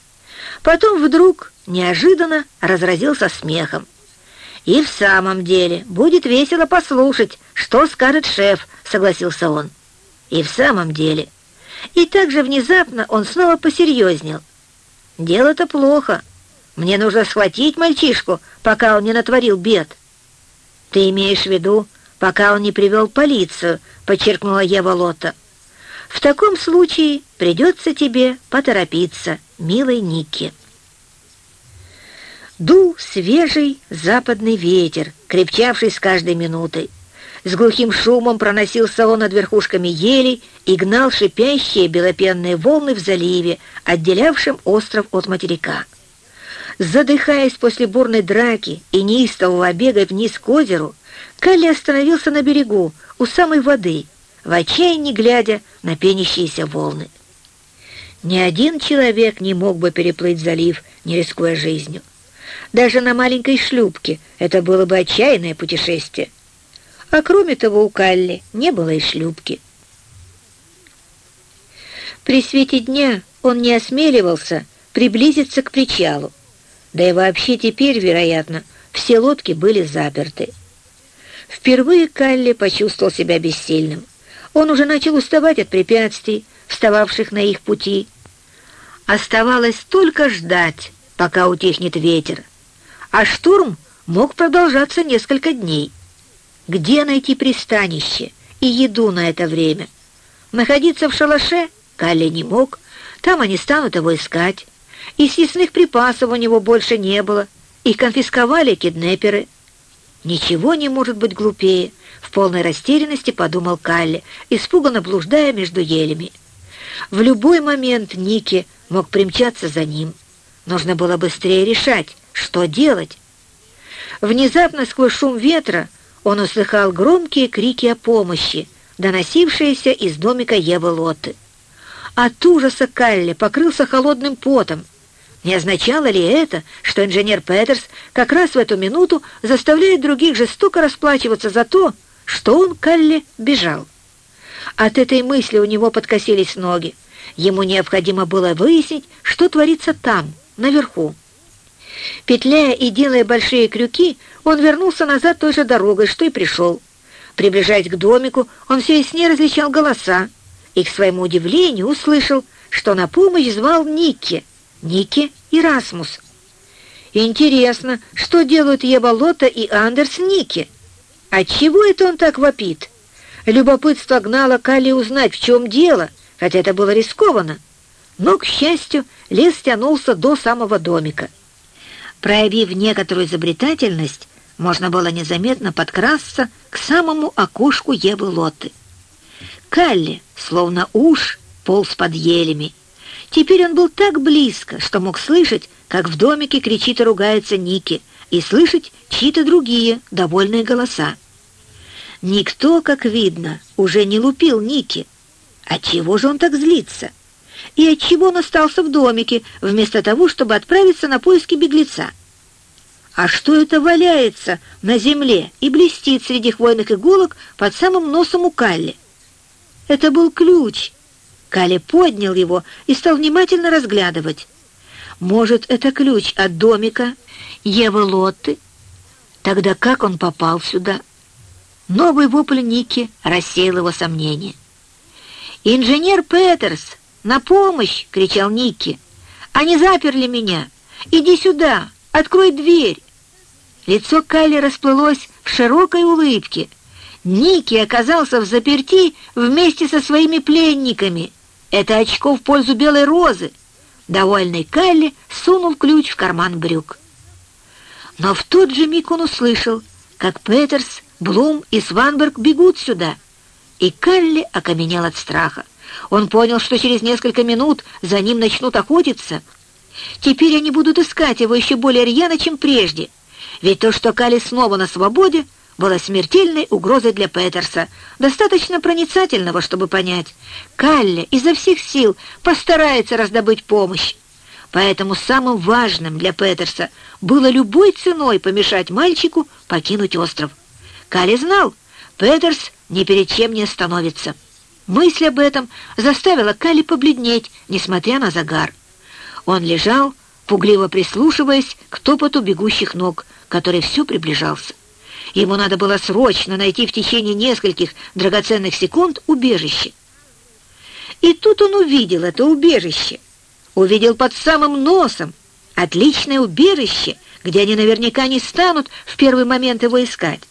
Потом вдруг неожиданно разразился смехом. «И в самом деле будет весело послушать, что скажет шеф», — согласился он. «И в самом деле». И также внезапно он снова посерьезнел. «Дело-то плохо. Мне нужно схватить мальчишку, пока он не натворил бед». «Ты имеешь в виду, пока он не привел полицию», — подчеркнула Ева Лотта. «В таком случае придется тебе поторопиться» милой Никки. Дул свежий западный ветер, крепчавший с каждой минутой. С глухим шумом проносился он над верхушками елей и гнал шипящие белопенные волны в заливе, отделявшем остров от материка. Задыхаясь после бурной драки и неистового бега вниз к озеру, Калли остановился на берегу, у самой воды, в отчаянии глядя на пенящиеся волны. Ни один человек не мог бы переплыть залив, не рискуя жизнью. Даже на маленькой шлюпке это было бы отчаянное путешествие. А кроме того, у Калли не было и шлюпки. При свете дня он не осмеливался приблизиться к причалу. Да и вообще теперь, вероятно, все лодки были заперты. Впервые Калли почувствовал себя бессильным. Он уже начал уставать от препятствий, встававших на их пути. Оставалось только ждать, пока утихнет ветер. А штурм мог продолжаться несколько дней. Где найти пристанище и еду на это время? Находиться в шалаше Калли не мог, там они станут его искать. И съестных припасов у него больше не было, их конфисковали киднеперы. Ничего не может быть глупее, в полной растерянности подумал Калли, испуганно блуждая между елями. В любой момент Ники мог примчаться за ним. Нужно было быстрее решать, что делать. Внезапно сквозь шум ветра он услыхал громкие крики о помощи, доносившиеся из домика Евы Лотты. От ужаса Калли покрылся холодным потом. Не означало ли это, что инженер Петерс как раз в эту минуту заставляет других жестоко расплачиваться за то, что он, Калли, бежал? От этой мысли у него подкосились ноги. Ему необходимо было выяснить, что творится там, наверху. Петляя и делая большие крюки, он вернулся назад той же дорогой, что и пришел. Приближаясь к домику, он все яснее различал голоса и, к своему удивлению, услышал, что на помощь звал Никки, Никки и Расмус. Интересно, что делают Еболота и Андерс Никки? Отчего это он так вопит? Любопытство гнало Калли узнать, в чем дело, хотя это было рискованно. Но, к счастью, лес тянулся до самого домика. Проявив некоторую изобретательность, можно было незаметно подкрасться к самому окошку Евы Лоты. Калли, словно уж, полз под елями. Теперь он был так близко, что мог слышать, как в домике кричит и ругается Ники, и слышать чьи-то другие довольные голоса. Никто, как видно, уже не лупил Ники. Отчего же он так злится? и отчего он остался в домике, вместо того, чтобы отправиться на поиски беглеца. А что это валяется на земле и блестит среди хвойных иголок под самым носом у Калли? Это был ключ. Калли поднял его и стал внимательно разглядывать. Может, это ключ от домика Евы Лотты? Тогда как он попал сюда? Новый вопль Ники рассеял его сомнения. «Инженер Петерс!» «На помощь!» — кричал Никки. «Они заперли меня! Иди сюда! Открой дверь!» Лицо Калли расплылось в широкой улыбке. Ники оказался в заперти вместе со своими пленниками. Это очко в пользу белой розы. Довольный Калли сунул ключ в карман брюк. Но в тот же миг он услышал, как Петерс, Блум и Сванберг бегут сюда, и Калли окаменел от страха. Он понял, что через несколько минут за ним начнут охотиться. Теперь они будут искать его еще более рьяно, чем прежде. Ведь то, что Кали снова на свободе, было смертельной угрозой для Петерса, достаточно проницательного, чтобы понять. Калли изо всех сил постарается раздобыть помощь. Поэтому самым важным для Петерса было любой ценой помешать мальчику покинуть остров. Калли знал, Петерс ни перед чем не остановится. Мысль об этом заставила Кали побледнеть, несмотря на загар. Он лежал, пугливо прислушиваясь к топоту бегущих ног, который все приближался. Ему надо было срочно найти в течение нескольких драгоценных секунд убежище. И тут он увидел это убежище. Увидел под самым носом отличное убежище, где они наверняка не станут в первый момент его искать.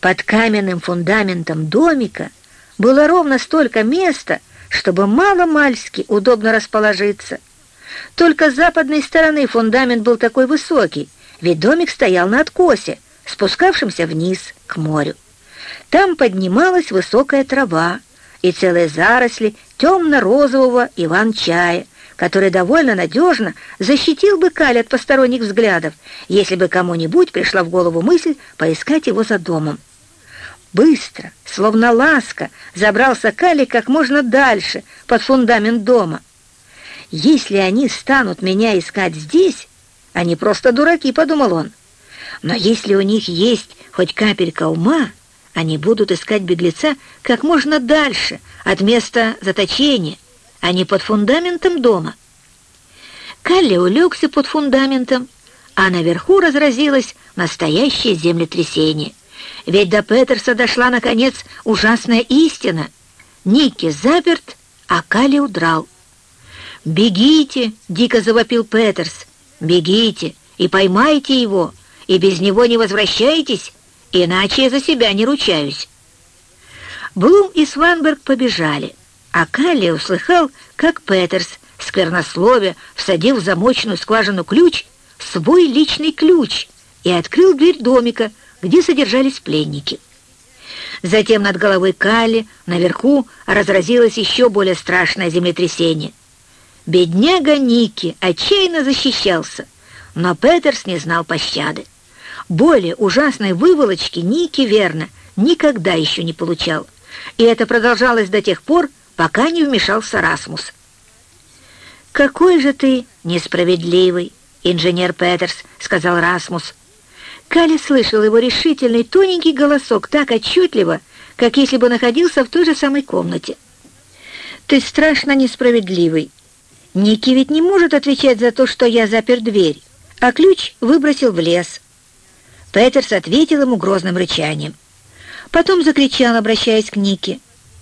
Под каменным фундаментом домика было ровно столько места, чтобы мало-мальски удобно расположиться. Только с западной стороны фундамент был такой высокий, ведь домик стоял на откосе, спускавшемся вниз к морю. Там поднималась высокая трава и целые заросли темно-розового иван-чая, который довольно надежно защитил бы Каль от посторонних взглядов, если бы кому-нибудь пришла в голову мысль поискать его за домом. Быстро, словно ласка, забрался Кали как можно дальше, под фундамент дома. «Если они станут меня искать здесь, они просто дураки», — подумал он. «Но если у них есть хоть капелька ума, они будут искать беглеца как можно дальше от места заточения, а не под фундаментом дома». Калли улегся под фундаментом, а наверху разразилось настоящее землетрясение. Ведь до Петерса дошла, наконец, ужасная истина. Никки заперт, а Калли удрал. «Бегите!» — дико завопил Петерс. «Бегите и поймайте его, и без него не возвращайтесь, иначе я за себя не ручаюсь». Блум и Сванберг побежали, а Калли услыхал, как Петерс, сквернословие, всадил в замочную скважину ключ, свой личный ключ, и открыл дверь домика, где содержались пленники. Затем над головой Калли наверху разразилось еще более страшное землетрясение. Бедняга Ники отчаянно защищался, но Петерс не знал пощады. Более ужасной выволочки Ники, верно, никогда еще не получал. И это продолжалось до тех пор, пока не вмешался Расмус. «Какой же ты несправедливый, инженер Петерс», — сказал Расмус. Кали слышал его решительный тоненький голосок так отчетливо, как если бы находился в той же самой комнате. «Ты страшно несправедливый. Ники ведь не может отвечать за то, что я запер дверь, а ключ выбросил в лес». Петерс ответил ему грозным рычанием. Потом закричал, обращаясь к Нике.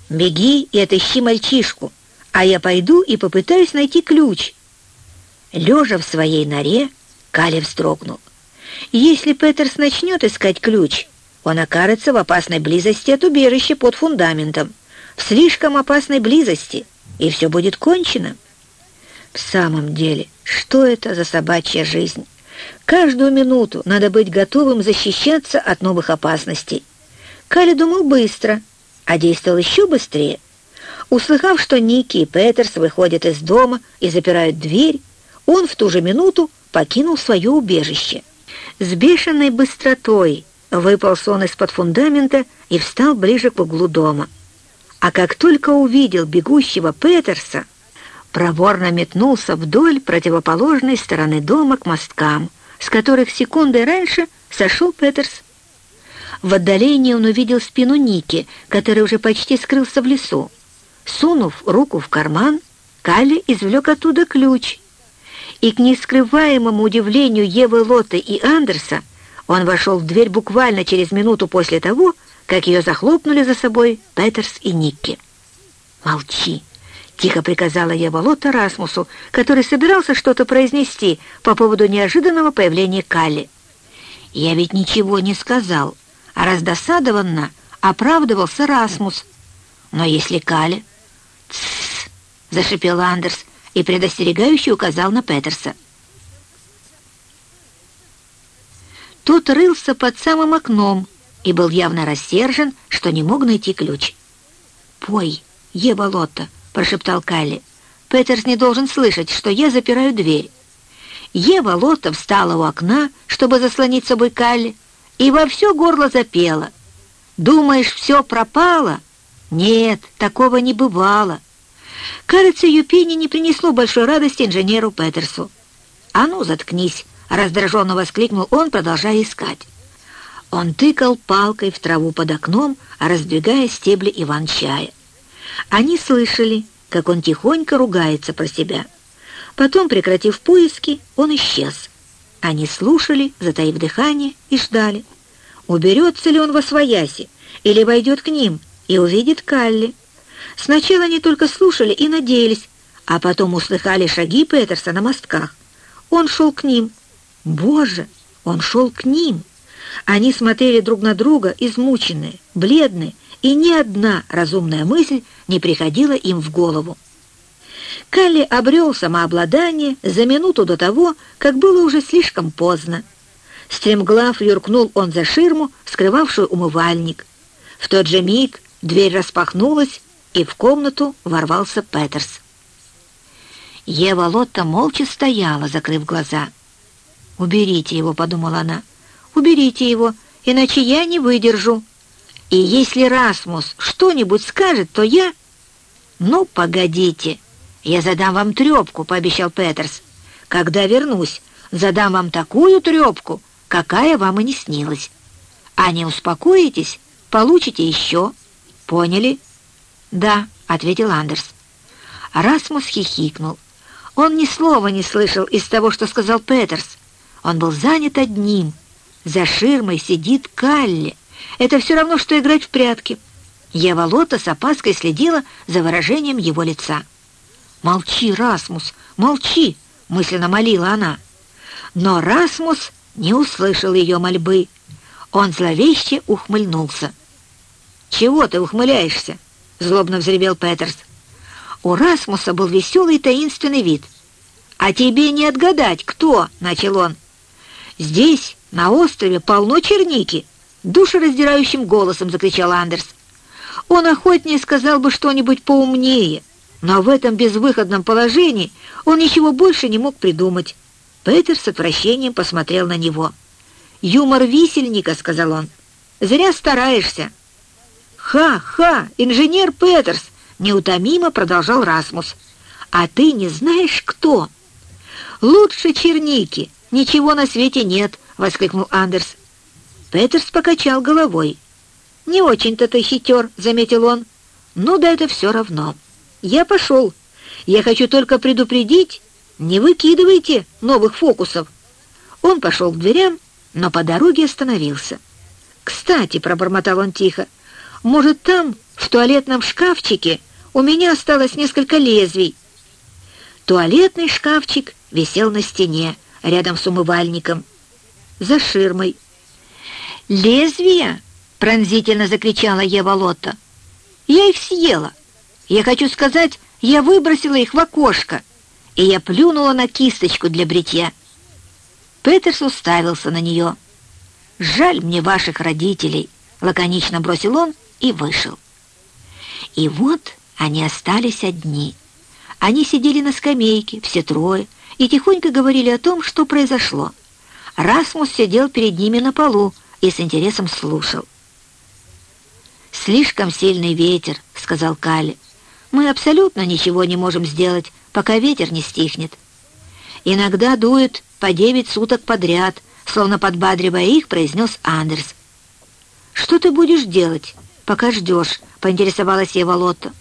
«Беги и отыщи мальчишку, а я пойду и попытаюсь найти ключ». Лежа в своей норе, Кали вздрогнул. Если Петерс начнет искать ключ, он окажется в опасной близости от убежища под фундаментом, в слишком опасной близости, и все будет кончено. В самом деле, что это за собачья жизнь? Каждую минуту надо быть готовым защищаться от новых опасностей. Кали думал быстро, а действовал еще быстрее. Услыхав, что Ники и Петерс выходят из дома и запирают дверь, он в ту же минуту покинул свое убежище. С бешеной быстротой выполз он из-под фундамента и встал ближе к углу дома. А как только увидел бегущего Петерса, проворно метнулся вдоль противоположной стороны дома к мосткам, с которых секундой раньше сошел Петерс. В отдалении он увидел спину Ники, который уже почти скрылся в лесу. Сунув руку в карман, Калли извлек оттуда ключ. И к нескрываемому удивлению Евы Лоты и Андерса он вошел в дверь буквально через минуту после того, как ее захлопнули за собой Петерс и Никки. «Молчи!» — тихо приказала я Волота Расмусу, который собирался что-то произнести по поводу неожиданного появления Калли. «Я ведь ничего не сказал, раздосадованно оправдывался Расмус. Но если Калли...» «Тссс!» — зашипел Андерс и предостерегающе указал на Петерса. Тот рылся под самым окном и был явно рассержен, что не мог найти ключ. «Пой, Ева Лотта!» прошептал Калли. «Петерс не должен слышать, что я запираю дверь». Ева Лотта встала у окна, чтобы заслонить собой Калли, и во все горло запела. «Думаешь, все пропало?» «Нет, такого не бывало». Кажется, Юпини не принесло большой радости инженеру Петерсу. «А ну, заткнись!» — раздраженно воскликнул он, продолжая искать. Он тыкал палкой в траву под окном, раздвигая стебли иван-чая. Они слышали, как он тихонько ругается про себя. Потом, прекратив поиски, он исчез. Они слушали, затаив дыхание, и ждали. Уберется ли он во свояси, или войдет к ним и увидит Калли. Сначала они только слушали и надеялись, а потом услыхали шаги Петерса на мостках. Он шел к ним. Боже, он шел к ним. Они смотрели друг на друга, измученные, бледные, и ни одна разумная мысль не приходила им в голову. Калли обрел самообладание за минуту до того, как было уже слишком поздно. Стремглав юркнул он за ширму, скрывавшую умывальник. В тот же миг дверь распахнулась, и в комнату ворвался Петерс. Ева Лотта молча стояла, закрыв глаза. «Уберите его», — подумала она. «Уберите его, иначе я не выдержу. И если Расмус что-нибудь скажет, то я...» «Ну, погодите, я задам вам трепку», — пообещал Петерс. «Когда вернусь, задам вам такую трепку, какая вам и не снилась. А не успокоитесь, получите еще. Поняли?» «Да», — ответил Андерс. Расмус хихикнул. Он ни слова не слышал из того, что сказал Петерс. Он был занят одним. За ширмой сидит Калли. Это все равно, что играть в прятки. Ева Лота с опаской следила за выражением его лица. «Молчи, Расмус, молчи!» — мысленно молила она. Но Расмус не услышал ее мольбы. Он зловеще ухмыльнулся. «Чего ты ухмыляешься?» — злобно взревел Петерс. У Расмуса был веселый таинственный вид. «А тебе не отгадать, кто?» — начал он. «Здесь, на острове, полно черники!» — душераздирающим голосом закричал Андерс. Он охотнее сказал бы что-нибудь поумнее, но в этом безвыходном положении он ничего больше не мог придумать. Петер с отвращением посмотрел на него. «Юмор висельника», — сказал он. «Зря стараешься». «Ха-ха, инженер Петерс!» — неутомимо продолжал Расмус. «А ты не знаешь, кто?» «Лучше черники, ничего на свете нет», — воскликнул Андерс. Петерс покачал головой. «Не очень-то ты хитер», — заметил он. «Ну да это все равно. Я пошел. Я хочу только предупредить, не выкидывайте новых фокусов». Он пошел к дверям, но по дороге остановился. «Кстати», — пробормотал он тихо, может, там, в туалетном шкафчике, у меня осталось несколько лезвий?» Туалетный шкафчик висел на стене, рядом с умывальником, за ширмой. «Лезвия?» — пронзительно закричала Ева Лотта. «Я их съела. Я хочу сказать, я выбросила их в окошко, и я плюнула на кисточку для бритья». Петерс уставился на нее. «Жаль мне ваших родителей», — лаконично бросил он и вышел. И вот они остались одни. Они сидели на скамейке, все трое, и тихонько говорили о том, что произошло. Расмус сидел перед ними на полу и с интересом слушал. «Слишком сильный ветер», — сказал Калли. «Мы абсолютно ничего не можем сделать, пока ветер не стихнет. Иногда дует по девять суток подряд», словно подбадривая их, произнес Андерс. «Что ты будешь делать?» пока ждешь», — поинтересовалась Ева Лотта.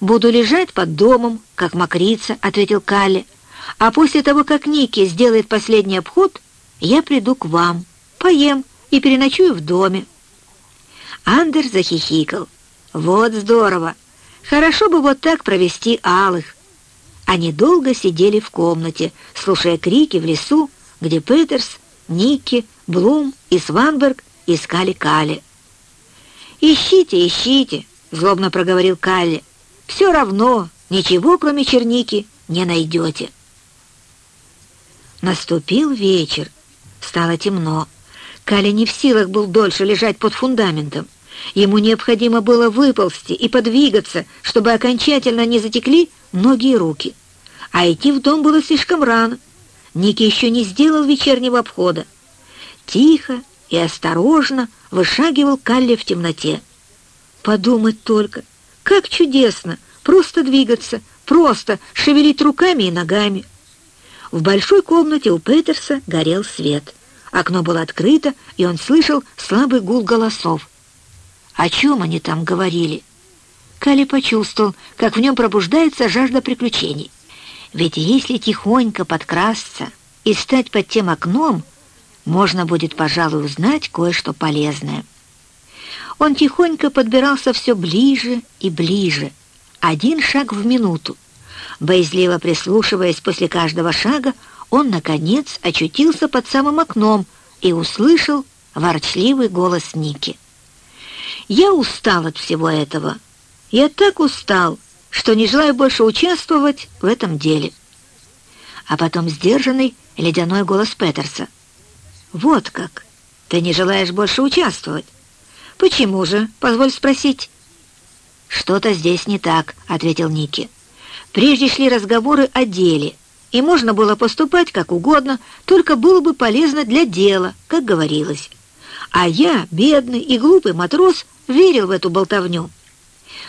«Буду лежать под домом, как мокрица», — ответил Калли. «А после того, как Ники сделает последний обход, я приду к вам, поем и переночую в доме». Андер захихикал. «Вот здорово! Хорошо бы вот так провести алых». Они долго сидели в комнате, слушая крики в лесу, где Петерс, Ники, Блум и Сванберг искали Кали. «Ищите, ищите», — злобно проговорил Калли. «Все равно ничего, кроме черники, не найдете». Наступил вечер. Стало темно. Калли не в силах был дольше лежать под фундаментом. Ему необходимо было выползти и подвигаться, чтобы окончательно не затекли ноги и руки. А идти в дом было слишком рано. Ники еще не сделал вечернего обхода. Тихо и осторожно вышагивал Калли в темноте. Подумать только, как чудесно просто двигаться, просто шевелить руками и ногами. В большой комнате у Петерса горел свет. Окно было открыто, и он слышал слабый гул голосов. О чем они там говорили? Калли почувствовал, как в нем пробуждается жажда приключений. Ведь если тихонько подкрасться и стать под тем окном, можно будет, пожалуй, узнать кое-что полезное. Он тихонько подбирался все ближе и ближе, один шаг в минуту. Боязливо прислушиваясь после каждого шага, он, наконец, очутился под самым окном и услышал ворчливый голос Ники. «Я устал от всего этого. Я так устал, что не желаю больше участвовать в этом деле». А потом сдержанный ледяной голос Петерса. «Вот как! Ты не желаешь больше участвовать? «Почему же, позволь спросить?» «Что-то здесь не так», — ответил Ники. «Прежде шли разговоры о деле, и можно было поступать как угодно, только было бы полезно для дела, как говорилось. А я, бедный и глупый матрос, верил в эту болтовню.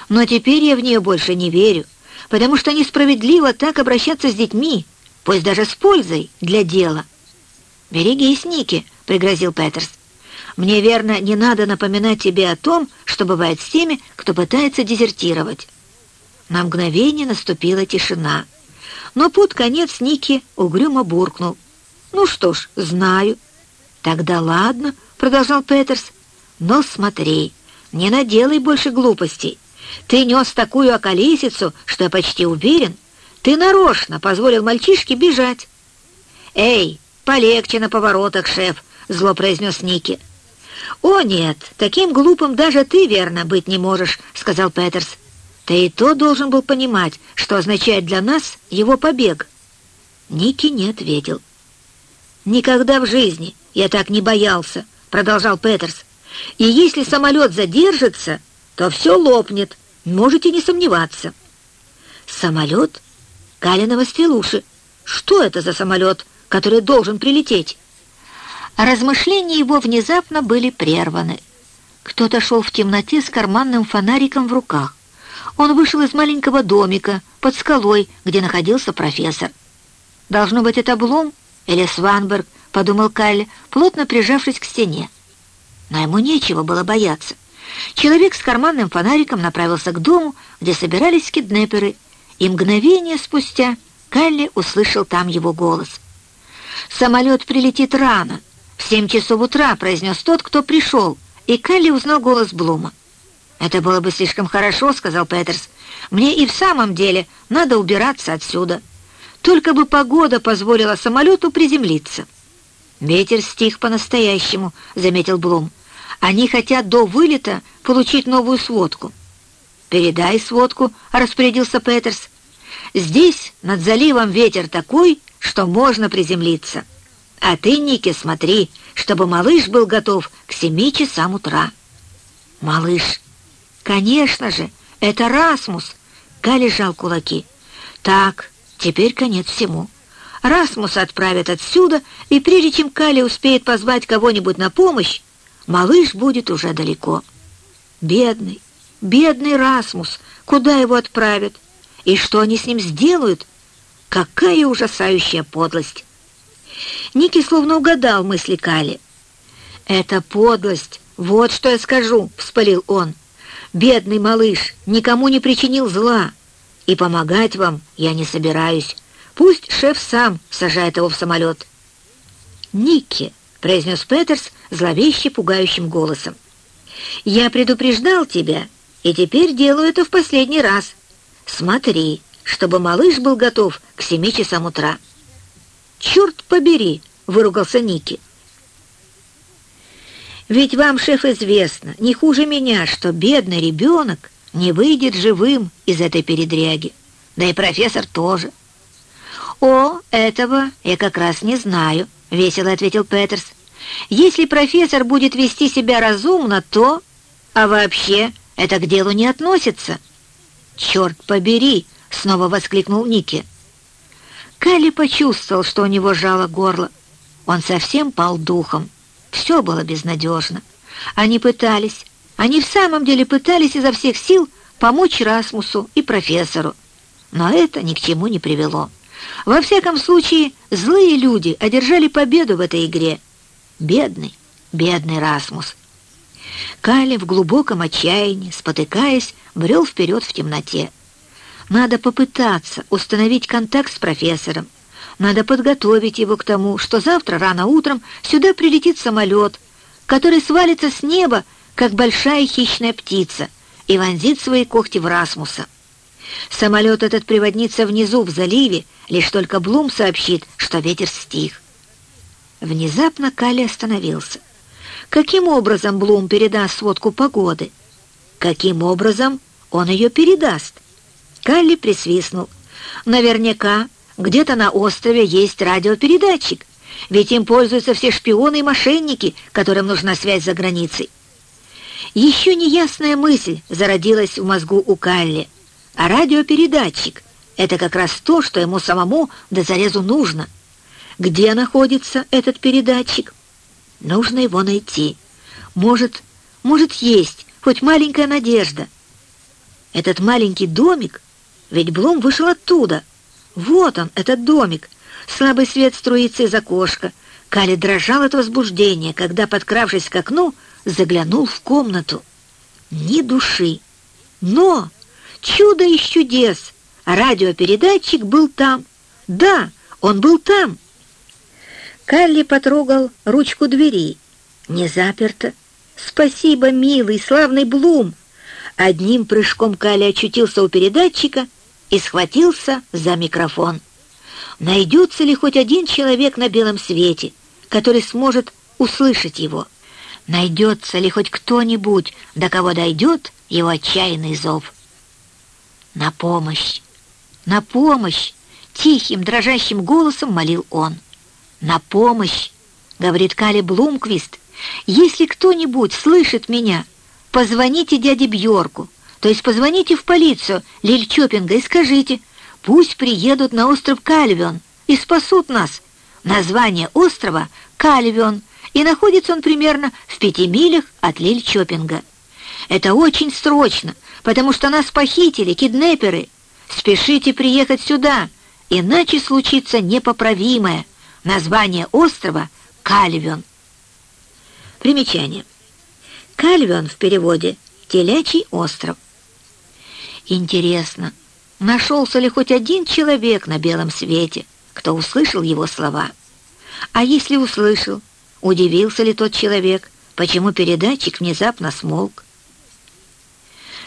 Но теперь я в нее больше не верю, потому что несправедливо так обращаться с детьми, пусть даже с пользой для дела. «Берегись, Ники», — пригрозил Петерс. «Мне, верно, не надо напоминать тебе о том, что бывает с теми, кто пытается дезертировать». На мгновение наступила тишина. Но под конец Ники угрюмо буркнул. «Ну что ж, знаю». «Тогда ладно», — продолжал Петерс. «Но смотри, не наделай больше глупостей. Ты нес такую околесицу, что я почти уверен, ты нарочно позволил мальчишке бежать». «Эй, полегче на поворотах, шеф», — зло произнес Ники. «О, нет, таким глупым даже ты, верно, быть не можешь», — сказал Петерс. «Ты и то должен был понимать, что означает для нас его побег». Ники не ответил. «Никогда в жизни я так не боялся», — продолжал Петерс. «И если самолет задержится, то все лопнет, можете не сомневаться». «Самолет?» Калина навострил Что это за самолет, который должен прилететь? Размышления его внезапно были прерваны. Кто-то шел в темноте с карманным фонариком в руках. Он вышел из маленького домика под скалой, где находился профессор. «Должно быть, это Блум или Сванберг», — подумал Калли, плотно прижавшись к стене. Но ему нечего было бояться. Человек с карманным фонариком направился к дому, где собирались киднеперы, и мгновение спустя Калли услышал там его голос. «Самолет прилетит рано, в семь часов утра», — произнес тот, кто пришел, и Калли узнал голос Блума. «Это было бы слишком хорошо», — сказал Петерс. «Мне и в самом деле надо убираться отсюда. Только бы погода позволила самолету приземлиться». «Ветер стих по-настоящему», — заметил Блум. «Они хотят до вылета получить новую сводку». «Передай сводку», — распорядился Петерс. «Здесь над заливом ветер такой, что можно приземлиться. А ты, Ники, смотри, чтобы малыш был готов к семи часам утра». «Малыш? Конечно же, это Расмус!» Ка жал кулаки. «Так, теперь конец всему». Расмуса отправят отсюда, и прежде чем Кали успеет позвать кого-нибудь на помощь, малыш будет уже далеко. Бедный, Бедный Расмус, куда его отправят? И что они с ним сделают? Какая ужасающая подлость! Ники словно угадал мысли Кали. «Это подлость, вот что я скажу», — вспылил он. «Бедный малыш никому не причинил зла, и помогать вам я не собираюсь. Пусть шеф сам сажает его в самолет». «Ники», — произнес Петерс зловеще пугающим голосом, — «я предупреждал тебя, и теперь делаю это в последний раз. Смотри, чтобы малыш был готов к семи часам утра». «Черт побери!» — выругался Ники. «Ведь вам, шеф, известно, не хуже меня, что бедный ребенок не выйдет живым из этой передряги. Да и профессор тоже». «О, этого я как раз не знаю», — весело ответил Петерс. «Если профессор будет вести себя разумно, то... А вообще, это к делу не относится». «Черт побери!» — снова воскликнул Ники. Калли почувствовал, что у него жало горло. Он совсем пал духом. Все было безнадежно. Они пытались, они в самом деле пытались изо всех сил помочь Расмусу и профессору. Но это ни к чему не привело. Во всяком случае, злые люди одержали победу в этой игре. Бедный, бедный Расмус. Кали в глубоком отчаянии, спотыкаясь, брел вперед в темноте. Надо попытаться установить контакт с профессором. Надо подготовить его к тому, что завтра рано утром сюда прилетит самолет, который свалится с неба, как большая хищная птица, и вонзит свои когти в Расмуса. Самолет этот приводнится внизу, в заливе, лишь только Блум сообщит, что ветер стих. Внезапно Кали остановился. Каким образом Блум передаст сводку погоды? Каким образом он ее передаст? Калли присвистнул. Наверняка где-то на острове есть радиопередатчик, ведь им пользуются все шпионы и мошенники, которым нужна связь за границей. Еще неясная мысль зародилась в мозгу у Калли, а радиопередатчик — это как раз то, что ему самому до зарезу нужно. Где находится этот передатчик? Нужно его найти. Может, может есть хоть маленькая надежда. Этот маленький домик, ведь Блум вышел оттуда. Вот он, этот домик. Слабый свет струится из окошка. Кали дрожал от возбуждения, когда, подкравшись к окну, заглянул в комнату. Ни души. Но чудо из чудес! Радиопередатчик был там. Да, он был там. Калли потрогал ручку двери. Не заперто. Спасибо, милый, славный Блум. Одним прыжком Калли очутился у передатчика и схватился за микрофон. Найдется ли хоть один человек на белом свете, который сможет услышать его? Найдется ли хоть кто-нибудь, до кого дойдет его отчаянный зов. «На помощь! На помощь!» — тихим, дрожащим голосом молил он. «На помощь!» — говорит Кали Блумквист. «Если кто-нибудь слышит меня, позвоните дяде Бьорку, то есть позвоните в полицию Лильчопинга и скажите, пусть приедут на остров Кальвион и спасут нас. Название острова — Кальвион — и находится он примерно в пяти милях от Лильчопинга. Это очень срочно, потому что нас похитили киднеперы. Спешите приехать сюда, иначе случится непоправимое. Название острова — Кальвион. Примечание. Кальвион в переводе «телячий остров». Интересно, нашелся ли хоть один человек на белом свете, кто услышал его слова? А если услышал, Удивился ли тот человек, почему передатчик внезапно смолк?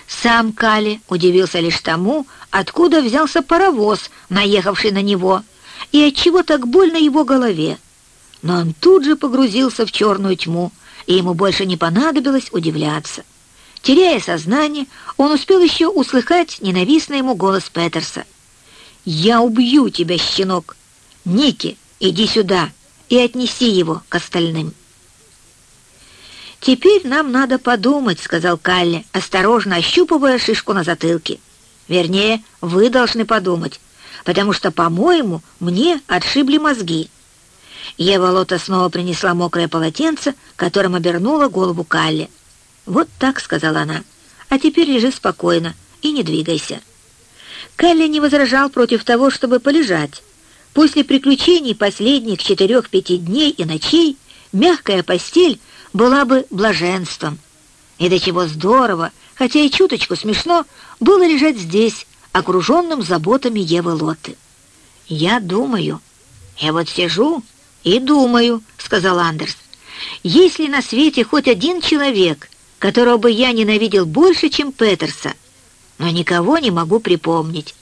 Сам Кали удивился лишь тому, откуда взялся паровоз, наехавший на него, и отчего так больно его голове. Но он тут же погрузился в черную тьму, и ему больше не понадобилось удивляться. Теряя сознание, он успел еще услыхать ненавистный ему голос Петерса. «Я убью тебя, щенок! Ники, иди сюда!» И отнеси его к остальным. «Теперь нам надо подумать», — сказал Калли, осторожно ощупывая шишку на затылке. «Вернее, вы должны подумать, потому что, по-моему, мне отшибли мозги». Ева Лота снова принесла мокрое полотенце, которым обернула голову Калли. «Вот так», — сказала она, — «а теперь лежи спокойно и не двигайся». Калли не возражал против того, чтобы полежать, После приключений последних четырех-пяти дней и ночей мягкая постель была бы блаженством. И до чего здорово, хотя и чуточку смешно, было лежать здесь, окруженным заботами Евы Лоты. «Я думаю, я вот сижу и думаю», — сказал Андерс. «Если на свете хоть один человек, которого бы я ненавидел больше, чем Петерса, но никого не могу припомнить,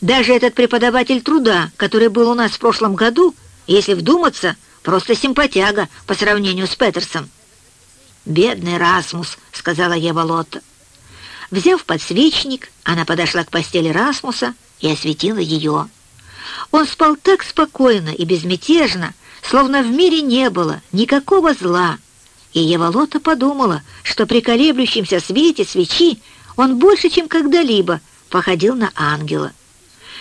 даже этот преподаватель труда, который был у нас в прошлом году, если вдуматься, просто симпатяга по сравнению с Петерсом. «Бедный Расмус», — сказала Ева Лотта. Взяв подсвечник, она подошла к постели Расмуса и осветила ее. Он спал так спокойно и безмятежно, словно в мире не было никакого зла. И Ева Лотта подумала, что при колеблющемся свете свечи он больше, чем когда-либо, походил на ангела.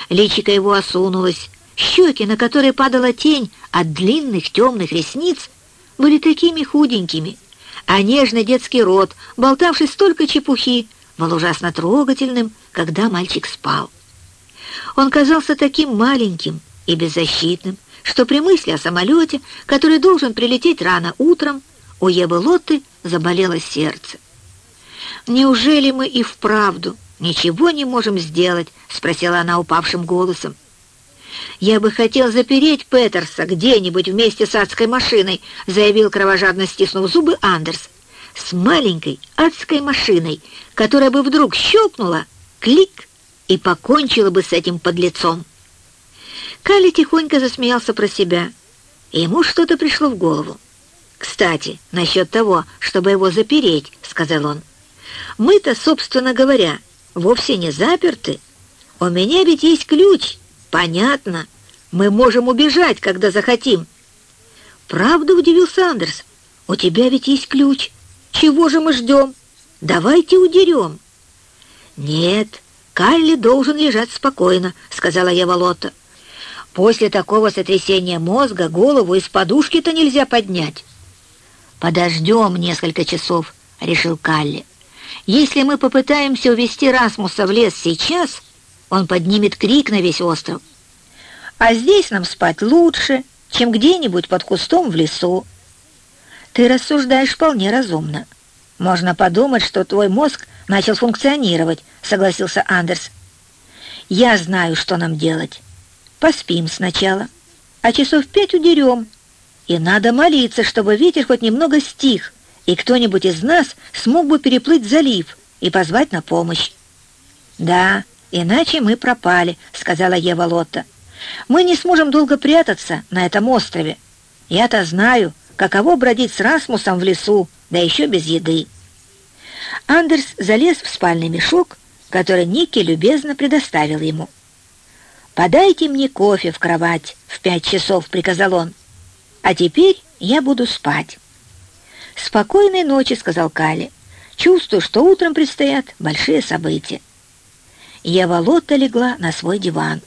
Личико его осунулось, щеки, на которые падала тень от длинных темных ресниц, были такими худенькими, а нежный детский рот, болтавший столько чепухи, был ужасно трогательным, когда мальчик спал. Он казался таким маленьким и беззащитным, что при мысли о самолете, который должен прилететь рано утром, у Ебы Лотты заболело сердце. Неужели мы и вправду «Ничего не можем сделать?» — спросила она упавшим голосом. «Я бы хотел запереть Петерса где-нибудь вместе с адской машиной», — заявил кровожадно стиснув зубы Андерс. «С маленькой адской машиной, которая бы вдруг щелкнула, клик, и покончила бы с этим подлецом». Калли тихонько засмеялся про себя, ему что-то пришло в голову. «Кстати, насчет того, чтобы его запереть», — сказал он. «Мы-то, собственно говоря, вовсе не заперты. У меня ведь есть ключ. Понятно. Мы можем убежать, когда захотим. Правда, удивился Андерс. У тебя ведь есть ключ. Чего же мы ждем? Давайте удерем». «Нет, Калли должен лежать спокойно», — сказала я Волота. «После такого сотрясения мозга голову из подушки-то нельзя поднять». «Подождем несколько часов», — решил Калли. «Если мы попытаемся увести Расмуса в лес сейчас, он поднимет крик на весь остров. А здесь нам спать лучше, чем где-нибудь под кустом в лесу. Ты рассуждаешь вполне разумно. Можно подумать, что твой мозг начал функционировать, согласился Андерс. Я знаю, что нам делать. Поспим сначала, а часов пять удерем. И надо молиться, чтобы ветер хоть немного стих, и кто-нибудь из нас смог бы переплыть залив и позвать на помощь. Да, иначе мы пропали, сказала Ева Лотта. Мы не сможем долго прятаться на этом острове. Я-то знаю, каково бродить с Расмусом в лесу, да еще без еды. Андерс залез в спальный мешок, который Ники любезно предоставил ему. «Подайте мне кофе в кровать в пять часов», — приказал он. «А теперь я буду спать». «Спокойной ночи», — сказал Кали. «Чувствую, что утром предстоят большие события». Ева Лотта легла на свой диван.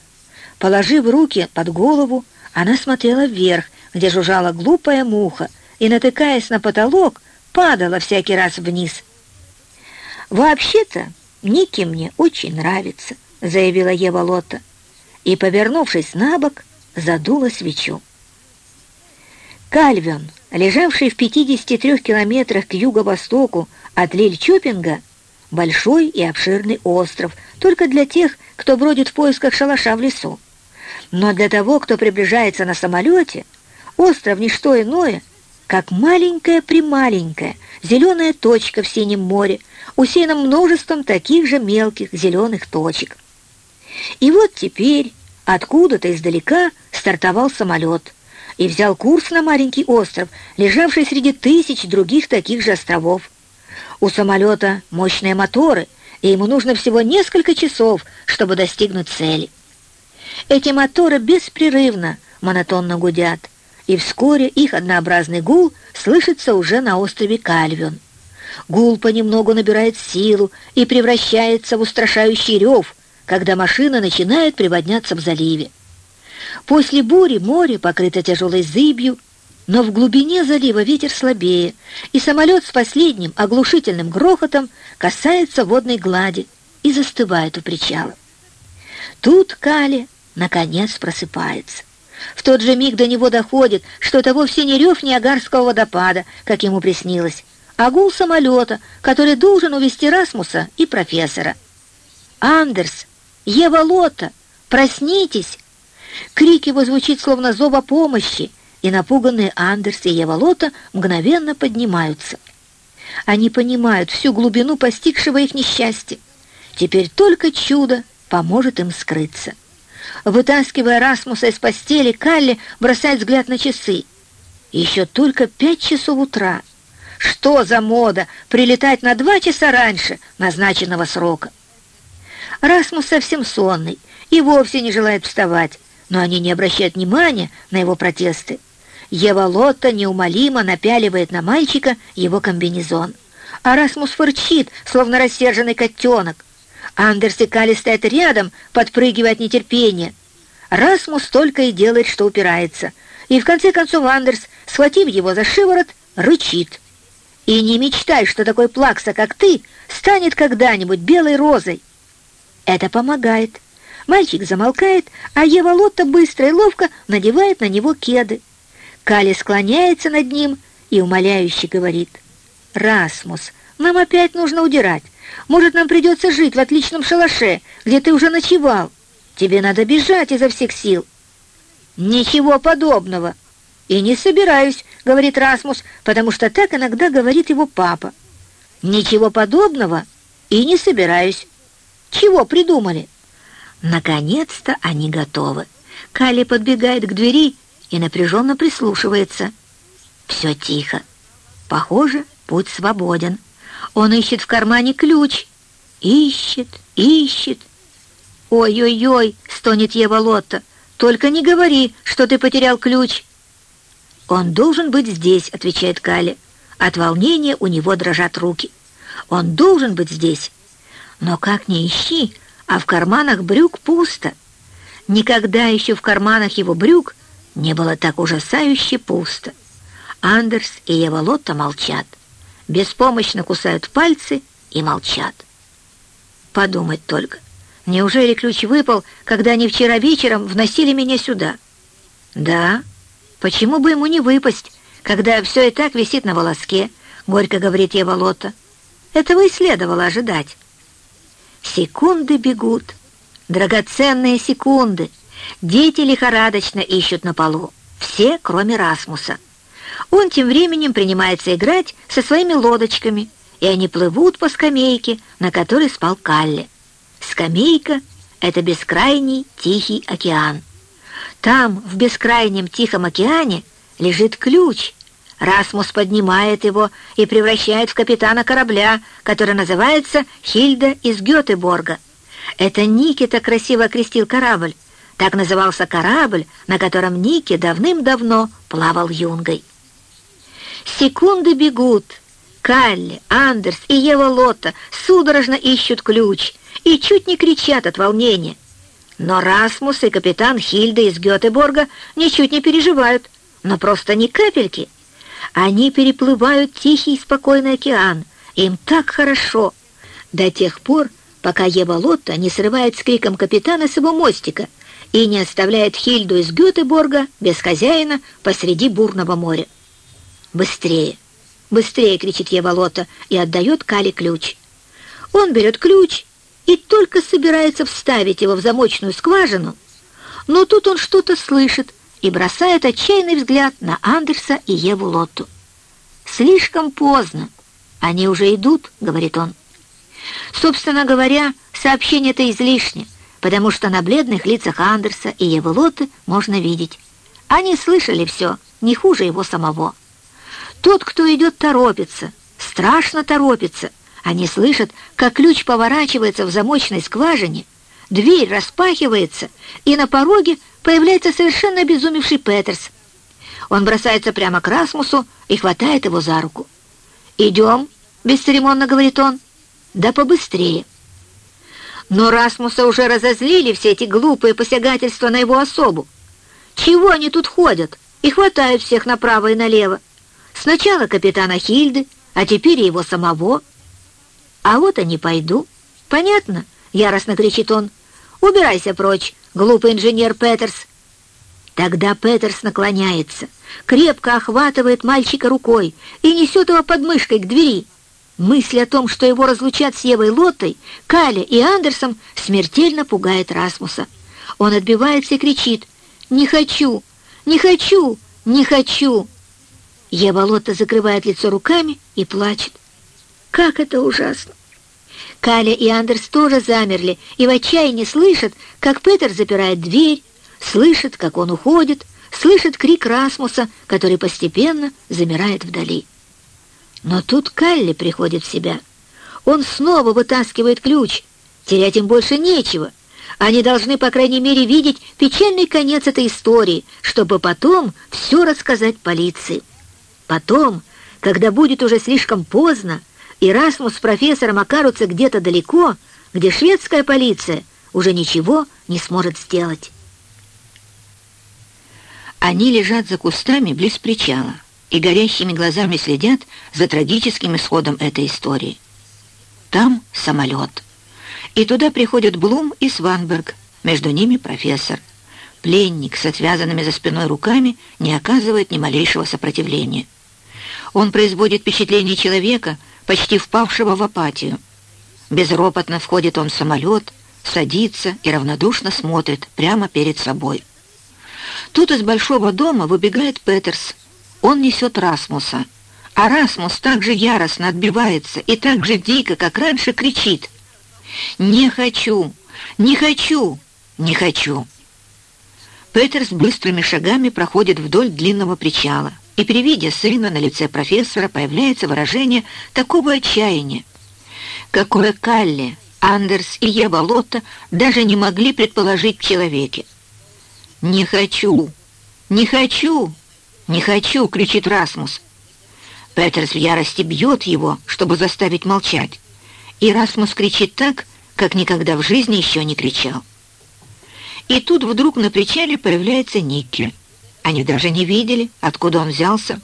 Положив руки под голову, она смотрела вверх, где жужжала глупая муха, и, натыкаясь на потолок, падала всякий раз вниз. «Вообще-то Ники мне очень нравится», — заявила Ева Лотта, и, повернувшись на бок, задула свечу. Кальвион, лежавший в 53 километрах к юго-востоку от Лильчупинга, большой и обширный остров, только для тех, кто бродит в поисках шалаша в лесу. Но для того, кто приближается на самолете, остров — не что иное, как маленькая-прималенькая зеленая точка в синем море, усеянном множеством таких же мелких зеленых точек. И вот теперь откуда-то издалека стартовал самолет и взял курс на маленький остров, лежавший среди тысяч других таких же островов. У самолета мощные моторы, и ему нужно всего несколько часов, чтобы достигнуть цели. Эти моторы беспрерывно, монотонно гудят, и вскоре их однообразный гул слышится уже на острове Кальвион. Гул понемногу набирает силу и превращается в устрашающий рев, когда машина начинает приводняться в заливе. После бури море покрыто тяжелой зыбью, но в глубине залива ветер слабее, и самолет с последним оглушительным грохотом касается водной глади и застывает у причала. Тут Кали наконец просыпается. В тот же миг до него доходит, что это вовсе не рев Ниагарского водопада, как ему приснилось, а гул самолета, который должен увезти Расмуса и профессора. «Андерс! Ева Лота! Проснитесь!» Крик его звучит, словно зова помощи, и напуганные Андерс и Ева Лота мгновенно поднимаются. Они понимают всю глубину постигшего их несчастья. Теперь только чудо поможет им скрыться. Вытаскивая Расмуса из постели, Калли бросает взгляд на часы. Еще только пять часов утра. Что за мода прилетать на два часа раньше назначенного срока? Расмус совсем сонный и вовсе не желает вставать, но они не обращают внимания на его протесты. Ева Лотта неумолимо напяливает на мальчика его комбинезон. А Расмус фырчит, словно рассерженный котенок. Андерс и Кали стоят рядом, подпрыгивая от нетерпения. Расмус только и делает, что упирается. И в конце концов Андерс, схватив его за шиворот, рычит. «И не мечтай, что такой плакса, как ты, станет когда-нибудь белой розой». Это помогает. Мальчик замолкает, а Ева Лотта быстро и ловко надевает на него кеды. Кали склоняется над ним и умоляюще говорит. «Расмус, нам опять нужно удирать. Может, нам придется жить в отличном шалаше, где ты уже ночевал. Тебе надо бежать изо всех сил». «Ничего подобного». «И не собираюсь», — говорит Расмус, потому что так иногда говорит его папа. «Ничего подобного и не собираюсь». «Чего придумали?» Наконец-то они готовы. Калли подбегает к двери и напряженно прислушивается. Все тихо. Похоже, путь свободен. Он ищет в кармане ключ. Ищет, ищет. «Ой-ой-ой!» — стонет Ева Лотта. «Только не говори, что ты потерял ключ!» «Он должен быть здесь», — отвечает Кали. От волнения у него дрожат руки. Он должен быть здесь. Но как ни ищи, а в карманах брюк пусто. Никогда еще в карманах его брюк не было так ужасающе пусто. Андерс и Ева Лотта молчат, беспомощно кусают пальцы и молчат. Подумать только, неужели ключ выпал, когда они вчера вечером вносили меня сюда? Да, почему бы ему не выпасть, когда все и так висит на волоске, горько говорит Ева Лотта. Этого и следовало ожидать. Секунды бегут, драгоценные секунды. Дети лихорадочно ищут на полу, все, кроме Расмуса. Он тем временем принимается играть со своими лодочками, и они плывут по скамейке, на которой спал Калли. Скамейка — это бескрайний Тихий океан. Там, в бескрайнем Тихом океане, лежит ключ. Расмус поднимает его и превращает в капитана корабля, который называется Хильда из Гетеборга. Это Никита красиво окрестил корабль. Так назывался корабль, на котором Ники давным-давно плавал юнгой. Секунды бегут. Калли, Андерс и Ева Лотта судорожно ищут ключ и чуть не кричат от волнения. Но Расмус и капитан Хильда из Гетеборга ничуть не переживают, но просто ни капельки. Они переплывают тихий спокойный океан, им так хорошо, до тех пор, пока Ева Лотта не срывает с криком капитана с его мостика и не оставляет Хильду из Гетеборга без хозяина посреди бурного моря. «Быстрее! Быстрее!» — кричит Ева Лотта и отдает Кали ключ. Он берет ключ и только собирается вставить его в замочную скважину, но тут он что-то слышит и бросает отчаянный взгляд на Андерса и Еву Лотту. «Слишком поздно. Они уже идут», — говорит он. Собственно говоря, сообщение-то излишне, потому что на бледных лицах Андерса и Евы Лотты можно видеть. Они слышали все, не хуже его самого. Тот, кто идет, торопится, страшно торопится. Они слышат, как ключ поворачивается в замочной скважине, дверь распахивается, и на пороге появляется совершенно обезумевший Петерс. Он бросается прямо к Расмусу и хватает его за руку. «Идем», — бесцеремонно говорит он, — «да побыстрее». Но Расмуса уже разозлили все эти глупые посягательства на его особу. Чего они тут ходят и хватают всех направо и налево? Сначала капитана Хильды, а теперь его самого. А вот они пойду. Понятно? Яростно кричит он. Убирайся прочь, глупый инженер Петерс. Тогда Петерс наклоняется, крепко охватывает мальчика рукой и несет его под мышкой к двери. Мысль о том, что его разлучат с Евой Лоттой, Кале и Андерсом, смертельно пугает Расмуса. Он отбивается и кричит «Не хочу! Не хочу! Не хочу!» Ева Лотта закрывает лицо руками и плачет. Как это ужасно! Каля и Андерс тоже замерли и в отчаянии слышат, как Петер запирает дверь, слышат, как он уходит, слышат крик Расмуса, который постепенно замирает вдали. Но тут Калли приходит в себя. Он снова вытаскивает ключ. Терять им больше нечего. Они должны, по крайней мере, видеть печальный конец этой истории, чтобы потом все рассказать полиции. Потом, когда будет уже слишком поздно, и Расмус профессором окажутся где-то далеко, где шведская полиция уже ничего не сможет сделать. Они лежат за кустами близ причала и горящими глазами следят за трагическим исходом этой истории. Там самолет. И туда приходят Блум и Сванберг, между ними профессор. Пленник с отвязанными за спиной руками не оказывает ни малейшего сопротивления. Он производит впечатление человека, почти впавшего в апатию. Безропотно входит он в самолет, садится и равнодушно смотрит прямо перед собой. Тут из большого дома выбегает Петерс. Он несет Расмуса. А Расмус так же яростно отбивается и так же дико, как раньше, кричит. «Не хочу! Не хочу! Не хочу!» Петерс быстрыми шагами проходит вдоль длинного причала и при виде сына на лице профессора появляется выражение такого отчаяния, какое Калли, Андерс и Ева Лотта даже не могли предположить в человеке. «Не хочу! Не хочу! Не хочу!» — кричит Расмус. Петерс в ярости бьет его, чтобы заставить молчать. И Расмус кричит так, как никогда в жизни еще не кричал. И тут вдруг на причале появляется Никки. Они даже не видели, откуда он взялся.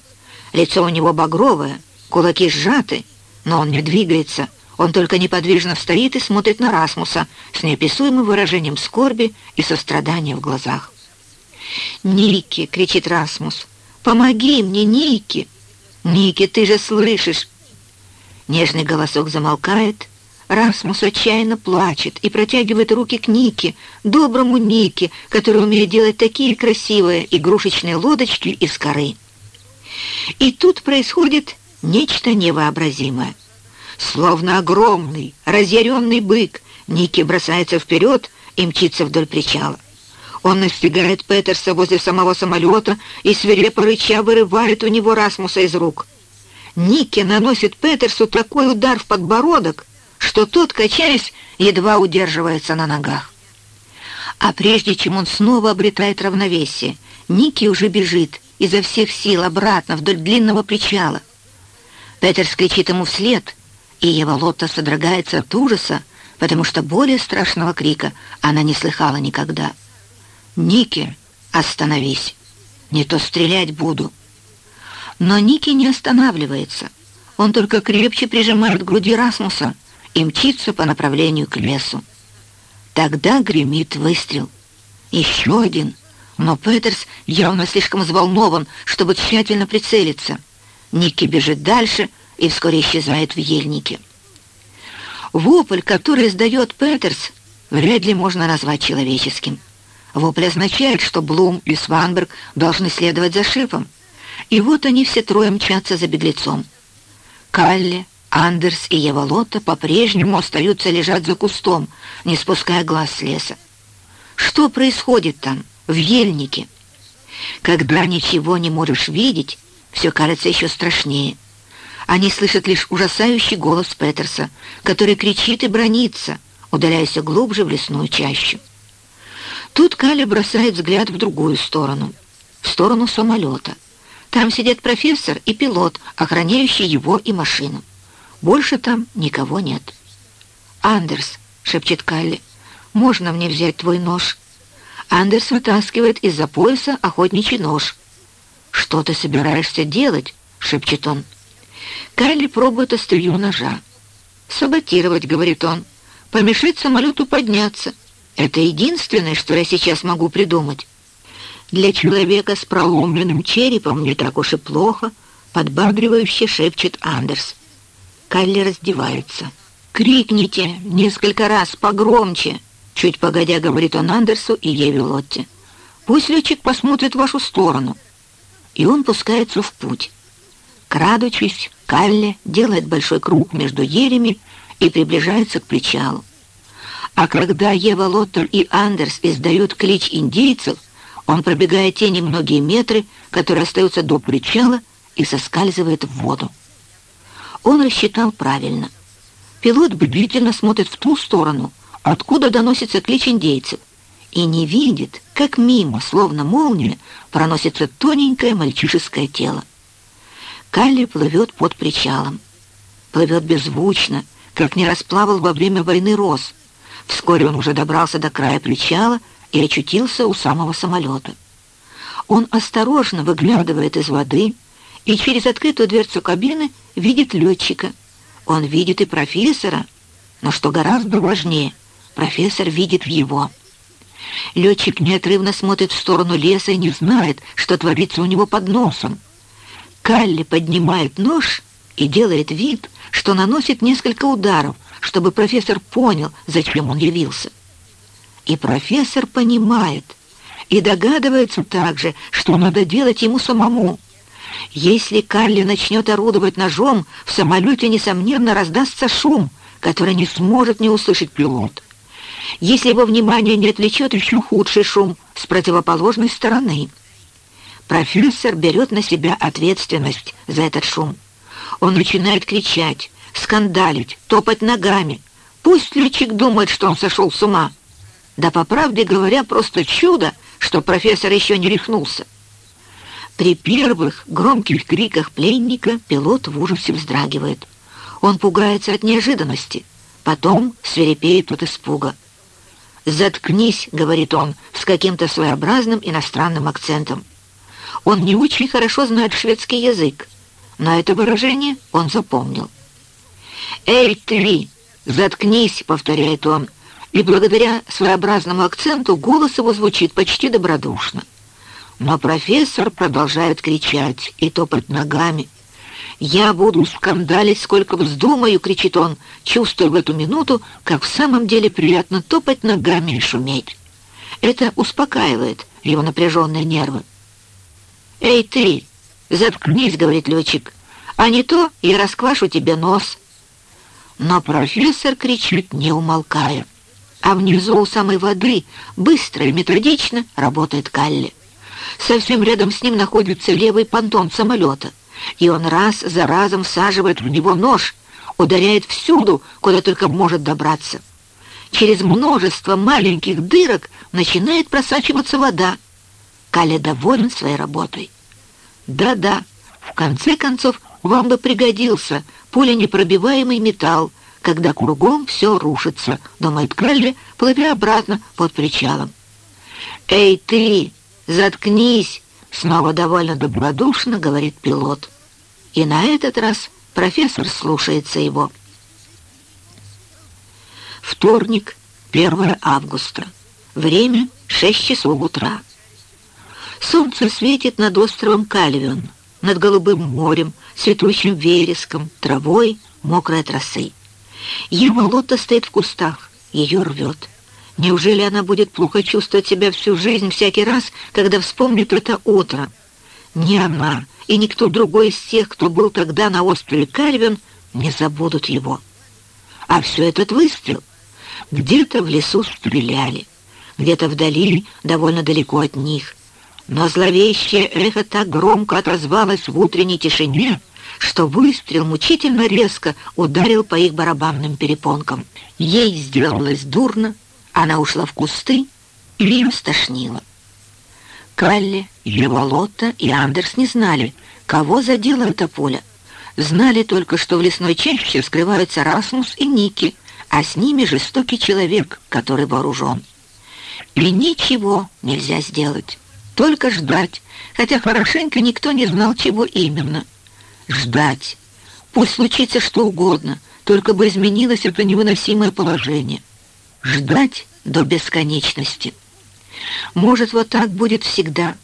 Лицо у него багровое, кулаки сжаты, но он не двигается. Он только неподвижно стоит и смотрит на Расмуса с неописуемым выражением скорби и сострадания в глазах. «Ники!» — кричит Расмус. «Помоги мне, Ники!» «Ники, ты же слышишь!» Нежный голосок замолкает. Расмус отчаянно плачет и протягивает руки к Нике, доброму Нике, который умеет делать такие красивые игрушечные лодочки из коры. И тут происходит нечто невообразимое. Словно огромный, разъяренный бык, Ники бросается вперед и мчится вдоль причала. Он настигает Петерса возле самого самолета и свирепо рыча вырывает у него Расмуса из рук. Ники наносит Петерсу такой удар в подбородок, что тот, качаясь, едва удерживается на ногах. А прежде чем он снова обретает равновесие, Ники уже бежит изо всех сил обратно вдоль длинного причала. Петерс кричит ему вслед, и его лота содрогается от ужаса, потому что более страшного крика она не слыхала никогда. «Ники, остановись! Не то стрелять буду!» Но Ники не останавливается. Он только крепче прижимает к груди Расмуса и мчится по направлению к лесу. Тогда гремит выстрел. Еще один. Но Петерс явно слишком взволнован, чтобы тщательно прицелиться. Ники бежит дальше и вскоре исчезает в ельнике. Вопль, который издает Петерс, вряд ли можно назвать человеческим. Вопль означает, что Блум и Сванберг должны следовать за шефом. И вот они все трое мчатся за беглецом. Калли, Андерс и Еволота по-прежнему остаются лежать за кустом, не спуская глаз с леса. Что происходит там, в ельнике? Когда ничего не можешь видеть, все кажется еще страшнее. Они слышат лишь ужасающий голос Петерса, который кричит и бронится, удаляясь глубже в лесную чащу. Тут Каля бросает взгляд в другую сторону, в сторону самолета. Там сидят профессор и пилот, охраняющий его и машину. Больше там никого нет. «Андерс», — шепчет Калли, — «можно мне взять твой нож?» Андерс вытаскивает из-за пояса охотничий нож. «Что ты собираешься делать?» — шепчет он. Калли пробует острию ножа. «Саботировать», — говорит он, — «помешать самолету подняться». Это единственное, что я сейчас могу придумать. Для человека с проломленным черепом не так уж и плохо, подбадривающе шепчет Андерс. Калли раздевается. «Крикните несколько раз погромче!» Чуть погодя, говорит он Андерсу и Еве Лотте. «Пусть летчик посмотрит в вашу сторону». И он пускается в путь. Крадучись, Калли делает большой круг между елями и приближается к причалу. А когда Ева Лоттер и Андерс издают клич индейцев, он пробегает те немногие метры, которые остаются до причала, и соскальзывает в воду. Он рассчитал правильно. Пилот бдительно смотрит в ту сторону, откуда доносится клич индейцев, и не видит, как мимо, словно молния, проносится тоненькое мальчишеское тело. Калли плывет под причалом. Плывет беззвучно, как не расплавал во время войны роз, Вскоре он уже добрался до края причала и очутился у самого самолета. Он осторожно выглядывает из воды и через открытую дверцу кабины видит летчика. Он видит и профессора, но, что гораздо важнее, профессор видит его. Летчик неотрывно смотрит в сторону леса и не знает, что творится у него под носом. Калли поднимает нож и делает вид, что наносит несколько ударов, чтобы профессор понял, зачем он явился. И профессор понимает, и догадывается также, что надо делать ему самому. Если Карли начнет орудовать ножом, в самолете, несомненно, раздастся шум, который не сможет не услышать пилот. Если его внимание не отвлечет еще худший шум с противоположной стороны. Профессор берет на себя ответственность за этот шум. Он начинает кричать, скандалить, топать ногами. Пусть летчик думает, что он сошел с ума. Да, по правде говоря, просто чудо, что профессор еще не рехнулся. При первых громких криках пленника пилот в ужасе вздрагивает. Он пугается от неожиданности, потом свирепеет от испуга. «Заткнись», — говорит он с каким-то своеобразным иностранным акцентом. Он не очень хорошо знает шведский язык, но это выражение он запомнил. «Эй, ты! Заткнись!» — повторяет он, и благодаря своеобразному акценту голос его звучит почти добродушно. Но профессор продолжает кричать и топать ногами. «Я буду скандалить, сколько вздумаю!» — кричит он, чувствуя в эту минуту, как в самом деле приятно топать ногами и шуметь. Это успокаивает его напряженные нервы. «Эй, ты! Заткнись!» — говорит летчик. «А не то я расквашу тебе нос!» Но профессор кричит, не умолкая. А внизу у самой воды быстро и методично работает Калли. Совсем рядом с ним находится левый понтон самолета, и он раз за разом всаживает в него нож, ударяет всюду, куда только может добраться. Через множество маленьких дырок начинает просачиваться вода. Каля доволен своей работой. Да-да, в конце концов, вам бы пригодился пуленепробиваемый металл, когда кругом все рушится, думает Калли, плывя обратно под причалом. «Эй, ты!» «Заткнись!» — снова довольно добродушно говорит пилот. И на этот раз профессор слушается его. Вторник, 1 августа. Время 6 часов утра. Солнце светит над островом Кальвион, над голубым морем, цветущим вереском, травой, мокрой от росы. Его лота стоит в кустах, ее рвет. Неужели она будет плохо чувствовать себя всю жизнь всякий раз, когда вспомнит это утро? Ни она и никто другой из тех, кто был тогда на острове Кальвин, не забудут его. А все этот выстрел. Где-то в лесу стреляли, где-то вдали, довольно далеко от них. Но зловещее эхо так громко отозвалось в утренней тишине, что выстрел мучительно резко ударил по их барабанным перепонкам. Ей сделалось дурно, она ушла в кусты, и ее стошнило. Калли, Леволотта и Андерс не знали, кого задело это поле. Знали только, что в лесной чаще скрываются Расмус и Ники, а с ними жестокий человек, который вооружен. И ничего нельзя сделать, только ждать, хотя хорошенько никто не знал, чего именно. Ждать. Пусть случится что угодно, только бы изменилось это невыносимое положение ждать до бесконечности. Может, вот так будет всегда.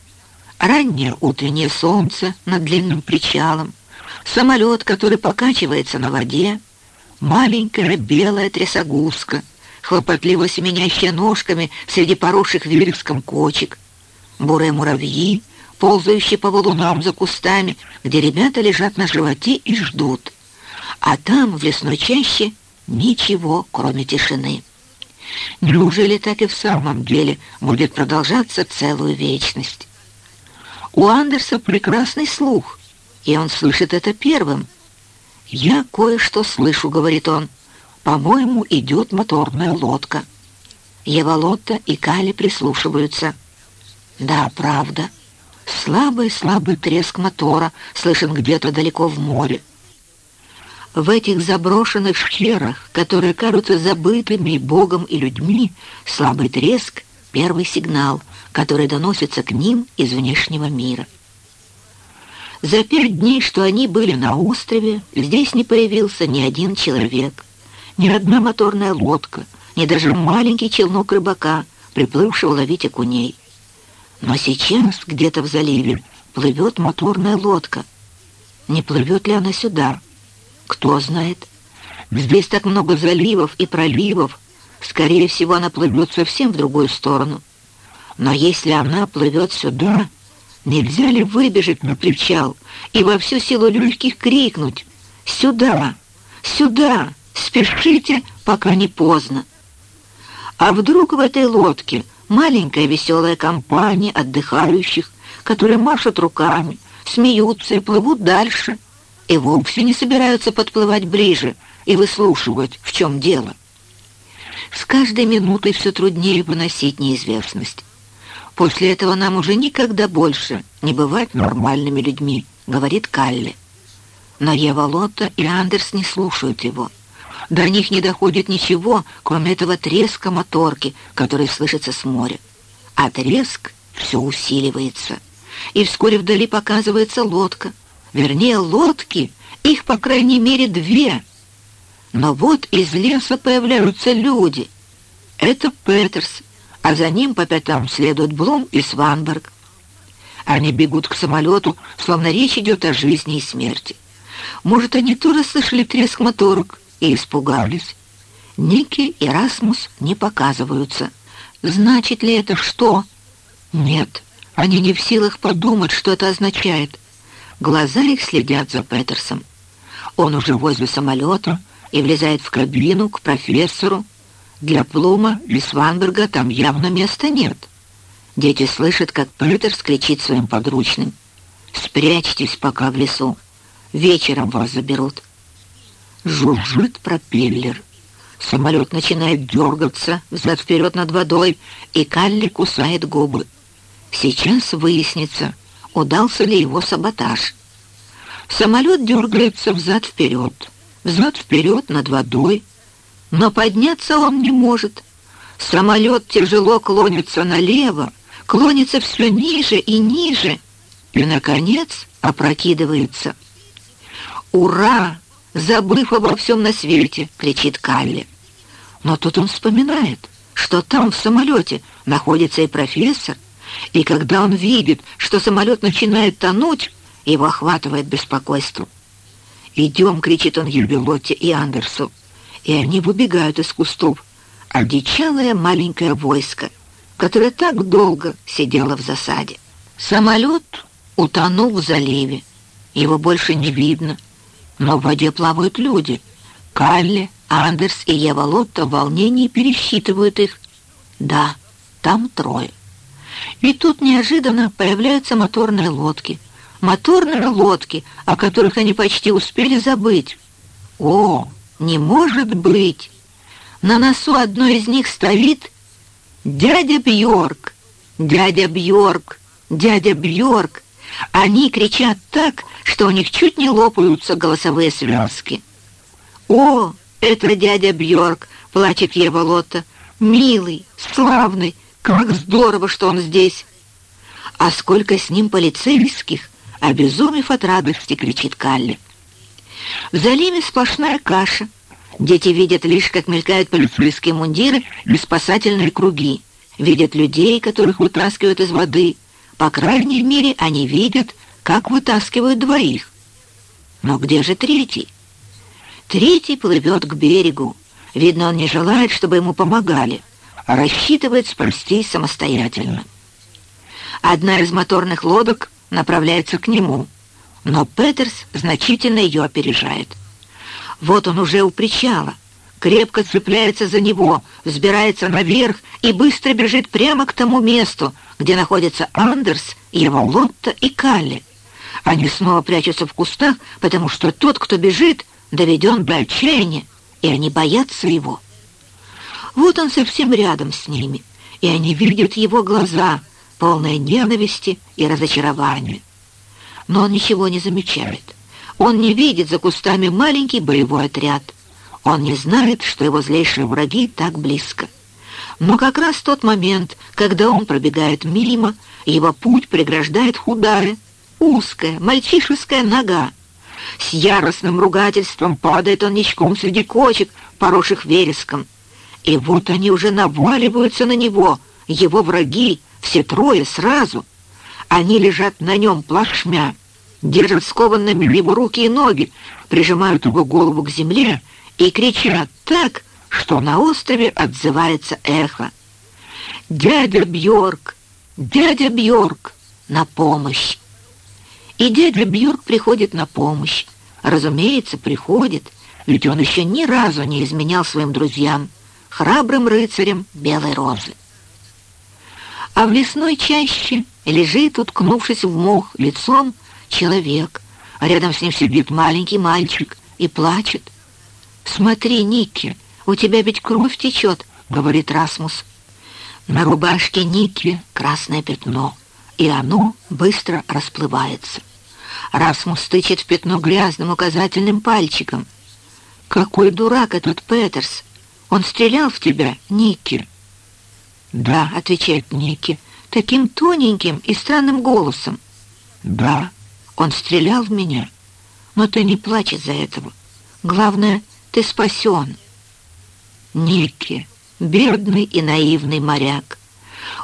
Раннее утреннее солнце над длинным причалом, самолет, который покачивается на воде, маленькая белая трясогузка, хлопотливо семенящая ножками среди поросших вереском кочек, бурые муравьи, ползающие по валунам за кустами, где ребята лежат на животе и ждут. А там, в лесной чаще, ничего, кроме тишины. Неужели так и в самом деле будет продолжаться целую вечность? У Андерса прекрасный слух, и он слышит это первым. «Я кое-что слышу», — говорит он. «По-моему, идет моторная лодка». Еволотта и Кали прислушиваются. «Да, правда. Слабый-слабый треск мотора слышен где-то далеко в море в этих заброшенных шхерах, которые кажутся забытыми Богом и людьми, слабый треск — первый сигнал, который доносится к ним из внешнего мира. За пять дней, что они были на острове, здесь не появился ни один человек, ни одна моторная лодка, ни даже маленький челнок рыбака, приплывшего ловить окуней. Но сейчас где-то в заливе плывет моторная лодка. Не плывет ли она сюда? Кто знает? Здесь так много заливов и проливов. Скорее всего, она плывет совсем в другую сторону. Но если она плывет сюда, нельзя ли выбежать на причал и во всю силу легких крикнуть «Сюда! Сюда! Спешите, пока не поздно!» А вдруг в этой лодке маленькая веселая компания отдыхающих, которые машут руками, смеются и плывут дальше — и вовсе не собираются подплывать ближе и выслушивать, в чем дело. С каждой минутой все труднее выносить неизвестность. После этого нам уже никогда больше не бывать нормальными людьми, говорит Калли. Но Ева Лотта и Андерс не слушают его. До них не доходит ничего, кроме этого треска моторки, который слышится с моря. А треск все усиливается. И вскоре вдали показывается лодка. Вернее, лодки, их, по крайней мере, две. Но вот из леса появляются люди. Это Петерс, а за ним по пятам следуют Блум и Сванберг. Они бегут к самолету, словно речь идет о жизни и смерти. Может, они тоже слышали треск моторок и испугались. Ники и Расмус не показываются. Значит ли это что? Нет, они не в силах подумать, что это означает. Глаза их следят за Петерсом. Он уже возле самолета и влезает в кабину к профессору. Для Плума и Сванберга там явно места нет. Дети слышат, как Петерс кричит своим подручным. «Спрячьтесь пока в лесу. Вечером вас заберут». Жужжит пропеллер. Самолет начинает дергаться взад-вперед над водой, и Калли кусает губы. Сейчас выяснится, удался ли его саботаж. Самолет дергается взад-вперед, взад-вперед над водой, но подняться он не может. Самолет тяжело клонится налево, клонится все ниже и ниже, и, наконец, опрокидывается. «Ура!» забыв обо всем на свете!» — кричит Калли. Но тут он вспоминает, что там, в самолете, находится и профессор, и когда он видит, что самолет начинает тонуть, его охватывает беспокойство. «Идем!» — кричит он Юльбелотте и Андерсу, и они выбегают из кустов, одичалое маленькое войско, которое так долго сидело в засаде. Самолет утонул в заливе, его больше не видно, но в воде плавают люди. Калли, Андерс и Ева Лотта в волнении пересчитывают их. Да, там трое. И тут неожиданно появляются моторные лодки. Моторные лодки, о которых они почти успели забыть. О, не может быть! На носу одной из них стоит дядя Бьорк. Дядя Бьорк, дядя Бьорк. Они кричат так, что у них чуть не лопаются голосовые связки. «О, это дядя Бьорк!» — плачет Ева Лотта. «Милый, славный, как здорово, что он здесь!» «А сколько с ним полицейских!» — обезумев от радости, кричит Калли. В заливе сплошная каша. Дети видят лишь, как мелькают полицейские мундиры и спасательные круги. Видят людей, которых вытаскивают из воды. По крайней мере, они видят, как вытаскивают двоих. Но где же третий? Третий плывет к берегу. Видно, он не желает, чтобы ему помогали, рассчитывает спасти самостоятельно. Одна из моторных лодок направляется к нему, но Петерс значительно ее опережает. Вот он уже у причала, крепко цепляется за него, взбирается наверх и быстро бежит прямо к тому месту, где находятся Андерс, его Лотта и Калли. Они снова прячутся в кустах, потому что тот, кто бежит, доведен до отчаяния, и они боятся его. Вот он совсем рядом с ними, и они видят его глаза, полные ненависти и разочарования. Но он ничего не замечает. Он не видит за кустами маленький боевой отряд. Он не знает, что его злейшие враги так близко. Но как раз тот момент, когда он пробегает мимо, его путь преграждает худая, узкая, мальчишеская нога. С яростным ругательством падает он ничком среди кочек, поросших вереском. И вот они уже наваливаются на него, его враги, все трое сразу. Они лежат на нем плашмя, держат скованными его руки и ноги, прижимают его голову к земле и кричат так, что на острове отзывается эхо. «Дядя Бьорк! Дядя Бьорк! На помощь!» И дядя Бьорк приходит на помощь. Разумеется, приходит, ведь он еще ни разу не изменял своим друзьям, храбрым рыцарям Белой Розы. А в лесной чаще лежит, уткнувшись в мох лицом, человек, а рядом с ним сидит маленький мальчик и плачет. «Смотри, Никки, у тебя ведь кровь течет», — говорит Расмус. На рубашке Ники красное пятно, и оно быстро расплывается. Расмус стычет в пятно грязным указательным пальчиком. «Какой дурак этот Петерс! Он стрелял в тебя, Ники!» «Да», — отвечает Ники, таким тоненьким и странным голосом. «Да, он стрелял в меня, но ты не плачь из-за этого. Главное, ты спасен». Ники, бедный и наивный моряк.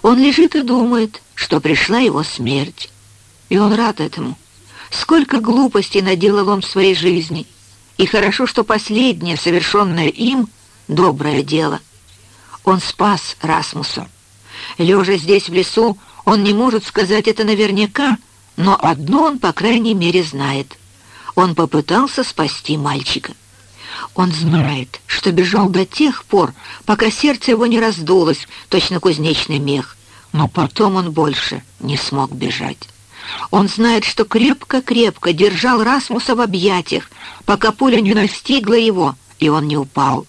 Он лежит и думает, что пришла его смерть. И он рад этому. Сколько глупостей наделал он в своей жизни. И хорошо, что последнее, совершенное им, доброе дело. Он спас Расмуса. Лежа здесь в лесу, он не может сказать это наверняка, но одно он, по крайней мере, знает. Он попытался спасти мальчика. Он знает, что бежал до тех пор, пока сердце его не раздулось, точно кузнечный мех. Но потом он больше не смог бежать. Он знает, что крепко-крепко держал Расмуса в объятиях, пока пуля не настигла его, и он не упал.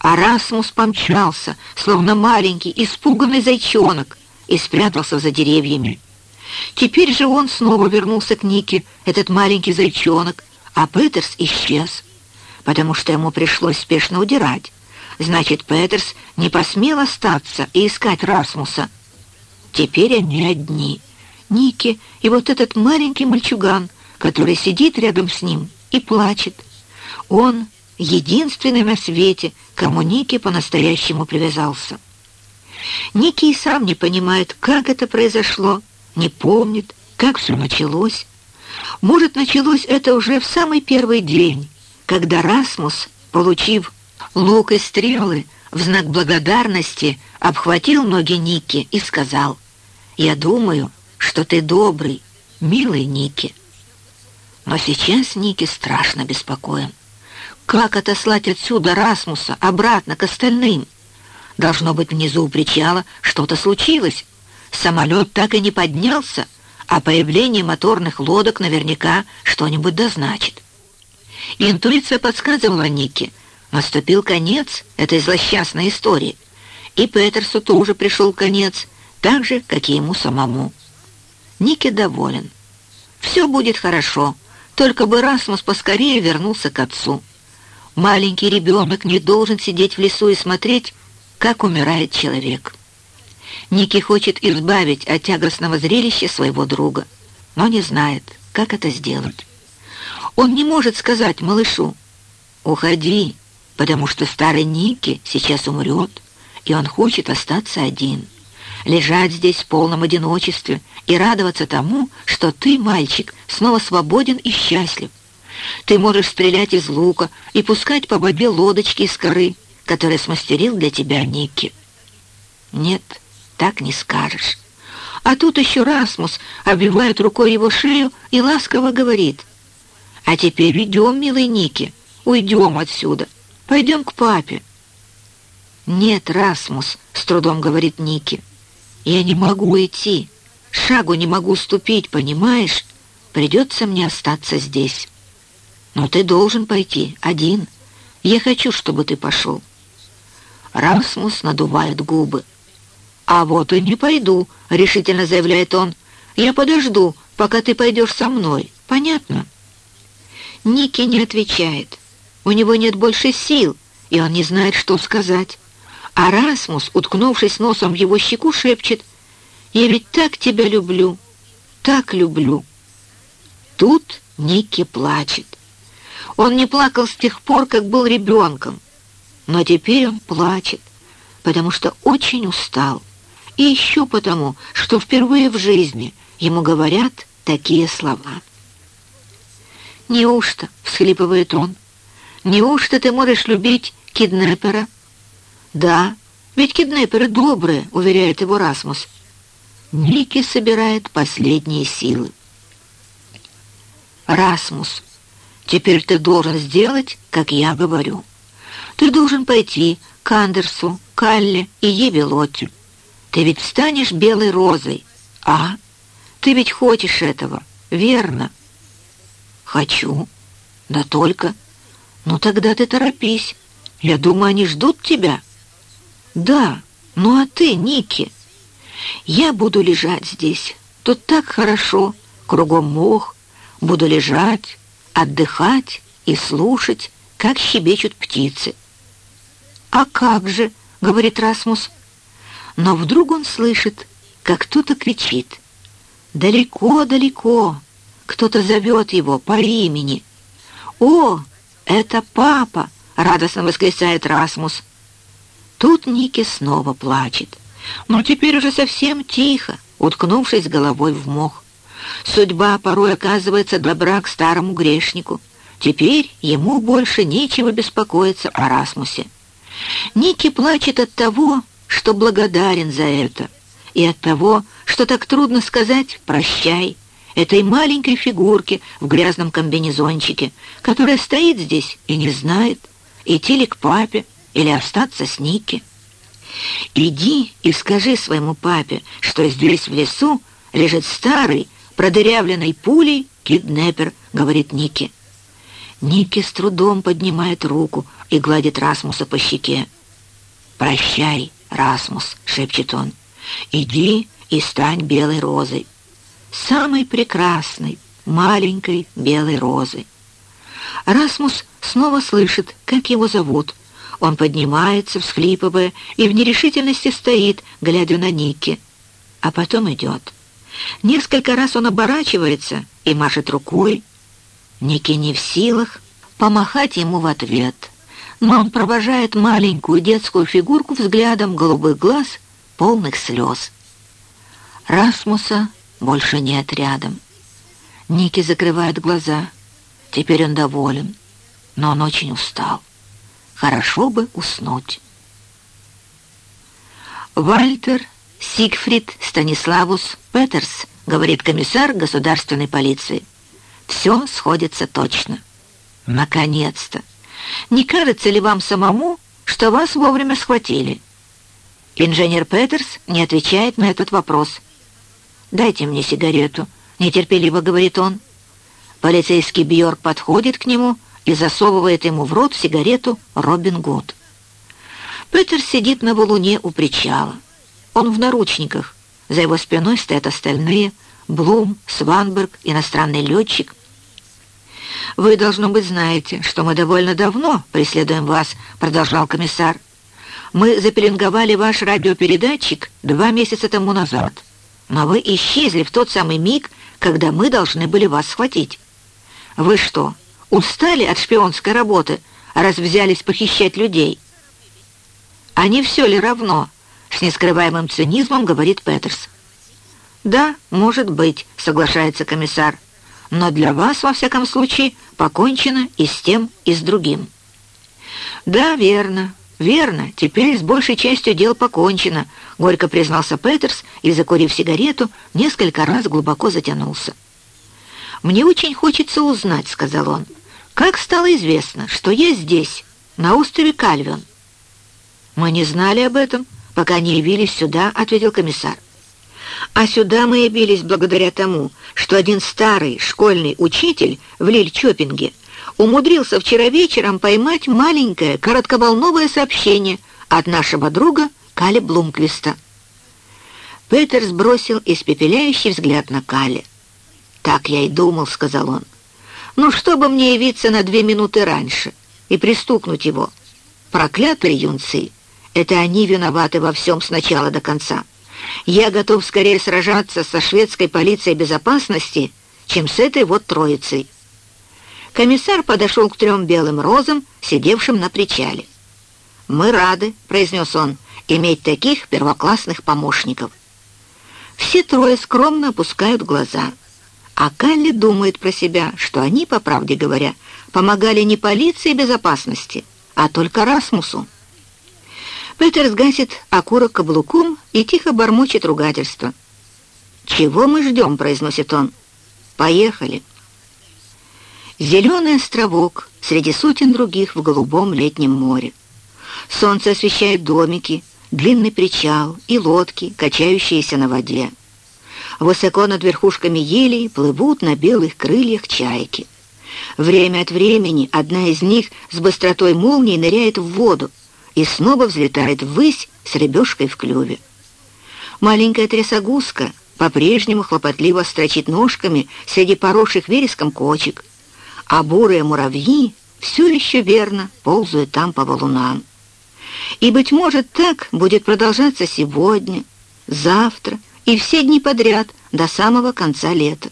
А Расмус помчался, словно маленький, испуганный зайчонок, и спрятался за деревьями. Теперь же он снова вернулся к Нике, этот маленький зайчонок, а Петерс исчез, потому что ему пришлось спешно удирать. Значит, Петерс не посмел остаться и искать Расмуса. Теперь они одни — Ники и вот этот маленький мальчуган, который сидит рядом с ним и плачет. Он единственный на свете, кому Ники по-настоящему привязался. Ники и сам не понимает, как это произошло, не помнит, как все началось. Может, началось это уже в самый первый день, когда Расмус, получив лук и стрелы, в знак благодарности обхватил ноги Ники и сказал, «Я думаю, что ты добрый, милый Ники. Но сейчас Ники страшно беспокоен. Как отослать отсюда Расмуса обратно к остальным? Должно быть, внизу у причала что-то случилось. Самолет так и не поднялся, а появление моторных лодок наверняка что-нибудь дозначит. Интуиция подсказывала Нике. Наступил конец этой злосчастной истории. И Петерсу тоже пришел конец, так же, как и ему самому. Ники доволен. Все будет хорошо, только бы Расмус поскорее вернулся к отцу. Маленький ребенок не должен сидеть в лесу и смотреть, как умирает человек. Ники хочет избавить от тягостного зрелища своего друга, но не знает, как это сделать. Он не может сказать малышу «Уходи», потому что старый Ники сейчас умрет, и он хочет остаться один лежать здесь в полном одиночестве и радоваться тому, что ты, мальчик, снова свободен и счастлив. Ты можешь стрелять из лука и пускать по воде лодочки из коры, которые смастерил для тебя Никки. Нет, так не скажешь. А тут еще Расмус обвивает рукой его шею и ласково говорит. «А теперь идем, милый Ники, уйдем отсюда, пойдем к папе». «Нет, Расмус», — с трудом говорит Ники, — я не могу идти, шагу не могу ступить, понимаешь? Придется мне остаться здесь. Но ты должен пойти один. Я хочу, чтобы ты пошел. Расмус надувает губы. «А вот и не пойду», — решительно заявляет он. «Я подожду, пока ты пойдешь со мной. Понятно?» Ники не отвечает. У него нет больше сил, и он не знает, что сказать. А Расмус, уткнувшись носом в его щеку, шепчет, «Я ведь так тебя люблю, так люблю». Тут Ники плачет. Он не плакал с тех пор, как был ребенком, но теперь он плачет, потому что очень устал, и еще потому, что впервые в жизни ему говорят такие слова. «Неужто?» — всхлипывает он. «Неужто ты можешь любить киднепера?» «Да, ведь киднеперы добрые», — уверяет его Расмус. Ники собирает последние силы. «Расмус, теперь ты должен сделать, как я говорю. Ты должен пойти к Андерсу, Калле и Еве Лотте. Ты ведь станешь белой розой, а? Ты ведь хочешь этого, верно?» «Хочу. Да только...» «Ну тогда ты торопись. Я думаю, они ждут тебя». «Да, «Ну а ты, Ники?» «Я буду лежать здесь. Тут так хорошо, кругом мох. Буду лежать, отдыхать и слушать, как щебечут птицы». «А как же?» — говорит Расмус. Но вдруг он слышит, как кто-то кричит. Далеко-далеко кто-то зовет его по имени. «О, это папа!» — радостно восклицает Расмус. Тут Ники снова плачет. Но теперь уже совсем тихо, уткнувшись головой в мох. Судьба порой оказывается добра к старому грешнику. Теперь ему больше нечего беспокоиться о Расмусе. Ники плачет от того, что благодарен за это, и от того, что так трудно сказать «прощай» этой маленькой фигурке в грязном комбинезончике, которая стоит здесь и не знает, идти ли к папе или остаться с Ники. Иди и скажи своему папе, что здесь в лесу лежит старый, продырявленный пулей киднепер, говорит Ники. Ники с трудом поднимает руку и гладит Расмуса по щеке. «Прощай, Расмус», — шепчет он, — «иди и стань белой розой, самой прекрасной, маленькой белой розой». Расмус снова слышит, как его зовут. Он поднимается, всхлипывая, и в нерешительности стоит, глядя на Ники. А потом идет. Несколько раз он оборачивается и машет рукой, Ники не в силах помахать ему в ответ, но он провожает маленькую детскую фигурку взглядом голубых глаз, полных слез. Расмуса больше нет рядом. Ники закрывает глаза. Теперь он доволен, но он очень устал. Хорошо бы уснуть. Вальтер Сигфрид Станиславус Петерс, говорит комиссар государственной полиции. Все сходится точно. Наконец-то! Не кажется ли вам самому, что вас вовремя схватили? Инженер Петерс не отвечает на этот вопрос. «Дайте мне сигарету», — нетерпеливо говорит он. Полицейский Бьорк подходит к нему и засовывает ему в рот сигарету Робин Гуд. Петерс сидит на валуне у причала. Он в наручниках. За его спиной стоят остальные — Блум, Сванберг, иностранный летчик. «Вы, должно быть, знаете, что мы довольно давно преследуем вас», — продолжал комиссар. «Мы запеленговали ваш радиопередатчик два месяца тому назад, но вы исчезли в тот самый миг, когда мы должны были вас схватить. Вы что, устали от шпионской работы, раз взялись похищать людей?» «А не все ли равно?» — с нескрываемым цинизмом говорит Петерс. «Да, может быть», — соглашается комиссар но для вас, во всяком случае, покончено и с тем, и с другим». «Да, верно, верно, теперь с большей частью дел покончено», — горько признался Петерс и, закурив сигарету, несколько раз глубоко затянулся. «Мне очень хочется узнать», — сказал он, — «как стало известно, что я здесь, на острове Кальвион?» «Мы не знали об этом, пока не явились сюда», — ответил комиссар. А сюда мы явились благодаря тому, что один старый школьный учитель в Лильчопинге умудрился вчера вечером поймать маленькое коротковолновое сообщение от нашего друга Кали Блумквиста. Петер сбросил испепеляющий взгляд на Кали. «Так я и думал», — сказал он. «Ну, чтобы мне явиться на две минуты раньше и пристукнуть его? Проклятые юнцы! Это они виноваты во всем с начала до конца». Я готов скорее сражаться со шведской полицией безопасности, чем с этой вот троицей. Комиссар подошел к трем белым розам, сидевшим на причале. «Мы рады», — произнес он, — «иметь таких первоклассных помощников». Все трое скромно опускают глаза. А Калли думает про себя, что они, по правде говоря, помогали не полиции безопасности, а только Расмусу. Петер сгасит окурок каблуком и тихо бормочет ругательство. «Чего мы ждем?» — произносит он. «Поехали». Зеленый островок среди сотен других в голубом летнем море. Солнце освещает домики, длинный причал и лодки, качающиеся на воде. Высоко над верхушками елей плывут на белых крыльях чайки. Время от времени одна из них с быстротой молнии ныряет в воду, и снова взлетает ввысь с рыбешкой в клюве. Маленькая трясогузка по-прежнему хлопотливо строчит ножками среди поросших вереском кочек, а бурые муравьи все еще верно ползают там по валунам. И, быть может, так будет продолжаться сегодня, завтра и все дни подряд до самого конца лета.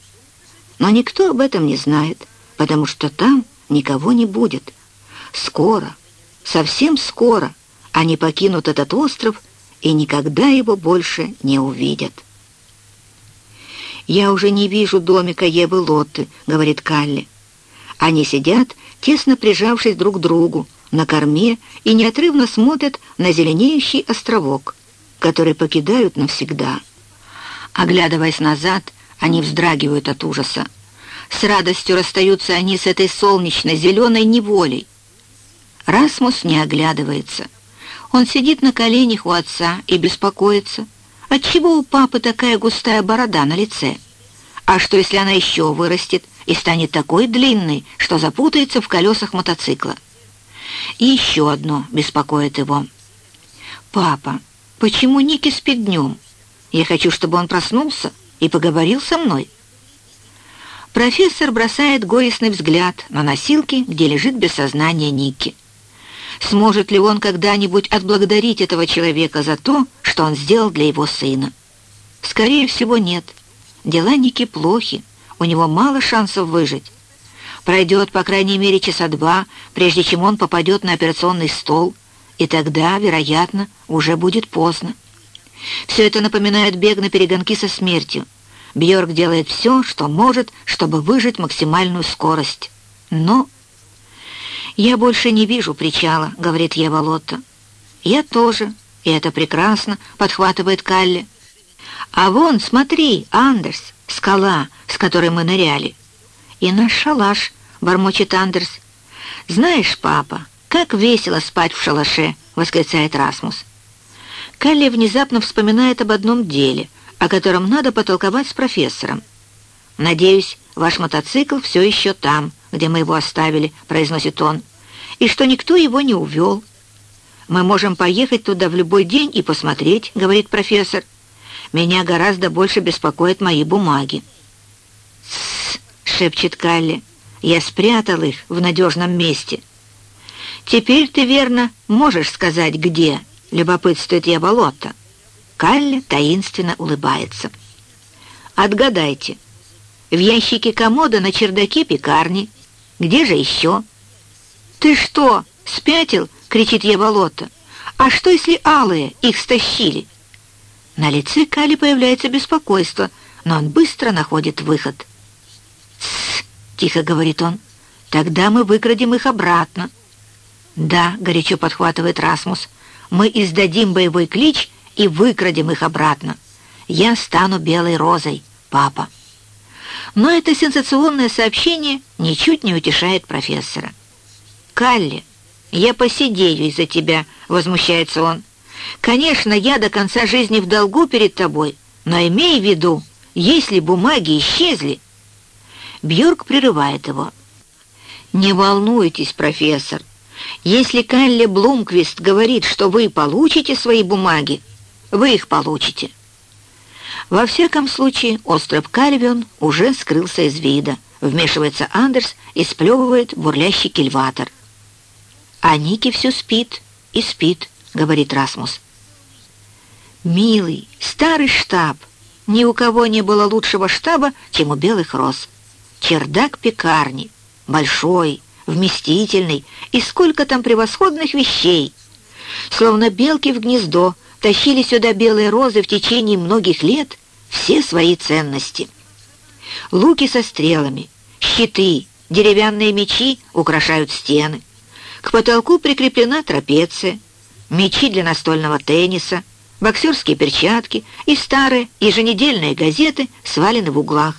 Но никто об этом не знает, потому что там никого не будет. Скоро, совсем скоро они покинут этот остров и никогда его больше не увидят. «Я уже не вижу домика Евы Лотты», — говорит Калли. Они сидят, тесно прижавшись друг к другу, на корме и неотрывно смотрят на зеленеющий островок, который покидают навсегда. Оглядываясь назад, они вздрагивают от ужаса. С радостью расстаются они с этой солнечной зеленой неволей. Расмус не оглядывается. Он сидит на коленях у отца и беспокоится. Отчего у папы такая густая борода на лице? А что, если она еще вырастет и станет такой длинной, что запутается в колесах мотоцикла? И еще одно беспокоит его. «Папа, почему Ники спит днем? Я хочу, чтобы он проснулся и поговорил со мной». Профессор бросает горестный взгляд на носилки, где лежит без сознания Ники. Сможет ли он когда-нибудь отблагодарить этого человека за то, что он сделал для его сына? Скорее всего, нет. Дела Ники плохи, у него мало шансов выжить. Пройдет, по крайней мере, часа два, прежде чем он попадет на операционный стол, и тогда, вероятно, уже будет поздно. Все это напоминает бег на перегонки со смертью. Бьорк делает все, что может, чтобы выжить максимальную скорость. Но... «Я больше не вижу причала», — говорит Ева Лотта. «Я тоже, и это прекрасно», — подхватывает Калли. «А вон, смотри, Андерс, скала, с которой мы ныряли. И наш шалаш, — бормочет Андерс. «Знаешь, папа, как весело спать в шалаше!» — восклицает Расмус. Калли внезапно вспоминает об одном деле, о котором надо потолковать с профессором. «Надеюсь, ваш мотоцикл все еще там, где мы его оставили», — произносит он, «и что никто его не увел». «Мы можем поехать туда в любой день и посмотреть», — говорит профессор. «Меня гораздо больше беспокоят мои бумаги». «Тссс», — шепчет Калли. Я спрятал их в надежном месте. Теперь ты, верно, можешь сказать, где, любопытствует я болото. Калли таинственно улыбается. Отгадайте. В ящике комода на чердаке пекарни. Где же еще? Ты что, спятил? кричит я болото. А что, если алые их стащили? На лице Кали появляется беспокойство, но он быстро находит выход тихо говорит он. «Тогда мы выкрадем их обратно». «Да», — горячо подхватывает Расмус, «мы издадим боевой клич и выкрадем их обратно. Я стану белой розой, папа». Но это сенсационное сообщение ничуть не утешает профессора. «Калли, я посидею из-за тебя», — возмущается он. «Конечно, я до конца жизни в долгу перед тобой, но имей в виду, если бумаги исчезли, Бьорк прерывает его. «Не волнуйтесь, профессор. Если Калли Блумквист говорит, что вы получите свои бумаги, вы их получите». Во всяком случае, остров Кальвион уже скрылся из вида. Вмешивается Андерс и сплевывает бурлящий кильватор. «А Ники все спит и спит», — говорит Расмус. «Милый, старый штаб. Ни у кого не было лучшего штаба, чем у белых роз» чердак пекарни, большой, вместительный, и сколько там превосходных вещей. Словно белки в гнездо тащили сюда белые розы в течение многих лет все свои ценности. Луки со стрелами, щиты, деревянные мечи украшают стены. К потолку прикреплена трапеция, мечи для настольного тенниса, боксерские перчатки и старые еженедельные газеты свалены в углах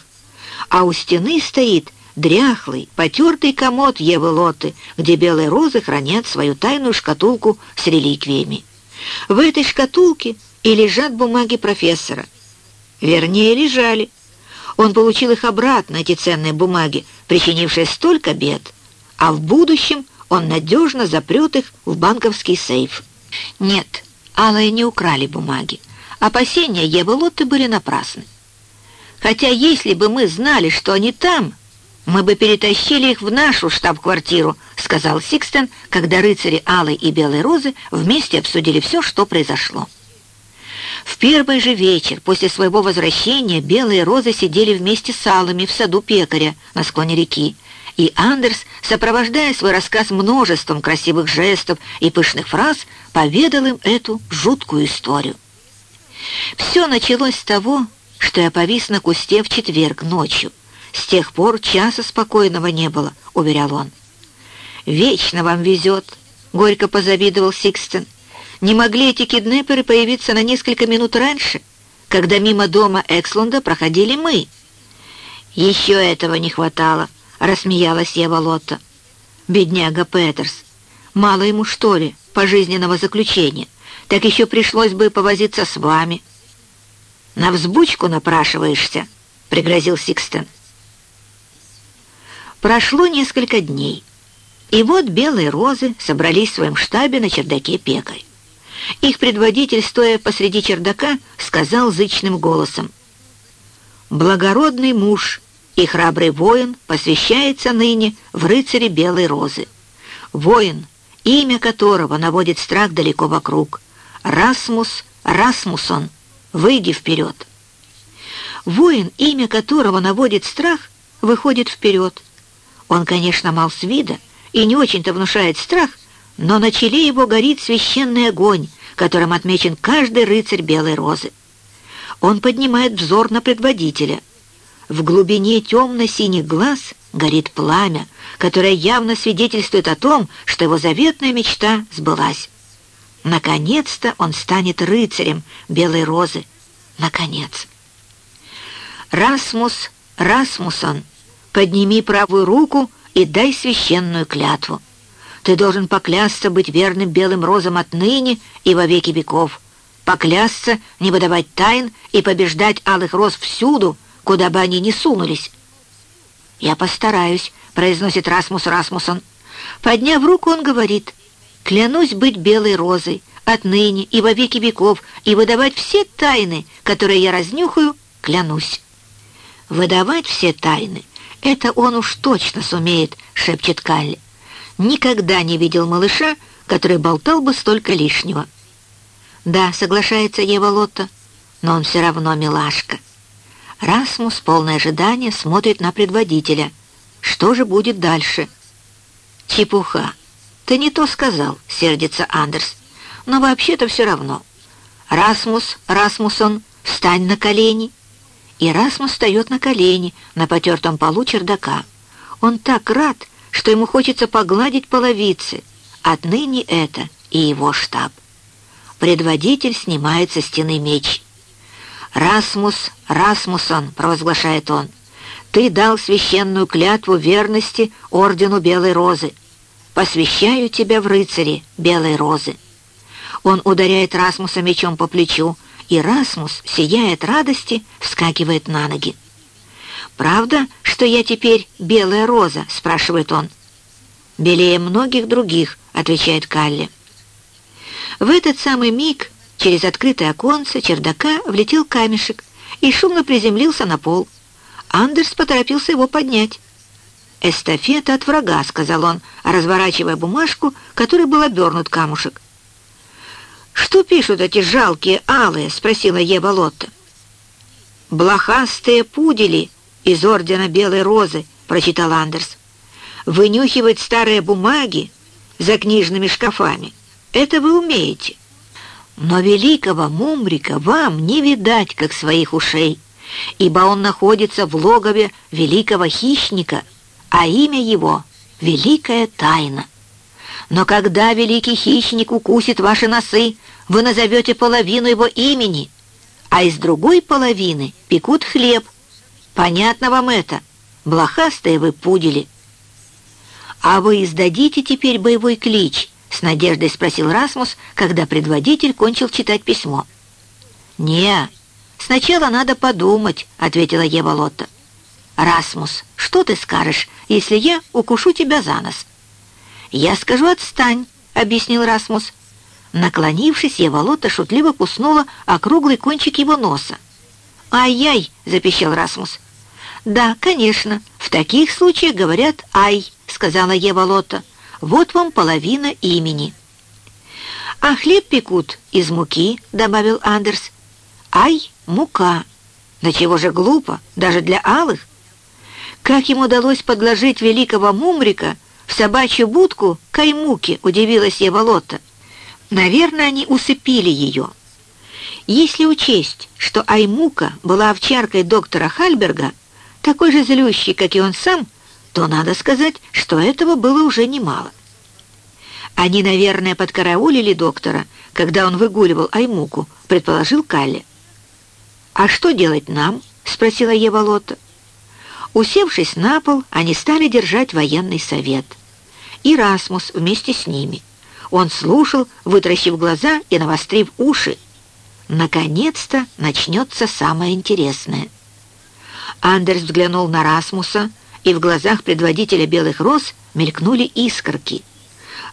а у стены стоит дряхлый, потертый комод Евы Лоты, где белые розы хранят свою тайную шкатулку с реликвиями. В этой шкатулке и лежат бумаги профессора. Вернее, лежали. Он получил их обратно, эти ценные бумаги, причинившие столько бед, а в будущем он надежно запрет их в банковский сейф. Нет, Алая не украли бумаги. Опасения Евы Лотты были напрасны. Хотя если бы мы знали, что они там, мы бы перетащили их в нашу штаб-квартиру, сказал Сикстен, когда рыцари Алой и Белой Розы вместе обсудили все, что произошло. В первый же вечер после своего возвращения Белые Розы сидели вместе с Алами в саду пекаря на склоне реки, и Андерс, сопровождая свой рассказ множеством красивых жестов и пышных фраз, поведал им эту жуткую историю. Все началось с того, что я повис на кусте в четверг ночью. С тех пор часа спокойного не было, уверял он. «Вечно вам везет», — горько позавидовал Сикстен. «Не могли эти киднеперы появиться на несколько минут раньше, когда мимо дома Экслунда проходили мы?» «Еще этого не хватало», — рассмеялась Ева Лотта. «Бедняга Петерс. Мало ему, что ли, пожизненного заключения? Так еще пришлось бы повозиться с вами». «На взбучку напрашиваешься», — пригрозил Сикстен. Прошло несколько дней, и вот белые розы собрались в своем штабе на чердаке пекарь. Их предводитель, стоя посреди чердака, сказал зычным голосом, «Благородный муж и храбрый воин посвящается ныне в рыцаре белой розы. Воин, имя которого наводит страх далеко вокруг. Расмус Расмусон, выйди вперед». Воин, имя которого наводит страх, выходит вперед. Он, конечно, мал с вида и не очень-то внушает страх, но на челе его горит священный огонь, которым отмечен каждый рыцарь белой розы. Он поднимает взор на предводителя. В глубине темно-синих глаз горит пламя, которое явно свидетельствует о том, что его заветная мечта сбылась. Наконец-то он станет рыцарем белой розы. Наконец. Расмус Расмусон подними правую руку и дай священную клятву. Ты должен поклясться быть верным белым розам отныне и во веки веков, поклясться не выдавать тайн и побеждать алых роз всюду, куда бы они ни сунулись. «Я постараюсь», — произносит Расмус Расмусон. Подняв руку, он говорит, «Клянусь быть белой розой отныне и во веки веков и выдавать все тайны, которые я разнюхаю, клянусь». Выдавать все тайны «Это он уж точно сумеет», — шепчет Калли. «Никогда не видел малыша, который болтал бы столько лишнего». «Да», — соглашается Ева Лотта, — «но он все равно милашка». Расмус, полное ожидание, смотрит на предводителя. Что же будет дальше? «Чепуха! Ты не то сказал», — сердится Андерс. «Но вообще-то все равно. Расмус, Расмусон, встань на колени». И Расмус встает на колени на потертом полу чердака. Он так рад, что ему хочется погладить половицы. Отныне это и его штаб. Предводитель снимает со стены меч. «Расмус, Расмусон», — провозглашает он, — «ты дал священную клятву верности Ордену Белой Розы. Посвящаю тебя в рыцари Белой Розы». Он ударяет Расмуса мечом по плечу, и Расмус, сияя от радости, вскакивает на ноги. «Правда, что я теперь белая роза?» — спрашивает он. «Белее многих других», — отвечает Калли. В этот самый миг через открытое оконце чердака влетел камешек и шумно приземлился на пол. Андерс поторопился его поднять. «Эстафета от врага», — сказал он, разворачивая бумажку, которой был обернут камушек. «Что пишут эти жалкие алые?» — спросила Ева Лотта. «Блохастые пудели из Ордена Белой Розы», — прочитал Андерс. «Вынюхивать старые бумаги за книжными шкафами. Это вы умеете. Но великого Мумрика вам не видать, как своих ушей, ибо он находится в логове великого хищника, а имя его — Великая Тайна». Но когда великий хищник укусит ваши носы, вы назовете половину его имени, а из другой половины пекут хлеб. Понятно вам это? Блохастые вы пудели. «А вы издадите теперь боевой клич?» — с надеждой спросил Расмус, когда предводитель кончил читать письмо. «Не, сначала надо подумать», — ответила Ева Лотта. «Расмус, что ты скажешь, если я укушу тебя за нос?» «Я скажу, отстань», — объяснил Расмус. Наклонившись, Еволота шутливо куснула округлый кончик его носа. «Ай-яй!» — запищал Расмус. «Да, конечно, в таких случаях говорят «ай», — сказала Еволота. «Вот вам половина имени». «А хлеб пекут из муки», — добавил Андерс. «Ай, мука! Да чего же глупо, даже для алых!» Как ему удалось подложить великого Мумрика в собачью будку каймуки, удивилась Еволота. Наверное, они усыпили ее. Если учесть, что Аймука была овчаркой доктора Хальберга, такой же злющий, как и он сам, то надо сказать, что этого было уже немало. Они, наверное, подкараулили доктора, когда он выгуливал Аймуку, предположил Калли. «А что делать нам?» — спросила Ева Лотта. Усевшись на пол, они стали держать военный совет. И Расмус вместе с ними. Он слушал, вытращив глаза и навострив уши. Наконец-то начнется самое интересное. Андерс взглянул на Расмуса, и в глазах предводителя белых роз мелькнули искорки.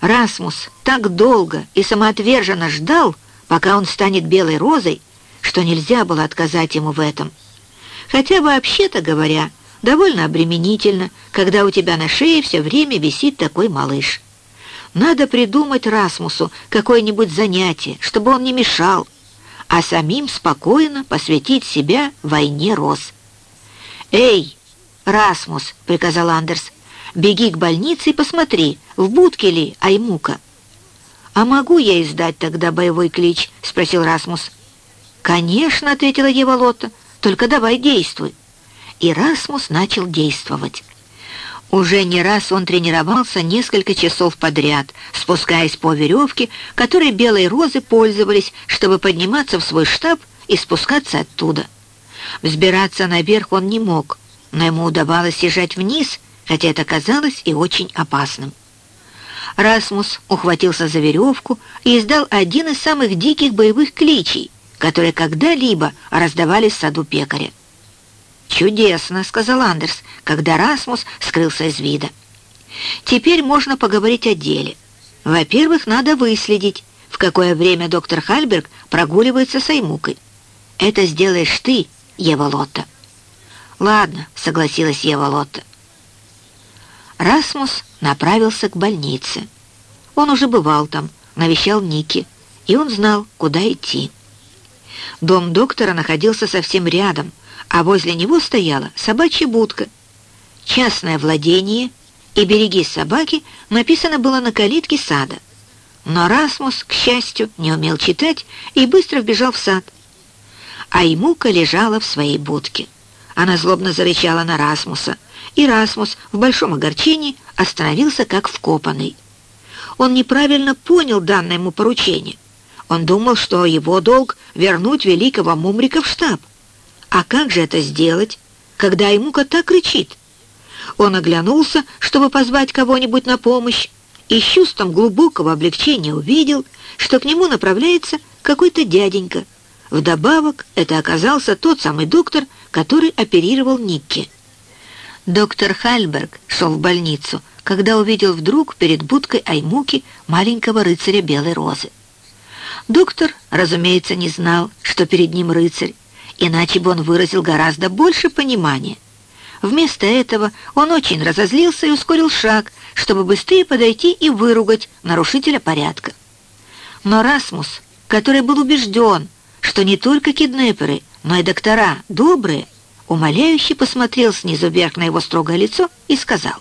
Расмус так долго и самоотверженно ждал, пока он станет белой розой, что нельзя было отказать ему в этом. Хотя, вообще-то говоря, довольно обременительно, когда у тебя на шее все время висит такой малыш. Надо придумать Расмусу какое-нибудь занятие, чтобы он не мешал, а самим спокойно посвятить себя войне роз. «Эй, Расмус!» — приказал Андерс. «Беги к больнице и посмотри, в будке ли Аймука». «А могу я издать тогда боевой клич?» — спросил Расмус. «Конечно», — ответила Ева Лотта, — «только давай действуй» и Расмус начал действовать. Уже не раз он тренировался несколько часов подряд, спускаясь по веревке, которой белые розы пользовались, чтобы подниматься в свой штаб и спускаться оттуда. Взбираться наверх он не мог, но ему удавалось съезжать вниз, хотя это казалось и очень опасным. Расмус ухватился за веревку и издал один из самых диких боевых кличей, которые когда-либо раздавались в саду пекаря. «Чудесно», — сказал Андерс, когда Расмус скрылся из вида. «Теперь можно поговорить о деле. Во-первых, надо выследить, в какое время доктор Хальберг прогуливается с Аймукой. Это сделаешь ты, Ева Лотта». «Ладно», — согласилась Ева Лотта. Расмус направился к больнице. Он уже бывал там, навещал Ники, и он знал, куда идти. Дом доктора находился совсем рядом — а возле него стояла собачья будка. «Частное владение» и «Береги собаки» написано было на калитке сада. Но Расмус, к счастью, не умел читать и быстро вбежал в сад. А Аймука лежала в своей будке. Она злобно зарычала на Расмуса, и Расмус в большом огорчении остановился как вкопанный. Он неправильно понял данное ему поручение. Он думал, что его долг — вернуть великого Мумрика в штаб. А как же это сделать, когда Аймука так кричит? Он оглянулся, чтобы позвать кого-нибудь на помощь, и с чувством глубокого облегчения увидел, что к нему направляется какой-то дяденька. Вдобавок, это оказался тот самый доктор, который оперировал Никки. Доктор Хальберг шел в больницу, когда увидел вдруг перед будкой Аймуки маленького рыцаря Белой Розы. Доктор, разумеется, не знал, что перед ним рыцарь, иначе бы он выразил гораздо больше понимания. Вместо этого он очень разозлился и ускорил шаг, чтобы быстрее подойти и выругать нарушителя порядка. Но Расмус, который был убежден, что не только киднеперы, но и доктора добрые, умоляюще посмотрел снизу вверх на его строгое лицо и сказал,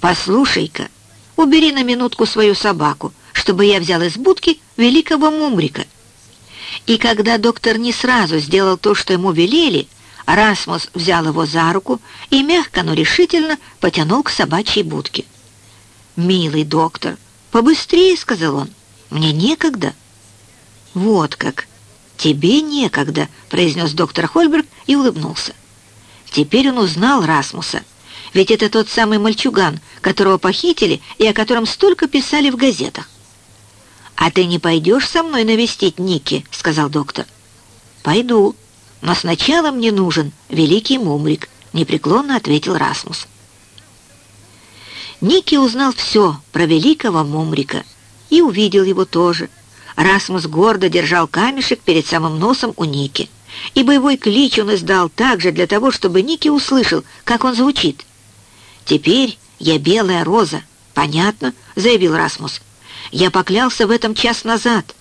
«Послушай-ка, убери на минутку свою собаку, чтобы я взял из будки великого мумрика, и когда доктор не сразу сделал то, что ему велели, Расмус взял его за руку и мягко, но решительно потянул к собачьей будке. «Милый доктор, побыстрее», — сказал он, — «мне некогда». «Вот как! Тебе некогда», — произнес доктор Хольберг и улыбнулся. Теперь он узнал Расмуса, ведь это тот самый мальчуган, которого похитили и о котором столько писали в газетах. «А ты не пойдешь со мной навестить Ники?» — сказал доктор. «Пойду, но сначала мне нужен великий мумрик», — непреклонно ответил Расмус. Ники узнал все про великого мумрика и увидел его тоже, Расмус гордо держал камешек перед самым носом у Ники. И боевой клич он издал также для того, чтобы Ники услышал, как он звучит. «Теперь я белая роза. Понятно?» — заявил Расмус. «Я поклялся в этом час назад».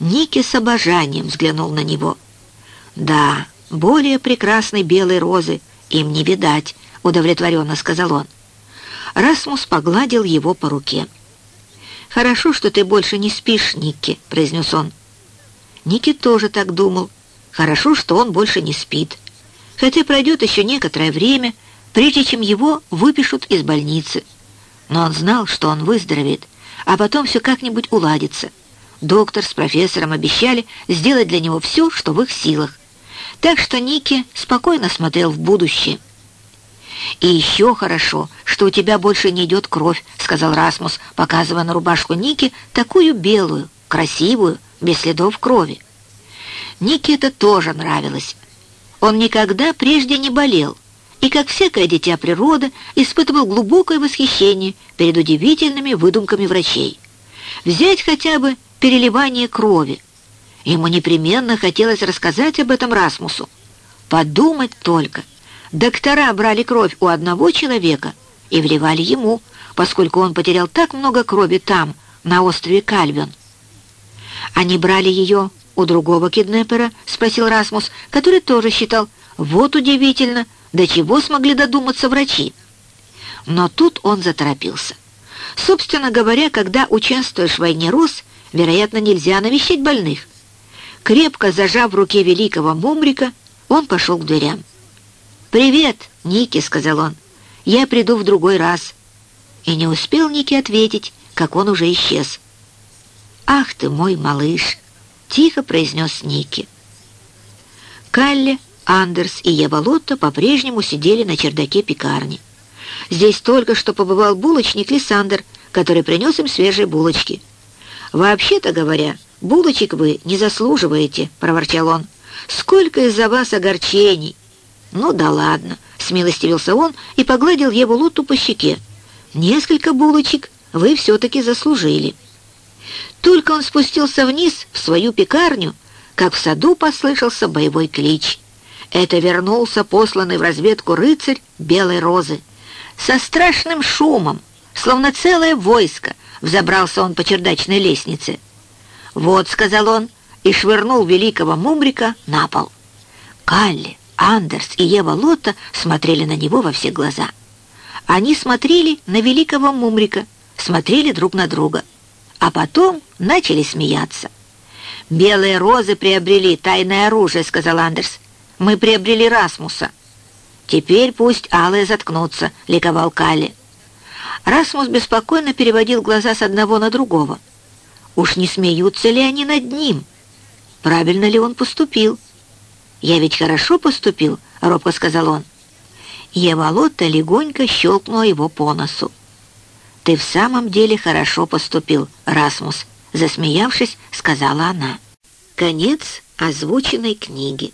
Ники с обожанием взглянул на него. «Да, более прекрасной белой розы им не видать», — удовлетворенно сказал он. Расмус погладил его по руке. «Хорошо, что ты больше не спишь, Никки», — произнес он. Ники тоже так думал. Хорошо, что он больше не спит. Хотя пройдет еще некоторое время, прежде чем его выпишут из больницы. Но он знал, что он выздоровеет, а потом все как-нибудь уладится. Доктор с профессором обещали сделать для него все, что в их силах. Так что Ники спокойно смотрел в будущее. «И еще хорошо, что у тебя больше не идет кровь», — сказал Расмус, показывая на рубашку Ники такую белую, красивую, без следов крови. Нике это тоже нравилось. Он никогда прежде не болел, и, как всякое дитя природы, испытывал глубокое восхищение перед удивительными выдумками врачей. Взять хотя бы переливание крови. Ему непременно хотелось рассказать об этом Расмусу. Подумать только — Доктора брали кровь у одного человека и вливали ему, поскольку он потерял так много крови там, на острове Кальвин. «Они брали ее у другого киднепера?» — спросил Расмус, который тоже считал, «Вот удивительно, до чего смогли додуматься врачи». Но тут он заторопился. Собственно говоря, когда участвуешь в войне роз, вероятно, нельзя навещать больных. Крепко зажав в руке великого Мумрика, он пошел к дверям. «Привет, Ники», — сказал он. «Я приду в другой раз». И не успел Ники ответить, как он уже исчез. «Ах ты мой малыш!» — тихо произнес Ники. Калли, Андерс и Ева Лотта по-прежнему сидели на чердаке пекарни. Здесь только что побывал булочник Лиссандр, который принес им свежие булочки. «Вообще-то говоря, булочек вы не заслуживаете», — проворчал он. «Сколько из-за вас огорчений!» «Ну да ладно», — смилостивился он и погладил Еву Лутту по щеке. «Несколько булочек вы все-таки заслужили». Только он спустился вниз в свою пекарню, как в саду послышался боевой клич. Это вернулся посланный в разведку рыцарь Белой Розы. Со страшным шумом, словно целое войско, взобрался он по чердачной лестнице. «Вот», — сказал он, и швырнул великого мумрика на пол. «Калли, Андерс и Ева Лотта смотрели на него во все глаза. Они смотрели на великого Мумрика, смотрели друг на друга, а потом начали смеяться. «Белые розы приобрели тайное оружие», — сказал Андерс. «Мы приобрели Расмуса». «Теперь пусть алые заткнутся», — ликовал Калли. Расмус беспокойно переводил глаза с одного на другого. Уж не смеются ли они над ним? Правильно ли он поступил? «Я ведь хорошо поступил», — робко сказал он. Ева Лотта легонько щелкнула его по носу. «Ты в самом деле хорошо поступил, Расмус», — засмеявшись, сказала она. Конец озвученной книги.